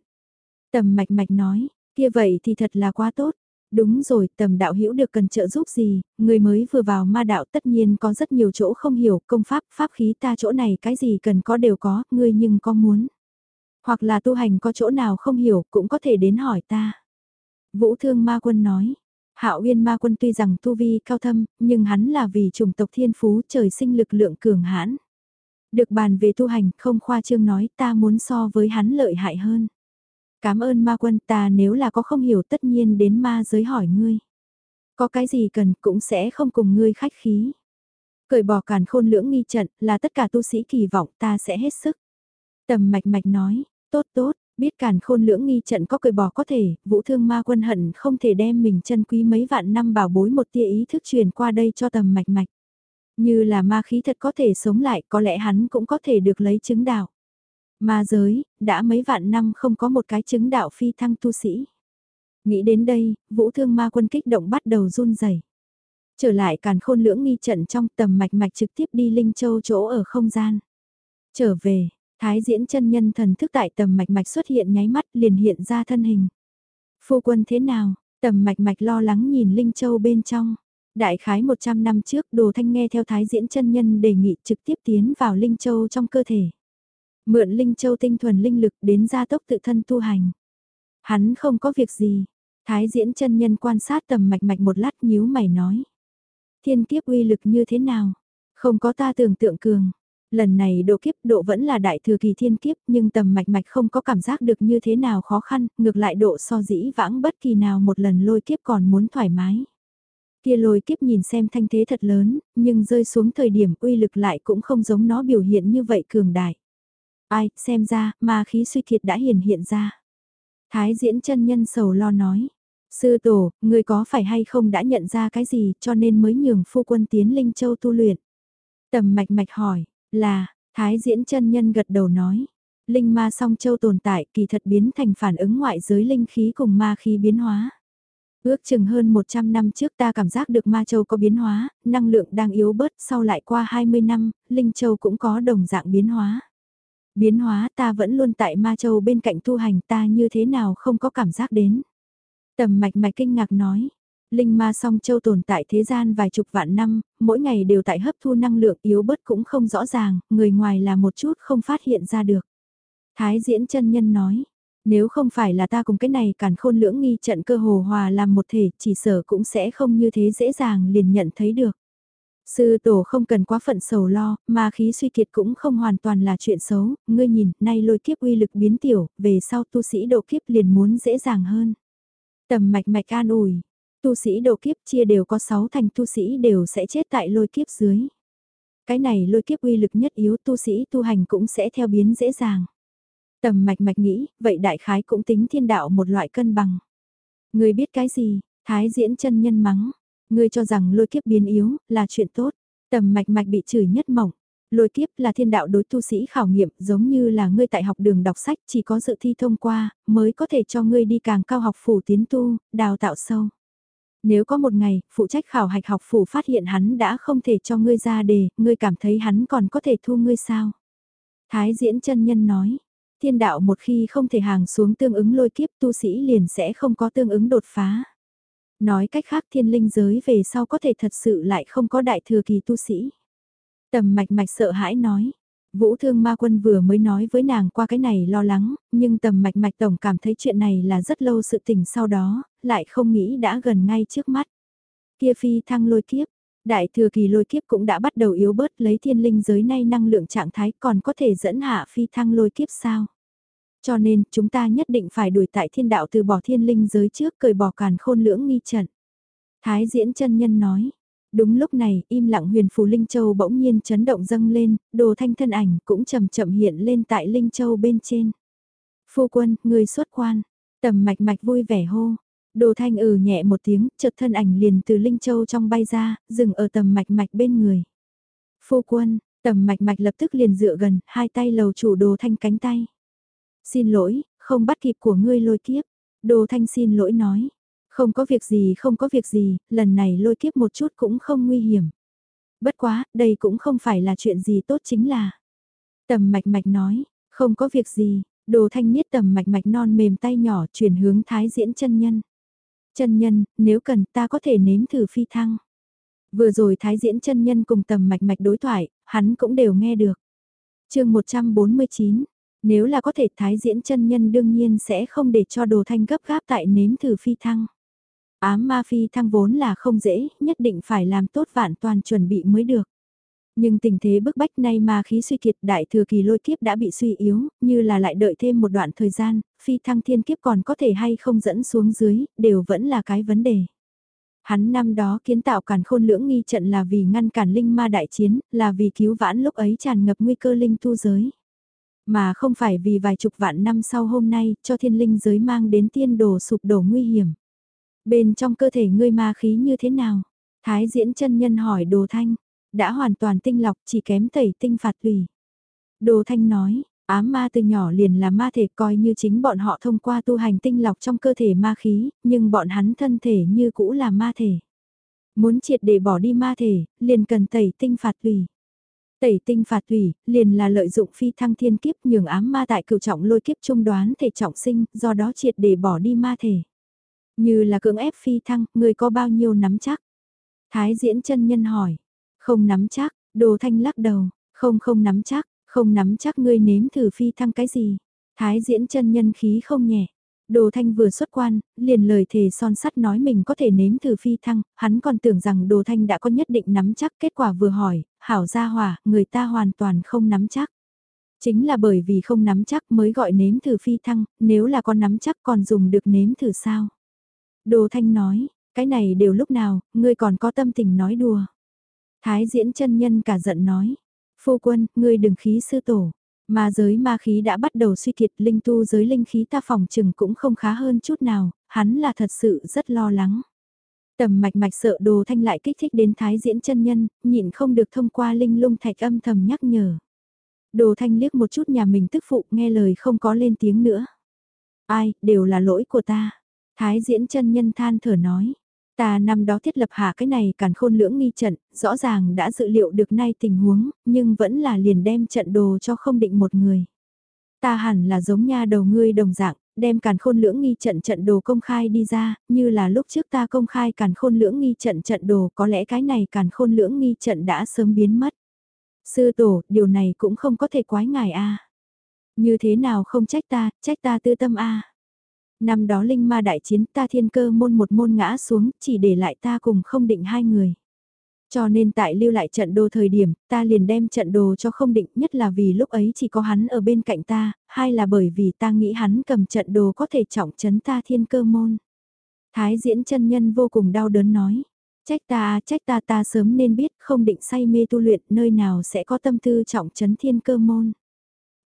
Tầm mạch mạch nói, kia vậy thì thật là quá tốt. Đúng rồi, tầm đạo hữu được cần trợ giúp gì, người mới vừa vào ma đạo tất nhiên có rất nhiều chỗ không hiểu, công pháp, pháp khí ta chỗ này cái gì cần có đều có, ngươi nhưng có muốn. Hoặc là tu hành có chỗ nào không hiểu cũng có thể đến hỏi ta. Vũ thương ma quân nói, Hạo Uyên Ma Quân tuy rằng tu vi cao thâm, nhưng hắn là vì chủng tộc thiên phú trời sinh lực lượng cường hãn. Được bàn về tu hành, không khoa trương nói ta muốn so với hắn lợi hại hơn. Cảm ơn Ma Quân ta nếu là có không hiểu tất nhiên đến ma giới hỏi ngươi. Có cái gì cần cũng sẽ không cùng ngươi khách khí. Cởi bỏ càn khôn lưỡng nghi trận là tất cả tu sĩ kỳ vọng ta sẽ hết sức. Tầm mạch mạch nói, tốt tốt, Biết càn khôn lưỡng nghi trận có cởi bỏ có thể, vũ thương ma quân hận không thể đem mình chân quý mấy vạn năm bảo bối một tia ý thức truyền qua đây cho tầm mạch mạch. Như là ma khí thật có thể sống lại có lẽ hắn cũng có thể được lấy chứng đạo. Ma giới, đã mấy vạn năm không có một cái chứng đạo phi thăng tu sĩ. Nghĩ đến đây, vũ thương ma quân kích động bắt đầu run rẩy Trở lại càn khôn lưỡng nghi trận trong tầm mạch mạch trực tiếp đi Linh Châu chỗ ở không gian. Trở về, Thái diễn chân nhân thần thức tại tầm mạch mạch xuất hiện nháy mắt liền hiện ra thân hình. Phu quân thế nào, tầm mạch mạch lo lắng nhìn Linh Châu bên trong. Đại khái 100 năm trước đồ thanh nghe theo thái diễn chân nhân đề nghị trực tiếp tiến vào Linh Châu trong cơ thể. Mượn Linh Châu tinh thuần linh lực đến gia tốc tự thân tu hành. Hắn không có việc gì. Thái diễn chân nhân quan sát tầm mạch mạch một lát nhíu mày nói. Thiên kiếp uy lực như thế nào? Không có ta tưởng tượng cường. Lần này độ kiếp độ vẫn là đại thừa kỳ thiên kiếp nhưng tầm mạch mạch không có cảm giác được như thế nào khó khăn, ngược lại độ so dĩ vãng bất kỳ nào một lần lôi kiếp còn muốn thoải mái. Kia lôi kiếp nhìn xem thanh thế thật lớn, nhưng rơi xuống thời điểm uy lực lại cũng không giống nó biểu hiện như vậy cường đại. Ai, xem ra, ma khí suy kiệt đã hiển hiện ra. Thái diễn chân nhân sầu lo nói. Sư tổ, người có phải hay không đã nhận ra cái gì cho nên mới nhường phu quân tiến Linh Châu tu luyện? Tầm mạch mạch hỏi, là, Thái diễn chân nhân gật đầu nói. Linh ma song châu tồn tại kỳ thật biến thành phản ứng ngoại giới linh khí cùng ma khí biến hóa. Ước chừng hơn 100 năm trước ta cảm giác được ma châu có biến hóa, năng lượng đang yếu bớt sau lại qua 20 năm, linh châu cũng có đồng dạng biến hóa. Biến hóa ta vẫn luôn tại ma châu bên cạnh tu hành ta như thế nào không có cảm giác đến. Tầm mạch mạch kinh ngạc nói, Linh ma song châu tồn tại thế gian vài chục vạn năm, mỗi ngày đều tại hấp thu năng lượng yếu bớt cũng không rõ ràng, người ngoài là một chút không phát hiện ra được. Thái diễn chân nhân nói, nếu không phải là ta cùng cái này càn khôn lưỡng nghi trận cơ hồ hòa làm một thể, chỉ sở cũng sẽ không như thế dễ dàng liền nhận thấy được. Sư tổ không cần quá phận sầu lo, mà khí suy kiệt cũng không hoàn toàn là chuyện xấu, ngươi nhìn, nay lôi kiếp uy lực biến tiểu, về sau tu sĩ độ kiếp liền muốn dễ dàng hơn. Tầm mạch mạch an ủi, tu sĩ độ kiếp chia đều có 6 thành tu sĩ đều sẽ chết tại lôi kiếp dưới. Cái này lôi kiếp uy lực nhất yếu tu sĩ tu hành cũng sẽ theo biến dễ dàng. Tầm mạch mạch nghĩ, vậy đại khái cũng tính thiên đạo một loại cân bằng. Người biết cái gì, thái diễn chân nhân mắng, ngươi cho rằng lôi kiếp biến yếu, là chuyện tốt. Tầm mạch mạch bị chửi nhất mỏng. Lôi kiếp là thiên đạo đối tu sĩ khảo nghiệm giống như là ngươi tại học đường đọc sách chỉ có dự thi thông qua mới có thể cho ngươi đi càng cao học phủ tiến tu, đào tạo sâu. Nếu có một ngày, phụ trách khảo hạch học phủ phát hiện hắn đã không thể cho ngươi ra đề, ngươi cảm thấy hắn còn có thể thu ngươi sao? Thái diễn chân nhân nói, thiên đạo một khi không thể hàng xuống tương ứng lôi kiếp tu sĩ liền sẽ không có tương ứng đột phá. Nói cách khác thiên linh giới về sau có thể thật sự lại không có đại thừa kỳ tu sĩ. Tầm mạch mạch sợ hãi nói, Vũ thương ma quân vừa mới nói với nàng qua cái này lo lắng, nhưng tầm mạch mạch tổng cảm thấy chuyện này là rất lâu sự tình sau đó, lại không nghĩ đã gần ngay trước mắt. Kia phi thăng lôi kiếp, đại thừa kỳ lôi kiếp cũng đã bắt đầu yếu bớt lấy thiên linh giới nay năng lượng trạng thái còn có thể dẫn hạ phi thăng lôi kiếp sao. Cho nên chúng ta nhất định phải đuổi tại thiên đạo từ bỏ thiên linh giới trước cởi bỏ càn khôn lưỡng nghi trận. Thái diễn chân nhân nói, Đúng lúc này, im lặng huyền phù Linh Châu bỗng nhiên chấn động dâng lên, đồ thanh thân ảnh cũng chậm chậm hiện lên tại Linh Châu bên trên. Phu quân, người xuất quan, tầm mạch mạch vui vẻ hô. Đồ thanh ừ nhẹ một tiếng, chợt thân ảnh liền từ Linh Châu trong bay ra, dừng ở tầm mạch mạch bên người. Phu quân, tầm mạch mạch lập tức liền dựa gần, hai tay lầu chủ đồ thanh cánh tay. Xin lỗi, không bắt kịp của ngươi lôi kiếp. Đồ thanh xin lỗi nói. Không có việc gì không có việc gì, lần này lôi kiếp một chút cũng không nguy hiểm. Bất quá, đây cũng không phải là chuyện gì tốt chính là. Tầm mạch mạch nói, không có việc gì, đồ thanh niết tầm mạch mạch non mềm tay nhỏ chuyển hướng thái diễn chân nhân. Chân nhân, nếu cần ta có thể nếm thử phi thăng. Vừa rồi thái diễn chân nhân cùng tầm mạch mạch đối thoại, hắn cũng đều nghe được. chương 149, nếu là có thể thái diễn chân nhân đương nhiên sẽ không để cho đồ thanh gấp gáp tại nếm thử phi thăng. Ám ma phi thăng vốn là không dễ, nhất định phải làm tốt vạn toàn chuẩn bị mới được. Nhưng tình thế bức bách nay ma khí suy kiệt đại thừa kỳ lôi kiếp đã bị suy yếu, như là lại đợi thêm một đoạn thời gian, phi thăng thiên kiếp còn có thể hay không dẫn xuống dưới, đều vẫn là cái vấn đề. Hắn năm đó kiến tạo cản khôn lưỡng nghi trận là vì ngăn cản linh ma đại chiến, là vì cứu vãn lúc ấy tràn ngập nguy cơ linh tu giới. Mà không phải vì vài chục vạn năm sau hôm nay cho thiên linh giới mang đến tiên đồ sụp đổ nguy hiểm. Bên trong cơ thể ngươi ma khí như thế nào? Thái diễn chân nhân hỏi đồ thanh, đã hoàn toàn tinh lọc chỉ kém tẩy tinh phạt tùy. Đồ thanh nói, ám ma từ nhỏ liền là ma thể coi như chính bọn họ thông qua tu hành tinh lọc trong cơ thể ma khí, nhưng bọn hắn thân thể như cũ là ma thể. Muốn triệt để bỏ đi ma thể, liền cần tẩy tinh phạt tùy. Tẩy tinh phạt tùy, liền là lợi dụng phi thăng thiên kiếp nhường ám ma tại cựu trọng lôi kiếp trung đoán thể trọng sinh, do đó triệt để bỏ đi ma thể. Như là cưỡng ép phi thăng, người có bao nhiêu nắm chắc? Thái diễn chân nhân hỏi. Không nắm chắc, đồ thanh lắc đầu, không không nắm chắc, không nắm chắc ngươi nếm thử phi thăng cái gì. Thái diễn chân nhân khí không nhẹ. Đồ Thanh vừa xuất quan, liền lời thề son sắt nói mình có thể nếm thử phi thăng, hắn còn tưởng rằng Đồ Thanh đã có nhất định nắm chắc, kết quả vừa hỏi, hảo gia hỏa, người ta hoàn toàn không nắm chắc. Chính là bởi vì không nắm chắc mới gọi nếm thử phi thăng, nếu là con nắm chắc còn dùng được nếm thử sao. Đồ Thanh nói, cái này đều lúc nào, ngươi còn có tâm tình nói đùa. Thái diễn chân nhân cả giận nói, phu quân, ngươi đừng khí sư tổ ma giới ma khí đã bắt đầu suy kiệt linh tu giới linh khí ta phòng chừng cũng không khá hơn chút nào, hắn là thật sự rất lo lắng. Tầm mạch mạch sợ đồ thanh lại kích thích đến thái diễn chân nhân, nhịn không được thông qua linh lung thạch âm thầm nhắc nhở. Đồ thanh liếc một chút nhà mình tức phụ nghe lời không có lên tiếng nữa. Ai, đều là lỗi của ta. Thái diễn chân nhân than thở nói. Ta năm đó thiết lập hạ cái này càn khôn lưỡng nghi trận, rõ ràng đã dự liệu được nay tình huống, nhưng vẫn là liền đem trận đồ cho không định một người. Ta hẳn là giống nha đầu ngươi đồng dạng, đem càn khôn lưỡng nghi trận trận đồ công khai đi ra, như là lúc trước ta công khai càn khôn lưỡng nghi trận trận đồ có lẽ cái này càn khôn lưỡng nghi trận đã sớm biến mất. Sư tổ, điều này cũng không có thể quái ngài a Như thế nào không trách ta, trách ta tư tâm a Năm đó linh ma đại chiến ta thiên cơ môn một môn ngã xuống, chỉ để lại ta cùng không định hai người. Cho nên tại lưu lại trận đồ thời điểm, ta liền đem trận đồ cho không định nhất là vì lúc ấy chỉ có hắn ở bên cạnh ta, hai là bởi vì ta nghĩ hắn cầm trận đồ có thể trọng chấn ta thiên cơ môn. Thái diễn chân nhân vô cùng đau đớn nói, trách ta, trách ta ta sớm nên biết không định say mê tu luyện nơi nào sẽ có tâm tư trọng chấn thiên cơ môn.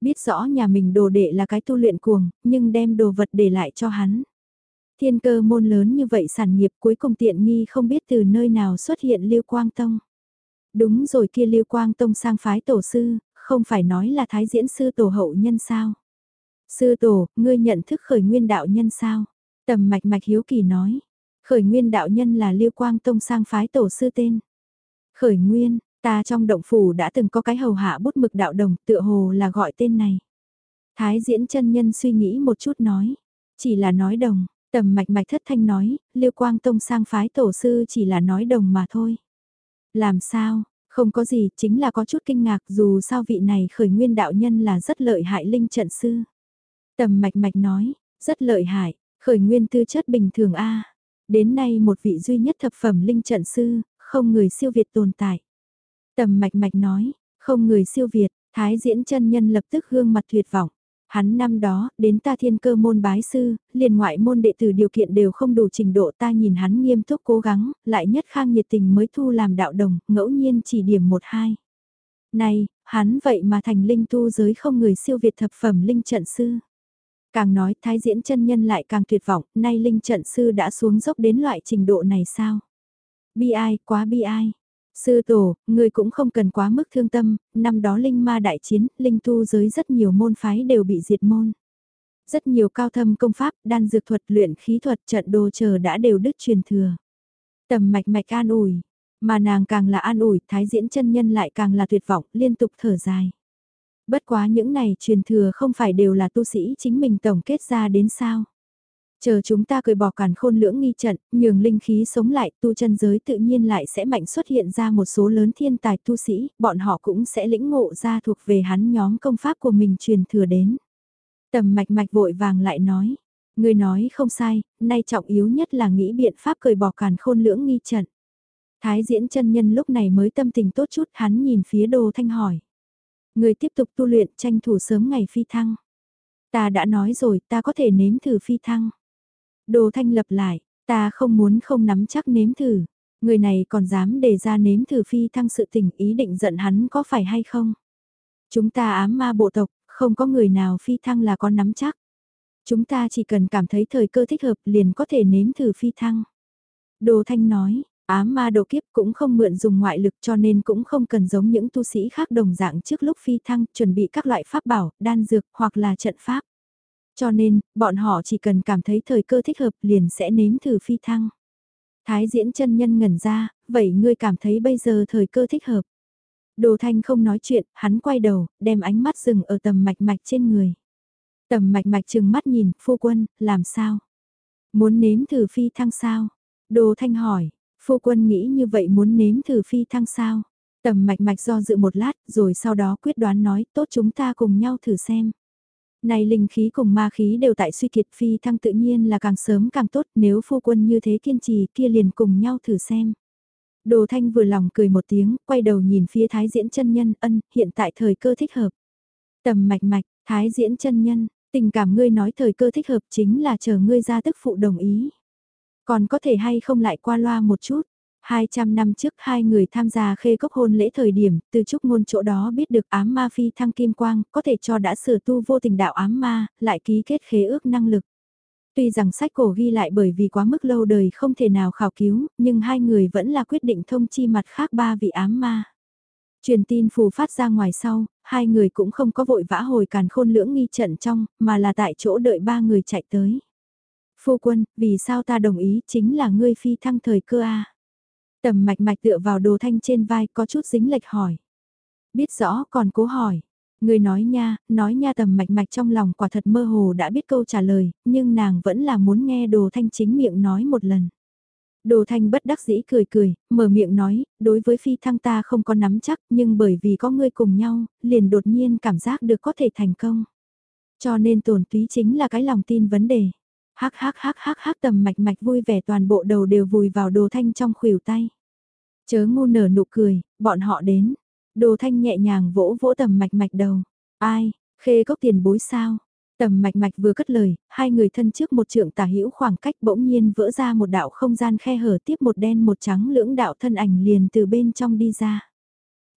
Biết rõ nhà mình đồ đệ là cái tu luyện cuồng, nhưng đem đồ vật để lại cho hắn. Thiên cơ môn lớn như vậy sản nghiệp cuối cùng tiện nghi không biết từ nơi nào xuất hiện Lưu Quang Tông. Đúng rồi kia Lưu Quang Tông sang phái tổ sư, không phải nói là thái diễn sư tổ hậu nhân sao. Sư tổ, ngươi nhận thức khởi nguyên đạo nhân sao? Tầm mạch mạch hiếu kỳ nói. Khởi nguyên đạo nhân là Lưu Quang Tông sang phái tổ sư tên. Khởi nguyên, Ta trong động phủ đã từng có cái hầu hạ bút mực đạo đồng tựa hồ là gọi tên này. Thái diễn chân nhân suy nghĩ một chút nói. Chỉ là nói đồng, tầm mạch mạch thất thanh nói, liêu quang tông sang phái tổ sư chỉ là nói đồng mà thôi. Làm sao, không có gì, chính là có chút kinh ngạc dù sao vị này khởi nguyên đạo nhân là rất lợi hại linh trận sư. Tầm mạch mạch nói, rất lợi hại, khởi nguyên tư chất bình thường a Đến nay một vị duy nhất thập phẩm linh trận sư, không người siêu việt tồn tại. Tầm mạch mạch nói, không người siêu việt, thái diễn chân nhân lập tức gương mặt tuyệt vọng. Hắn năm đó, đến ta thiên cơ môn bái sư, liền ngoại môn đệ tử điều kiện đều không đủ trình độ ta nhìn hắn nghiêm túc cố gắng, lại nhất khang nhiệt tình mới thu làm đạo đồng, ngẫu nhiên chỉ điểm một hai. Này, hắn vậy mà thành linh tu giới không người siêu việt thập phẩm linh trận sư. Càng nói thái diễn chân nhân lại càng tuyệt vọng, nay linh trận sư đã xuống dốc đến loại trình độ này sao? Bi ai, quá bi ai. Sư tổ, người cũng không cần quá mức thương tâm, năm đó linh ma đại chiến, linh tu giới rất nhiều môn phái đều bị diệt môn. Rất nhiều cao thâm công pháp, đan dược thuật, luyện khí thuật, trận đồ chờ đã đều đứt truyền thừa. Tầm mạch mạch an ủi, mà nàng càng là an ủi, thái diễn chân nhân lại càng là tuyệt vọng, liên tục thở dài. Bất quá những này truyền thừa không phải đều là tu sĩ chính mình tổng kết ra đến sao. Chờ chúng ta cười bỏ càn khôn lưỡng nghi trận, nhường linh khí sống lại, tu chân giới tự nhiên lại sẽ mạnh xuất hiện ra một số lớn thiên tài tu sĩ, bọn họ cũng sẽ lĩnh ngộ ra thuộc về hắn nhóm công pháp của mình truyền thừa đến. Tầm mạch mạch vội vàng lại nói, người nói không sai, nay trọng yếu nhất là nghĩ biện pháp cười bỏ càn khôn lưỡng nghi trận. Thái diễn chân nhân lúc này mới tâm tình tốt chút hắn nhìn phía đồ thanh hỏi. Người tiếp tục tu luyện tranh thủ sớm ngày phi thăng. Ta đã nói rồi ta có thể nếm thử phi thăng. Đồ thanh lập lại, ta không muốn không nắm chắc nếm thử. Người này còn dám đề ra nếm thử phi thăng sự tình ý định giận hắn có phải hay không? Chúng ta ám ma bộ tộc, không có người nào phi thăng là có nắm chắc. Chúng ta chỉ cần cảm thấy thời cơ thích hợp liền có thể nếm thử phi thăng. Đồ Thanh nói, ám ma độ kiếp cũng không mượn dùng ngoại lực cho nên cũng không cần giống những tu sĩ khác đồng dạng trước lúc phi thăng chuẩn bị các loại pháp bảo, đan dược hoặc là trận pháp. Cho nên, bọn họ chỉ cần cảm thấy thời cơ thích hợp liền sẽ nếm thử phi thăng. Thái diễn chân nhân ngẩn ra, vậy ngươi cảm thấy bây giờ thời cơ thích hợp. Đồ thanh không nói chuyện, hắn quay đầu, đem ánh mắt dừng ở tầm mạch mạch trên người. Tầm mạch mạch chừng mắt nhìn, phu quân, làm sao? Muốn nếm thử phi thăng sao? Đồ thanh hỏi, phu quân nghĩ như vậy muốn nếm thử phi thăng sao? Tầm mạch mạch do dự một lát, rồi sau đó quyết đoán nói, tốt chúng ta cùng nhau thử xem. Này linh khí cùng ma khí đều tại suy kiệt phi thăng tự nhiên là càng sớm càng tốt nếu phu quân như thế kiên trì kia liền cùng nhau thử xem. Đồ thanh vừa lòng cười một tiếng, quay đầu nhìn phía thái diễn chân nhân ân, hiện tại thời cơ thích hợp. Tầm mạch mạch, thái diễn chân nhân, tình cảm ngươi nói thời cơ thích hợp chính là chờ ngươi ra tức phụ đồng ý. Còn có thể hay không lại qua loa một chút. 200 năm trước hai người tham gia khê cốc hôn lễ thời điểm, từ chúc ngôn chỗ đó biết được ám ma phi thăng kim quang, có thể cho đã sửa tu vô tình đạo ám ma, lại ký kết khế ước năng lực. Tuy rằng sách cổ ghi lại bởi vì quá mức lâu đời không thể nào khảo cứu, nhưng hai người vẫn là quyết định thông chi mặt khác ba vị ám ma. Truyền tin phù phát ra ngoài sau, hai người cũng không có vội vã hồi càn khôn lưỡng nghi trận trong, mà là tại chỗ đợi ba người chạy tới. Phu quân, vì sao ta đồng ý chính là ngươi phi thăng thời cơ a Tầm mạch mạch tựa vào đồ thanh trên vai có chút dính lệch hỏi. Biết rõ còn cố hỏi. Người nói nha, nói nha tầm mạch mạch trong lòng quả thật mơ hồ đã biết câu trả lời, nhưng nàng vẫn là muốn nghe đồ thanh chính miệng nói một lần. Đồ thanh bất đắc dĩ cười cười, mở miệng nói, đối với phi thăng ta không có nắm chắc nhưng bởi vì có ngươi cùng nhau, liền đột nhiên cảm giác được có thể thành công. Cho nên tổn túy chính là cái lòng tin vấn đề. Hắc hắc hắc hắc hắc tầm mạch mạch vui vẻ toàn bộ đầu đều vùi vào đồ thanh trong khuỷu tay. Chớ ngu nở nụ cười, bọn họ đến. Đồ thanh nhẹ nhàng vỗ vỗ tầm mạch mạch đầu. Ai, khê cốc tiền bối sao? Tầm mạch mạch vừa cất lời, hai người thân trước một trượng tả hữu khoảng cách bỗng nhiên vỡ ra một đạo không gian khe hở tiếp một đen một trắng lưỡng đạo thân ảnh liền từ bên trong đi ra.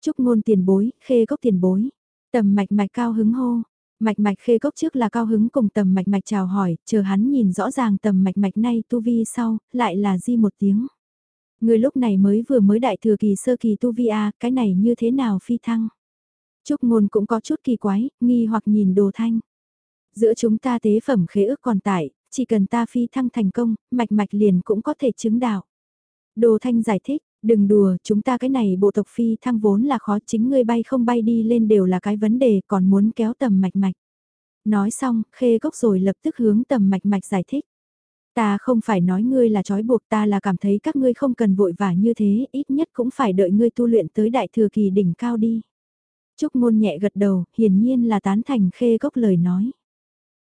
Chúc ngôn tiền bối, khê cốc tiền bối. Tầm mạch mạch cao hứng hô, Mạch mạch khê cốc trước là cao hứng cùng tầm mạch mạch chào hỏi, chờ hắn nhìn rõ ràng tầm mạch mạch nay tu vi sau, lại là di một tiếng. Người lúc này mới vừa mới đại thừa kỳ sơ kỳ tu vi a cái này như thế nào phi thăng. Trúc ngôn cũng có chút kỳ quái, nghi hoặc nhìn đồ thanh. Giữa chúng ta tế phẩm khế ước còn tại, chỉ cần ta phi thăng thành công, mạch mạch liền cũng có thể chứng đạo. Đồ thanh giải thích, đừng đùa, chúng ta cái này bộ tộc phi thăng vốn là khó chính ngươi bay không bay đi lên đều là cái vấn đề còn muốn kéo tầm mạch mạch. Nói xong, khê gốc rồi lập tức hướng tầm mạch mạch giải thích. Ta không phải nói ngươi là trói buộc ta là cảm thấy các ngươi không cần vội vả như thế, ít nhất cũng phải đợi ngươi tu luyện tới đại thừa kỳ đỉnh cao đi. Trúc ngôn nhẹ gật đầu, hiển nhiên là tán thành khê gốc lời nói.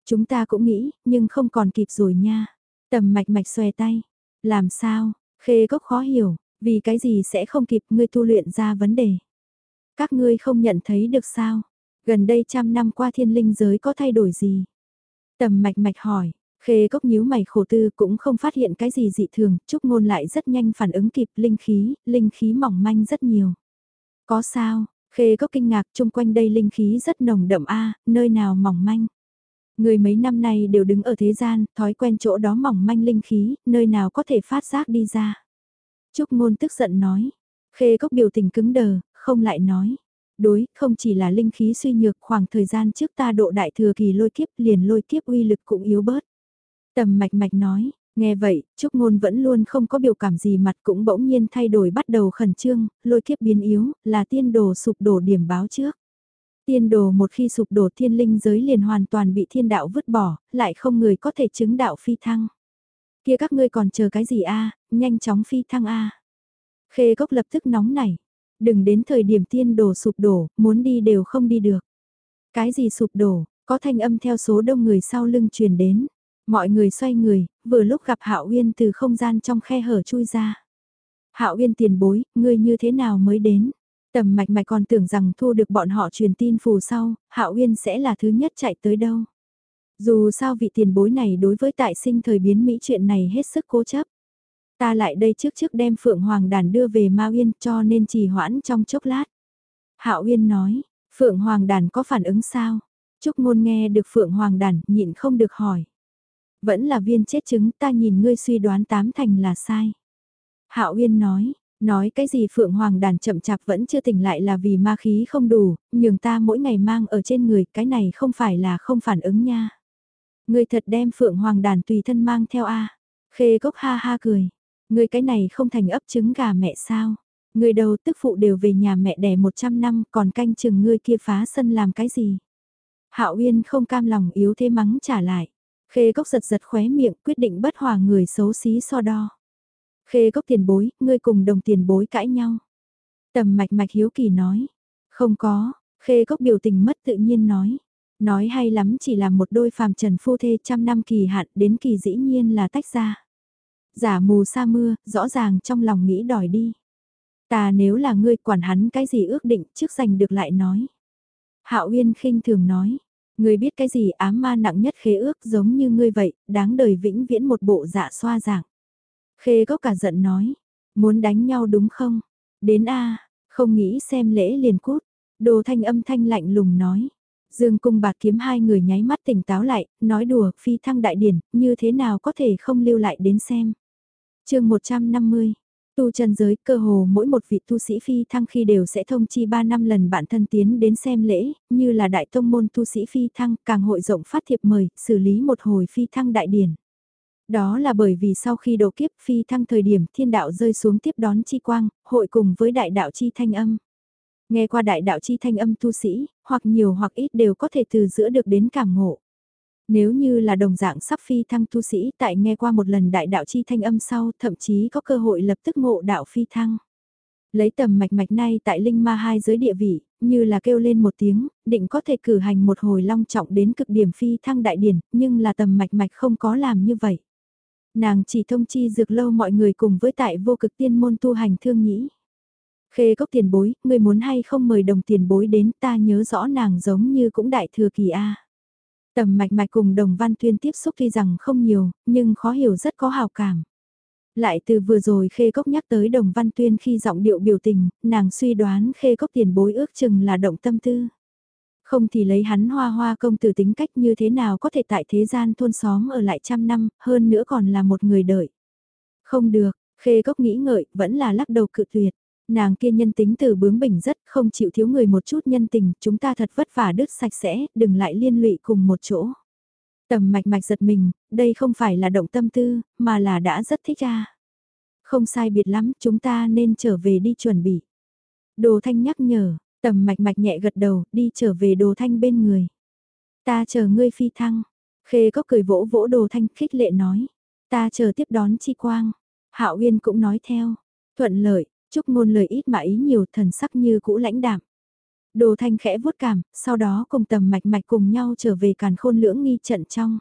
Chúng ta cũng nghĩ, nhưng không còn kịp rồi nha. Tầm mạch mạch xòe tay. Làm sao, khê gốc khó hiểu, vì cái gì sẽ không kịp ngươi tu luyện ra vấn đề. Các ngươi không nhận thấy được sao? Gần đây trăm năm qua thiên linh giới có thay đổi gì? Tầm mạch mạch hỏi, khê cốc nhíu mày khổ tư cũng không phát hiện cái gì dị thường, trúc ngôn lại rất nhanh phản ứng kịp linh khí, linh khí mỏng manh rất nhiều. Có sao, khê cốc kinh ngạc chung quanh đây linh khí rất nồng đậm a nơi nào mỏng manh. Người mấy năm nay đều đứng ở thế gian, thói quen chỗ đó mỏng manh linh khí, nơi nào có thể phát giác đi ra. Trúc ngôn tức giận nói, khê cốc biểu tình cứng đờ, không lại nói. Đối, không chỉ là linh khí suy nhược khoảng thời gian trước ta độ đại thừa kỳ lôi kiếp liền lôi kiếp uy lực cũng yếu bớt. Tầm mạch mạch nói, nghe vậy, Trúc Ngôn vẫn luôn không có biểu cảm gì mặt cũng bỗng nhiên thay đổi bắt đầu khẩn trương, lôi kiếp biến yếu, là tiên đồ sụp đổ điểm báo trước. Tiên đồ một khi sụp đổ thiên linh giới liền hoàn toàn bị thiên đạo vứt bỏ, lại không người có thể chứng đạo phi thăng. Kia các ngươi còn chờ cái gì a nhanh chóng phi thăng a Khê gốc lập tức nóng nảy. Đừng đến thời điểm tiên đồ sụp đổ, muốn đi đều không đi được. Cái gì sụp đổ, có thanh âm theo số đông người sau lưng truyền đến. Mọi người xoay người, vừa lúc gặp Hạo Uyên từ không gian trong khe hở chui ra. Hạo Uyên tiền bối, ngươi như thế nào mới đến? Tầm mạch mạch còn tưởng rằng thu được bọn họ truyền tin phù sau, Hạo Uyên sẽ là thứ nhất chạy tới đâu. Dù sao vị tiền bối này đối với tại sinh thời biến Mỹ chuyện này hết sức cố chấp. Ta lại đây trước trước đem Phượng Hoàng đàn đưa về Ma Uyên cho nên trì hoãn trong chốc lát. Hạo Uyên nói, Phượng Hoàng đàn có phản ứng sao? Trúc ngôn nghe được Phượng Hoàng đàn nhịn không được hỏi. Vẫn là viên chết chứng ta nhìn ngươi suy đoán tám thành là sai. Hạo Uyên nói, nói cái gì Phượng Hoàng đàn chậm chạp vẫn chưa tỉnh lại là vì ma khí không đủ, nhường ta mỗi ngày mang ở trên người cái này không phải là không phản ứng nha. Ngươi thật đem Phượng Hoàng đàn tùy thân mang theo a Khê cốc ha ha cười. Ngươi cái này không thành ấp trứng gà mẹ sao? Người đầu tức phụ đều về nhà mẹ đẻ 100 năm còn canh chừng ngươi kia phá sân làm cái gì? Hạo Uyên không cam lòng yếu thế mắng trả lại. Khê cốc giật giật khóe miệng quyết định bất hòa người xấu xí so đo. Khê cốc tiền bối, ngươi cùng đồng tiền bối cãi nhau. Tầm mạch mạch hiếu kỳ nói. Không có, khê cốc biểu tình mất tự nhiên nói. Nói hay lắm chỉ là một đôi phàm trần phu thê trăm năm kỳ hạn đến kỳ dĩ nhiên là tách ra. Giả mù sa mưa, rõ ràng trong lòng nghĩ đòi đi. Ta nếu là ngươi quản hắn cái gì ước định trước giành được lại nói. Hạo Uyên khinh thường nói, ngươi biết cái gì ám ma nặng nhất khế ước giống như ngươi vậy, đáng đời vĩnh viễn một bộ dạ xoa dạng. Khê gốc cả giận nói, muốn đánh nhau đúng không? Đến a, không nghĩ xem lễ liền cút. Đồ thanh âm thanh lạnh lùng nói. Dương cung bạc kiếm hai người nháy mắt tỉnh táo lại, nói đùa, phi thăng đại điển, như thế nào có thể không lưu lại đến xem. chương 150, tu chân giới cơ hồ mỗi một vị tu sĩ phi thăng khi đều sẽ thông chi 3 năm lần bạn thân tiến đến xem lễ, như là đại tông môn tu sĩ phi thăng càng hội rộng phát thiệp mời, xử lý một hồi phi thăng đại điển. Đó là bởi vì sau khi độ kiếp phi thăng thời điểm thiên đạo rơi xuống tiếp đón chi quang, hội cùng với đại đạo chi thanh âm. Nghe qua đại đạo chi thanh âm tu sĩ, hoặc nhiều hoặc ít đều có thể từ giữa được đến cảm ngộ. Nếu như là đồng dạng sắp phi thăng tu sĩ tại nghe qua một lần đại đạo chi thanh âm sau thậm chí có cơ hội lập tức ngộ đạo phi thăng. Lấy tầm mạch mạch nay tại linh ma hai giới địa vị, như là kêu lên một tiếng, định có thể cử hành một hồi long trọng đến cực điểm phi thăng đại điển, nhưng là tầm mạch mạch không có làm như vậy. Nàng chỉ thông chi dược lâu mọi người cùng với tại vô cực tiên môn tu hành thương nhĩ. Khê cốc tiền bối, người muốn hay không mời đồng tiền bối đến ta nhớ rõ nàng giống như cũng đại thừa kỳ A. Tầm mạch mạch cùng đồng văn tuyên tiếp xúc tuy rằng không nhiều, nhưng khó hiểu rất có hào cảm. Lại từ vừa rồi khê cốc nhắc tới đồng văn tuyên khi giọng điệu biểu tình, nàng suy đoán khê cốc tiền bối ước chừng là động tâm tư. Không thì lấy hắn hoa hoa công tử tính cách như thế nào có thể tại thế gian thôn xóm ở lại trăm năm, hơn nữa còn là một người đợi. Không được, khê cốc nghĩ ngợi, vẫn là lắc đầu cự tuyệt. Nàng kia nhân tính từ bướng bỉnh rất không chịu thiếu người một chút nhân tình, chúng ta thật vất vả đứt sạch sẽ, đừng lại liên lụy cùng một chỗ. Tầm mạch mạch giật mình, đây không phải là động tâm tư, mà là đã rất thích ra. Không sai biệt lắm, chúng ta nên trở về đi chuẩn bị. Đồ thanh nhắc nhở, tầm mạch mạch nhẹ gật đầu, đi trở về đồ thanh bên người. Ta chờ ngươi phi thăng. Khê có cười vỗ vỗ đồ thanh khích lệ nói. Ta chờ tiếp đón chi quang. Hạo Uyên cũng nói theo. Thuận lợi, Chúc ngôn lời ít mà ý nhiều thần sắc như cũ lãnh đạm. Đồ thanh khẽ vuốt cảm, sau đó cùng tầm mạch mạch cùng nhau trở về càn khôn lưỡng nghi trận trong.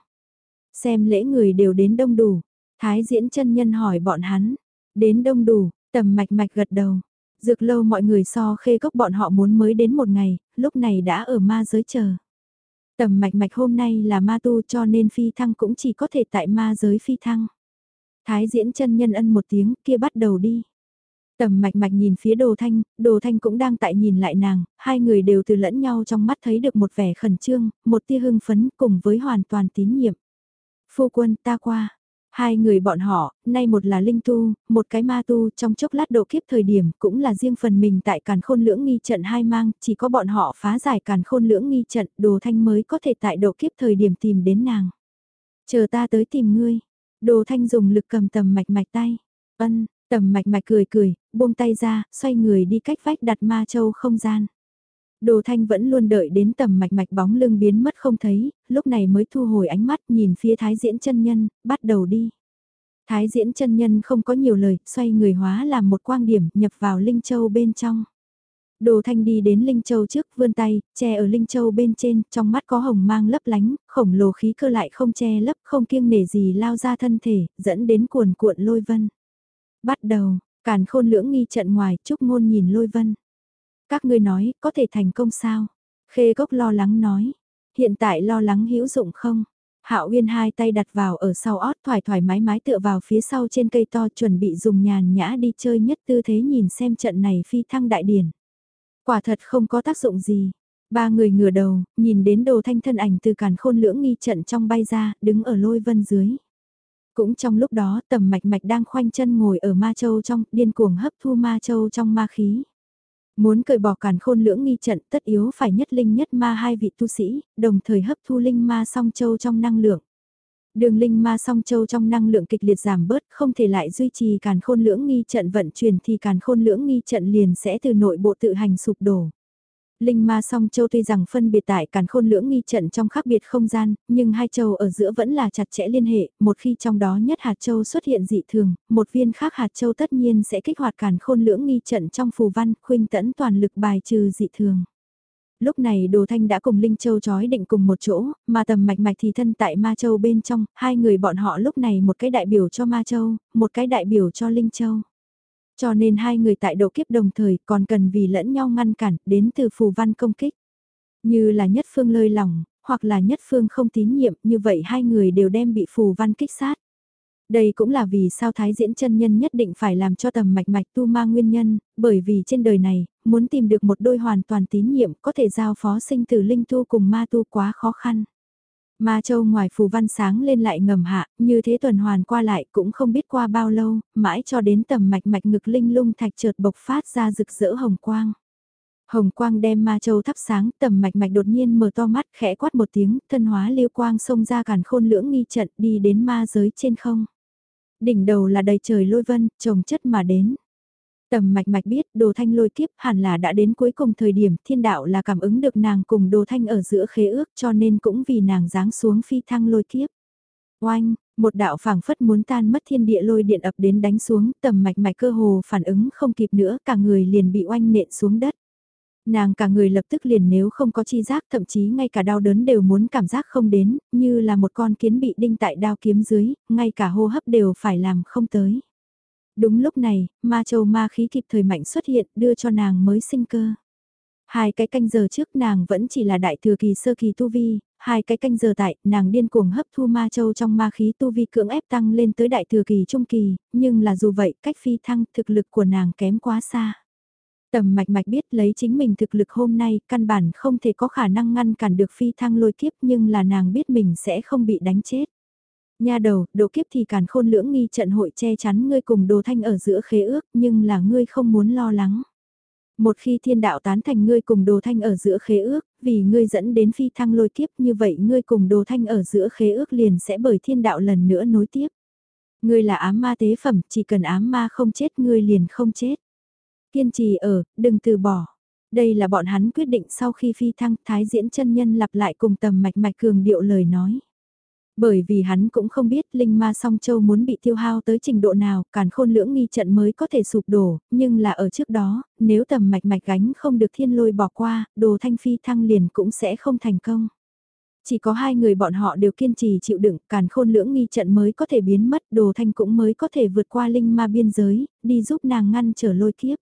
Xem lễ người đều đến đông đủ. Thái diễn chân nhân hỏi bọn hắn. Đến đông đủ, tầm mạch mạch gật đầu. Dược lâu mọi người so khê cốc bọn họ muốn mới đến một ngày, lúc này đã ở ma giới chờ. Tầm mạch mạch hôm nay là ma tu cho nên phi thăng cũng chỉ có thể tại ma giới phi thăng. Thái diễn chân nhân ân một tiếng kia bắt đầu đi. Tầm mạch mạch nhìn phía đồ thanh, đồ thanh cũng đang tại nhìn lại nàng, hai người đều từ lẫn nhau trong mắt thấy được một vẻ khẩn trương, một tia hưng phấn cùng với hoàn toàn tín nhiệm. Phu quân ta qua, hai người bọn họ, nay một là linh tu, một cái ma tu trong chốc lát độ kiếp thời điểm cũng là riêng phần mình tại càn khôn lưỡng nghi trận hai mang, chỉ có bọn họ phá giải càn khôn lưỡng nghi trận đồ thanh mới có thể tại độ kiếp thời điểm tìm đến nàng. Chờ ta tới tìm ngươi, đồ thanh dùng lực cầm tầm mạch mạch tay, ân, Tầm mạch mạch cười cười, buông tay ra, xoay người đi cách vách đặt ma châu không gian. Đồ thanh vẫn luôn đợi đến tầm mạch mạch bóng lưng biến mất không thấy, lúc này mới thu hồi ánh mắt nhìn phía thái diễn chân nhân, bắt đầu đi. Thái diễn chân nhân không có nhiều lời, xoay người hóa làm một quang điểm nhập vào Linh Châu bên trong. Đồ thanh đi đến Linh Châu trước vươn tay, che ở Linh Châu bên trên, trong mắt có hồng mang lấp lánh, khổng lồ khí cơ lại không che lấp, không kiêng nể gì lao ra thân thể, dẫn đến cuồn cuộn lôi vân. Bắt đầu, càn khôn lưỡng nghi trận ngoài, Trúc Ngôn nhìn lôi vân. Các ngươi nói, có thể thành công sao? Khê gốc lo lắng nói. Hiện tại lo lắng hữu dụng không? Hạo Uyên hai tay đặt vào ở sau ót thoải thoải mái mái tựa vào phía sau trên cây to chuẩn bị dùng nhàn nhã đi chơi nhất tư thế nhìn xem trận này phi thăng đại điển. Quả thật không có tác dụng gì. Ba người ngửa đầu, nhìn đến đồ thanh thân ảnh từ càn khôn lưỡng nghi trận trong bay ra, đứng ở lôi vân dưới. Cũng trong lúc đó tầm mạch mạch đang khoanh chân ngồi ở ma châu trong, điên cuồng hấp thu ma châu trong ma khí. Muốn cởi bỏ càn khôn lưỡng nghi trận tất yếu phải nhất linh nhất ma hai vị tu sĩ, đồng thời hấp thu linh ma song châu trong năng lượng. Đường linh ma song châu trong năng lượng kịch liệt giảm bớt không thể lại duy trì càn khôn lưỡng nghi trận vận chuyển thì càn khôn lưỡng nghi trận liền sẽ từ nội bộ tự hành sụp đổ. Linh ma song châu tuy rằng phân biệt tại càn khôn lưỡng nghi trận trong khác biệt không gian, nhưng hai châu ở giữa vẫn là chặt chẽ liên hệ, một khi trong đó nhất hạt châu xuất hiện dị thường, một viên khác hạt châu tất nhiên sẽ kích hoạt càn khôn lưỡng nghi trận trong phù văn, khuynh tẫn toàn lực bài trừ dị thường. Lúc này Đồ Thanh đã cùng Linh Châu chói định cùng một chỗ, mà tầm mạch mạch thì thân tại Ma Châu bên trong, hai người bọn họ lúc này một cái đại biểu cho Ma Châu, một cái đại biểu cho Linh Châu. Cho nên hai người tại độ kiếp đồng thời còn cần vì lẫn nhau ngăn cản đến từ phù văn công kích. Như là nhất phương lơi lòng, hoặc là nhất phương không tín nhiệm, như vậy hai người đều đem bị phù văn kích sát. Đây cũng là vì sao Thái Diễn chân nhân nhất định phải làm cho tầm mạch mạch tu ma nguyên nhân, bởi vì trên đời này, muốn tìm được một đôi hoàn toàn tín nhiệm có thể giao phó sinh tử linh tu cùng ma tu quá khó khăn. Ma châu ngoài phù văn sáng lên lại ngầm hạ, như thế tuần hoàn qua lại cũng không biết qua bao lâu, mãi cho đến tầm mạch mạch ngực linh lung thạch chợt bộc phát ra rực rỡ hồng quang. Hồng quang đem ma châu thắp sáng, tầm mạch mạch đột nhiên mở to mắt khẽ quát một tiếng, thân hóa liêu quang xông ra càn khôn lưỡng nghi trận đi đến ma giới trên không. Đỉnh đầu là đầy trời lôi vân, trồng chất mà đến. Tầm mạch mạch biết đồ thanh lôi kiếp hẳn là đã đến cuối cùng thời điểm thiên đạo là cảm ứng được nàng cùng đồ thanh ở giữa khế ước cho nên cũng vì nàng giáng xuống phi thăng lôi kiếp. Oanh, một đạo phảng phất muốn tan mất thiên địa lôi điện ập đến đánh xuống tầm mạch mạch cơ hồ phản ứng không kịp nữa cả người liền bị oanh nện xuống đất. Nàng cả người lập tức liền nếu không có chi giác thậm chí ngay cả đau đớn đều muốn cảm giác không đến, như là một con kiến bị đinh tại đao kiếm dưới, ngay cả hô hấp đều phải làm không tới. Đúng lúc này, ma châu ma khí kịp thời mạnh xuất hiện đưa cho nàng mới sinh cơ. Hai cái canh giờ trước nàng vẫn chỉ là đại thừa kỳ sơ kỳ tu vi, hai cái canh giờ tại, nàng điên cuồng hấp thu ma châu trong ma khí tu vi cưỡng ép tăng lên tới đại thừa kỳ trung kỳ, nhưng là dù vậy cách phi thăng thực lực của nàng kém quá xa. Tầm mạch mạch biết lấy chính mình thực lực hôm nay căn bản không thể có khả năng ngăn cản được phi thăng lôi kiếp nhưng là nàng biết mình sẽ không bị đánh chết. Nha đầu, đồ kiếp thì càn khôn lưỡng nghi trận hội che chắn ngươi cùng đồ thanh ở giữa khế ước nhưng là ngươi không muốn lo lắng. Một khi thiên đạo tán thành ngươi cùng đồ thanh ở giữa khế ước, vì ngươi dẫn đến phi thăng lôi kiếp như vậy ngươi cùng đồ thanh ở giữa khế ước liền sẽ bởi thiên đạo lần nữa nối tiếp. Ngươi là ám ma tế phẩm, chỉ cần ám ma không chết ngươi liền không chết. Kiên trì ở, đừng từ bỏ. Đây là bọn hắn quyết định sau khi phi thăng thái diễn chân nhân lặp lại cùng tầm mạch mạch cường điệu lời nói. Bởi vì hắn cũng không biết linh ma song châu muốn bị tiêu hao tới trình độ nào, càn khôn lưỡng nghi trận mới có thể sụp đổ, nhưng là ở trước đó, nếu tầm mạch mạch gánh không được thiên lôi bỏ qua, đồ thanh phi thăng liền cũng sẽ không thành công. Chỉ có hai người bọn họ đều kiên trì chịu đựng, càn khôn lưỡng nghi trận mới có thể biến mất, đồ thanh cũng mới có thể vượt qua linh ma biên giới, đi giúp nàng ngăn trở lôi kiếp.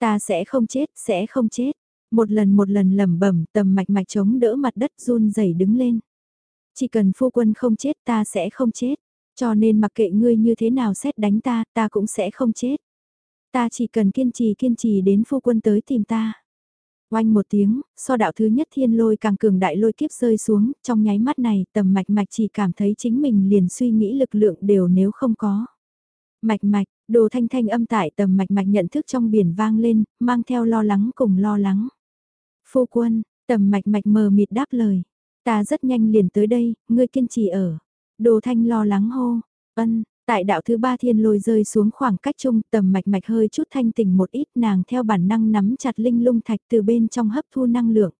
Ta sẽ không chết, sẽ không chết. Một lần một lần lẩm bẩm tầm mạch mạch chống đỡ mặt đất run rẩy đứng lên. Chỉ cần phu quân không chết ta sẽ không chết. Cho nên mặc kệ ngươi như thế nào xét đánh ta, ta cũng sẽ không chết. Ta chỉ cần kiên trì kiên trì đến phu quân tới tìm ta. Oanh một tiếng, so đạo thứ nhất thiên lôi càng cường đại lôi kiếp rơi xuống, trong nháy mắt này tầm mạch mạch chỉ cảm thấy chính mình liền suy nghĩ lực lượng đều nếu không có. Mạch mạch, đồ thanh thanh âm tại tầm mạch mạch nhận thức trong biển vang lên, mang theo lo lắng cùng lo lắng. Phu quân, tầm mạch mạch mờ mịt đáp lời. Ta rất nhanh liền tới đây, ngươi kiên trì ở. Đồ thanh lo lắng hô, ân, Tại đạo thứ ba thiên lôi rơi xuống khoảng cách chung tầm mạch mạch hơi chút thanh tỉnh một ít nàng theo bản năng nắm chặt linh lung thạch từ bên trong hấp thu năng lượng.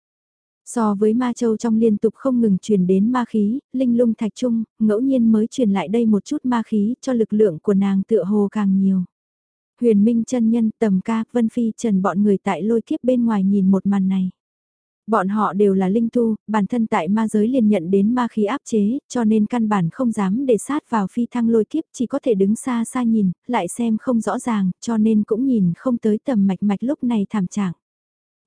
So với ma châu trong liên tục không ngừng truyền đến ma khí, linh lung thạch chung, ngẫu nhiên mới truyền lại đây một chút ma khí cho lực lượng của nàng tựa hồ càng nhiều. Huyền Minh chân nhân tầm ca, Vân Phi trần bọn người tại lôi kiếp bên ngoài nhìn một màn này. Bọn họ đều là linh tu, bản thân tại ma giới liền nhận đến ma khí áp chế, cho nên căn bản không dám để sát vào phi thăng lôi kiếp, chỉ có thể đứng xa xa nhìn, lại xem không rõ ràng, cho nên cũng nhìn không tới tầm mạch mạch lúc này thảm trạng.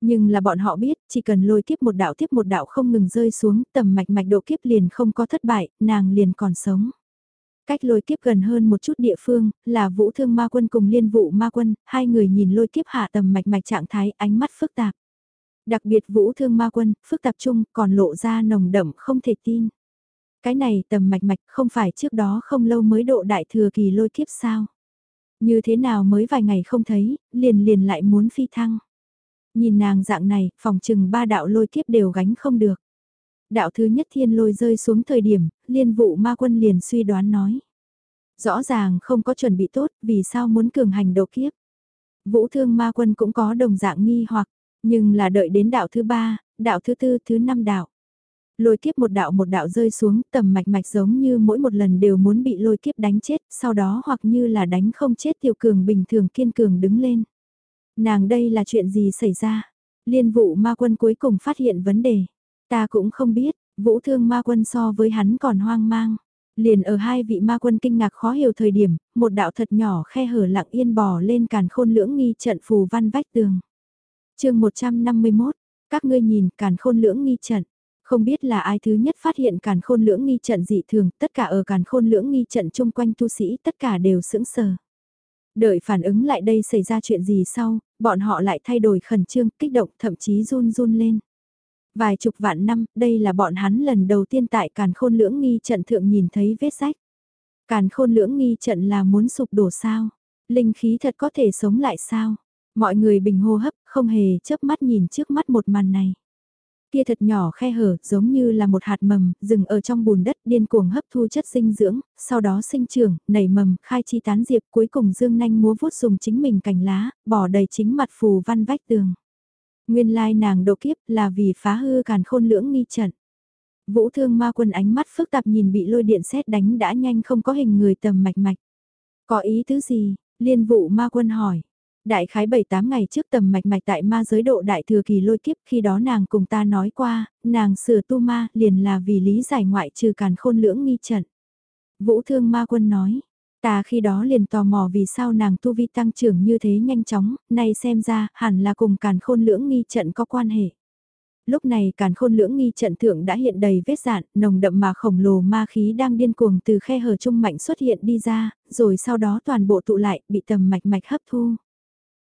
Nhưng là bọn họ biết, chỉ cần lôi kiếp một đạo tiếp một đạo không ngừng rơi xuống, tầm mạch mạch độ kiếp liền không có thất bại, nàng liền còn sống. Cách lôi kiếp gần hơn một chút địa phương, là vũ thương ma quân cùng liên vụ ma quân, hai người nhìn lôi kiếp hạ tầm mạch mạch trạng thái ánh mắt phức tạp. Đặc biệt vũ thương ma quân, phức tạp chung, còn lộ ra nồng đậm không thể tin. Cái này tầm mạch mạch không phải trước đó không lâu mới độ đại thừa kỳ lôi kiếp sao. Như thế nào mới vài ngày không thấy, liền liền lại muốn phi thăng. Nhìn nàng dạng này, phòng trừng ba đạo lôi kiếp đều gánh không được. Đạo thứ nhất thiên lôi rơi xuống thời điểm, liên vụ ma quân liền suy đoán nói. Rõ ràng không có chuẩn bị tốt, vì sao muốn cường hành độ kiếp. Vũ thương ma quân cũng có đồng dạng nghi hoặc, nhưng là đợi đến đạo thứ ba, đạo thứ tư, thứ năm đạo. Lôi kiếp một đạo một đạo rơi xuống tầm mạch mạch giống như mỗi một lần đều muốn bị lôi kiếp đánh chết, sau đó hoặc như là đánh không chết tiểu cường bình thường kiên cường đứng lên. Nàng đây là chuyện gì xảy ra? Liên vụ ma quân cuối cùng phát hiện vấn đề. Ta cũng không biết, vũ thương ma quân so với hắn còn hoang mang. Liền ở hai vị ma quân kinh ngạc khó hiểu thời điểm, một đạo thật nhỏ khe hở lặng yên bò lên càn khôn lưỡng nghi trận phù văn vách tường chương 151, các ngươi nhìn càn khôn lưỡng nghi trận. Không biết là ai thứ nhất phát hiện càn khôn lưỡng nghi trận dị thường, tất cả ở càn khôn lưỡng nghi trận chung quanh tu sĩ tất cả đều sững sờ. Đợi phản ứng lại đây xảy ra chuyện gì sau, bọn họ lại thay đổi khẩn trương, kích động, thậm chí run run lên. Vài chục vạn năm, đây là bọn hắn lần đầu tiên tại càn khôn lưỡng nghi trận thượng nhìn thấy vết sách. Càn khôn lưỡng nghi trận là muốn sụp đổ sao? Linh khí thật có thể sống lại sao? Mọi người bình hô hấp, không hề chớp mắt nhìn trước mắt một màn này. Kia thật nhỏ khe hở, giống như là một hạt mầm, dừng ở trong bùn đất điên cuồng hấp thu chất dinh dưỡng, sau đó sinh trưởng, nảy mầm, khai chi tán diệp, cuối cùng dương nanh múa vuốt dùng chính mình cành lá, bỏ đầy chính mặt phù văn vách tường. Nguyên lai nàng độ kiếp là vì phá hư càn khôn lưỡng nghi trận. Vũ thương ma quân ánh mắt phức tạp nhìn bị lôi điện xét đánh đã nhanh không có hình người tầm mạch mạch. Có ý tứ gì? Liên vụ ma quân hỏi. Đại khái 7-8 ngày trước tầm mạch mạch tại ma giới độ đại thừa kỳ lôi kiếp khi đó nàng cùng ta nói qua, nàng sửa tu ma liền là vì lý giải ngoại trừ càn khôn lưỡng nghi trận. Vũ thương ma quân nói, ta khi đó liền tò mò vì sao nàng tu vi tăng trưởng như thế nhanh chóng, nay xem ra hẳn là cùng càn khôn lưỡng nghi trận có quan hệ. Lúc này càn khôn lưỡng nghi trận thượng đã hiện đầy vết dạn, nồng đậm mà khổng lồ ma khí đang điên cuồng từ khe hở trung mạnh xuất hiện đi ra, rồi sau đó toàn bộ tụ lại, bị tầm mạch mạch hấp thu.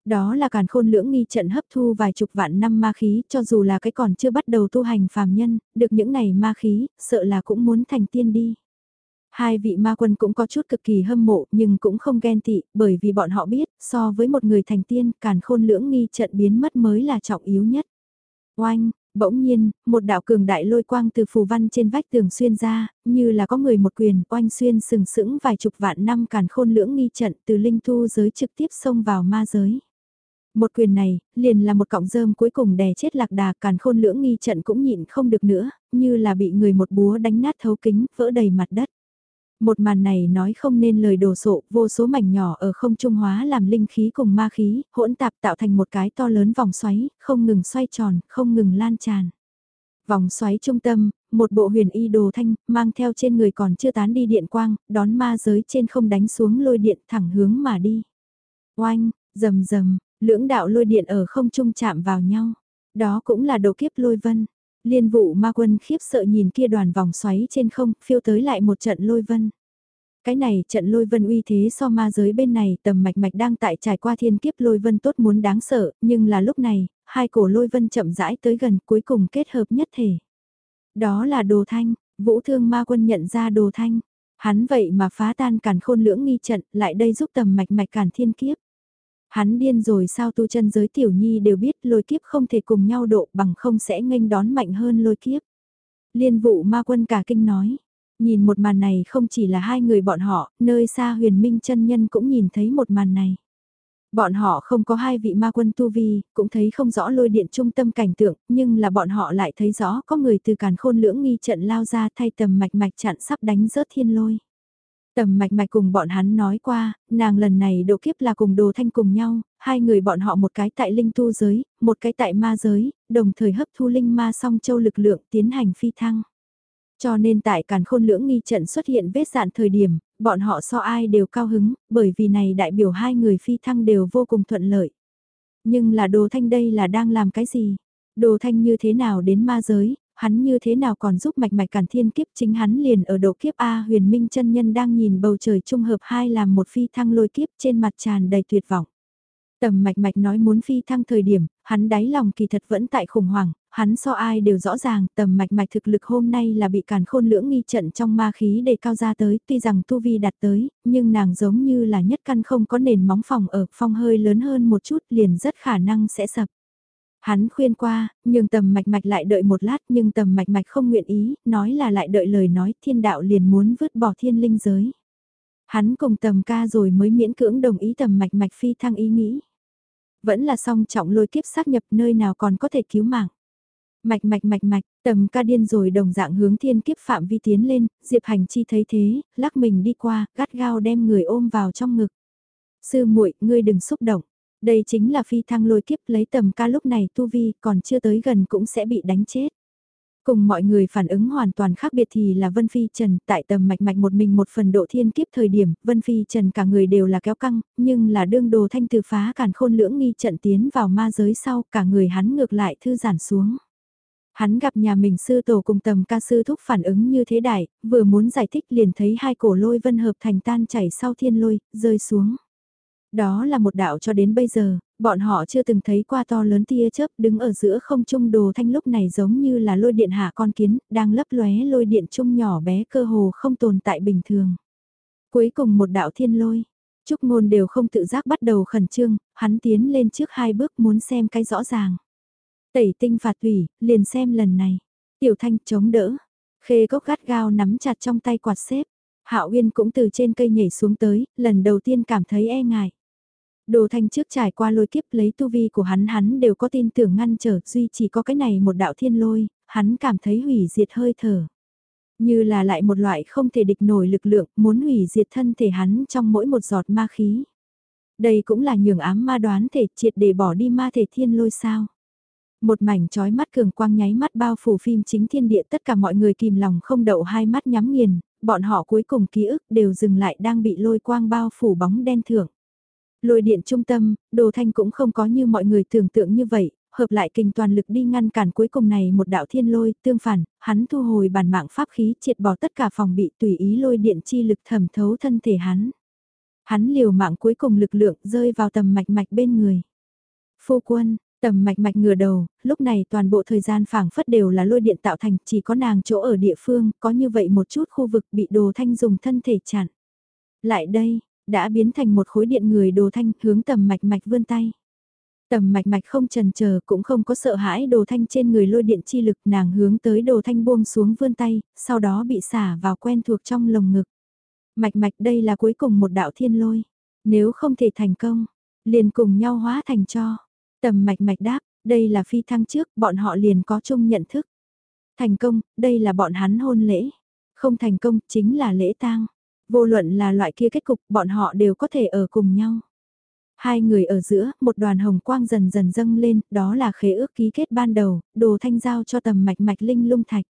Đó là càn khôn lưỡng nghi trận hấp thu vài chục vạn năm ma khí, cho dù là cái còn chưa bắt đầu tu hành phàm nhân, được những này ma khí, sợ là cũng muốn thành tiên đi. Hai vị ma quân cũng có chút cực kỳ hâm mộ nhưng cũng không ghen tị, bởi vì bọn họ biết, so với một người thành tiên, càn khôn lưỡng nghi trận biến mất mới là trọng yếu nhất. Oanh, bỗng nhiên, một đạo cường đại lôi quang từ phù văn trên vách tường xuyên ra, như là có người một quyền, oanh xuyên sừng sững vài chục vạn năm càn khôn lưỡng nghi trận từ linh thu giới trực tiếp xông vào ma giới. Một quyền này, liền là một cọng rơm cuối cùng đè chết lạc đà càn khôn lưỡng nghi trận cũng nhịn không được nữa, như là bị người một búa đánh nát thấu kính, vỡ đầy mặt đất. Một màn này nói không nên lời đồ sộ, vô số mảnh nhỏ ở không trung hóa làm linh khí cùng ma khí, hỗn tạp tạo thành một cái to lớn vòng xoáy, không ngừng xoay tròn, không ngừng lan tràn. Vòng xoáy trung tâm, một bộ huyền y đồ thanh, mang theo trên người còn chưa tán đi điện quang, đón ma giới trên không đánh xuống lôi điện thẳng hướng mà đi. Oanh, rầm rầm, Lưỡng đạo lôi điện ở không trung chạm vào nhau. Đó cũng là đồ kiếp lôi vân. Liên vụ ma quân khiếp sợ nhìn kia đoàn vòng xoáy trên không, phiêu tới lại một trận lôi vân. Cái này trận lôi vân uy thế so ma giới bên này tầm mạch mạch đang tại trải qua thiên kiếp lôi vân tốt muốn đáng sợ, nhưng là lúc này, hai cổ lôi vân chậm rãi tới gần cuối cùng kết hợp nhất thể. Đó là đồ thanh, vũ thương ma quân nhận ra đồ thanh, hắn vậy mà phá tan càn khôn lưỡng nghi trận lại đây giúp tầm mạch mạch càn thiên kiếp. Hắn điên rồi sao tu chân giới tiểu nhi đều biết lôi kiếp không thể cùng nhau độ bằng không sẽ nghênh đón mạnh hơn lôi kiếp. Liên vụ ma quân cả kinh nói, Nhìn một màn này không chỉ là hai người bọn họ, nơi xa huyền minh chân nhân cũng nhìn thấy một màn này. Bọn họ không có hai vị ma quân tu vi, cũng thấy không rõ lôi điện trung tâm cảnh tượng, nhưng là bọn họ lại thấy rõ có người từ càn khôn lưỡng nghi trận lao ra thay tầm mạch mạch chặn sắp đánh rớt thiên lôi. Tầm mạch mạch cùng bọn hắn nói qua, nàng lần này độ kiếp là cùng đồ thanh cùng nhau, hai người bọn họ một cái tại linh tu giới, một cái tại ma giới, đồng thời hấp thu linh ma song châu lực lượng tiến hành phi thăng. Cho nên tại càn khôn lưỡng nghi trận xuất hiện vết dạn thời điểm, bọn họ so ai đều cao hứng, bởi vì này đại biểu hai người phi thăng đều vô cùng thuận lợi. Nhưng là đồ thanh đây là đang làm cái gì? Đồ thanh như thế nào đến ma giới, hắn như thế nào còn giúp mạch mạch cản thiên kiếp chính hắn liền ở độ kiếp A huyền minh chân nhân đang nhìn bầu trời trung hợp hai làm một phi thăng lôi kiếp trên mặt tràn đầy tuyệt vọng. Tầm mạch mạch nói muốn phi thăng thời điểm, hắn đáy lòng kỳ thật vẫn tại khủng hoảng, hắn so ai đều rõ ràng tầm mạch mạch thực lực hôm nay là bị càn khôn lưỡng nghi trận trong ma khí để cao ra tới, tuy rằng tu vi đạt tới, nhưng nàng giống như là nhất căn không có nền móng phòng ở, phong hơi lớn hơn một chút liền rất khả năng sẽ sập. Hắn khuyên qua, nhưng tầm mạch mạch lại đợi một lát nhưng tầm mạch mạch không nguyện ý, nói là lại đợi lời nói thiên đạo liền muốn vứt bỏ thiên linh giới. Hắn cùng tầm ca rồi mới miễn cưỡng đồng ý tầm mạch mạch phi thăng ý nghĩ. Vẫn là song trọng lôi kiếp xác nhập nơi nào còn có thể cứu mạng. Mạch mạch mạch mạch, tầm ca điên rồi đồng dạng hướng thiên kiếp phạm vi tiến lên, Diệp Hành Chi thấy thế, lắc mình đi qua, gắt gao đem người ôm vào trong ngực. Sư muội, ngươi đừng xúc động. Đây chính là phi thăng lôi kiếp lấy tầm ca lúc này tu vi còn chưa tới gần cũng sẽ bị đánh chết. Cùng mọi người phản ứng hoàn toàn khác biệt thì là Vân Phi Trần tại tầm mạch mạch một mình một phần độ thiên kiếp thời điểm, Vân Phi Trần cả người đều là kéo căng, nhưng là đương đồ thanh từ phá càn khôn lưỡng nghi trận tiến vào ma giới sau cả người hắn ngược lại thư giản xuống. Hắn gặp nhà mình sư tổ cùng tầm ca sư thúc phản ứng như thế đại, vừa muốn giải thích liền thấy hai cổ lôi vân hợp thành tan chảy sau thiên lôi, rơi xuống. Đó là một đạo cho đến bây giờ, bọn họ chưa từng thấy qua to lớn tia chớp đứng ở giữa không trung đồ thanh lúc này giống như là lôi điện hạ con kiến, đang lấp lóe lôi điện trung nhỏ bé cơ hồ không tồn tại bình thường. Cuối cùng một đạo thiên lôi, Trúc ngôn đều không tự giác bắt đầu khẩn trương, hắn tiến lên trước hai bước muốn xem cái rõ ràng. Tẩy tinh phạt thủy, liền xem lần này. Tiểu thanh chống đỡ. Khê gốc gắt gao nắm chặt trong tay quạt xếp. Hạo Uyên cũng từ trên cây nhảy xuống tới, lần đầu tiên cảm thấy e ngại. Đồ thanh trước trải qua lôi kiếp lấy tu vi của hắn hắn đều có tin tưởng ngăn trở duy chỉ có cái này một đạo thiên lôi, hắn cảm thấy hủy diệt hơi thở. Như là lại một loại không thể địch nổi lực lượng muốn hủy diệt thân thể hắn trong mỗi một giọt ma khí. Đây cũng là nhường ám ma đoán thể triệt để bỏ đi ma thể thiên lôi sao. Một mảnh trói mắt cường quang nháy mắt bao phủ phim chính thiên địa tất cả mọi người kìm lòng không đậu hai mắt nhắm nghiền, bọn họ cuối cùng ký ức đều dừng lại đang bị lôi quang bao phủ bóng đen thưởng. Lôi điện trung tâm, đồ thanh cũng không có như mọi người tưởng tượng như vậy, hợp lại kinh toàn lực đi ngăn cản cuối cùng này một đạo thiên lôi, tương phản, hắn thu hồi bản mạng pháp khí triệt bỏ tất cả phòng bị tùy ý lôi điện chi lực thẩm thấu thân thể hắn. Hắn liều mạng cuối cùng lực lượng rơi vào tầm mạch mạch bên người. Phu quân, Tầm mạch mạch ngửa đầu, lúc này toàn bộ thời gian phảng phất đều là lôi điện tạo thành, chỉ có nàng chỗ ở địa phương, có như vậy một chút khu vực bị đồ thanh dùng thân thể chặn. Lại đây, đã biến thành một khối điện người đồ thanh hướng tầm mạch mạch vươn tay. Tầm mạch mạch không trần chờ cũng không có sợ hãi đồ thanh trên người lôi điện chi lực nàng hướng tới đồ thanh buông xuống vươn tay, sau đó bị xả vào quen thuộc trong lồng ngực. Mạch mạch đây là cuối cùng một đạo thiên lôi. Nếu không thể thành công, liền cùng nhau hóa thành cho. Tầm mạch mạch đáp, đây là phi thăng trước, bọn họ liền có chung nhận thức. Thành công, đây là bọn hắn hôn lễ. Không thành công, chính là lễ tang. Vô luận là loại kia kết cục, bọn họ đều có thể ở cùng nhau. Hai người ở giữa, một đoàn hồng quang dần dần dâng lên, đó là khế ước ký kết ban đầu, đồ thanh giao cho tầm mạch mạch linh lung thạch.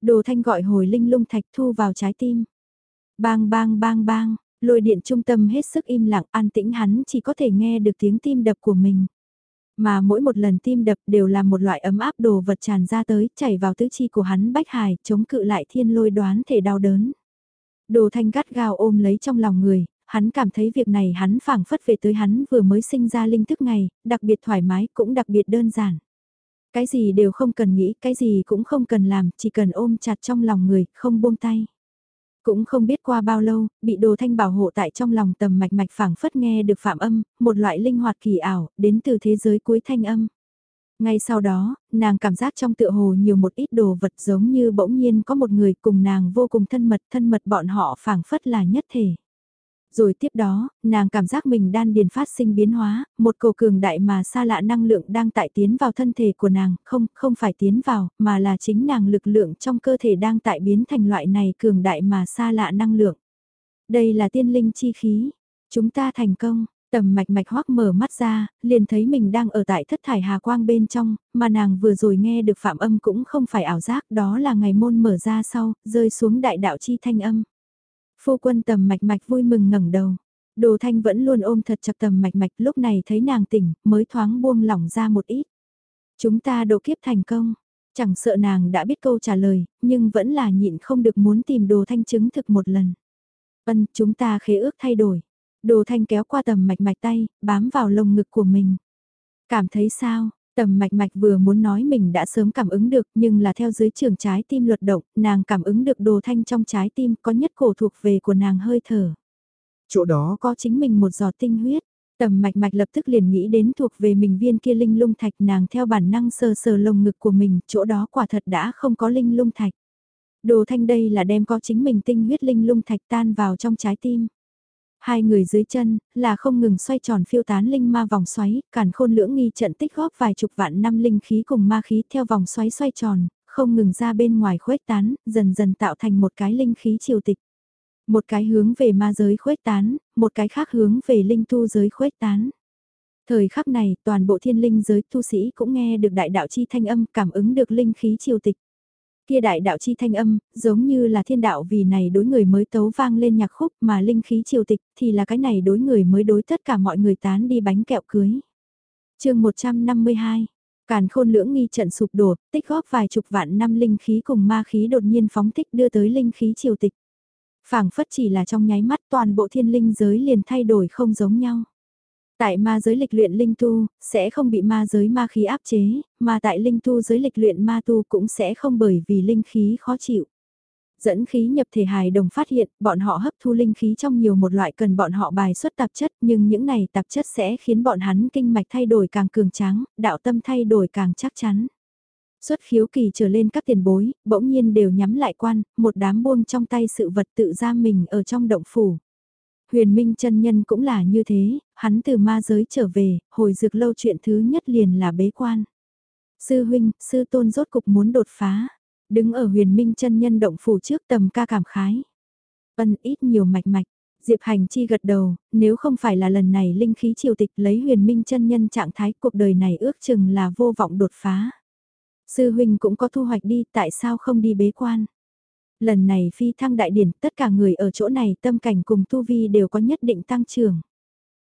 Đồ thanh gọi hồi linh lung thạch thu vào trái tim. Bang bang bang bang, lôi điện trung tâm hết sức im lặng an tĩnh hắn chỉ có thể nghe được tiếng tim đập của mình. Mà mỗi một lần tim đập đều là một loại ấm áp đồ vật tràn ra tới, chảy vào tứ chi của hắn bách hải, chống cự lại thiên lôi đoán thể đau đớn. Đồ thanh gắt gao ôm lấy trong lòng người, hắn cảm thấy việc này hắn phảng phất về tới hắn vừa mới sinh ra linh thức ngày, đặc biệt thoải mái cũng đặc biệt đơn giản. Cái gì đều không cần nghĩ, cái gì cũng không cần làm, chỉ cần ôm chặt trong lòng người, không buông tay. Cũng không biết qua bao lâu, bị đồ thanh bảo hộ tại trong lòng tầm mạch mạch phảng phất nghe được phạm âm, một loại linh hoạt kỳ ảo, đến từ thế giới cuối thanh âm. Ngay sau đó, nàng cảm giác trong tựa hồ nhiều một ít đồ vật giống như bỗng nhiên có một người cùng nàng vô cùng thân mật, thân mật bọn họ phảng phất là nhất thể. Rồi tiếp đó, nàng cảm giác mình đan điền phát sinh biến hóa, một cầu cường đại mà xa lạ năng lượng đang tại tiến vào thân thể của nàng, không, không phải tiến vào, mà là chính nàng lực lượng trong cơ thể đang tại biến thành loại này cường đại mà xa lạ năng lượng. Đây là tiên linh chi khí. Chúng ta thành công, Tầm mạch mạch hoắc mở mắt ra, liền thấy mình đang ở tại thất thải hà quang bên trong, mà nàng vừa rồi nghe được phạm âm cũng không phải ảo giác, đó là ngày môn mở ra sau, rơi xuống đại đạo chi thanh âm. Phu quân tầm mạch mạch vui mừng ngẩng đầu. Đồ thanh vẫn luôn ôm thật chặt tầm mạch mạch lúc này thấy nàng tỉnh, mới thoáng buông lỏng ra một ít. Chúng ta độ kiếp thành công. Chẳng sợ nàng đã biết câu trả lời, nhưng vẫn là nhịn không được muốn tìm đồ thanh chứng thực một lần. Vân, chúng ta khế ước thay đổi. Đồ thanh kéo qua tầm mạch mạch tay, bám vào lồng ngực của mình. Cảm thấy sao? Tầm mạch mạch vừa muốn nói mình đã sớm cảm ứng được nhưng là theo dưới trường trái tim luật động, nàng cảm ứng được đồ thanh trong trái tim có nhất cổ thuộc về của nàng hơi thở. Chỗ đó có chính mình một giọt tinh huyết. Tầm mạch mạch lập tức liền nghĩ đến thuộc về mình viên kia linh lung thạch nàng theo bản năng sờ sờ lồng ngực của mình, chỗ đó quả thật đã không có linh lung thạch. Đồ thanh đây là đem có chính mình tinh huyết linh lung thạch tan vào trong trái tim. Hai người dưới chân, là không ngừng xoay tròn phiêu tán linh ma vòng xoáy, cản khôn lưỡng nghi trận tích góp vài chục vạn năm linh khí cùng ma khí theo vòng xoáy xoay tròn, không ngừng ra bên ngoài khuếch tán, dần dần tạo thành một cái linh khí triều tịch. Một cái hướng về ma giới khuếch tán, một cái khác hướng về linh tu giới khuếch tán. Thời khắc này, toàn bộ thiên linh giới tu sĩ cũng nghe được đại đạo chi thanh âm, cảm ứng được linh khí triều tịch. Kia đại đạo chi thanh âm, giống như là thiên đạo vì này đối người mới tấu vang lên nhạc khúc mà linh khí triều tịch thì là cái này đối người mới đối tất cả mọi người tán đi bánh kẹo cưới. chương 152 Càn khôn lưỡng nghi trận sụp đổ, tích góp vài chục vạn năm linh khí cùng ma khí đột nhiên phóng thích đưa tới linh khí triều tịch. phảng phất chỉ là trong nháy mắt toàn bộ thiên linh giới liền thay đổi không giống nhau. Tại ma giới lịch luyện linh tu, sẽ không bị ma giới ma khí áp chế, mà tại linh tu giới lịch luyện ma tu cũng sẽ không bởi vì linh khí khó chịu. Dẫn khí nhập thể hài đồng phát hiện, bọn họ hấp thu linh khí trong nhiều một loại cần bọn họ bài xuất tạp chất, nhưng những này tạp chất sẽ khiến bọn hắn kinh mạch thay đổi càng cường tráng, đạo tâm thay đổi càng chắc chắn. Xuất khiếu kỳ trở lên các tiền bối, bỗng nhiên đều nhắm lại quan, một đám buông trong tay sự vật tự ra mình ở trong động phủ. Huyền Minh chân nhân cũng là như thế, hắn từ ma giới trở về, hồi dược lâu chuyện thứ nhất liền là bế quan. Sư huynh, sư tôn rốt cục muốn đột phá, đứng ở huyền minh chân nhân động phủ trước tầm ca cảm khái. Ân ít nhiều mạch mạch, Diệp Hành Chi gật đầu, nếu không phải là lần này linh khí triều tịch lấy huyền minh chân nhân trạng thái cuộc đời này ước chừng là vô vọng đột phá. Sư huynh cũng có thu hoạch đi, tại sao không đi bế quan? Lần này phi thăng đại điển, tất cả người ở chỗ này tâm cảnh cùng tu vi đều có nhất định tăng trưởng.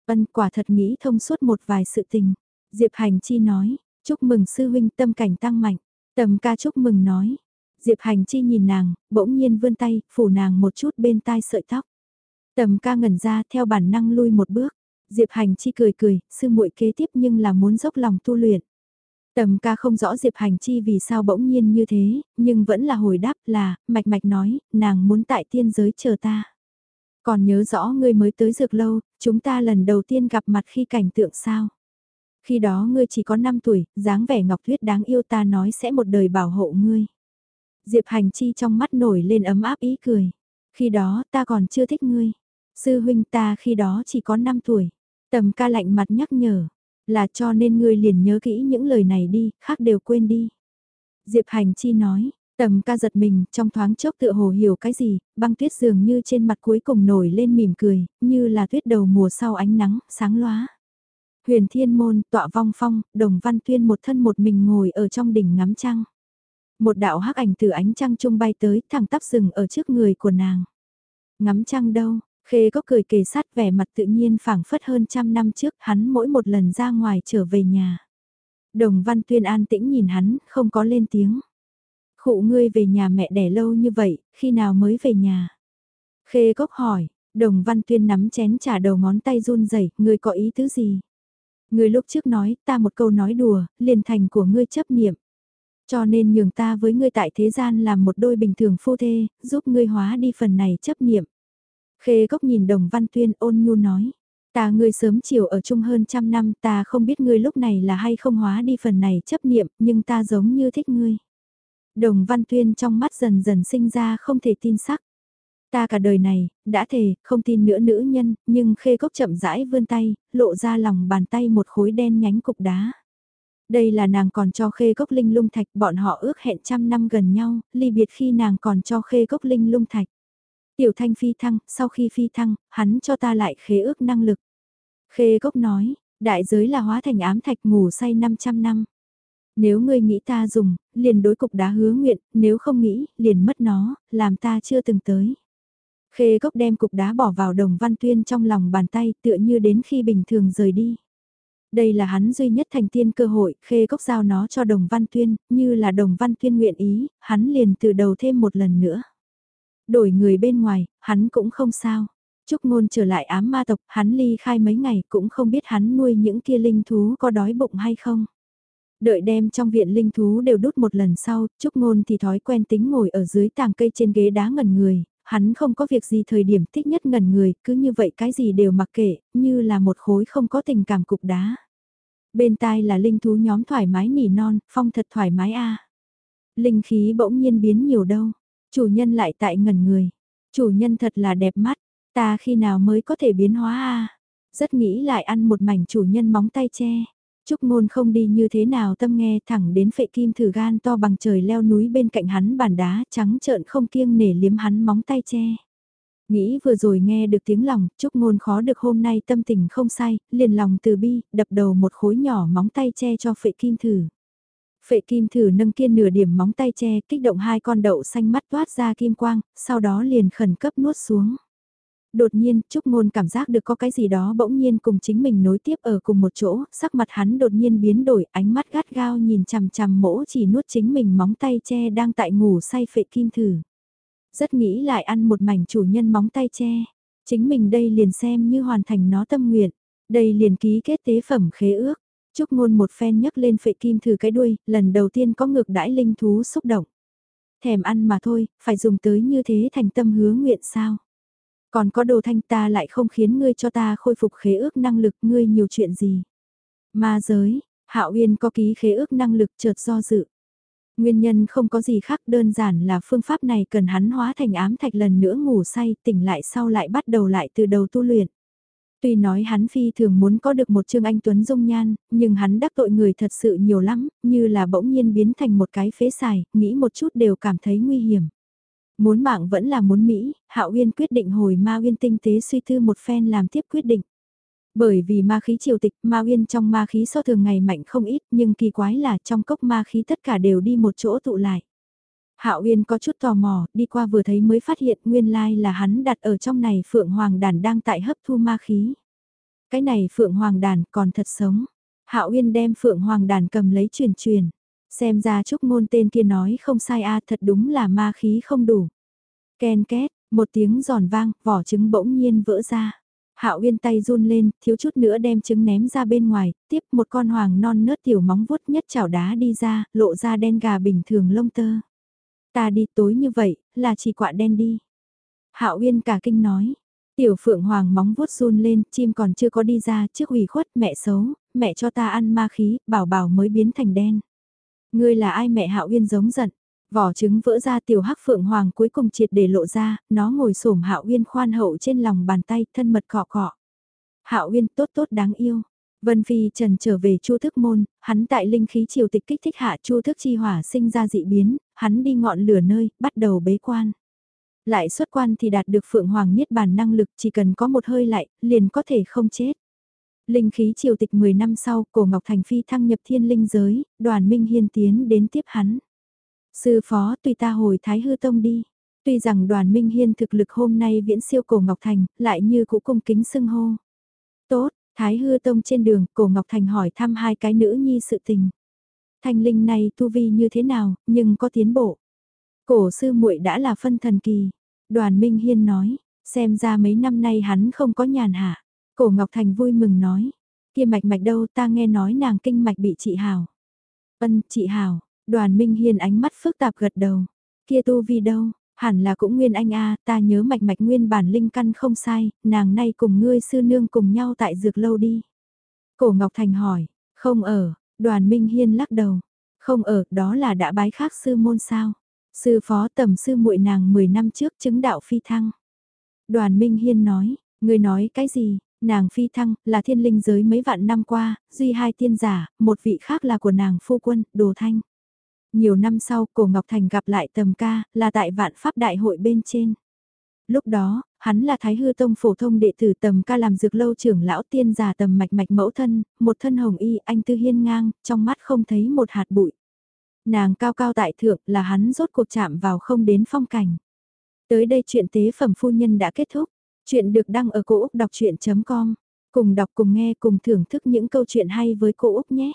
Ân quả thật nghĩ thông suốt một vài sự tình. Diệp Hành Chi nói, chúc mừng sư huynh tâm cảnh tăng mạnh. Tầm ca chúc mừng nói. Diệp Hành Chi nhìn nàng, bỗng nhiên vươn tay, phủ nàng một chút bên tai sợi tóc. Tầm ca ngẩn ra theo bản năng lui một bước. Diệp Hành Chi cười cười, sư muội kế tiếp nhưng là muốn dốc lòng tu luyện. Tầm ca không rõ Diệp Hành Chi vì sao bỗng nhiên như thế, nhưng vẫn là hồi đáp là, mạch mạch nói, nàng muốn tại tiên giới chờ ta. Còn nhớ rõ ngươi mới tới dược lâu, chúng ta lần đầu tiên gặp mặt khi cảnh tượng sao. Khi đó ngươi chỉ có 5 tuổi, dáng vẻ ngọc tuyết đáng yêu ta nói sẽ một đời bảo hộ ngươi. Diệp Hành Chi trong mắt nổi lên ấm áp ý cười. Khi đó ta còn chưa thích ngươi. Sư huynh ta khi đó chỉ có 5 tuổi. Tầm ca lạnh mặt nhắc nhở. Là cho nên ngươi liền nhớ kỹ những lời này đi, khác đều quên đi. Diệp Hành Chi nói, tầm ca giật mình, trong thoáng chốc tựa hồ hiểu cái gì, băng tuyết dường như trên mặt cuối cùng nổi lên mỉm cười, như là tuyết đầu mùa sau ánh nắng, sáng loá. Huyền Thiên Môn, tọa vong phong, đồng văn tuyên một thân một mình ngồi ở trong đỉnh ngắm trăng. Một đạo hắc ảnh từ ánh trăng trung bay tới, thẳng tắp rừng ở trước người của nàng. Ngắm trăng đâu, Khê có cười kề sát vẻ mặt tự nhiên phảng phất hơn trăm năm trước hắn mỗi một lần ra ngoài trở về nhà. Đồng văn tuyên an tĩnh nhìn hắn, không có lên tiếng. Khụ ngươi về nhà mẹ đẻ lâu như vậy, khi nào mới về nhà? Khê cốc hỏi, đồng văn tuyên nắm chén trả đầu ngón tay run rẩy ngươi có ý tứ gì? Ngươi lúc trước nói, ta một câu nói đùa, liền thành của ngươi chấp niệm. Cho nên nhường ta với ngươi tại thế gian làm một đôi bình thường phu thê, giúp ngươi hóa đi phần này chấp niệm. Khê gốc nhìn đồng văn tuyên ôn nhu nói. Ta ngươi sớm chiều ở chung hơn trăm năm ta không biết ngươi lúc này là hay không hóa đi phần này chấp niệm nhưng ta giống như thích ngươi. Đồng văn tuyên trong mắt dần dần sinh ra không thể tin sắc. Ta cả đời này, đã thề, không tin nữa nữ nhân, nhưng khê cốc chậm rãi vươn tay, lộ ra lòng bàn tay một khối đen nhánh cục đá. Đây là nàng còn cho khê cốc linh lung thạch, bọn họ ước hẹn trăm năm gần nhau, ly biệt khi nàng còn cho khê cốc linh lung thạch. Tiểu thanh phi thăng, sau khi phi thăng, hắn cho ta lại khế ước năng lực. Khê gốc nói, đại giới là hóa thành ám thạch ngủ say 500 năm. Nếu ngươi nghĩ ta dùng, liền đối cục đá hứa nguyện, nếu không nghĩ, liền mất nó, làm ta chưa từng tới. Khê gốc đem cục đá bỏ vào đồng văn tuyên trong lòng bàn tay tựa như đến khi bình thường rời đi. Đây là hắn duy nhất thành tiên cơ hội, khê gốc giao nó cho đồng văn tuyên, như là đồng văn tuyên nguyện ý, hắn liền từ đầu thêm một lần nữa. Đổi người bên ngoài, hắn cũng không sao. Trúc ngôn trở lại ám ma tộc, hắn ly khai mấy ngày cũng không biết hắn nuôi những kia linh thú có đói bụng hay không. Đợi đem trong viện linh thú đều đút một lần sau, Trúc ngôn thì thói quen tính ngồi ở dưới tàng cây trên ghế đá ngẩn người, hắn không có việc gì thời điểm thích nhất ngẩn người, cứ như vậy cái gì đều mặc kệ, như là một khối không có tình cảm cục đá. Bên tai là linh thú nhóm thoải mái nỉ non, phong thật thoải mái a. Linh khí bỗng nhiên biến nhiều đâu, chủ nhân lại tại ngẩn người, chủ nhân thật là đẹp mắt, ta khi nào mới có thể biến hóa a. Rất nghĩ lại ăn một mảnh chủ nhân móng tay che. Trúc ngôn không đi như thế nào tâm nghe thẳng đến phệ kim thử gan to bằng trời leo núi bên cạnh hắn bàn đá trắng trợn không kiêng nể liếm hắn móng tay che. Nghĩ vừa rồi nghe được tiếng lòng, Trúc ngôn khó được hôm nay tâm tình không sai, liền lòng từ bi, đập đầu một khối nhỏ móng tay che cho phệ kim thử. Phệ kim thử nâng kiên nửa điểm móng tay che kích động hai con đậu xanh mắt toát ra kim quang, sau đó liền khẩn cấp nuốt xuống. Đột nhiên, Trúc Ngôn cảm giác được có cái gì đó bỗng nhiên cùng chính mình nối tiếp ở cùng một chỗ, sắc mặt hắn đột nhiên biến đổi, ánh mắt gắt gao nhìn chằm chằm mỗ chỉ nuốt chính mình móng tay che đang tại ngủ say phệ kim thử. Rất nghĩ lại ăn một mảnh chủ nhân móng tay che, chính mình đây liền xem như hoàn thành nó tâm nguyện, đây liền ký kết tế phẩm khế ước. Trúc Ngôn một phen nhấc lên phệ kim thử cái đuôi, lần đầu tiên có ngược đãi linh thú xúc động. Thèm ăn mà thôi, phải dùng tới như thế thành tâm hứa nguyện sao? Còn có đồ thanh ta lại không khiến ngươi cho ta khôi phục khế ước năng lực ngươi nhiều chuyện gì. Ma giới, Hạo Uyên có ký khế ước năng lực chợt do dự. Nguyên nhân không có gì khác đơn giản là phương pháp này cần hắn hóa thành ám thạch lần nữa ngủ say tỉnh lại sau lại bắt đầu lại từ đầu tu luyện. Tuy nói hắn phi thường muốn có được một Trương Anh Tuấn dung nhan, nhưng hắn đắc tội người thật sự nhiều lắm, như là bỗng nhiên biến thành một cái phế xài, nghĩ một chút đều cảm thấy nguy hiểm. Muốn mạng vẫn là muốn Mỹ, Hạo Uyên quyết định hồi Ma Uyên tinh tế suy tư một phen làm tiếp quyết định. Bởi vì ma khí triều tịch, Ma Uyên trong ma khí so thường ngày mạnh không ít, nhưng kỳ quái là trong cốc ma khí tất cả đều đi một chỗ tụ lại. Hạo Uyên có chút tò mò, đi qua vừa thấy mới phát hiện nguyên lai là hắn đặt ở trong này Phượng Hoàng Đàn đang tại hấp thu ma khí. Cái này Phượng Hoàng Đàn còn thật sống. Hạo Uyên đem Phượng Hoàng Đàn cầm lấy truyền truyền. Xem ra trúc ngôn tên kia nói không sai a thật đúng là ma khí không đủ. Ken két, một tiếng giòn vang, vỏ trứng bỗng nhiên vỡ ra. Hạo Uyên tay run lên, thiếu chút nữa đem trứng ném ra bên ngoài, tiếp một con hoàng non nớt tiểu móng vuốt nhất chảo đá đi ra, lộ ra đen gà bình thường lông tơ. Ta đi tối như vậy, là chỉ quạ đen đi. Hạo Uyên cả kinh nói. Tiểu Phượng Hoàng móng vuốt run lên, chim còn chưa có đi ra, trước ủy khuất mẹ xấu, mẹ cho ta ăn ma khí, bảo bảo mới biến thành đen. Ngươi là ai mẹ Hạo Uyên giống giận. Vỏ trứng vỡ ra tiểu hắc phượng hoàng cuối cùng triệt để lộ ra, nó ngồi xổm Hạo Uyên khoan hậu trên lòng bàn tay, thân mật cọ cọ. Hạo Uyên tốt tốt đáng yêu. Vân Phi Trần trở về Chu Thức môn, hắn tại linh khí triều tịch kích thích hạ Chu Thức chi hỏa sinh ra dị biến, hắn đi ngọn lửa nơi, bắt đầu bế quan. Lại xuất quan thì đạt được Phượng Hoàng Niết Bàn năng lực chỉ cần có một hơi lại, liền có thể không chết. Linh khí triều tịch 10 năm sau, cổ Ngọc Thành Phi thăng nhập thiên linh giới, đoàn Minh Hiên tiến đến tiếp hắn. Sư phó tùy ta hồi Thái Hư Tông đi. Tuy rằng đoàn Minh Hiên thực lực hôm nay viễn siêu cổ Ngọc Thành, lại như cũ cung kính xưng hô. Tốt, Thái Hư Tông trên đường, cổ Ngọc Thành hỏi thăm hai cái nữ nhi sự tình. Thanh linh này tu vi như thế nào, nhưng có tiến bộ. Cổ sư muội đã là phân thần kỳ. Đoàn Minh Hiên nói, Xem ra mấy năm nay hắn không có nhàn hạ. Cổ Ngọc Thành vui mừng nói. Kia mạch mạch đâu ta nghe nói nàng kinh mạch bị trị hào. Ân, chị hào. Đoàn Minh Hiên ánh mắt phức tạp gật đầu. Kia tu vi đâu, hẳn là cũng nguyên anh a ta nhớ mạch mạch nguyên bản linh căn không sai, nàng nay cùng ngươi sư nương cùng nhau tại dược lâu đi. Cổ Ngọc Thành hỏi, không ở, đoàn Minh Hiên lắc đầu, không ở, đó là đã bái khác sư môn sao. Sư phó tầm sư muội nàng 10 năm trước chứng đạo phi thăng. Đoàn Minh Hiên nói, người nói cái gì, nàng phi thăng, là thiên linh giới mấy vạn năm qua, duy hai tiên giả, một vị khác là của nàng phu quân, đồ thanh. Nhiều năm sau, Cổ Ngọc Thành gặp lại tầm ca, là tại vạn pháp đại hội bên trên. Lúc đó, hắn là Thái Hư Tông phổ thông đệ tử tầm ca làm dược lâu trưởng lão tiên già tầm mạch mạch mẫu thân, một thân hồng y anh tư hiên ngang, trong mắt không thấy một hạt bụi. Nàng cao cao tại thượng là hắn rốt cuộc chạm vào không đến phong cảnh. Tới đây chuyện tế phẩm phu nhân đã kết thúc. Chuyện được đăng ở cổ Úc đọc chuyện.com. Cùng đọc cùng nghe cùng thưởng thức những câu chuyện hay với cô Úc nhé.